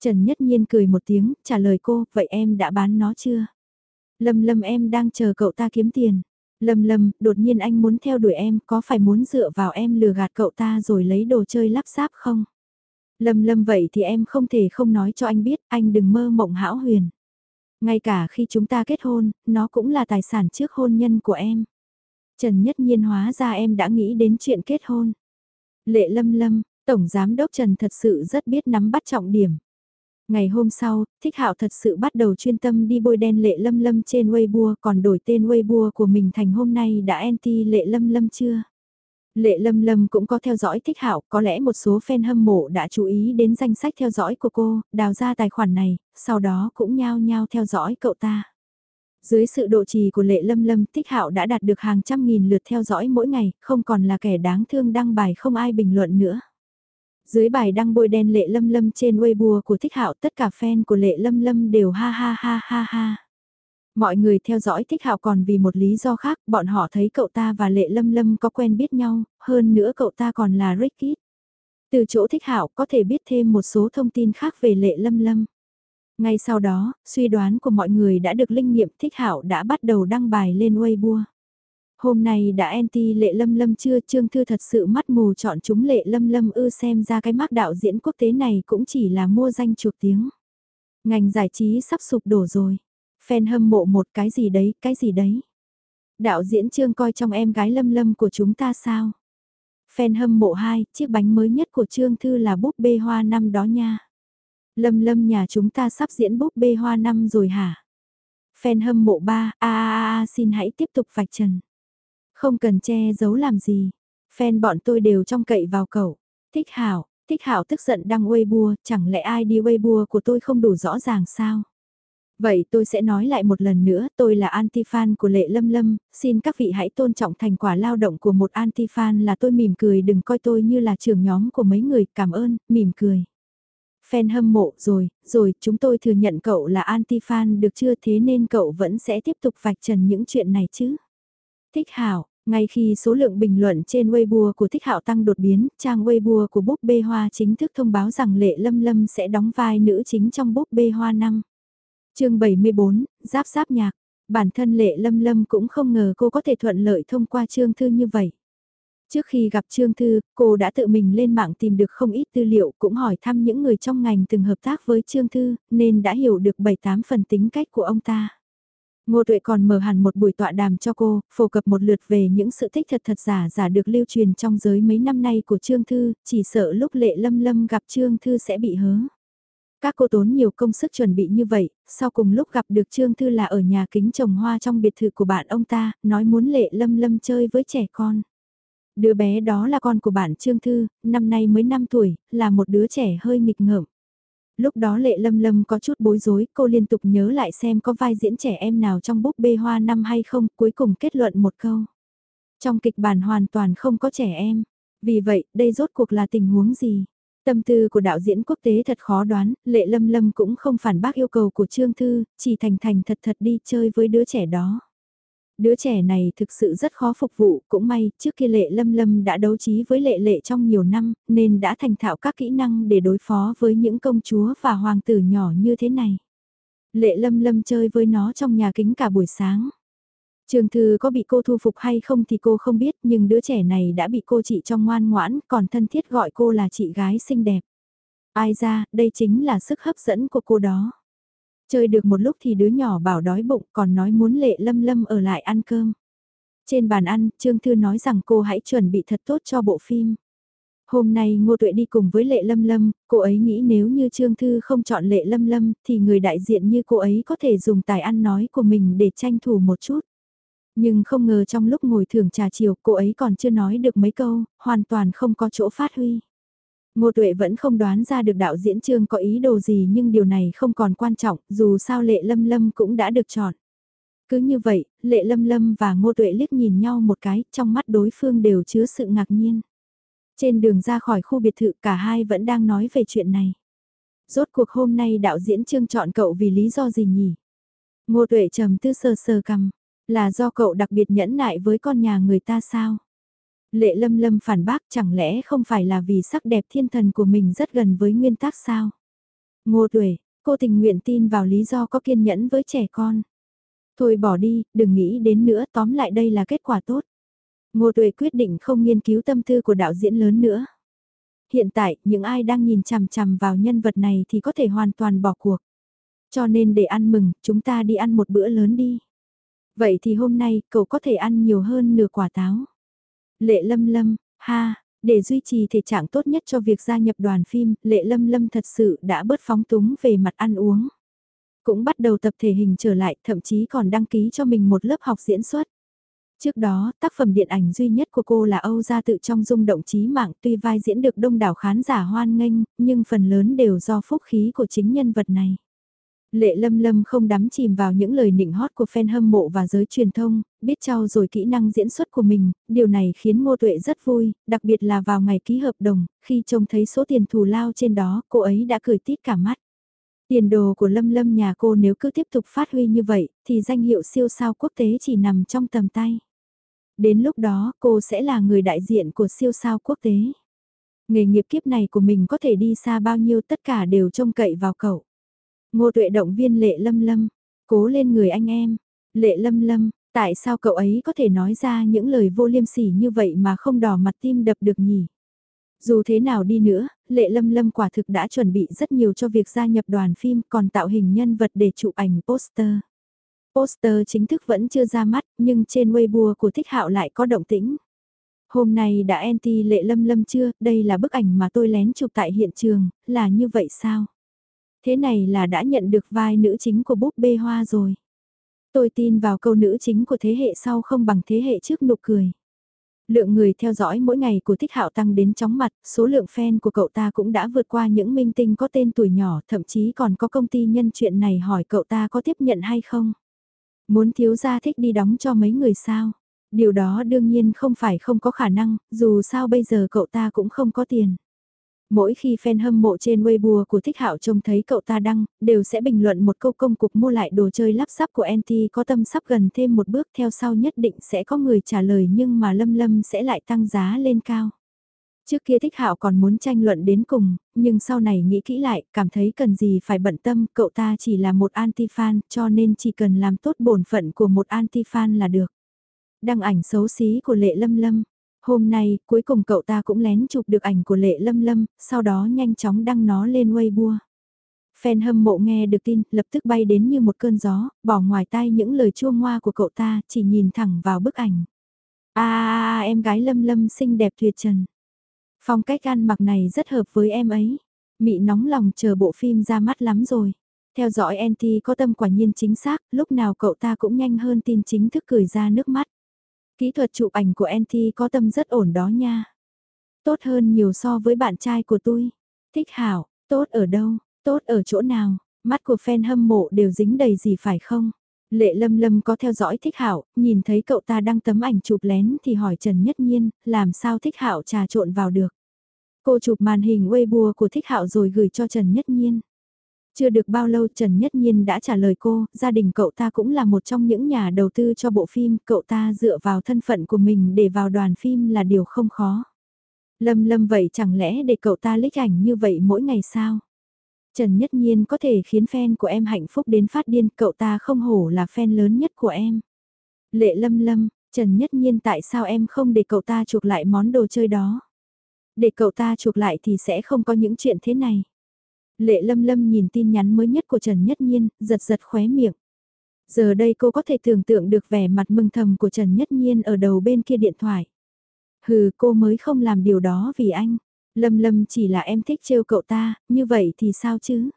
Trần Nhất Nhiên cười một tiếng, trả lời cô, vậy em đã bán nó chưa? Lâm Lâm em đang chờ cậu ta kiếm tiền. Lâm Lâm, đột nhiên anh muốn theo đuổi em, có phải muốn dựa vào em lừa gạt cậu ta rồi lấy đồ chơi lắp ráp không? Lâm Lâm vậy thì em không thể không nói cho anh biết, anh đừng mơ mộng hão huyền. Ngay cả khi chúng ta kết hôn, nó cũng là tài sản trước hôn nhân của em. Trần Nhất Nhiên hóa ra em đã nghĩ đến chuyện kết hôn. Lệ Lâm Lâm, Tổng Giám Đốc Trần thật sự rất biết nắm bắt trọng điểm. Ngày hôm sau, Thích Hạo thật sự bắt đầu chuyên tâm đi bôi đen lệ lâm lâm trên Weibo còn đổi tên Weibo của mình thành hôm nay đã anti lệ lâm lâm chưa? Lệ Lâm Lâm cũng có theo dõi Thích Hạo, có lẽ một số fan hâm mộ đã chú ý đến danh sách theo dõi của cô, đào ra tài khoản này, sau đó cũng nhao nhao theo dõi cậu ta. Dưới sự độ trì của Lệ Lâm Lâm, Thích Hạo đã đạt được hàng trăm nghìn lượt theo dõi mỗi ngày, không còn là kẻ đáng thương đăng bài không ai bình luận nữa. Dưới bài đăng bôi đen Lệ Lâm Lâm trên Weibo của Thích Hạo tất cả fan của Lệ Lâm Lâm đều ha ha ha ha ha. Mọi người theo dõi Thích Hạo còn vì một lý do khác, bọn họ thấy cậu ta và Lệ Lâm Lâm có quen biết nhau, hơn nữa cậu ta còn là Ricky. Từ chỗ Thích Hạo có thể biết thêm một số thông tin khác về Lệ Lâm Lâm. Ngay sau đó, suy đoán của mọi người đã được linh nghiệm Thích Hạo đã bắt đầu đăng bài lên Weibo. Hôm nay đã anti lệ lâm lâm chưa Trương Thư thật sự mắt mù chọn chúng lệ lâm lâm ư xem ra cái mác đạo diễn quốc tế này cũng chỉ là mua danh chuộc tiếng. Ngành giải trí sắp sụp đổ rồi. Fan hâm mộ một cái gì đấy, cái gì đấy. Đạo diễn Trương coi trong em gái lâm lâm của chúng ta sao? Fan hâm mộ 2, chiếc bánh mới nhất của Trương Thư là búp bê hoa năm đó nha. Lâm lâm nhà chúng ta sắp diễn búp bê hoa năm rồi hả? Fan hâm mộ 3, a a a xin hãy tiếp tục vạch trần. Không cần che giấu làm gì. Fan bọn tôi đều trong cậy vào cậu. Thích hảo, thích hảo tức giận đăng Weibo, chẳng lẽ ai đi Weibo của tôi không đủ rõ ràng sao? Vậy tôi sẽ nói lại một lần nữa, tôi là anti-fan của Lệ Lâm Lâm, xin các vị hãy tôn trọng thành quả lao động của một anti-fan là tôi mỉm cười đừng coi tôi như là trưởng nhóm của mấy người, cảm ơn, mỉm cười. Fan hâm mộ rồi, rồi chúng tôi thừa nhận cậu là anti-fan được chưa thế nên cậu vẫn sẽ tiếp tục vạch trần những chuyện này chứ. Thích hảo, ngay khi số lượng bình luận trên Weibo của Thích Hạo tăng đột biến, trang Weibo của búp bê hoa chính thức thông báo rằng Lệ Lâm Lâm sẽ đóng vai nữ chính trong búp bê hoa năm. chương 74, Giáp Giáp Nhạc, bản thân Lệ Lâm Lâm cũng không ngờ cô có thể thuận lợi thông qua chương thư như vậy. Trước khi gặp Trương Thư, cô đã tự mình lên mạng tìm được không ít tư liệu cũng hỏi thăm những người trong ngành từng hợp tác với Trương Thư, nên đã hiểu được 7-8 phần tính cách của ông ta. Ngô Tuệ còn mở hẳn một buổi tọa đàm cho cô, phổ cập một lượt về những sự thích thật thật giả giả được lưu truyền trong giới mấy năm nay của Trương Thư, chỉ sợ lúc lệ lâm lâm gặp Trương Thư sẽ bị hớ. Các cô tốn nhiều công sức chuẩn bị như vậy, sau cùng lúc gặp được Trương Thư là ở nhà kính trồng hoa trong biệt thự của bạn ông ta, nói muốn lệ lâm lâm chơi với trẻ con. Đứa bé đó là con của bạn Trương Thư, năm nay mới 5 tuổi, là một đứa trẻ hơi nghịch ngợm. Lúc đó lệ lâm lâm có chút bối rối, cô liên tục nhớ lại xem có vai diễn trẻ em nào trong búp bê hoa năm hay không, cuối cùng kết luận một câu. Trong kịch bản hoàn toàn không có trẻ em. Vì vậy, đây rốt cuộc là tình huống gì? Tâm tư của đạo diễn quốc tế thật khó đoán, lệ lâm lâm cũng không phản bác yêu cầu của Trương Thư, chỉ thành thành thật thật đi chơi với đứa trẻ đó. Đứa trẻ này thực sự rất khó phục vụ, cũng may, trước kia lệ lâm lâm đã đấu trí với lệ lệ trong nhiều năm, nên đã thành thạo các kỹ năng để đối phó với những công chúa và hoàng tử nhỏ như thế này. Lệ lâm lâm chơi với nó trong nhà kính cả buổi sáng. Trường thư có bị cô thu phục hay không thì cô không biết nhưng đứa trẻ này đã bị cô chị cho ngoan ngoãn còn thân thiết gọi cô là chị gái xinh đẹp. Ai ra, đây chính là sức hấp dẫn của cô đó. Chơi được một lúc thì đứa nhỏ bảo đói bụng còn nói muốn lệ lâm lâm ở lại ăn cơm. Trên bàn ăn, Trương Thư nói rằng cô hãy chuẩn bị thật tốt cho bộ phim. Hôm nay Ngô Tuệ đi cùng với Lệ Lâm Lâm, cô ấy nghĩ nếu như Trương Thư không chọn Lệ Lâm Lâm thì người đại diện như cô ấy có thể dùng tài ăn nói của mình để tranh thủ một chút. Nhưng không ngờ trong lúc ngồi thưởng trà chiều cô ấy còn chưa nói được mấy câu, hoàn toàn không có chỗ phát huy. Ngô Tuệ vẫn không đoán ra được đạo diễn trương có ý đồ gì nhưng điều này không còn quan trọng, dù sao Lệ Lâm Lâm cũng đã được chọn. Cứ như vậy, Lệ Lâm Lâm và Ngô Tuệ liếc nhìn nhau một cái, trong mắt đối phương đều chứa sự ngạc nhiên. Trên đường ra khỏi khu biệt thự cả hai vẫn đang nói về chuyện này. Rốt cuộc hôm nay đạo diễn trương chọn cậu vì lý do gì nhỉ? Ngô Tuệ trầm tư sờ sờ cầm, là do cậu đặc biệt nhẫn nại với con nhà người ta sao? Lệ lâm lâm phản bác chẳng lẽ không phải là vì sắc đẹp thiên thần của mình rất gần với nguyên tắc sao? Ngô tuổi, cô tình nguyện tin vào lý do có kiên nhẫn với trẻ con. Thôi bỏ đi, đừng nghĩ đến nữa tóm lại đây là kết quả tốt. Ngô tuổi quyết định không nghiên cứu tâm tư của đạo diễn lớn nữa. Hiện tại, những ai đang nhìn chằm chằm vào nhân vật này thì có thể hoàn toàn bỏ cuộc. Cho nên để ăn mừng, chúng ta đi ăn một bữa lớn đi. Vậy thì hôm nay, cậu có thể ăn nhiều hơn nửa quả táo. Lệ lâm lâm, ha, để duy trì thể trạng tốt nhất cho việc gia nhập đoàn phim, Lệ Lâm Lâm thật sự đã bớt phóng túng về mặt ăn uống. Cũng bắt đầu tập thể hình trở lại, thậm chí còn đăng ký cho mình một lớp học diễn xuất. Trước đó, tác phẩm điện ảnh duy nhất của cô là Âu Gia tự trong dung động trí mạng tuy vai diễn được đông đảo khán giả hoan nghênh, nhưng phần lớn đều do phúc khí của chính nhân vật này. Lệ lâm lâm không đắm chìm vào những lời nịnh hót của fan hâm mộ và giới truyền thông, biết trao rồi kỹ năng diễn xuất của mình, điều này khiến Ngô Tuệ rất vui, đặc biệt là vào ngày ký hợp đồng, khi trông thấy số tiền thù lao trên đó, cô ấy đã cười tít cả mắt. Tiền đồ của lâm lâm nhà cô nếu cứ tiếp tục phát huy như vậy, thì danh hiệu siêu sao quốc tế chỉ nằm trong tầm tay. Đến lúc đó, cô sẽ là người đại diện của siêu sao quốc tế. Nghề nghiệp kiếp này của mình có thể đi xa bao nhiêu tất cả đều trông cậy vào cậu. Ngô tuệ động viên lệ lâm lâm, cố lên người anh em, lệ lâm lâm, tại sao cậu ấy có thể nói ra những lời vô liêm sỉ như vậy mà không đỏ mặt tim đập được nhỉ? Dù thế nào đi nữa, Lệ Lâm Lâm quả thực đã chuẩn bị rất nhiều cho việc gia nhập đoàn phim còn tạo hình nhân vật để chụp ảnh poster. Poster chính thức vẫn chưa ra mắt nhưng trên Weibo của Thích Hạo lại có động tĩnh. Hôm nay đã anti Lệ Lâm Lâm chưa, đây là bức ảnh mà tôi lén chụp tại hiện trường, là như vậy sao? Thế này là đã nhận được vai nữ chính của búp bê hoa rồi. Tôi tin vào câu nữ chính của thế hệ sau không bằng thế hệ trước nụ cười. Lượng người theo dõi mỗi ngày của Thích Hạo tăng đến chóng mặt, số lượng fan của cậu ta cũng đã vượt qua những minh tinh có tên tuổi nhỏ, thậm chí còn có công ty nhân chuyện này hỏi cậu ta có tiếp nhận hay không. Muốn thiếu gia thích đi đóng cho mấy người sao? Điều đó đương nhiên không phải không có khả năng, dù sao bây giờ cậu ta cũng không có tiền. Mỗi khi fan hâm mộ trên Weibo của Thích Hạo trông thấy cậu ta đăng, đều sẽ bình luận một câu công cục mua lại đồ chơi lắp ráp của NT có tâm sắp gần thêm một bước theo sau nhất định sẽ có người trả lời nhưng mà Lâm Lâm sẽ lại tăng giá lên cao. Trước kia Thích Hạo còn muốn tranh luận đến cùng, nhưng sau này nghĩ kỹ lại, cảm thấy cần gì phải bận tâm, cậu ta chỉ là một anti-fan, cho nên chỉ cần làm tốt bổn phận của một anti-fan là được. Đăng ảnh xấu xí của Lệ Lâm Lâm, Hôm nay, cuối cùng cậu ta cũng lén chụp được ảnh của Lệ Lâm Lâm, sau đó nhanh chóng đăng nó lên Weibo. Fan hâm mộ nghe được tin, lập tức bay đến như một cơn gió, bỏ ngoài tai những lời chua ngoa của cậu ta, chỉ nhìn thẳng vào bức ảnh. À, em gái Lâm Lâm xinh đẹp tuyệt trần. Phong cách ăn mặc này rất hợp với em ấy. Mị nóng lòng chờ bộ phim ra mắt lắm rồi. Theo dõi NT có tâm quả nhiên chính xác, lúc nào cậu ta cũng nhanh hơn tin chính thức cười ra nước mắt. Kỹ thuật chụp ảnh của NT có tâm rất ổn đó nha. Tốt hơn nhiều so với bạn trai của tôi. Thích hảo, tốt ở đâu, tốt ở chỗ nào, mắt của fan hâm mộ đều dính đầy gì phải không? Lệ lâm lâm có theo dõi thích hảo, nhìn thấy cậu ta đăng tấm ảnh chụp lén thì hỏi Trần Nhất Nhiên, làm sao thích hảo trà trộn vào được. Cô chụp màn hình Weibo của thích hảo rồi gửi cho Trần Nhất Nhiên. Chưa được bao lâu Trần Nhất Nhiên đã trả lời cô, gia đình cậu ta cũng là một trong những nhà đầu tư cho bộ phim, cậu ta dựa vào thân phận của mình để vào đoàn phim là điều không khó. Lâm lâm vậy chẳng lẽ để cậu ta lích ảnh như vậy mỗi ngày sao? Trần Nhất Nhiên có thể khiến fan của em hạnh phúc đến phát điên, cậu ta không hổ là fan lớn nhất của em. Lệ lâm lâm, Trần Nhất Nhiên tại sao em không để cậu ta chuộc lại món đồ chơi đó? Để cậu ta chuộc lại thì sẽ không có những chuyện thế này. Lệ lâm lâm nhìn tin nhắn mới nhất của Trần Nhất Nhiên, giật giật khóe miệng. Giờ đây cô có thể tưởng tượng được vẻ mặt mừng thầm của Trần Nhất Nhiên ở đầu bên kia điện thoại. Hừ cô mới không làm điều đó vì anh. Lâm Lâm chỉ là em thích trêu cậu ta, như vậy thì sao chứ?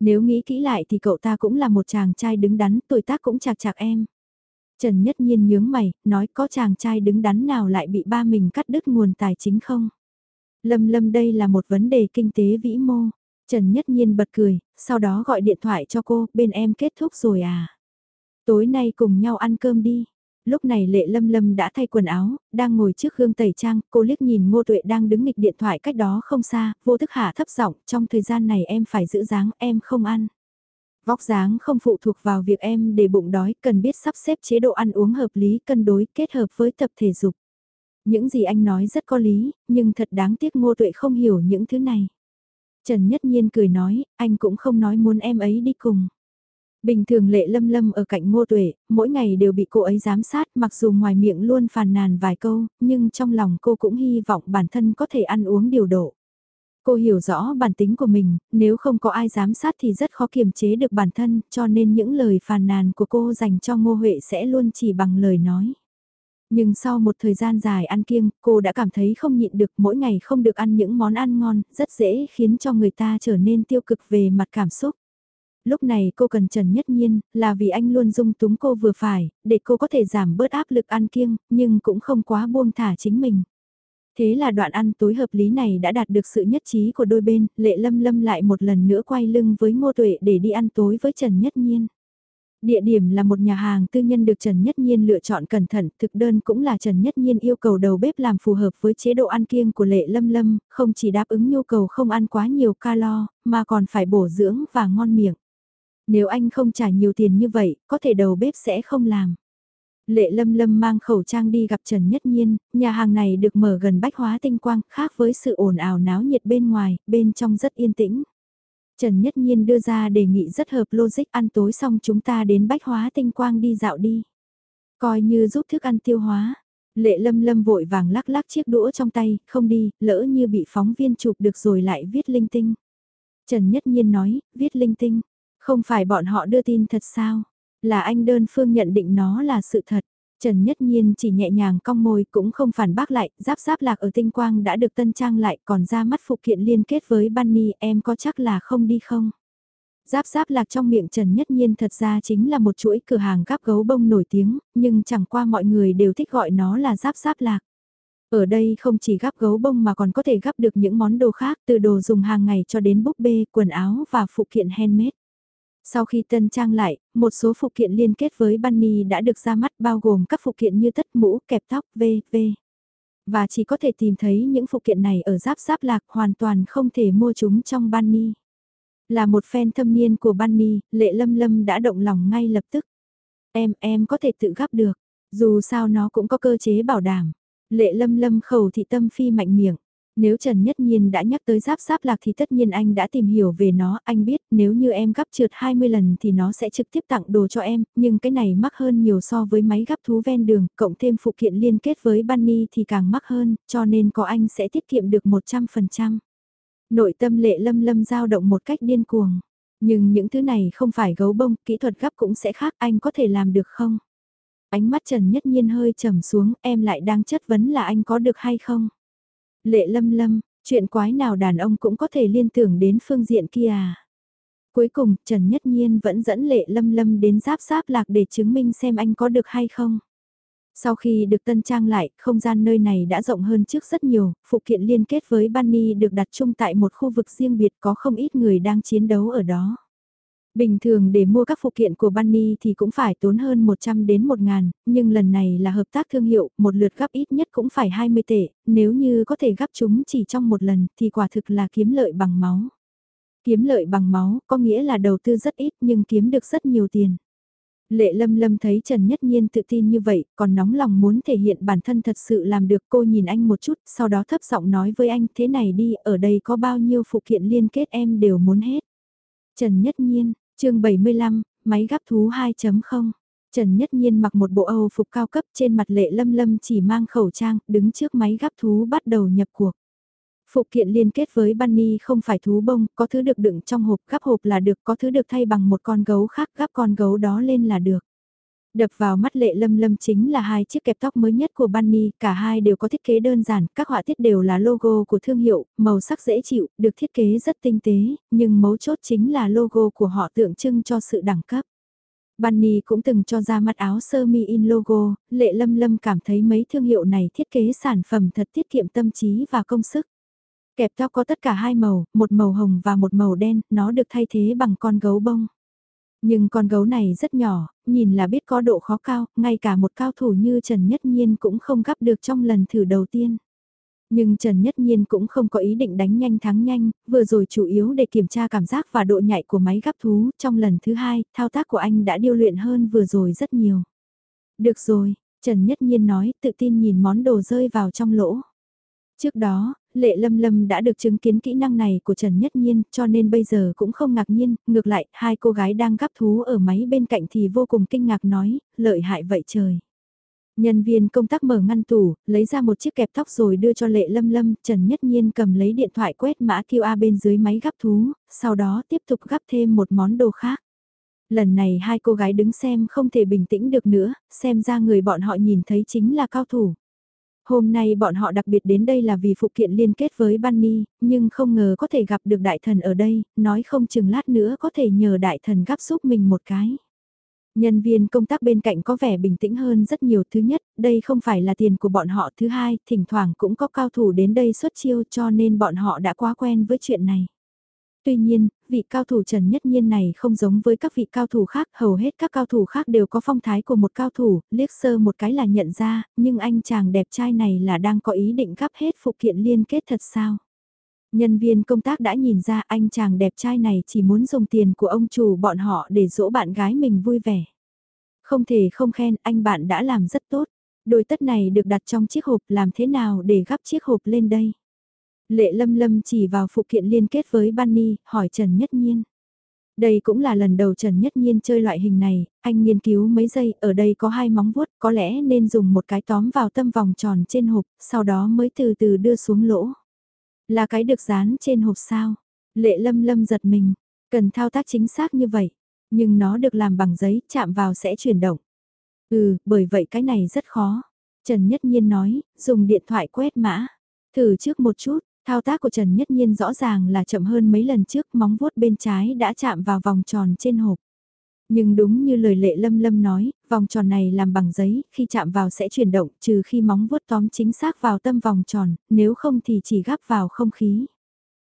Nếu nghĩ kỹ lại thì cậu ta cũng là một chàng trai đứng đắn, tuổi tác cũng chạc chạc em. Trần Nhất Nhiên nhướng mày, nói có chàng trai đứng đắn nào lại bị ba mình cắt đứt nguồn tài chính không? Lâm Lâm đây là một vấn đề kinh tế vĩ mô. Trần Nhất Nhiên bật cười, sau đó gọi điện thoại cho cô, bên em kết thúc rồi à? Tối nay cùng nhau ăn cơm đi lúc này lệ lâm lâm đã thay quần áo, đang ngồi trước gương tẩy trang, cô liếc nhìn ngô tuệ đang đứng nghịch điện thoại cách đó không xa, vô thức hạ thấp giọng trong thời gian này em phải giữ dáng, em không ăn. Vóc dáng không phụ thuộc vào việc em để bụng đói, cần biết sắp xếp chế độ ăn uống hợp lý, cân đối, kết hợp với tập thể dục. Những gì anh nói rất có lý, nhưng thật đáng tiếc ngô tuệ không hiểu những thứ này. Trần Nhất Nhiên cười nói, anh cũng không nói muốn em ấy đi cùng. Bình thường lệ lâm lâm ở cạnh ngô tuệ, mỗi ngày đều bị cô ấy giám sát mặc dù ngoài miệng luôn phàn nàn vài câu, nhưng trong lòng cô cũng hy vọng bản thân có thể ăn uống điều độ. Cô hiểu rõ bản tính của mình, nếu không có ai giám sát thì rất khó kiềm chế được bản thân, cho nên những lời phàn nàn của cô dành cho Ngô Huệ sẽ luôn chỉ bằng lời nói. Nhưng sau một thời gian dài ăn kiêng, cô đã cảm thấy không nhịn được mỗi ngày không được ăn những món ăn ngon, rất dễ khiến cho người ta trở nên tiêu cực về mặt cảm xúc lúc này cô cần Trần Nhất Nhiên, là vì anh luôn dung túng cô vừa phải, để cô có thể giảm bớt áp lực ăn kiêng, nhưng cũng không quá buông thả chính mình. Thế là đoạn ăn tối hợp lý này đã đạt được sự nhất trí của đôi bên, Lệ Lâm Lâm lại một lần nữa quay lưng với Ngô Tuệ để đi ăn tối với Trần Nhất Nhiên. Địa điểm là một nhà hàng tư nhân được Trần Nhất Nhiên lựa chọn cẩn thận, thực đơn cũng là Trần Nhất Nhiên yêu cầu đầu bếp làm phù hợp với chế độ ăn kiêng của Lệ Lâm Lâm, không chỉ đáp ứng nhu cầu không ăn quá nhiều calo, mà còn phải bổ dưỡng và ngon miệng. Nếu anh không trả nhiều tiền như vậy, có thể đầu bếp sẽ không làm. Lệ Lâm Lâm mang khẩu trang đi gặp Trần Nhất Nhiên, nhà hàng này được mở gần bách hóa tinh quang, khác với sự ồn ào náo nhiệt bên ngoài, bên trong rất yên tĩnh. Trần Nhất Nhiên đưa ra đề nghị rất hợp logic ăn tối xong chúng ta đến bách hóa tinh quang đi dạo đi. Coi như giúp thức ăn tiêu hóa. Lệ Lâm Lâm vội vàng lắc lắc chiếc đũa trong tay, không đi, lỡ như bị phóng viên chụp được rồi lại viết linh tinh. Trần Nhất Nhiên nói, viết linh tinh, không phải bọn họ đưa tin thật sao? Là anh đơn phương nhận định nó là sự thật. Trần Nhất Nhiên chỉ nhẹ nhàng cong môi cũng không phản bác lại, giáp giáp lạc ở tinh quang đã được tân trang lại còn ra mắt phụ kiện liên kết với Bunny em có chắc là không đi không? Giáp giáp lạc trong miệng Trần Nhất Nhiên thật ra chính là một chuỗi cửa hàng gắp gấu bông nổi tiếng, nhưng chẳng qua mọi người đều thích gọi nó là giáp giáp lạc. Ở đây không chỉ gắp gấu bông mà còn có thể gắp được những món đồ khác từ đồ dùng hàng ngày cho đến búp bê, quần áo và phụ kiện handmade. Sau khi tân trang lại, một số phụ kiện liên kết với Bunny đã được ra mắt bao gồm các phụ kiện như tất mũ, kẹp tóc, v.v. Và chỉ có thể tìm thấy những phụ kiện này ở giáp giáp lạc hoàn toàn không thể mua chúng trong Bunny. Là một fan thâm niên của Bunny, Lệ Lâm Lâm đã động lòng ngay lập tức. Em, em có thể tự gắp được, dù sao nó cũng có cơ chế bảo đảm. Lệ Lâm Lâm khẩu thị tâm phi mạnh miệng. Nếu Trần Nhất Nhiên đã nhắc tới giáp giáp lạc thì tất nhiên anh đã tìm hiểu về nó, anh biết nếu như em gắp trượt 20 lần thì nó sẽ trực tiếp tặng đồ cho em, nhưng cái này mắc hơn nhiều so với máy gắp thú ven đường, cộng thêm phụ kiện liên kết với Bunny thì càng mắc hơn, cho nên có anh sẽ tiết kiệm được 100%. Nội tâm lệ lâm lâm dao động một cách điên cuồng. Nhưng những thứ này không phải gấu bông, kỹ thuật gấp cũng sẽ khác, anh có thể làm được không? Ánh mắt Trần Nhất Nhiên hơi trầm xuống, em lại đang chất vấn là anh có được hay không? Lệ lâm lâm, chuyện quái nào đàn ông cũng có thể liên tưởng đến phương diện kia à? Cuối cùng, Trần Nhất Nhiên vẫn dẫn lệ lâm lâm đến giáp giáp lạc để chứng minh xem anh có được hay không. Sau khi được tân trang lại, không gian nơi này đã rộng hơn trước rất nhiều, phụ kiện liên kết với Bunny được đặt chung tại một khu vực riêng biệt có không ít người đang chiến đấu ở đó. Bình thường để mua các phụ kiện của Bunny thì cũng phải tốn hơn 100 đến 1 ngàn, nhưng lần này là hợp tác thương hiệu, một lượt gấp ít nhất cũng phải 20 tệ, nếu như có thể gấp chúng chỉ trong một lần thì quả thực là kiếm lợi bằng máu. Kiếm lợi bằng máu có nghĩa là đầu tư rất ít nhưng kiếm được rất nhiều tiền. Lệ lâm lâm thấy Trần Nhất Nhiên tự tin như vậy, còn nóng lòng muốn thể hiện bản thân thật sự làm được cô nhìn anh một chút, sau đó thấp giọng nói với anh thế này đi, ở đây có bao nhiêu phụ kiện liên kết em đều muốn hết. Trần Nhất Nhiên, chương 75, máy gắp thú 2.0. Trần Nhất Nhiên mặc một bộ Âu phục cao cấp trên mặt lệ lâm lâm chỉ mang khẩu trang, đứng trước máy gắp thú bắt đầu nhập cuộc. Phụ kiện liên kết với bunny không phải thú bông, có thứ được đựng trong hộp gắp hộp là được, có thứ được thay bằng một con gấu khác gắp con gấu đó lên là được. Đập vào mắt lệ lâm lâm chính là hai chiếc kẹp tóc mới nhất của Bunny, cả hai đều có thiết kế đơn giản, các họa tiết đều là logo của thương hiệu, màu sắc dễ chịu, được thiết kế rất tinh tế, nhưng mấu chốt chính là logo của họ tượng trưng cho sự đẳng cấp. Bunny cũng từng cho ra mắt áo sơ mi in logo, lệ lâm lâm cảm thấy mấy thương hiệu này thiết kế sản phẩm thật tiết kiệm tâm trí và công sức. Kẹp tóc có tất cả hai màu, một màu hồng và một màu đen, nó được thay thế bằng con gấu bông. Nhưng con gấu này rất nhỏ, nhìn là biết có độ khó cao, ngay cả một cao thủ như Trần Nhất Nhiên cũng không gắp được trong lần thử đầu tiên. Nhưng Trần Nhất Nhiên cũng không có ý định đánh nhanh thắng nhanh, vừa rồi chủ yếu để kiểm tra cảm giác và độ nhạy của máy gắp thú, trong lần thứ hai, thao tác của anh đã điêu luyện hơn vừa rồi rất nhiều. Được rồi, Trần Nhất Nhiên nói, tự tin nhìn món đồ rơi vào trong lỗ. Trước đó, Lệ Lâm Lâm đã được chứng kiến kỹ năng này của Trần Nhất Nhiên cho nên bây giờ cũng không ngạc nhiên, ngược lại, hai cô gái đang gắp thú ở máy bên cạnh thì vô cùng kinh ngạc nói, lợi hại vậy trời. Nhân viên công tác mở ngăn tủ, lấy ra một chiếc kẹp tóc rồi đưa cho Lệ Lâm Lâm, Trần Nhất Nhiên cầm lấy điện thoại quét mã QR bên dưới máy gắp thú, sau đó tiếp tục gắp thêm một món đồ khác. Lần này hai cô gái đứng xem không thể bình tĩnh được nữa, xem ra người bọn họ nhìn thấy chính là cao thủ. Hôm nay bọn họ đặc biệt đến đây là vì phụ kiện liên kết với Bunny, nhưng không ngờ có thể gặp được đại thần ở đây, nói không chừng lát nữa có thể nhờ đại thần gắp giúp mình một cái. Nhân viên công tác bên cạnh có vẻ bình tĩnh hơn rất nhiều. Thứ nhất, đây không phải là tiền của bọn họ. Thứ hai, thỉnh thoảng cũng có cao thủ đến đây xuất chiêu cho nên bọn họ đã quá quen với chuyện này. Tuy nhiên, vị cao thủ Trần Nhất Nhiên này không giống với các vị cao thủ khác, hầu hết các cao thủ khác đều có phong thái của một cao thủ, liếc sơ một cái là nhận ra, nhưng anh chàng đẹp trai này là đang có ý định gắp hết phụ kiện liên kết thật sao? Nhân viên công tác đã nhìn ra anh chàng đẹp trai này chỉ muốn dùng tiền của ông chủ bọn họ để dỗ bạn gái mình vui vẻ. Không thể không khen, anh bạn đã làm rất tốt. Đôi tất này được đặt trong chiếc hộp làm thế nào để gắp chiếc hộp lên đây? Lệ lâm lâm chỉ vào phụ kiện liên kết với Bunny, hỏi Trần Nhất Nhiên. Đây cũng là lần đầu Trần Nhất Nhiên chơi loại hình này, anh nghiên cứu mấy giây, ở đây có hai móng vuốt, có lẽ nên dùng một cái tóm vào tâm vòng tròn trên hộp, sau đó mới từ từ đưa xuống lỗ. Là cái được dán trên hộp sao? Lệ lâm lâm giật mình, cần thao tác chính xác như vậy, nhưng nó được làm bằng giấy, chạm vào sẽ chuyển động. Ừ, bởi vậy cái này rất khó. Trần Nhất Nhiên nói, dùng điện thoại quét mã. Thử trước một chút, Thao tác của Trần Nhất Nhiên rõ ràng là chậm hơn mấy lần trước, móng vuốt bên trái đã chạm vào vòng tròn trên hộp. Nhưng đúng như lời lệ lâm lâm nói, vòng tròn này làm bằng giấy, khi chạm vào sẽ chuyển động, trừ khi móng vuốt tóm chính xác vào tâm vòng tròn, nếu không thì chỉ gắp vào không khí.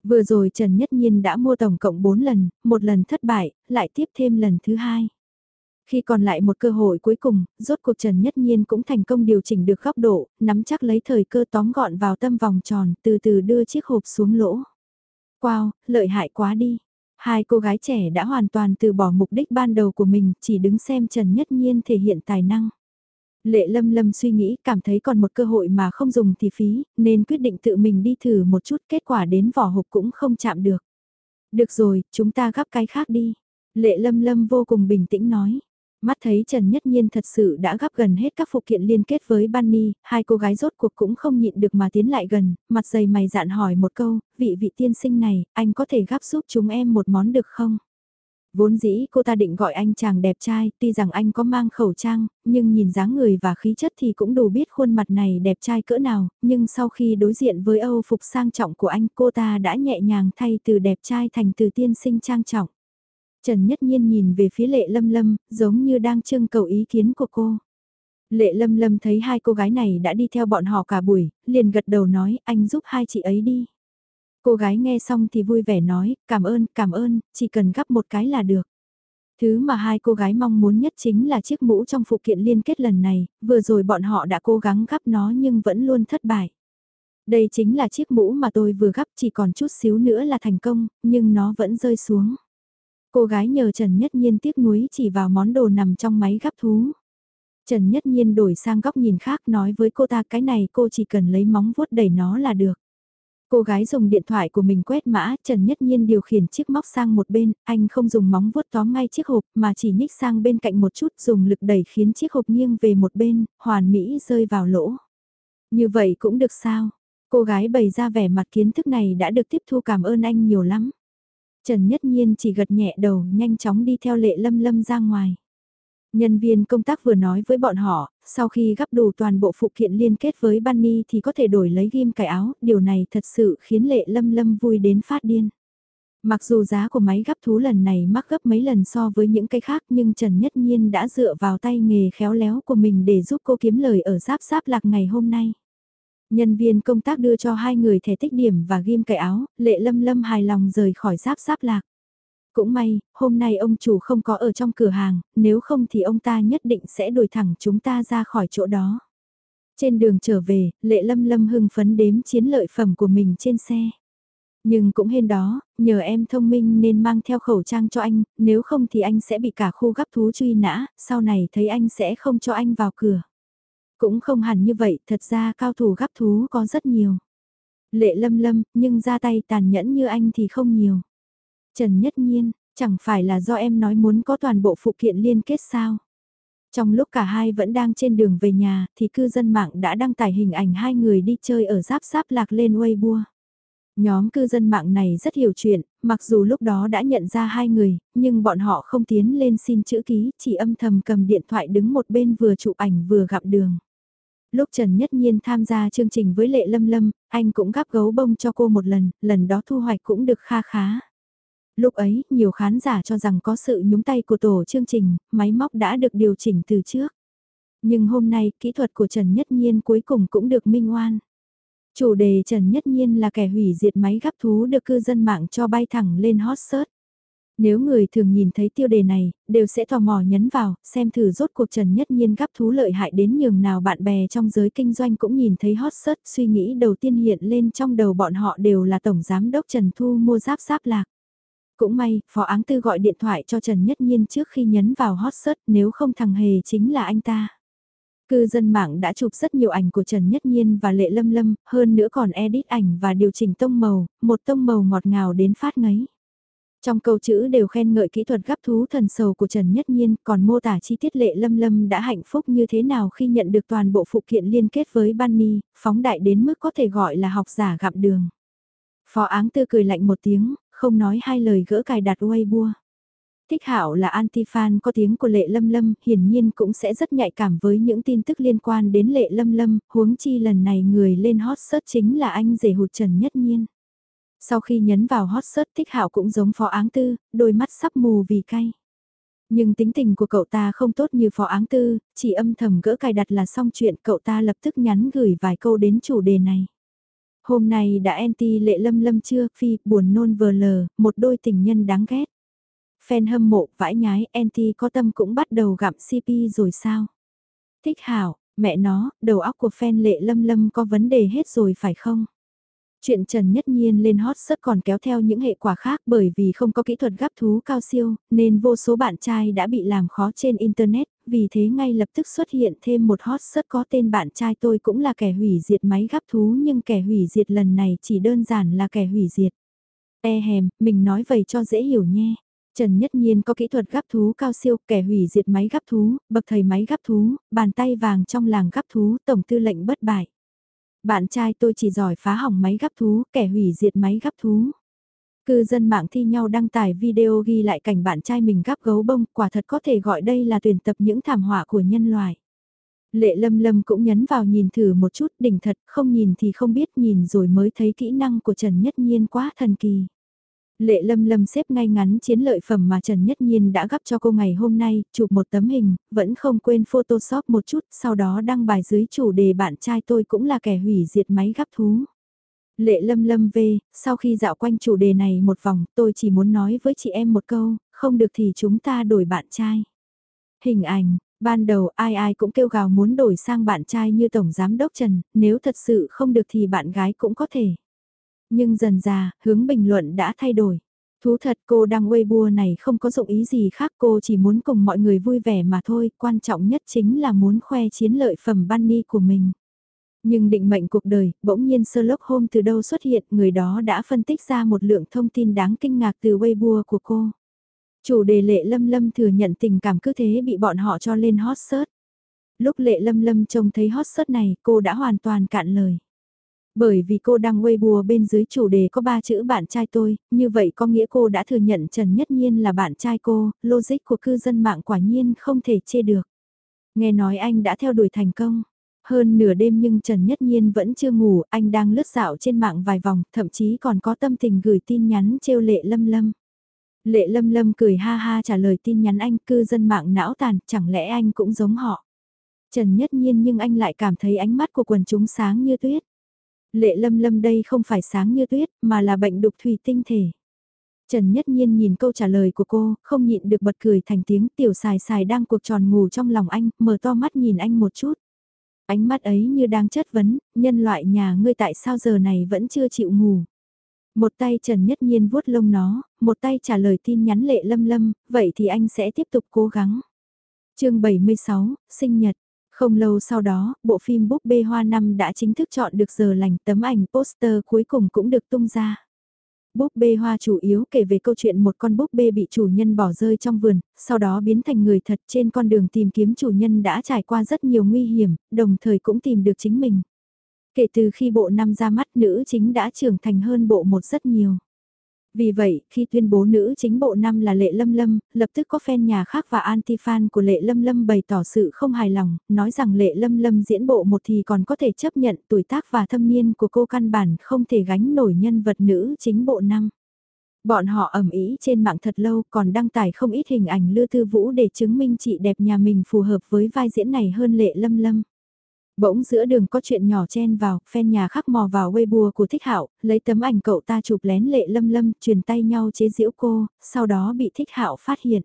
Vừa rồi Trần Nhất Nhiên đã mua tổng cộng 4 lần, một lần thất bại, lại tiếp thêm lần thứ hai. Khi còn lại một cơ hội cuối cùng, rốt cuộc Trần Nhất Nhiên cũng thành công điều chỉnh được góc độ, nắm chắc lấy thời cơ tóm gọn vào tâm vòng tròn, từ từ đưa chiếc hộp xuống lỗ. Wow, lợi hại quá đi. Hai cô gái trẻ đã hoàn toàn từ bỏ mục đích ban đầu của mình, chỉ đứng xem Trần Nhất Nhiên thể hiện tài năng. Lệ lâm lâm suy nghĩ cảm thấy còn một cơ hội mà không dùng thì phí, nên quyết định tự mình đi thử một chút kết quả đến vỏ hộp cũng không chạm được. Được rồi, chúng ta gắp cái khác đi. Lệ lâm lâm vô cùng bình tĩnh nói. Mắt thấy Trần Nhất Nhiên thật sự đã gắp gần hết các phụ kiện liên kết với Bunny, hai cô gái rốt cuộc cũng không nhịn được mà tiến lại gần, mặt dày mày dạn hỏi một câu, vị vị tiên sinh này, anh có thể gắp giúp chúng em một món được không? Vốn dĩ cô ta định gọi anh chàng đẹp trai, tuy rằng anh có mang khẩu trang, nhưng nhìn dáng người và khí chất thì cũng đủ biết khuôn mặt này đẹp trai cỡ nào, nhưng sau khi đối diện với Âu phục sang trọng của anh cô ta đã nhẹ nhàng thay từ đẹp trai thành từ tiên sinh trang trọng. Trần Nhất Nhiên nhìn về phía Lệ Lâm Lâm, giống như đang trưng cầu ý kiến của cô. Lệ Lâm Lâm thấy hai cô gái này đã đi theo bọn họ cả buổi, liền gật đầu nói anh giúp hai chị ấy đi. Cô gái nghe xong thì vui vẻ nói, cảm ơn, cảm ơn, chỉ cần gắp một cái là được. Thứ mà hai cô gái mong muốn nhất chính là chiếc mũ trong phụ kiện liên kết lần này, vừa rồi bọn họ đã cố gắng gắp nó nhưng vẫn luôn thất bại. Đây chính là chiếc mũ mà tôi vừa gắp chỉ còn chút xíu nữa là thành công, nhưng nó vẫn rơi xuống. Cô gái nhờ Trần Nhất Nhiên tiếc nuối chỉ vào món đồ nằm trong máy gắp thú. Trần Nhất Nhiên đổi sang góc nhìn khác nói với cô ta cái này cô chỉ cần lấy móng vuốt đẩy nó là được. Cô gái dùng điện thoại của mình quét mã, Trần Nhất Nhiên điều khiển chiếc móc sang một bên, anh không dùng móng vuốt tóm ngay chiếc hộp mà chỉ nhích sang bên cạnh một chút dùng lực đẩy khiến chiếc hộp nghiêng về một bên, hoàn mỹ rơi vào lỗ. Như vậy cũng được sao? Cô gái bày ra vẻ mặt kiến thức này đã được tiếp thu cảm ơn anh nhiều lắm. Trần Nhất Nhiên chỉ gật nhẹ đầu nhanh chóng đi theo lệ lâm lâm ra ngoài. Nhân viên công tác vừa nói với bọn họ, sau khi gắp đủ toàn bộ phụ kiện liên kết với Bunny thì có thể đổi lấy ghim cải áo, điều này thật sự khiến lệ lâm lâm vui đến phát điên. Mặc dù giá của máy gắp thú lần này mắc gấp mấy lần so với những cái khác nhưng Trần Nhất Nhiên đã dựa vào tay nghề khéo léo của mình để giúp cô kiếm lời ở giáp giáp lạc ngày hôm nay. Nhân viên công tác đưa cho hai người thẻ tích điểm và ghim cài áo, lệ lâm lâm hài lòng rời khỏi giáp giáp lạc. Cũng may, hôm nay ông chủ không có ở trong cửa hàng, nếu không thì ông ta nhất định sẽ đuổi thẳng chúng ta ra khỏi chỗ đó. Trên đường trở về, lệ lâm lâm hưng phấn đếm chiến lợi phẩm của mình trên xe. Nhưng cũng hên đó, nhờ em thông minh nên mang theo khẩu trang cho anh, nếu không thì anh sẽ bị cả khu gấp thú truy nã, sau này thấy anh sẽ không cho anh vào cửa. Cũng không hẳn như vậy, thật ra cao thủ gắp thú có rất nhiều. Lệ lâm lâm, nhưng ra tay tàn nhẫn như anh thì không nhiều. Trần Nhất Nhiên, chẳng phải là do em nói muốn có toàn bộ phụ kiện liên kết sao? Trong lúc cả hai vẫn đang trên đường về nhà thì cư dân mạng đã đăng tải hình ảnh hai người đi chơi ở giáp giáp lạc lên Weibo. Nhóm cư dân mạng này rất hiểu chuyện, mặc dù lúc đó đã nhận ra hai người, nhưng bọn họ không tiến lên xin chữ ký, chỉ âm thầm cầm điện thoại đứng một bên vừa chụp ảnh vừa gặp đường. Lúc Trần Nhất Nhiên tham gia chương trình với Lệ Lâm Lâm, anh cũng gắp gấu bông cho cô một lần, lần đó thu hoạch cũng được kha khá. Lúc ấy, nhiều khán giả cho rằng có sự nhúng tay của tổ chương trình, máy móc đã được điều chỉnh từ trước. Nhưng hôm nay, kỹ thuật của Trần Nhất Nhiên cuối cùng cũng được minh oan. Chủ đề Trần Nhất Nhiên là kẻ hủy diệt máy gắp thú được cư dân mạng cho bay thẳng lên hot search. Nếu người thường nhìn thấy tiêu đề này, đều sẽ tò mò nhấn vào, xem thử rốt cuộc Trần Nhất Nhiên gắp thú lợi hại đến nhường nào bạn bè trong giới kinh doanh cũng nhìn thấy hot search suy nghĩ đầu tiên hiện lên trong đầu bọn họ đều là Tổng Giám đốc Trần Thu mua giáp giáp lạc. Cũng may, Phó Áng Tư gọi điện thoại cho Trần Nhất Nhiên trước khi nhấn vào hot search nếu không thằng hề chính là anh ta. Cư dân mạng đã chụp rất nhiều ảnh của Trần Nhất Nhiên và Lệ Lâm Lâm, hơn nữa còn edit ảnh và điều chỉnh tông màu, một tông màu ngọt ngào đến phát ngấy. Trong câu chữ đều khen ngợi kỹ thuật gắp thú thần sầu của Trần Nhất Nhiên, còn mô tả chi tiết Lệ Lâm Lâm đã hạnh phúc như thế nào khi nhận được toàn bộ phụ kiện liên kết với Bunny, phóng đại đến mức có thể gọi là học giả gặm đường. Phó áng tư cười lạnh một tiếng, không nói hai lời gỡ cài đặt Weibo. Thích Hạo là anti-fan có tiếng của Lệ Lâm Lâm, hiển nhiên cũng sẽ rất nhạy cảm với những tin tức liên quan đến Lệ Lâm Lâm, huống chi lần này người lên hot search chính là anh rể hụt Trần Nhất Nhiên. Sau khi nhấn vào hot search Thích Hạo cũng giống Phó Áng Tư, đôi mắt sắp mù vì cay. Nhưng tính tình của cậu ta không tốt như Phó Áng Tư, chỉ âm thầm gỡ cài đặt là xong chuyện cậu ta lập tức nhắn gửi vài câu đến chủ đề này. Hôm nay đã anti lệ lâm lâm chưa, phi, buồn nôn vờ lờ, một đôi tình nhân đáng ghét. Fan hâm mộ, vãi nhái, anti có tâm cũng bắt đầu gặm CP rồi sao? Thích hảo, mẹ nó, đầu óc của fan lệ lâm lâm có vấn đề hết rồi phải không? Chuyện Trần Nhất Nhiên lên hot rất còn kéo theo những hệ quả khác bởi vì không có kỹ thuật gắp thú cao siêu, nên vô số bạn trai đã bị làm khó trên Internet, vì thế ngay lập tức xuất hiện thêm một hot rất có tên bạn trai tôi cũng là kẻ hủy diệt máy gắp thú nhưng kẻ hủy diệt lần này chỉ đơn giản là kẻ hủy diệt. E hèm, mình nói vậy cho dễ hiểu nhé. Trần Nhất Nhiên có kỹ thuật gắp thú cao siêu, kẻ hủy diệt máy gắp thú, bậc thầy máy gắp thú, bàn tay vàng trong làng gắp thú, tổng tư lệnh bất bại. Bạn trai tôi chỉ giỏi phá hỏng máy gắp thú, kẻ hủy diệt máy gắp thú. Cư dân mạng thi nhau đăng tải video ghi lại cảnh bạn trai mình gắp gấu bông, quả thật có thể gọi đây là tuyển tập những thảm họa của nhân loại. Lệ lâm lâm cũng nhấn vào nhìn thử một chút đỉnh thật, không nhìn thì không biết nhìn rồi mới thấy kỹ năng của Trần Nhất Nhiên quá thần kỳ. Lệ lâm lâm xếp ngay ngắn chiến lợi phẩm mà Trần Nhất Nhiên đã gấp cho cô ngày hôm nay, chụp một tấm hình, vẫn không quên photoshop một chút, sau đó đăng bài dưới chủ đề bạn trai tôi cũng là kẻ hủy diệt máy gấp thú. Lệ lâm lâm về, sau khi dạo quanh chủ đề này một vòng, tôi chỉ muốn nói với chị em một câu, không được thì chúng ta đổi bạn trai. Hình ảnh, ban đầu ai ai cũng kêu gào muốn đổi sang bạn trai như Tổng Giám Đốc Trần, nếu thật sự không được thì bạn gái cũng có thể. Nhưng dần già, hướng bình luận đã thay đổi. Thú thật cô đăng Weibo này không có dụng ý gì khác cô chỉ muốn cùng mọi người vui vẻ mà thôi, quan trọng nhất chính là muốn khoe chiến lợi phẩm bunny của mình. Nhưng định mệnh cuộc đời, bỗng nhiên Sherlock Holmes từ đâu xuất hiện, người đó đã phân tích ra một lượng thông tin đáng kinh ngạc từ Weibo của cô. Chủ đề lệ lâm lâm thừa nhận tình cảm cứ thế bị bọn họ cho lên hot search. Lúc lệ lâm lâm trông thấy hot search này, cô đã hoàn toàn cạn lời. Bởi vì cô đăng Weibo bên dưới chủ đề có ba chữ bạn trai tôi, như vậy có nghĩa cô đã thừa nhận Trần Nhất Nhiên là bạn trai cô, logic của cư dân mạng quả nhiên không thể chê được. Nghe nói anh đã theo đuổi thành công. Hơn nửa đêm nhưng Trần Nhất Nhiên vẫn chưa ngủ, anh đang lướt dạo trên mạng vài vòng, thậm chí còn có tâm tình gửi tin nhắn trêu lệ lâm lâm. Lệ lâm lâm cười ha ha trả lời tin nhắn anh cư dân mạng não tàn, chẳng lẽ anh cũng giống họ. Trần Nhất Nhiên nhưng anh lại cảm thấy ánh mắt của quần chúng sáng như tuyết. Lệ lâm lâm đây không phải sáng như tuyết, mà là bệnh đục thủy tinh thể. Trần Nhất Nhiên nhìn câu trả lời của cô, không nhịn được bật cười thành tiếng tiểu xài xài đang cuộc tròn ngủ trong lòng anh, mở to mắt nhìn anh một chút. Ánh mắt ấy như đang chất vấn, nhân loại nhà ngươi tại sao giờ này vẫn chưa chịu ngủ. Một tay Trần Nhất Nhiên vuốt lông nó, một tay trả lời tin nhắn lệ lâm lâm, vậy thì anh sẽ tiếp tục cố gắng. chương 76, sinh nhật. Không lâu sau đó, bộ phim Búp bê Hoa Năm đã chính thức chọn được giờ lành tấm ảnh poster cuối cùng cũng được tung ra. Búp bê hoa chủ yếu kể về câu chuyện một con búp bê bị chủ nhân bỏ rơi trong vườn, sau đó biến thành người thật trên con đường tìm kiếm chủ nhân đã trải qua rất nhiều nguy hiểm, đồng thời cũng tìm được chính mình. Kể từ khi bộ năm ra mắt nữ chính đã trưởng thành hơn bộ một rất nhiều. Vì vậy, khi tuyên bố nữ chính bộ năm là Lệ Lâm Lâm, lập tức có fan nhà khác và anti-fan của Lệ Lâm Lâm bày tỏ sự không hài lòng, nói rằng Lệ Lâm Lâm diễn bộ một thì còn có thể chấp nhận tuổi tác và thâm niên của cô căn bản không thể gánh nổi nhân vật nữ chính bộ năm. Bọn họ ẩm ý trên mạng thật lâu còn đăng tải không ít hình ảnh Lư Tư Vũ để chứng minh chị đẹp nhà mình phù hợp với vai diễn này hơn Lệ Lâm Lâm. Bỗng giữa đường có chuyện nhỏ chen vào, phen nhà khắc mò vào Weibo của Thích Hạo, lấy tấm ảnh cậu ta chụp lén lệ lâm lâm, truyền tay nhau chế giễu cô, sau đó bị Thích Hạo phát hiện.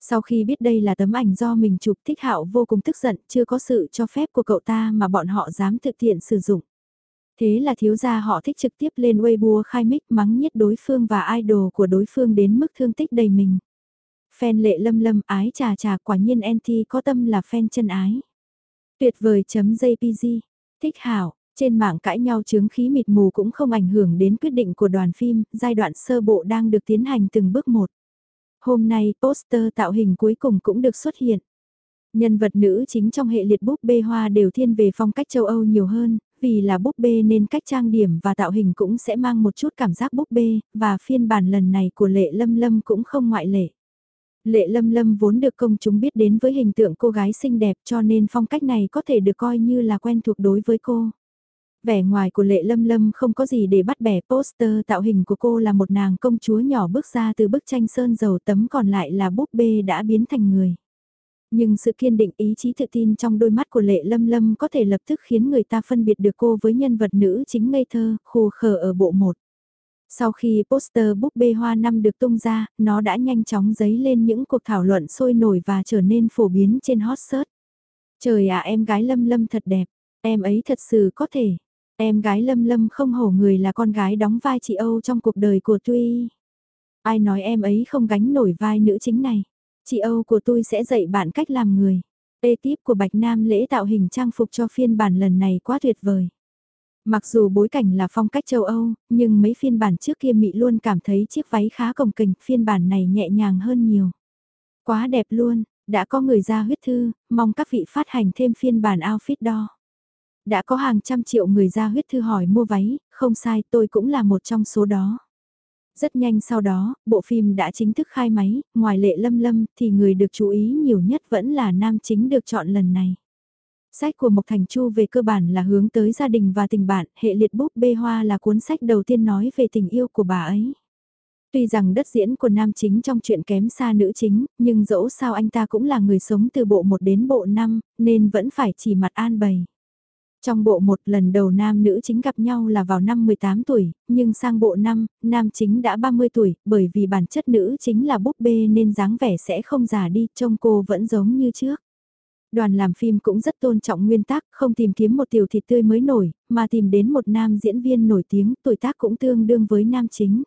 Sau khi biết đây là tấm ảnh do mình chụp Thích Hạo vô cùng tức giận, chưa có sự cho phép của cậu ta mà bọn họ dám thực hiện sử dụng. Thế là thiếu gia họ thích trực tiếp lên Weibo khai mic mắng nhiết đối phương và idol của đối phương đến mức thương tích đầy mình. Fan lệ lâm lâm ái trà trà quả nhiên NT có tâm là fan chân ái. Tuyệt vời chấm JPG, thích hảo, trên mạng cãi nhau chướng khí mịt mù cũng không ảnh hưởng đến quyết định của đoàn phim, giai đoạn sơ bộ đang được tiến hành từng bước một. Hôm nay poster tạo hình cuối cùng cũng được xuất hiện. Nhân vật nữ chính trong hệ liệt búp bê hoa đều thiên về phong cách châu Âu nhiều hơn, vì là búp bê nên cách trang điểm và tạo hình cũng sẽ mang một chút cảm giác búp bê, và phiên bản lần này của Lệ Lâm Lâm cũng không ngoại lệ. Lệ Lâm Lâm vốn được công chúng biết đến với hình tượng cô gái xinh đẹp cho nên phong cách này có thể được coi như là quen thuộc đối với cô. Vẻ ngoài của Lệ Lâm Lâm không có gì để bắt bẻ poster tạo hình của cô là một nàng công chúa nhỏ bước ra từ bức tranh sơn dầu tấm còn lại là búp bê đã biến thành người. Nhưng sự kiên định ý chí tự tin trong đôi mắt của Lệ Lâm Lâm có thể lập tức khiến người ta phân biệt được cô với nhân vật nữ chính ngây thơ, khô khờ ở bộ 1. Sau khi poster búp bê hoa năm được tung ra, nó đã nhanh chóng dấy lên những cuộc thảo luận sôi nổi và trở nên phổ biến trên hot search. Trời ạ em gái Lâm Lâm thật đẹp, em ấy thật sự có thể. Em gái Lâm Lâm không hổ người là con gái đóng vai chị Âu trong cuộc đời của Tuy. Ai nói em ấy không gánh nổi vai nữ chính này. Chị Âu của tôi sẽ dạy bạn cách làm người. Ê tiếp của Bạch Nam lễ tạo hình trang phục cho phiên bản lần này quá tuyệt vời. Mặc dù bối cảnh là phong cách châu Âu, nhưng mấy phiên bản trước kia mỹ luôn cảm thấy chiếc váy khá cồng kềnh, phiên bản này nhẹ nhàng hơn nhiều. Quá đẹp luôn, đã có người ra huyết thư, mong các vị phát hành thêm phiên bản outfit đo. Đã có hàng trăm triệu người ra huyết thư hỏi mua váy, không sai tôi cũng là một trong số đó. Rất nhanh sau đó, bộ phim đã chính thức khai máy, ngoài lệ lâm lâm thì người được chú ý nhiều nhất vẫn là nam chính được chọn lần này. Sách của Mộc Thành Chu về cơ bản là hướng tới gia đình và tình bạn, hệ liệt búp bê hoa là cuốn sách đầu tiên nói về tình yêu của bà ấy. Tuy rằng đất diễn của nam chính trong chuyện kém xa nữ chính, nhưng dẫu sao anh ta cũng là người sống từ bộ 1 đến bộ 5, nên vẫn phải chỉ mặt an bày. Trong bộ một lần đầu nam nữ chính gặp nhau là vào năm 18 tuổi, nhưng sang bộ 5, nam chính đã 30 tuổi, bởi vì bản chất nữ chính là búp bê nên dáng vẻ sẽ không già đi, trông cô vẫn giống như trước. Đoàn làm phim cũng rất tôn trọng nguyên tắc, không tìm kiếm một tiểu thịt tươi mới nổi, mà tìm đến một nam diễn viên nổi tiếng, tuổi tác cũng tương đương với nam chính.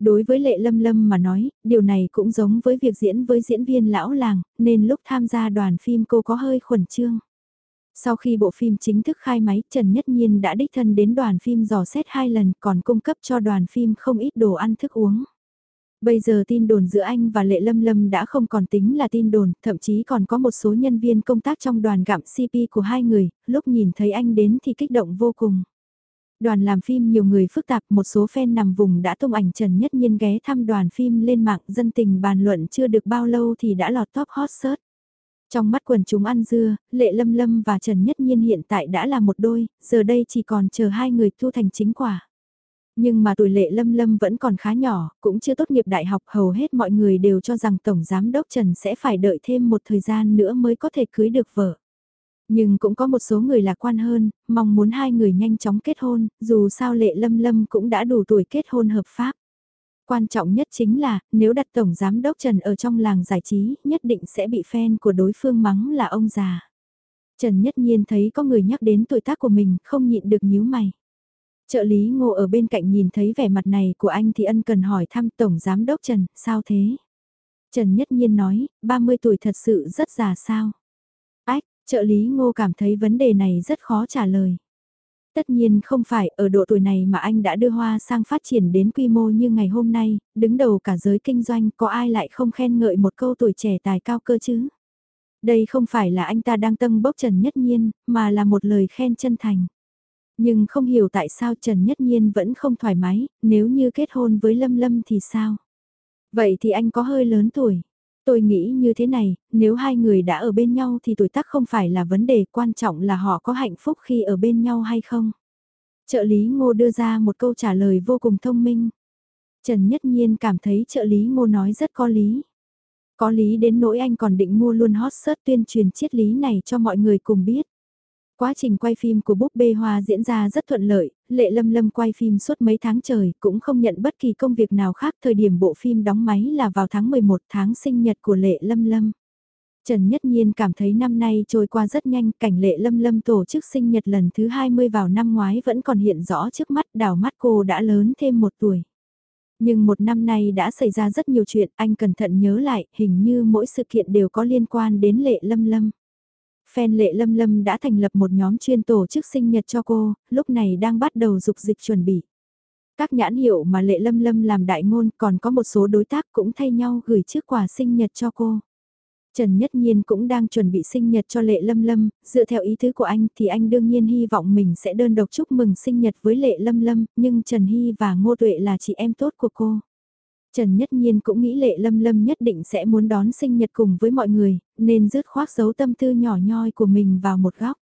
Đối với Lệ Lâm Lâm mà nói, điều này cũng giống với việc diễn với diễn viên lão làng, nên lúc tham gia đoàn phim cô có hơi khuẩn trương. Sau khi bộ phim chính thức khai máy, Trần Nhất Nhiên đã đích thân đến đoàn phim dò xét hai lần còn cung cấp cho đoàn phim không ít đồ ăn thức uống. Bây giờ tin đồn giữa anh và Lệ Lâm Lâm đã không còn tính là tin đồn, thậm chí còn có một số nhân viên công tác trong đoàn gặm CP của hai người, lúc nhìn thấy anh đến thì kích động vô cùng. Đoàn làm phim nhiều người phức tạp, một số fan nằm vùng đã tung ảnh Trần Nhất Nhiên ghé thăm đoàn phim lên mạng dân tình bàn luận chưa được bao lâu thì đã lọt top hot search. Trong mắt quần chúng ăn dưa, Lệ Lâm Lâm và Trần Nhất Nhiên hiện tại đã là một đôi, giờ đây chỉ còn chờ hai người thu thành chính quả. Nhưng mà tuổi Lệ Lâm Lâm vẫn còn khá nhỏ, cũng chưa tốt nghiệp đại học hầu hết mọi người đều cho rằng Tổng Giám Đốc Trần sẽ phải đợi thêm một thời gian nữa mới có thể cưới được vợ. Nhưng cũng có một số người lạc quan hơn, mong muốn hai người nhanh chóng kết hôn, dù sao Lệ Lâm Lâm cũng đã đủ tuổi kết hôn hợp pháp. Quan trọng nhất chính là, nếu đặt Tổng Giám Đốc Trần ở trong làng giải trí, nhất định sẽ bị fan của đối phương mắng là ông già. Trần Nhất Nhiên thấy có người nhắc đến tuổi tác của mình, không nhịn được nhíu mày. Trợ lý ngô ở bên cạnh nhìn thấy vẻ mặt này của anh thì ân cần hỏi thăm Tổng Giám Đốc Trần, sao thế? Trần Nhất Nhiên nói, 30 tuổi thật sự rất già sao? Ách, trợ lý ngô cảm thấy vấn đề này rất khó trả lời. Tất nhiên không phải ở độ tuổi này mà anh đã đưa hoa sang phát triển đến quy mô như ngày hôm nay, đứng đầu cả giới kinh doanh có ai lại không khen ngợi một câu tuổi trẻ tài cao cơ chứ. Đây không phải là anh ta đang tâm bốc Trần Nhất Nhiên, mà là một lời khen chân thành. Nhưng không hiểu tại sao Trần Nhất Nhiên vẫn không thoải mái, nếu như kết hôn với Lâm Lâm thì sao? Vậy thì anh có hơi lớn tuổi. Tôi nghĩ như thế này, nếu hai người đã ở bên nhau thì tuổi tác không phải là vấn đề quan trọng là họ có hạnh phúc khi ở bên nhau hay không. Trợ lý Ngô đưa ra một câu trả lời vô cùng thông minh. Trần Nhất Nhiên cảm thấy trợ lý Ngô nói rất có lý. Có lý đến nỗi anh còn định mua luôn hot search tuyên truyền triết lý này cho mọi người cùng biết. Quá trình quay phim của búp bê hoa diễn ra rất thuận lợi, Lệ Lâm Lâm quay phim suốt mấy tháng trời, cũng không nhận bất kỳ công việc nào khác. Thời điểm bộ phim đóng máy là vào tháng 11 tháng sinh nhật của Lệ Lâm Lâm. Trần Nhất Nhiên cảm thấy năm nay trôi qua rất nhanh, cảnh Lệ Lâm Lâm tổ chức sinh nhật lần thứ 20 vào năm ngoái vẫn còn hiện rõ trước mắt, đảo mắt cô đã lớn thêm một tuổi. Nhưng một năm nay đã xảy ra rất nhiều chuyện, anh cẩn thận nhớ lại, hình như mỗi sự kiện đều có liên quan đến Lệ Lâm Lâm. Fan lệ lâm lâm đã thành lập một nhóm chuyên tổ chức sinh nhật cho cô, lúc này đang bắt đầu dục dịch chuẩn bị. Các nhãn hiệu mà lệ lâm lâm làm đại ngôn còn có một số đối tác cũng thay nhau gửi chiếc quà sinh nhật cho cô. Trần Nhất Nhiên cũng đang chuẩn bị sinh nhật cho Lệ Lâm Lâm, dựa theo ý tứ của anh thì anh đương nhiên hy vọng mình sẽ đơn độc chúc mừng sinh nhật với Lệ Lâm Lâm, nhưng Trần Hy và Ngô Tuệ là chị em tốt của cô. Trần Nhất Nhiên cũng nghĩ Lệ Lâm Lâm nhất định sẽ muốn đón sinh nhật cùng với mọi người, nên rứt khoác giấu tâm tư nhỏ nhoi của mình vào một góc.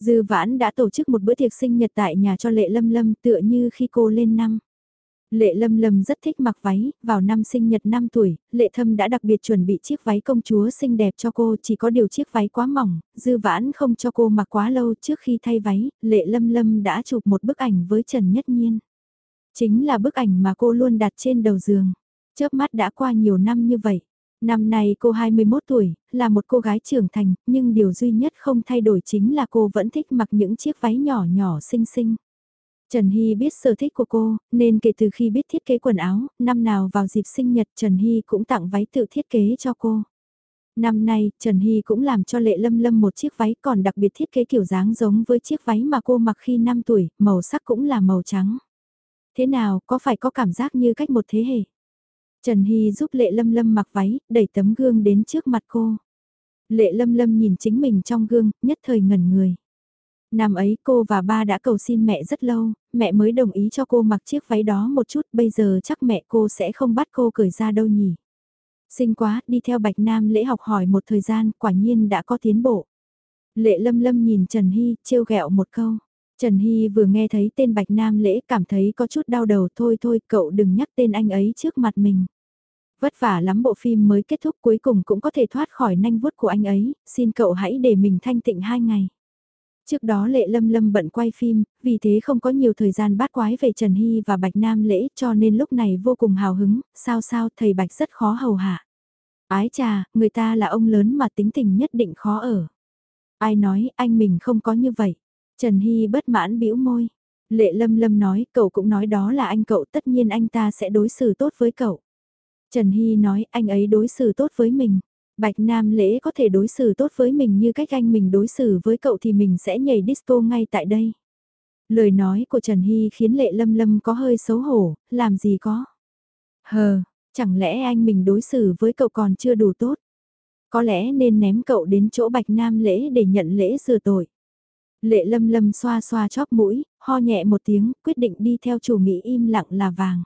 Dư Vãn đã tổ chức một bữa tiệc sinh nhật tại nhà cho Lệ Lâm Lâm tựa như khi cô lên năm. Lệ Lâm Lâm rất thích mặc váy, vào năm sinh nhật 5 tuổi, Lệ Thâm đã đặc biệt chuẩn bị chiếc váy công chúa xinh đẹp cho cô, chỉ có điều chiếc váy quá mỏng, Dư Vãn không cho cô mặc quá lâu trước khi thay váy, Lệ Lâm Lâm đã chụp một bức ảnh với Trần Nhất Nhiên. Chính là bức ảnh mà cô luôn đặt trên đầu giường. Chớp mắt đã qua nhiều năm như vậy. Năm nay cô 21 tuổi, là một cô gái trưởng thành, nhưng điều duy nhất không thay đổi chính là cô vẫn thích mặc những chiếc váy nhỏ nhỏ xinh xinh. Trần Hy biết sở thích của cô, nên kể từ khi biết thiết kế quần áo, năm nào vào dịp sinh nhật Trần Hy cũng tặng váy tự thiết kế cho cô. Năm nay, Trần Hy cũng làm cho Lệ Lâm Lâm một chiếc váy còn đặc biệt thiết kế kiểu dáng giống với chiếc váy mà cô mặc khi 5 tuổi, màu sắc cũng là màu trắng. Thế nào, có phải có cảm giác như cách một thế hệ? Trần Hy giúp Lệ Lâm Lâm mặc váy, đẩy tấm gương đến trước mặt cô. Lệ Lâm Lâm nhìn chính mình trong gương, nhất thời ngẩn người. Năm ấy cô và ba đã cầu xin mẹ rất lâu, mẹ mới đồng ý cho cô mặc chiếc váy đó một chút, bây giờ chắc mẹ cô sẽ không bắt cô cởi ra đâu nhỉ. Xinh quá, đi theo Bạch Nam lễ học hỏi một thời gian, quả nhiên đã có tiến bộ. Lệ lâm lâm nhìn Trần Hy, trêu ghẹo một câu. Trần Hy vừa nghe thấy tên Bạch Nam lễ cảm thấy có chút đau đầu thôi thôi cậu đừng nhắc tên anh ấy trước mặt mình. Vất vả lắm bộ phim mới kết thúc cuối cùng cũng có thể thoát khỏi nanh vuốt của anh ấy, xin cậu hãy để mình thanh tịnh hai ngày. Trước đó Lệ Lâm Lâm bận quay phim, vì thế không có nhiều thời gian bát quái về Trần Hy và Bạch Nam lễ cho nên lúc này vô cùng hào hứng, sao sao thầy Bạch rất khó hầu hạ. Ái trà, người ta là ông lớn mà tính tình nhất định khó ở. Ai nói anh mình không có như vậy. Trần Hy bất mãn bĩu môi. Lệ Lâm Lâm nói cậu cũng nói đó là anh cậu tất nhiên anh ta sẽ đối xử tốt với cậu. Trần Hy nói anh ấy đối xử tốt với mình. Bạch Nam Lễ có thể đối xử tốt với mình như cách anh mình đối xử với cậu thì mình sẽ nhảy disco ngay tại đây. Lời nói của Trần Hy khiến Lệ Lâm Lâm có hơi xấu hổ, làm gì có. Hờ, chẳng lẽ anh mình đối xử với cậu còn chưa đủ tốt. Có lẽ nên ném cậu đến chỗ Bạch Nam Lễ để nhận lễ sửa tội. Lệ Lâm Lâm xoa xoa chóp mũi, ho nhẹ một tiếng, quyết định đi theo chủ nghĩ im lặng là vàng.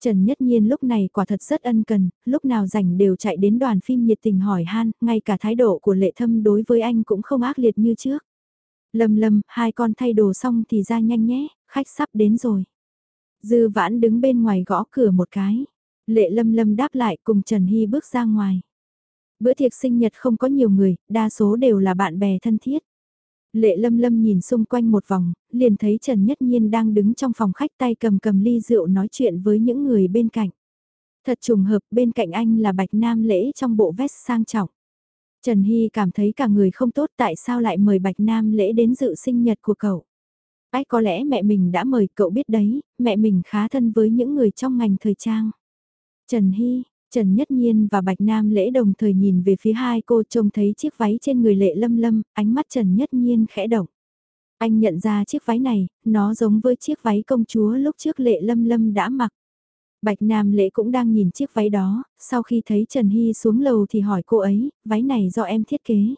Trần Nhất Nhiên lúc này quả thật rất ân cần, lúc nào rảnh đều chạy đến đoàn phim nhiệt tình hỏi han, ngay cả thái độ của lệ thâm đối với anh cũng không ác liệt như trước. Lâm lâm, hai con thay đồ xong thì ra nhanh nhé, khách sắp đến rồi. Dư vãn đứng bên ngoài gõ cửa một cái. Lệ lâm lâm đáp lại cùng Trần Hy bước ra ngoài. Bữa tiệc sinh nhật không có nhiều người, đa số đều là bạn bè thân thiết. Lệ lâm lâm nhìn xung quanh một vòng, liền thấy Trần Nhất Nhiên đang đứng trong phòng khách tay cầm cầm ly rượu nói chuyện với những người bên cạnh. Thật trùng hợp bên cạnh anh là Bạch Nam Lễ trong bộ vest sang trọng. Trần Hy cảm thấy cả người không tốt tại sao lại mời Bạch Nam Lễ đến dự sinh nhật của cậu. Ách có lẽ mẹ mình đã mời cậu biết đấy, mẹ mình khá thân với những người trong ngành thời trang. Trần Hy, Trần Nhất Nhiên và Bạch Nam Lễ đồng thời nhìn về phía hai cô trông thấy chiếc váy trên người lệ lâm lâm, ánh mắt Trần Nhất Nhiên khẽ động. Anh nhận ra chiếc váy này, nó giống với chiếc váy công chúa lúc trước lệ lâm lâm đã mặc. Bạch Nam Lễ cũng đang nhìn chiếc váy đó, sau khi thấy Trần Hy xuống lầu thì hỏi cô ấy, váy này do em thiết kế.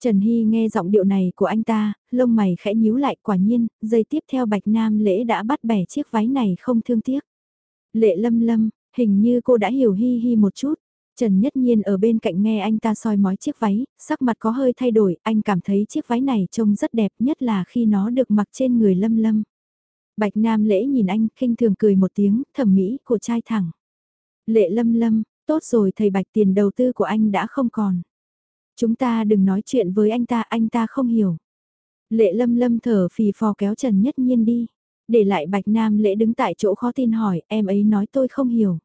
Trần Hy nghe giọng điệu này của anh ta, lông mày khẽ nhíu lại quả nhiên, giây tiếp theo Bạch Nam Lễ đã bắt bẻ chiếc váy này không thương tiếc. Lệ lâm lâm, Hình như cô đã hiểu hi hi một chút. Trần Nhất Nhiên ở bên cạnh nghe anh ta soi mói chiếc váy, sắc mặt có hơi thay đổi, anh cảm thấy chiếc váy này trông rất đẹp nhất là khi nó được mặc trên người lâm lâm. Bạch Nam lễ nhìn anh, khinh thường cười một tiếng, thẩm mỹ của trai thẳng. Lệ lâm lâm, tốt rồi thầy Bạch tiền đầu tư của anh đã không còn. Chúng ta đừng nói chuyện với anh ta, anh ta không hiểu. Lệ lâm lâm thở phì phò kéo Trần Nhất Nhiên đi. Để lại Bạch Nam lễ đứng tại chỗ khó tin hỏi, em ấy nói tôi không hiểu.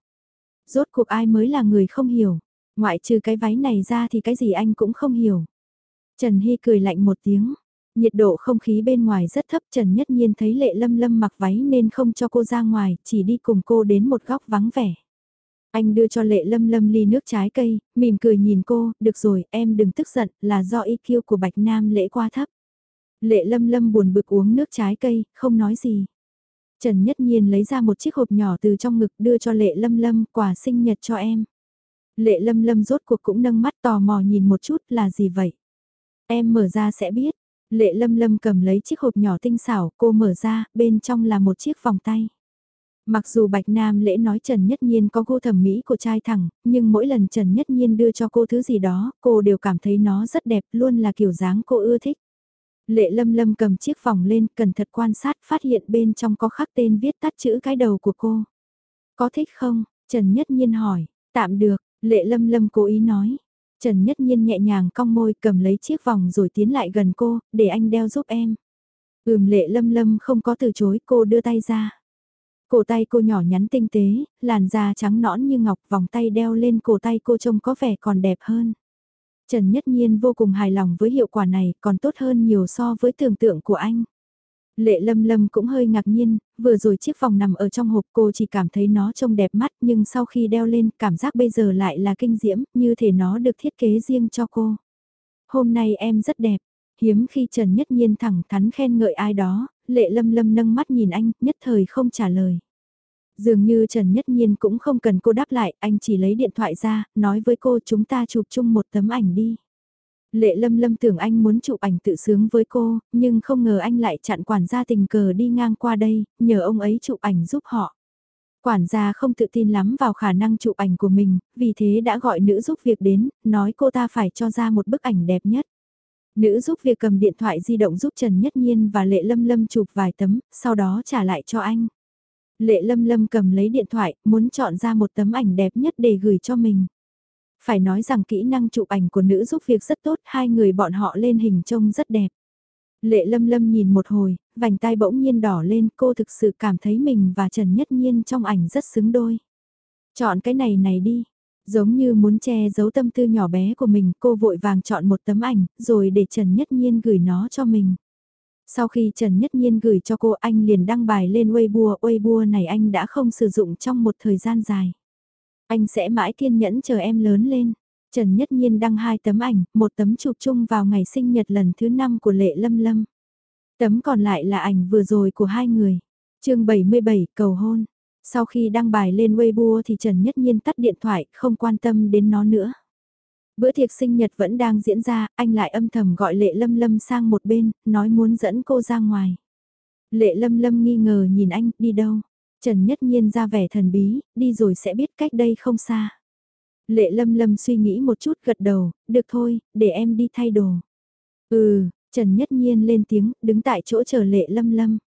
Rốt cuộc ai mới là người không hiểu, ngoại trừ cái váy này ra thì cái gì anh cũng không hiểu. Trần Hy cười lạnh một tiếng, nhiệt độ không khí bên ngoài rất thấp Trần Nhất Nhiên thấy lệ lâm lâm mặc váy nên không cho cô ra ngoài, chỉ đi cùng cô đến một góc vắng vẻ. Anh đưa cho lệ lâm lâm ly nước trái cây, mỉm cười nhìn cô, được rồi, em đừng tức giận, là do IQ của Bạch Nam lễ quá thấp. Lệ lâm lâm buồn bực uống nước trái cây, không nói gì. Trần Nhất Nhiên lấy ra một chiếc hộp nhỏ từ trong ngực đưa cho Lệ Lâm Lâm quà sinh nhật cho em. Lệ Lâm Lâm rốt cuộc cũng nâng mắt tò mò nhìn một chút là gì vậy. Em mở ra sẽ biết. Lệ Lâm Lâm cầm lấy chiếc hộp nhỏ tinh xảo, cô mở ra, bên trong là một chiếc vòng tay. Mặc dù Bạch Nam lễ nói Trần Nhất Nhiên có gu thẩm mỹ của trai thẳng, nhưng mỗi lần Trần Nhất Nhiên đưa cho cô thứ gì đó, cô đều cảm thấy nó rất đẹp, luôn là kiểu dáng cô ưa thích. Lệ lâm lâm cầm chiếc vòng lên, cẩn thận quan sát, phát hiện bên trong có khắc tên viết tắt chữ cái đầu của cô. Có thích không? Trần Nhất Nhiên hỏi, tạm được, lệ lâm lâm cố ý nói. Trần Nhất Nhiên nhẹ nhàng cong môi cầm lấy chiếc vòng rồi tiến lại gần cô, để anh đeo giúp em. Ừm lệ lâm lâm không có từ chối, cô đưa tay ra. Cổ tay cô nhỏ nhắn tinh tế, làn da trắng nõn như ngọc vòng tay đeo lên cổ tay cô trông có vẻ còn đẹp hơn. Trần Nhất Nhiên vô cùng hài lòng với hiệu quả này, còn tốt hơn nhiều so với tưởng tượng của anh. Lệ Lâm Lâm cũng hơi ngạc nhiên, vừa rồi chiếc vòng nằm ở trong hộp cô chỉ cảm thấy nó trông đẹp mắt nhưng sau khi đeo lên cảm giác bây giờ lại là kinh diễm, như thể nó được thiết kế riêng cho cô. Hôm nay em rất đẹp, hiếm khi Trần Nhất Nhiên thẳng thắn khen ngợi ai đó, Lệ Lâm Lâm nâng mắt nhìn anh, nhất thời không trả lời. Dường như Trần Nhất Nhiên cũng không cần cô đáp lại, anh chỉ lấy điện thoại ra, nói với cô chúng ta chụp chung một tấm ảnh đi. Lệ lâm lâm tưởng anh muốn chụp ảnh tự sướng với cô, nhưng không ngờ anh lại chặn quản gia tình cờ đi ngang qua đây, nhờ ông ấy chụp ảnh giúp họ. Quản gia không tự tin lắm vào khả năng chụp ảnh của mình, vì thế đã gọi nữ giúp việc đến, nói cô ta phải cho ra một bức ảnh đẹp nhất. Nữ giúp việc cầm điện thoại di động giúp Trần Nhất Nhiên và Lệ Lâm Lâm chụp vài tấm, sau đó trả lại cho anh. Lệ Lâm Lâm cầm lấy điện thoại, muốn chọn ra một tấm ảnh đẹp nhất để gửi cho mình. Phải nói rằng kỹ năng chụp ảnh của nữ giúp việc rất tốt, hai người bọn họ lên hình trông rất đẹp. Lệ Lâm Lâm nhìn một hồi, vành tai bỗng nhiên đỏ lên, cô thực sự cảm thấy mình và Trần Nhất Nhiên trong ảnh rất xứng đôi. Chọn cái này này đi, giống như muốn che giấu tâm tư nhỏ bé của mình, cô vội vàng chọn một tấm ảnh, rồi để Trần Nhất Nhiên gửi nó cho mình. Sau khi Trần Nhất Nhiên gửi cho cô anh liền đăng bài lên Weibo, Weibo này anh đã không sử dụng trong một thời gian dài. Anh sẽ mãi kiên nhẫn chờ em lớn lên. Trần Nhất Nhiên đăng hai tấm ảnh, một tấm chụp chung vào ngày sinh nhật lần thứ năm của Lệ Lâm Lâm. Tấm còn lại là ảnh vừa rồi của hai người. chương 77 cầu hôn. Sau khi đăng bài lên Weibo thì Trần Nhất Nhiên tắt điện thoại, không quan tâm đến nó nữa. Bữa tiệc sinh nhật vẫn đang diễn ra, anh lại âm thầm gọi Lệ Lâm Lâm sang một bên, nói muốn dẫn cô ra ngoài. Lệ Lâm Lâm nghi ngờ nhìn anh, đi đâu? Trần Nhất Nhiên ra vẻ thần bí, đi rồi sẽ biết cách đây không xa. Lệ Lâm Lâm suy nghĩ một chút gật đầu, được thôi, để em đi thay đồ. Ừ, Trần Nhất Nhiên lên tiếng, đứng tại chỗ chờ Lệ Lâm Lâm.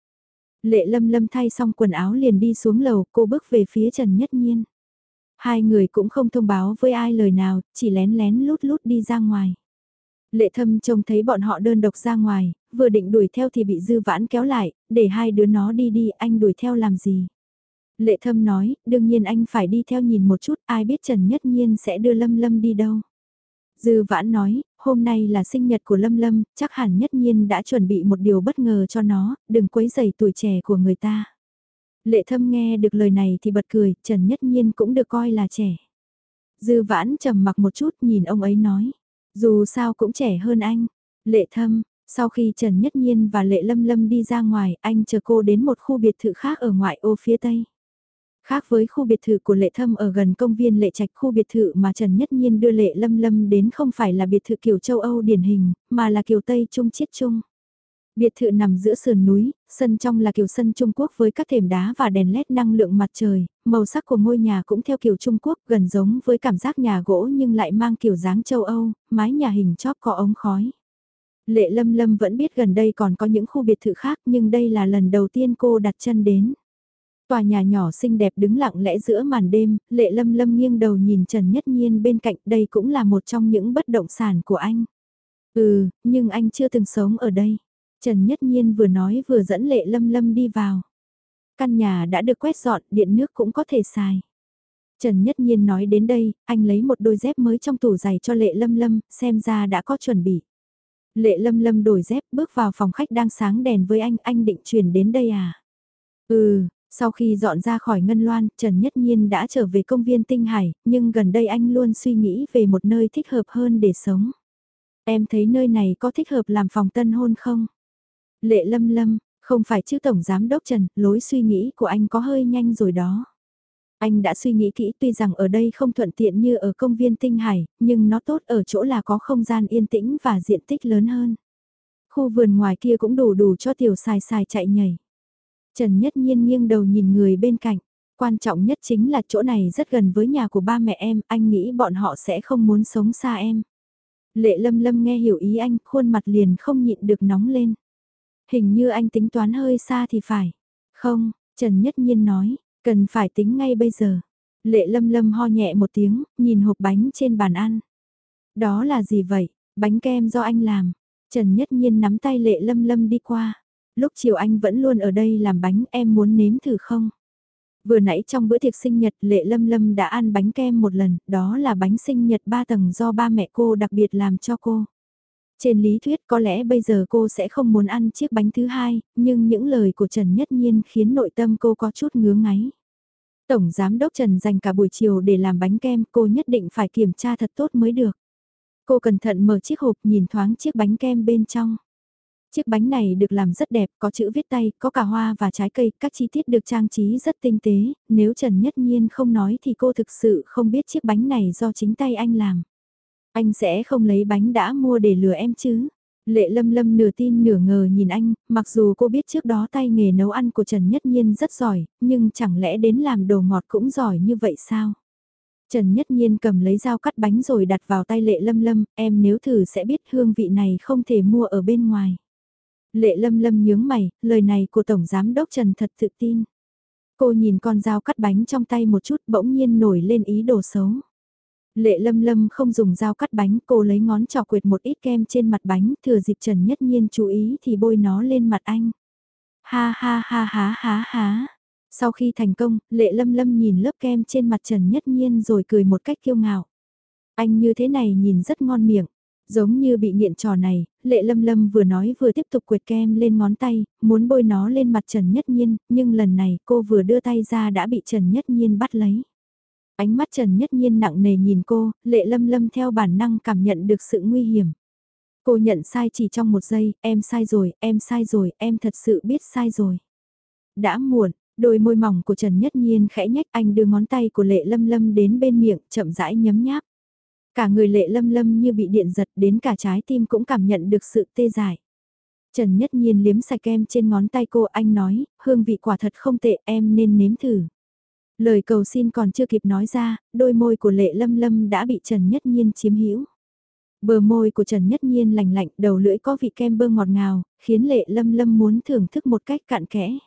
Lệ Lâm Lâm thay xong quần áo liền đi xuống lầu, cô bước về phía Trần Nhất Nhiên. Hai người cũng không thông báo với ai lời nào, chỉ lén lén lút lút đi ra ngoài. Lệ thâm trông thấy bọn họ đơn độc ra ngoài, vừa định đuổi theo thì bị dư vãn kéo lại, để hai đứa nó đi đi, anh đuổi theo làm gì. Lệ thâm nói, đương nhiên anh phải đi theo nhìn một chút, ai biết Trần Nhất Nhiên sẽ đưa Lâm Lâm đi đâu. Dư vãn nói, hôm nay là sinh nhật của Lâm Lâm, chắc hẳn Nhất Nhiên đã chuẩn bị một điều bất ngờ cho nó, đừng quấy rầy tuổi trẻ của người ta. Lệ thâm nghe được lời này thì bật cười, Trần Nhất Nhiên cũng được coi là trẻ. Dư vãn trầm mặc một chút nhìn ông ấy nói, dù sao cũng trẻ hơn anh. Lệ thâm, sau khi Trần Nhất Nhiên và Lệ Lâm Lâm đi ra ngoài, anh chờ cô đến một khu biệt thự khác ở ngoại ô phía tây. Khác với khu biệt thự của Lệ Thâm ở gần công viên Lệ Trạch khu biệt thự mà Trần Nhất Nhiên đưa Lệ Lâm Lâm đến không phải là biệt thự kiểu châu Âu điển hình, mà là kiểu Tây Trung chiết trung. Biệt thự nằm giữa sườn núi, sân trong là kiểu sân Trung Quốc với các thềm đá và đèn led năng lượng mặt trời, màu sắc của ngôi nhà cũng theo kiểu Trung Quốc gần giống với cảm giác nhà gỗ nhưng lại mang kiểu dáng châu Âu, mái nhà hình chóp có ống khói. Lệ Lâm Lâm vẫn biết gần đây còn có những khu biệt thự khác nhưng đây là lần đầu tiên cô đặt chân đến. Tòa nhà nhỏ xinh đẹp đứng lặng lẽ giữa màn đêm, lệ lâm lâm nghiêng đầu nhìn Trần Nhất Nhiên bên cạnh đây cũng là một trong những bất động sản của anh. Ừ, nhưng anh chưa từng sống ở đây. Trần Nhất Nhiên vừa nói vừa dẫn lệ lâm lâm đi vào. Căn nhà đã được quét dọn, điện nước cũng có thể xài. Trần Nhất Nhiên nói đến đây, anh lấy một đôi dép mới trong tủ giày cho Lệ Lâm Lâm, xem ra đã có chuẩn bị. Lệ Lâm Lâm đổi dép bước vào phòng khách đang sáng đèn với anh, anh định chuyển đến đây à? Ừ, sau khi dọn ra khỏi Ngân Loan, Trần Nhất Nhiên đã trở về công viên Tinh Hải, nhưng gần đây anh luôn suy nghĩ về một nơi thích hợp hơn để sống. Em thấy nơi này có thích hợp làm phòng tân hôn không? Lệ lâm lâm, không phải chứ Tổng Giám Đốc Trần, lối suy nghĩ của anh có hơi nhanh rồi đó. Anh đã suy nghĩ kỹ tuy rằng ở đây không thuận tiện như ở công viên Tinh Hải, nhưng nó tốt ở chỗ là có không gian yên tĩnh và diện tích lớn hơn. Khu vườn ngoài kia cũng đủ đủ cho tiểu xài xài chạy nhảy. Trần Nhất Nhiên nghiêng đầu nhìn người bên cạnh. Quan trọng nhất chính là chỗ này rất gần với nhà của ba mẹ em, anh nghĩ bọn họ sẽ không muốn sống xa em. Lệ lâm lâm nghe hiểu ý anh, khuôn mặt liền không nhịn được nóng lên. Hình như anh tính toán hơi xa thì phải. Không, Trần Nhất Nhiên nói, cần phải tính ngay bây giờ. Lệ lâm lâm ho nhẹ một tiếng, nhìn hộp bánh trên bàn ăn. Đó là gì vậy? Bánh kem do anh làm. Trần Nhất Nhiên nắm tay lệ lâm lâm đi qua. Lúc chiều anh vẫn luôn ở đây làm bánh em muốn nếm thử không? Vừa nãy trong bữa tiệc sinh nhật Lệ Lâm Lâm đã ăn bánh kem một lần, đó là bánh sinh nhật ba tầng do ba mẹ cô đặc biệt làm cho cô. Trên lý thuyết có lẽ bây giờ cô sẽ không muốn ăn chiếc bánh thứ hai, nhưng những lời của Trần Nhất Nhiên khiến nội tâm cô có chút ngứa ngáy. Tổng Giám đốc Trần dành cả buổi chiều để làm bánh kem, cô nhất định phải kiểm tra thật tốt mới được. Cô cẩn thận mở chiếc hộp nhìn thoáng chiếc bánh kem bên trong. Chiếc bánh này được làm rất đẹp, có chữ viết tay, có cả hoa và trái cây, các chi tiết được trang trí rất tinh tế, nếu Trần Nhất Nhiên không nói thì cô thực sự không biết chiếc bánh này do chính tay anh làm. Anh sẽ không lấy bánh đã mua để lừa em chứ? Lệ lâm lâm nửa tin nửa ngờ nhìn anh, mặc dù cô biết trước đó tay nghề nấu ăn của Trần Nhất Nhiên rất giỏi, nhưng chẳng lẽ đến làm đồ ngọt cũng giỏi như vậy sao? Trần Nhất Nhiên cầm lấy dao cắt bánh rồi đặt vào tay lệ lâm lâm, em nếu thử sẽ biết hương vị này không thể mua ở bên ngoài. Lệ lâm lâm nhướng mày, lời này của Tổng Giám Đốc Trần thật tự tin. Cô nhìn con dao cắt bánh trong tay một chút bỗng nhiên nổi lên ý đồ xấu. Lệ lâm lâm không dùng dao cắt bánh, cô lấy ngón trỏ quyệt một ít kem trên mặt bánh, thừa dịp Trần Nhất Nhiên chú ý thì bôi nó lên mặt anh. Ha ha ha ha ha ha. Sau khi thành công, lệ lâm lâm nhìn lớp kem trên mặt Trần Nhất Nhiên rồi cười một cách kiêu ngạo. Anh như thế này nhìn rất ngon miệng. Giống như bị nghiện trò này, lệ lâm lâm vừa nói vừa tiếp tục quệt kem lên ngón tay, muốn bôi nó lên mặt Trần Nhất Nhiên, nhưng lần này cô vừa đưa tay ra đã bị Trần Nhất Nhiên bắt lấy. Ánh mắt Trần Nhất Nhiên nặng nề nhìn cô, lệ lâm lâm theo bản năng cảm nhận được sự nguy hiểm. Cô nhận sai chỉ trong một giây, em sai rồi, em sai rồi, em thật sự biết sai rồi. Đã muộn, đôi môi mỏng của Trần Nhất Nhiên khẽ nhách anh đưa ngón tay của lệ lâm lâm đến bên miệng, chậm rãi nhấm nháp. Cả người lệ lâm lâm như bị điện giật đến cả trái tim cũng cảm nhận được sự tê dại. Trần Nhất Nhiên liếm sạch kem trên ngón tay cô anh nói, hương vị quả thật không tệ em nên nếm thử. Lời cầu xin còn chưa kịp nói ra, đôi môi của lệ lâm lâm đã bị Trần Nhất Nhiên chiếm hữu. Bờ môi của Trần Nhất Nhiên lành lạnh, đầu lưỡi có vị kem bơ ngọt ngào, khiến lệ lâm lâm muốn thưởng thức một cách cạn kẽ.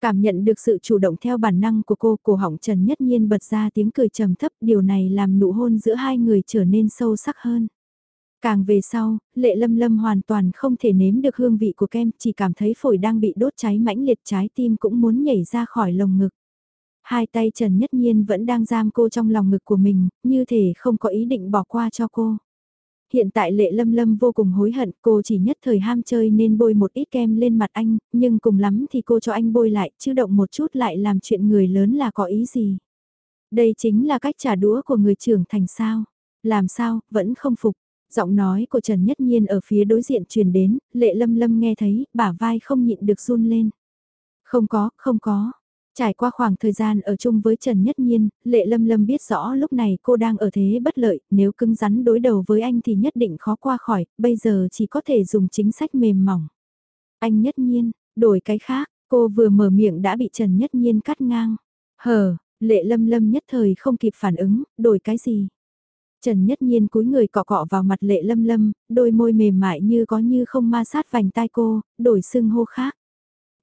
Cảm nhận được sự chủ động theo bản năng của cô, cổ họng Trần Nhất Nhiên bật ra tiếng cười trầm thấp, điều này làm nụ hôn giữa hai người trở nên sâu sắc hơn. Càng về sau, lệ lâm lâm hoàn toàn không thể nếm được hương vị của kem, chỉ cảm thấy phổi đang bị đốt cháy mãnh liệt trái tim cũng muốn nhảy ra khỏi lồng ngực. Hai tay Trần Nhất Nhiên vẫn đang giam cô trong lòng ngực của mình, như thể không có ý định bỏ qua cho cô. Hiện tại lệ lâm lâm vô cùng hối hận, cô chỉ nhất thời ham chơi nên bôi một ít kem lên mặt anh, nhưng cùng lắm thì cô cho anh bôi lại, chứ động một chút lại làm chuyện người lớn là có ý gì. Đây chính là cách trả đũa của người trưởng thành sao. Làm sao, vẫn không phục. Giọng nói của Trần Nhất Nhiên ở phía đối diện truyền đến, lệ lâm lâm nghe thấy, bả vai không nhịn được run lên. Không có, không có, Trải qua khoảng thời gian ở chung với Trần Nhất Nhiên, Lệ Lâm Lâm biết rõ lúc này cô đang ở thế bất lợi, nếu cứng rắn đối đầu với anh thì nhất định khó qua khỏi, bây giờ chỉ có thể dùng chính sách mềm mỏng. Anh Nhất Nhiên, đổi cái khác, cô vừa mở miệng đã bị Trần Nhất Nhiên cắt ngang. Hờ, Lệ Lâm Lâm nhất thời không kịp phản ứng, đổi cái gì? Trần Nhất Nhiên cúi người cọ cọ vào mặt Lệ Lâm Lâm, đôi môi mềm mại như có như không ma sát vành tai cô, đổi xưng hô khác.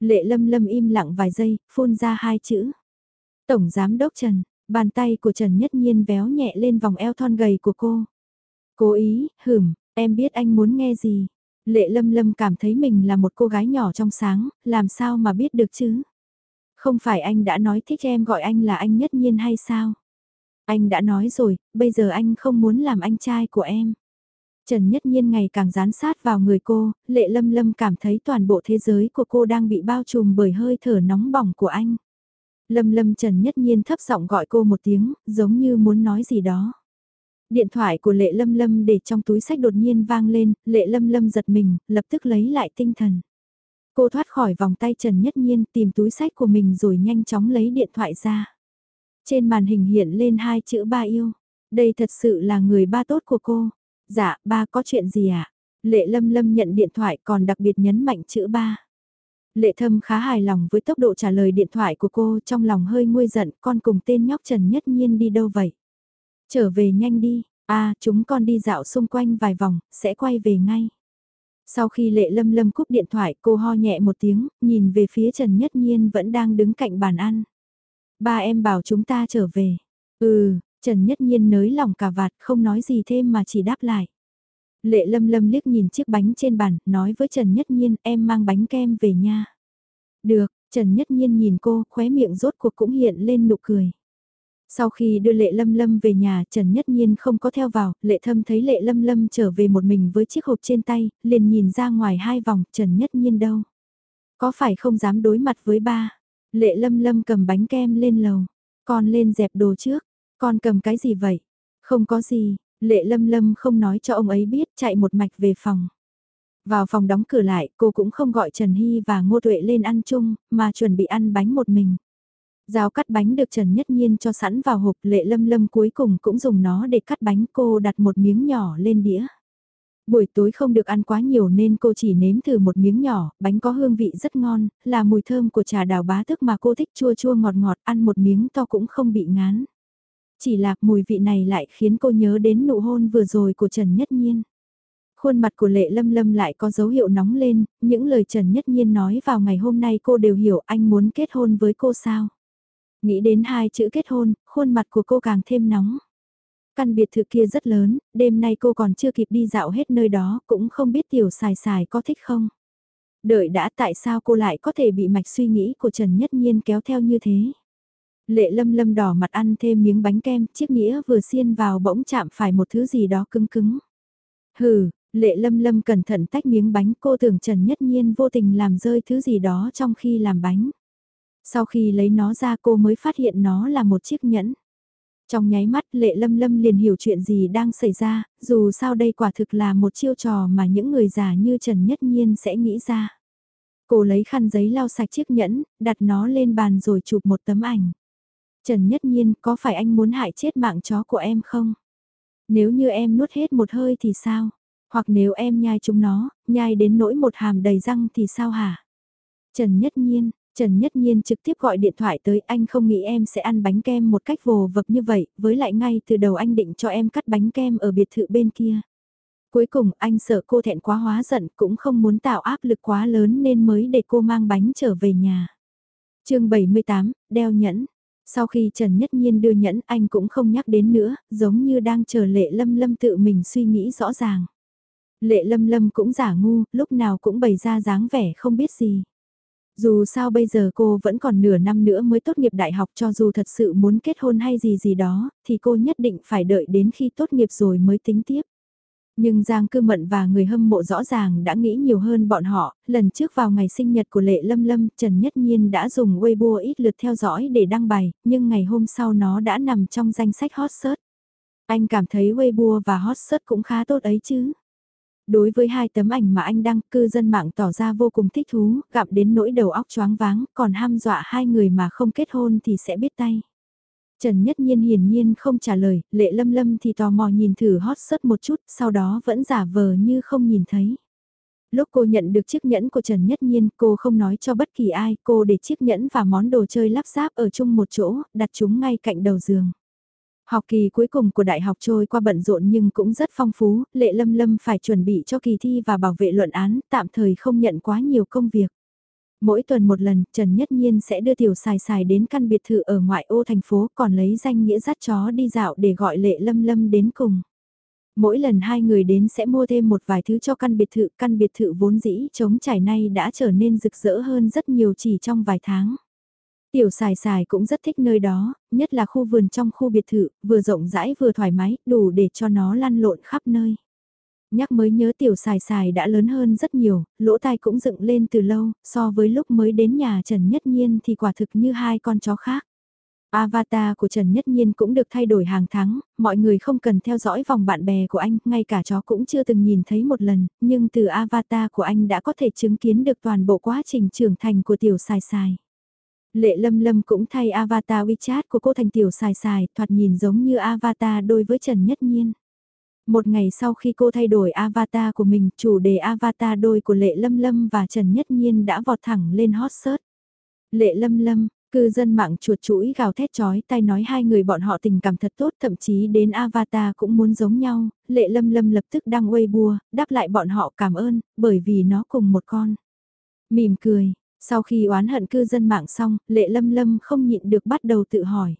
Lệ lâm lâm im lặng vài giây, phun ra hai chữ. Tổng Giám Đốc Trần, bàn tay của Trần Nhất Nhiên véo nhẹ lên vòng eo thon gầy của cô. Cố ý, hửm, em biết anh muốn nghe gì. Lệ lâm lâm cảm thấy mình là một cô gái nhỏ trong sáng, làm sao mà biết được chứ? Không phải anh đã nói thích em gọi anh là anh Nhất Nhiên hay sao? Anh đã nói rồi, bây giờ anh không muốn làm anh trai của em. Trần Nhất Nhiên ngày càng dán sát vào người cô, lệ lâm lâm cảm thấy toàn bộ thế giới của cô đang bị bao trùm bởi hơi thở nóng bỏng của anh. Lâm lâm Trần Nhất Nhiên thấp giọng gọi cô một tiếng, giống như muốn nói gì đó. Điện thoại của lệ lâm lâm để trong túi sách đột nhiên vang lên, lệ lâm lâm giật mình, lập tức lấy lại tinh thần. Cô thoát khỏi vòng tay Trần Nhất Nhiên tìm túi sách của mình rồi nhanh chóng lấy điện thoại ra. Trên màn hình hiện lên hai chữ ba yêu. Đây thật sự là người ba tốt của cô. Dạ, ba có chuyện gì ạ? À? Lệ lâm lâm nhận điện thoại còn đặc biệt nhấn mạnh chữ ba. Lệ thâm khá hài lòng với tốc độ trả lời điện thoại của cô trong lòng hơi nguôi giận con cùng tên nhóc Trần Nhất Nhiên đi đâu vậy? Trở về nhanh đi, à chúng con đi dạo xung quanh vài vòng, sẽ quay về ngay. Sau khi lệ lâm lâm cúp điện thoại cô ho nhẹ một tiếng, nhìn về phía Trần Nhất Nhiên vẫn đang đứng cạnh bàn ăn. Ba em bảo chúng ta trở về. Ừ, Trần Nhất Nhiên nới lòng cả vạt không nói gì thêm mà chỉ đáp lại. Lệ lâm lâm liếc nhìn chiếc bánh trên bàn, nói với Trần Nhất Nhiên em mang bánh kem về nha. Được, Trần Nhất Nhiên nhìn cô, khóe miệng rốt cuộc cũng hiện lên nụ cười. Sau khi đưa Lệ Lâm Lâm về nhà, Trần Nhất Nhiên không có theo vào, Lệ Thâm thấy Lệ Lâm Lâm trở về một mình với chiếc hộp trên tay, liền nhìn ra ngoài hai vòng, Trần Nhất Nhiên đâu? Có phải không dám đối mặt với ba? Lệ Lâm Lâm cầm bánh kem lên lầu, con lên dẹp đồ trước, con cầm cái gì vậy? Không có gì, lệ lâm lâm không nói cho ông ấy biết chạy một mạch về phòng. Vào phòng đóng cửa lại, cô cũng không gọi Trần Hy và Ngô Tuệ lên ăn chung, mà chuẩn bị ăn bánh một mình. Dao cắt bánh được Trần Nhất Nhiên cho sẵn vào hộp lệ lâm lâm cuối cùng cũng dùng nó để cắt bánh cô đặt một miếng nhỏ lên đĩa. Buổi tối không được ăn quá nhiều nên cô chỉ nếm thử một miếng nhỏ, bánh có hương vị rất ngon, là mùi thơm của trà đào bá thức mà cô thích chua chua ngọt ngọt, ăn một miếng to cũng không bị ngán. Chỉ là mùi vị này lại khiến cô nhớ đến nụ hôn vừa rồi của Trần Nhất Nhiên. Khuôn mặt của Lệ Lâm Lâm lại có dấu hiệu nóng lên, những lời Trần Nhất Nhiên nói vào ngày hôm nay cô đều hiểu anh muốn kết hôn với cô sao. Nghĩ đến hai chữ kết hôn, khuôn mặt của cô càng thêm nóng. Căn biệt thự kia rất lớn, đêm nay cô còn chưa kịp đi dạo hết nơi đó, cũng không biết tiểu xài xài có thích không. Đợi đã tại sao cô lại có thể bị mạch suy nghĩ của Trần Nhất Nhiên kéo theo như thế. Lệ lâm lâm đỏ mặt ăn thêm miếng bánh kem, chiếc nghĩa vừa xiên vào bỗng chạm phải một thứ gì đó cứng cứng. Hừ, lệ lâm lâm cẩn thận tách miếng bánh cô tưởng Trần Nhất Nhiên vô tình làm rơi thứ gì đó trong khi làm bánh. Sau khi lấy nó ra cô mới phát hiện nó là một chiếc nhẫn. Trong nháy mắt lệ lâm lâm liền hiểu chuyện gì đang xảy ra, dù sao đây quả thực là một chiêu trò mà những người già như Trần Nhất Nhiên sẽ nghĩ ra. Cô lấy khăn giấy lau sạch chiếc nhẫn, đặt nó lên bàn rồi chụp một tấm ảnh. Trần Nhất Nhiên, có phải anh muốn hại chết mạng chó của em không? Nếu như em nuốt hết một hơi thì sao? Hoặc nếu em nhai chúng nó, nhai đến nỗi một hàm đầy răng thì sao hả? Trần Nhất Nhiên, Trần Nhất Nhiên trực tiếp gọi điện thoại tới anh không nghĩ em sẽ ăn bánh kem một cách vồ vập như vậy, với lại ngay từ đầu anh định cho em cắt bánh kem ở biệt thự bên kia. Cuối cùng anh sợ cô thẹn quá hóa giận cũng không muốn tạo áp lực quá lớn nên mới để cô mang bánh trở về nhà. chương 78, đeo nhẫn. Sau khi Trần Nhất Nhiên đưa nhẫn anh cũng không nhắc đến nữa, giống như đang chờ lệ lâm lâm tự mình suy nghĩ rõ ràng. Lệ lâm lâm cũng giả ngu, lúc nào cũng bày ra dáng vẻ không biết gì. Dù sao bây giờ cô vẫn còn nửa năm nữa mới tốt nghiệp đại học cho dù thật sự muốn kết hôn hay gì gì đó, thì cô nhất định phải đợi đến khi tốt nghiệp rồi mới tính tiếp. Nhưng Giang Cư Mận và người hâm mộ rõ ràng đã nghĩ nhiều hơn bọn họ, lần trước vào ngày sinh nhật của Lệ Lâm Lâm, Trần Nhất Nhiên đã dùng Weibo ít lượt theo dõi để đăng bài, nhưng ngày hôm sau nó đã nằm trong danh sách hot search. Anh cảm thấy Weibo và hot search cũng khá tốt ấy chứ. Đối với hai tấm ảnh mà anh đăng, cư dân mạng tỏ ra vô cùng thích thú, gặp đến nỗi đầu óc choáng váng, còn ham dọa hai người mà không kết hôn thì sẽ biết tay. Trần Nhất Nhiên hiển nhiên không trả lời, lệ lâm lâm thì tò mò nhìn thử hot sớt một chút, sau đó vẫn giả vờ như không nhìn thấy. Lúc cô nhận được chiếc nhẫn của Trần Nhất Nhiên, cô không nói cho bất kỳ ai, cô để chiếc nhẫn và món đồ chơi lắp ráp ở chung một chỗ, đặt chúng ngay cạnh đầu giường. Học kỳ cuối cùng của đại học trôi qua bận rộn nhưng cũng rất phong phú, Lệ Lâm Lâm phải chuẩn bị cho kỳ thi và bảo vệ luận án, tạm thời không nhận quá nhiều công việc. Mỗi tuần một lần, Trần Nhất Nhiên sẽ đưa tiểu xài xài đến căn biệt thự ở ngoại ô thành phố còn lấy danh nghĩa dắt chó đi dạo để gọi Lệ Lâm Lâm đến cùng. Mỗi lần hai người đến sẽ mua thêm một vài thứ cho căn biệt thự, căn biệt thự vốn dĩ chống trải nay đã trở nên rực rỡ hơn rất nhiều chỉ trong vài tháng. Tiểu xài xài cũng rất thích nơi đó, nhất là khu vườn trong khu biệt thự, vừa rộng rãi vừa thoải mái, đủ để cho nó lăn lộn khắp nơi. Nhắc mới nhớ tiểu xài xài đã lớn hơn rất nhiều, lỗ tai cũng dựng lên từ lâu, so với lúc mới đến nhà Trần Nhất Nhiên thì quả thực như hai con chó khác. Avatar của Trần Nhất Nhiên cũng được thay đổi hàng tháng, mọi người không cần theo dõi vòng bạn bè của anh, ngay cả chó cũng chưa từng nhìn thấy một lần, nhưng từ avatar của anh đã có thể chứng kiến được toàn bộ quá trình trưởng thành của tiểu xài xài. Lệ Lâm Lâm cũng thay avatar WeChat của cô thành tiểu xài xài, thoạt nhìn giống như avatar đối với Trần Nhất Nhiên. Một ngày sau khi cô thay đổi avatar của mình, chủ đề avatar đôi của Lệ Lâm Lâm và Trần Nhất Nhiên đã vọt thẳng lên hot search. Lệ Lâm Lâm, cư dân mạng chuột chuỗi gào thét chói tai nói hai người bọn họ tình cảm thật tốt thậm chí đến avatar cũng muốn giống nhau, Lệ Lâm Lâm lập tức đăng Weibo, đáp lại bọn họ cảm ơn, bởi vì nó cùng một con. Mỉm cười, sau khi oán hận cư dân mạng xong, lệ lâm lâm không nhịn được bắt đầu tự hỏi.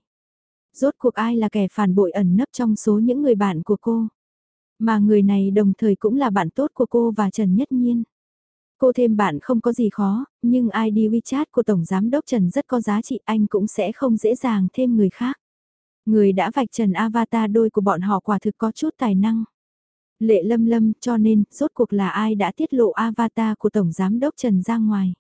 Rốt cuộc ai là kẻ phản bội ẩn nấp trong số những người bạn của cô? Mà người này đồng thời cũng là bạn tốt của cô và Trần Nhất Nhiên. Cô thêm bạn không có gì khó, nhưng ID WeChat của Tổng Giám Đốc Trần rất có giá trị anh cũng sẽ không dễ dàng thêm người khác. Người đã vạch trần avatar đôi của bọn họ quả thực có chút tài năng. Lệ lâm lâm cho nên rốt cuộc là ai đã tiết lộ avatar của Tổng Giám Đốc Trần ra ngoài.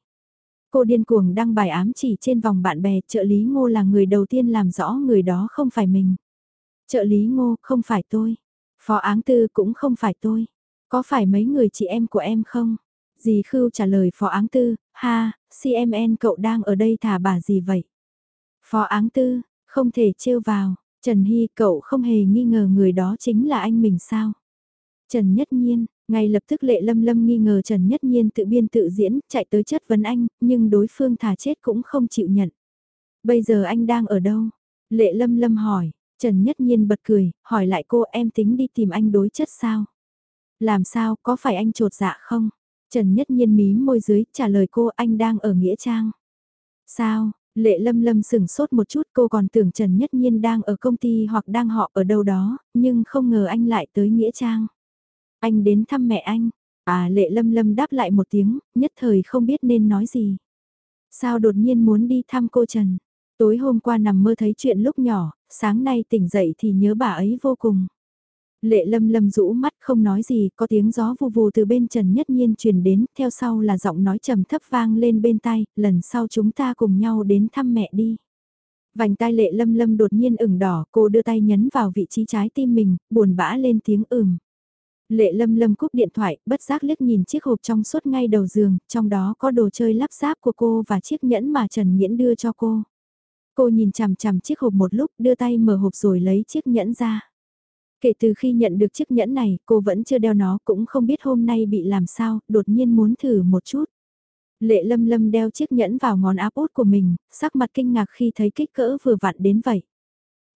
Cô điên cuồng đăng bài ám chỉ trên vòng bạn bè trợ lý ngô là người đầu tiên làm rõ người đó không phải mình. Trợ lý ngô không phải tôi. Phó áng tư cũng không phải tôi. Có phải mấy người chị em của em không? Dì Khưu trả lời phó áng tư, ha, CMN cậu đang ở đây thả bà gì vậy? Phó áng tư, không thể trêu vào, Trần Hy cậu không hề nghi ngờ người đó chính là anh mình sao? Trần Nhất Nhiên, ngay lập tức lệ lâm lâm nghi ngờ Trần Nhất Nhiên tự biên tự diễn, chạy tới chất vấn anh, nhưng đối phương thả chết cũng không chịu nhận. Bây giờ anh đang ở đâu? Lệ lâm lâm hỏi, Trần Nhất Nhiên bật cười, hỏi lại cô em tính đi tìm anh đối chất sao? Làm sao, có phải anh trột dạ không? Trần Nhất Nhiên mí môi dưới, trả lời cô anh đang ở Nghĩa Trang. Sao, Lệ Lâm Lâm sửng sốt một chút cô còn tưởng Trần Nhất Nhiên đang ở công ty hoặc đang họ ở đâu đó, nhưng không ngờ anh lại tới Nghĩa Trang. Anh đến thăm mẹ anh. À Lệ Lâm Lâm đáp lại một tiếng, nhất thời không biết nên nói gì. Sao đột nhiên muốn đi thăm cô Trần? Tối hôm qua nằm mơ thấy chuyện lúc nhỏ, sáng nay tỉnh dậy thì nhớ bà ấy vô cùng. Lệ lâm lâm rũ mắt không nói gì, có tiếng gió vù vù từ bên Trần Nhất Nhiên truyền đến, theo sau là giọng nói trầm thấp vang lên bên tai, lần sau chúng ta cùng nhau đến thăm mẹ đi. Vành tai lệ lâm lâm đột nhiên ửng đỏ, cô đưa tay nhấn vào vị trí trái tim mình, buồn bã lên tiếng ừm. Lệ lâm lâm cúp điện thoại, bất giác liếc nhìn chiếc hộp trong suốt ngay đầu giường, trong đó có đồ chơi lắp ráp của cô và chiếc nhẫn mà Trần Nhiễn đưa cho cô. Cô nhìn chằm chằm chiếc hộp một lúc, đưa tay mở hộp rồi lấy chiếc nhẫn ra. Kể từ khi nhận được chiếc nhẫn này, cô vẫn chưa đeo nó, cũng không biết hôm nay bị làm sao, đột nhiên muốn thử một chút. Lệ lâm lâm đeo chiếc nhẫn vào ngón áp út của mình, sắc mặt kinh ngạc khi thấy kích cỡ vừa vặn đến vậy.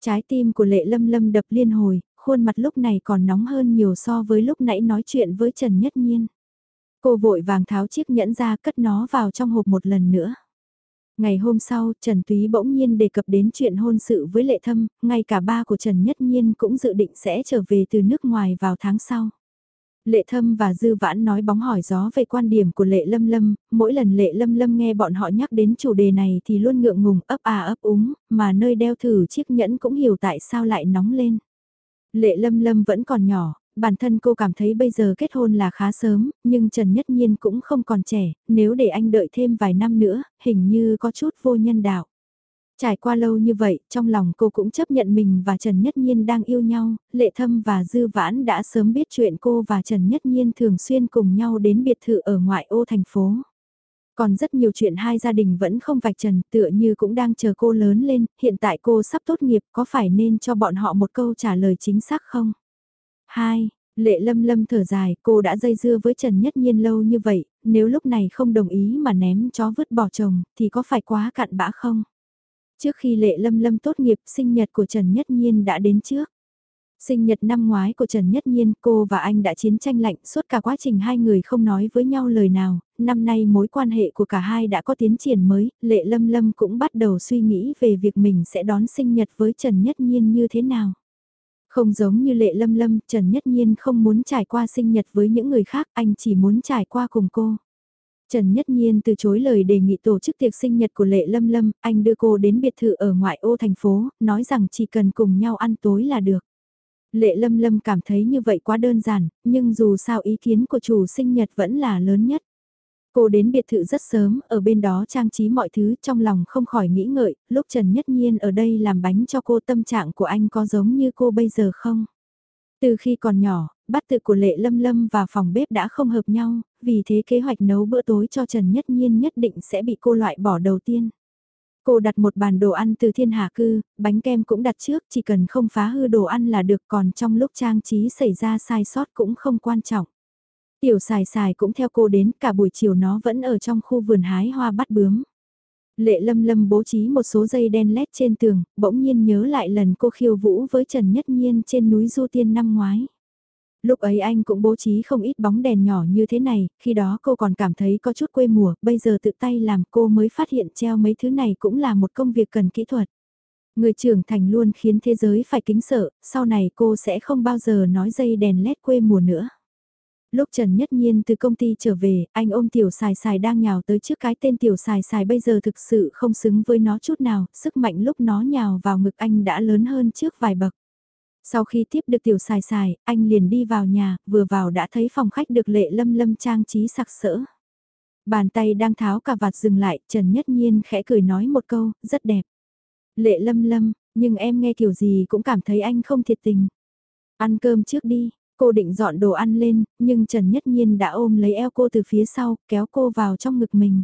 Trái tim của lệ lâm lâm đập liên hồi, khuôn mặt lúc này còn nóng hơn nhiều so với lúc nãy nói chuyện với Trần Nhất Nhiên. Cô vội vàng tháo chiếc nhẫn ra cất nó vào trong hộp một lần nữa. Ngày hôm sau, Trần Túy bỗng nhiên đề cập đến chuyện hôn sự với Lệ Thâm, ngay cả ba của Trần Nhất Nhiên cũng dự định sẽ trở về từ nước ngoài vào tháng sau. Lệ Thâm và Dư Vãn nói bóng hỏi gió về quan điểm của Lệ Lâm Lâm, mỗi lần Lệ Lâm Lâm nghe bọn họ nhắc đến chủ đề này thì luôn ngượng ngùng ấp à ấp úng, mà nơi đeo thử chiếc nhẫn cũng hiểu tại sao lại nóng lên. Lệ Lâm Lâm vẫn còn nhỏ, bản thân cô cảm thấy bây giờ kết hôn là khá sớm, nhưng Trần Nhất Nhiên cũng không còn trẻ, nếu để anh đợi thêm vài năm nữa, hình như có chút vô nhân đạo. Trải qua lâu như vậy, trong lòng cô cũng chấp nhận mình và Trần Nhất Nhiên đang yêu nhau, Lệ Thâm và Dư Vãn đã sớm biết chuyện cô và Trần Nhất Nhiên thường xuyên cùng nhau đến biệt thự ở ngoại ô thành phố. Còn rất nhiều chuyện hai gia đình vẫn không vạch trần tựa như cũng đang chờ cô lớn lên, hiện tại cô sắp tốt nghiệp có phải nên cho bọn họ một câu trả lời chính xác không? 2. Lệ lâm lâm thở dài, cô đã dây dưa với Trần Nhất Nhiên lâu như vậy, nếu lúc này không đồng ý mà ném chó vứt bỏ chồng, thì có phải quá cặn bã không? Trước khi lệ lâm lâm tốt nghiệp, sinh nhật của Trần Nhất Nhiên đã đến trước. Sinh nhật năm ngoái của Trần Nhất Nhiên, cô và anh đã chiến tranh lạnh suốt cả quá trình hai người không nói với nhau lời nào, năm nay mối quan hệ của cả hai đã có tiến triển mới, Lệ Lâm Lâm cũng bắt đầu suy nghĩ về việc mình sẽ đón sinh nhật với Trần Nhất Nhiên như thế nào. Không giống như lệ lâm lâm, Trần Nhất Nhiên không muốn trải qua sinh nhật với những người khác, anh chỉ muốn trải qua cùng cô. Trần Nhất Nhiên từ chối lời đề nghị tổ chức tiệc sinh nhật của Lệ Lâm Lâm, anh đưa cô đến biệt thự ở ngoại ô thành phố, nói rằng chỉ cần cùng nhau ăn tối là được. Lệ Lâm Lâm cảm thấy như vậy quá đơn giản, nhưng dù sao ý kiến của chủ sinh nhật vẫn là lớn nhất. Cô đến biệt thự rất sớm, ở bên đó trang trí mọi thứ trong lòng không khỏi nghĩ ngợi, lúc Trần Nhất Nhiên ở đây làm bánh cho cô tâm trạng của anh có giống như cô bây giờ không? Từ khi còn nhỏ, bắt tự của Lệ Lâm Lâm và phòng bếp đã không hợp nhau, vì thế kế hoạch nấu bữa tối cho Trần Nhất Nhiên nhất định sẽ bị cô loại bỏ đầu tiên. Cô đặt một bàn đồ ăn từ thiên hạ cư, bánh kem cũng đặt trước, chỉ cần không phá hư đồ ăn là được còn trong lúc trang trí xảy ra sai sót cũng không quan trọng. Tiểu xài xài cũng theo cô đến cả buổi chiều nó vẫn ở trong khu vườn hái hoa bắt bướm. Lệ lâm lâm bố trí một số dây đen led trên tường, bỗng nhiên nhớ lại lần cô khiêu vũ với Trần Nhất Nhiên trên núi Du Tiên năm ngoái. Lúc ấy anh cũng bố trí không ít bóng đèn nhỏ như thế này, khi đó cô còn cảm thấy có chút quê mùa, bây giờ tự tay làm cô mới phát hiện treo mấy thứ này cũng là một công việc cần kỹ thuật. Người trưởng thành luôn khiến thế giới phải kính sợ, sau này cô sẽ không bao giờ nói dây đèn led quê mùa nữa. Lúc Trần Nhất Nhiên từ công ty trở về, anh ôm tiểu xài xài đang nhào tới trước cái tên tiểu xài xài bây giờ thực sự không xứng với nó chút nào, sức mạnh lúc nó nhào vào ngực anh đã lớn hơn trước vài bậc. Sau khi tiếp được tiểu xài xài, anh liền đi vào nhà, vừa vào đã thấy phòng khách được lệ lâm lâm trang trí sặc sỡ. Bàn tay đang tháo cà vạt dừng lại, Trần Nhất Nhiên khẽ cười nói một câu, rất đẹp. Lệ lâm lâm, nhưng em nghe kiểu gì cũng cảm thấy anh không thiệt tình. Ăn cơm trước đi, Cô định dọn đồ ăn lên, nhưng Trần Nhất Nhiên đã ôm lấy eo cô từ phía sau, kéo cô vào trong ngực mình.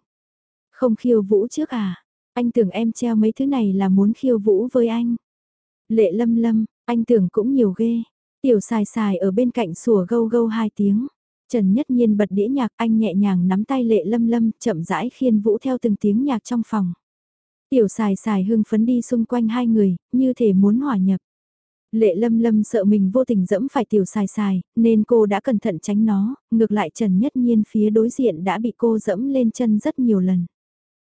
Không khiêu vũ trước à? Anh tưởng em treo mấy thứ này là muốn khiêu vũ với anh. Lệ lâm lâm, anh tưởng cũng nhiều ghê. Tiểu xài xài ở bên cạnh sủa gâu gâu hai tiếng. Trần Nhất Nhiên bật đĩa nhạc anh nhẹ nhàng nắm tay lệ lâm lâm chậm rãi khiên vũ theo từng tiếng nhạc trong phòng. Tiểu xài xài hưng phấn đi xung quanh hai người, như thể muốn hòa nhập. Lệ lâm lâm sợ mình vô tình dẫm phải tiểu xài xài, nên cô đã cẩn thận tránh nó, ngược lại Trần Nhất Nhiên phía đối diện đã bị cô dẫm lên chân rất nhiều lần.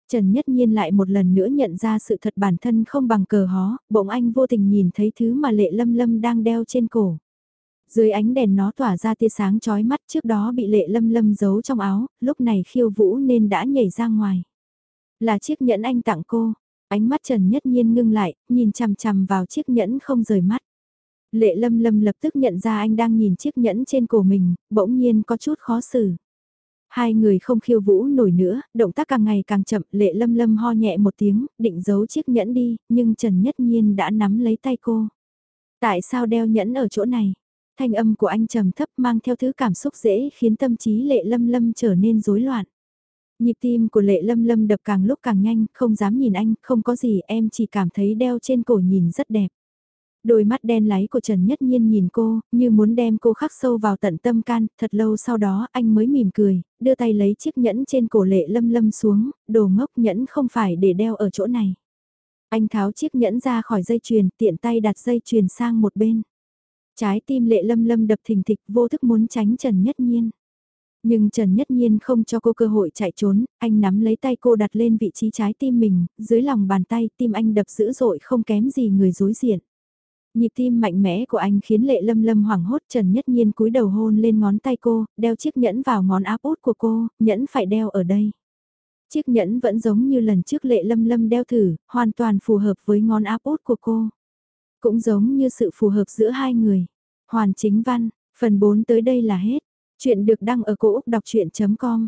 Trần Nhất Nhiên lại một lần nữa nhận ra sự thật bản thân không bằng cờ hó, bỗng anh vô tình nhìn thấy thứ mà lệ lâm lâm đang đeo trên cổ. Dưới ánh đèn nó tỏa ra tia sáng chói mắt trước đó bị lệ lâm lâm giấu trong áo, lúc này khiêu vũ nên đã nhảy ra ngoài. Là chiếc nhẫn anh tặng cô, ánh mắt Trần Nhất Nhiên ngưng lại, nhìn chằm chằm vào chiếc nhẫn không rời mắt. Lệ lâm lâm lập tức nhận ra anh đang nhìn chiếc nhẫn trên cổ mình, bỗng nhiên có chút khó xử. Hai người không khiêu vũ nổi nữa, động tác càng ngày càng chậm, lệ lâm lâm ho nhẹ một tiếng, định giấu chiếc nhẫn đi, nhưng Trần Nhất Nhiên đã nắm lấy tay cô. Tại sao đeo nhẫn ở chỗ này? Thanh âm của anh trầm thấp mang theo thứ cảm xúc dễ khiến tâm trí lệ lâm lâm trở nên rối loạn. Nhịp tim của lệ lâm lâm đập càng lúc càng nhanh, không dám nhìn anh, không có gì, em chỉ cảm thấy đeo trên cổ nhìn rất đẹp. Đôi mắt đen láy của Trần Nhất Nhiên nhìn cô, như muốn đem cô khắc sâu vào tận tâm can, thật lâu sau đó anh mới mỉm cười, đưa tay lấy chiếc nhẫn trên cổ lệ lâm lâm xuống, đồ ngốc nhẫn không phải để đeo ở chỗ này. Anh tháo chiếc nhẫn ra khỏi dây chuyền, tiện tay đặt dây chuyền sang một bên. Trái tim lệ lâm lâm đập thình thịch vô thức muốn tránh Trần Nhất Nhiên. Nhưng Trần Nhất Nhiên không cho cô cơ hội chạy trốn, anh nắm lấy tay cô đặt lên vị trí trái tim mình, dưới lòng bàn tay tim anh đập dữ dội không kém gì người dối diện. Nhịp tim mạnh mẽ của anh khiến lệ lâm lâm hoảng hốt Trần Nhất Nhiên cúi đầu hôn lên ngón tay cô, đeo chiếc nhẫn vào ngón áp út của cô, nhẫn phải đeo ở đây. Chiếc nhẫn vẫn giống như lần trước lệ lâm lâm đeo thử, hoàn toàn phù hợp với ngón áp út của cô. Cũng giống như sự phù hợp giữa hai người. Hoàn chính văn, phần 4 tới đây là hết. Chuyện được đăng ở cổ Úc đọc chuyện.com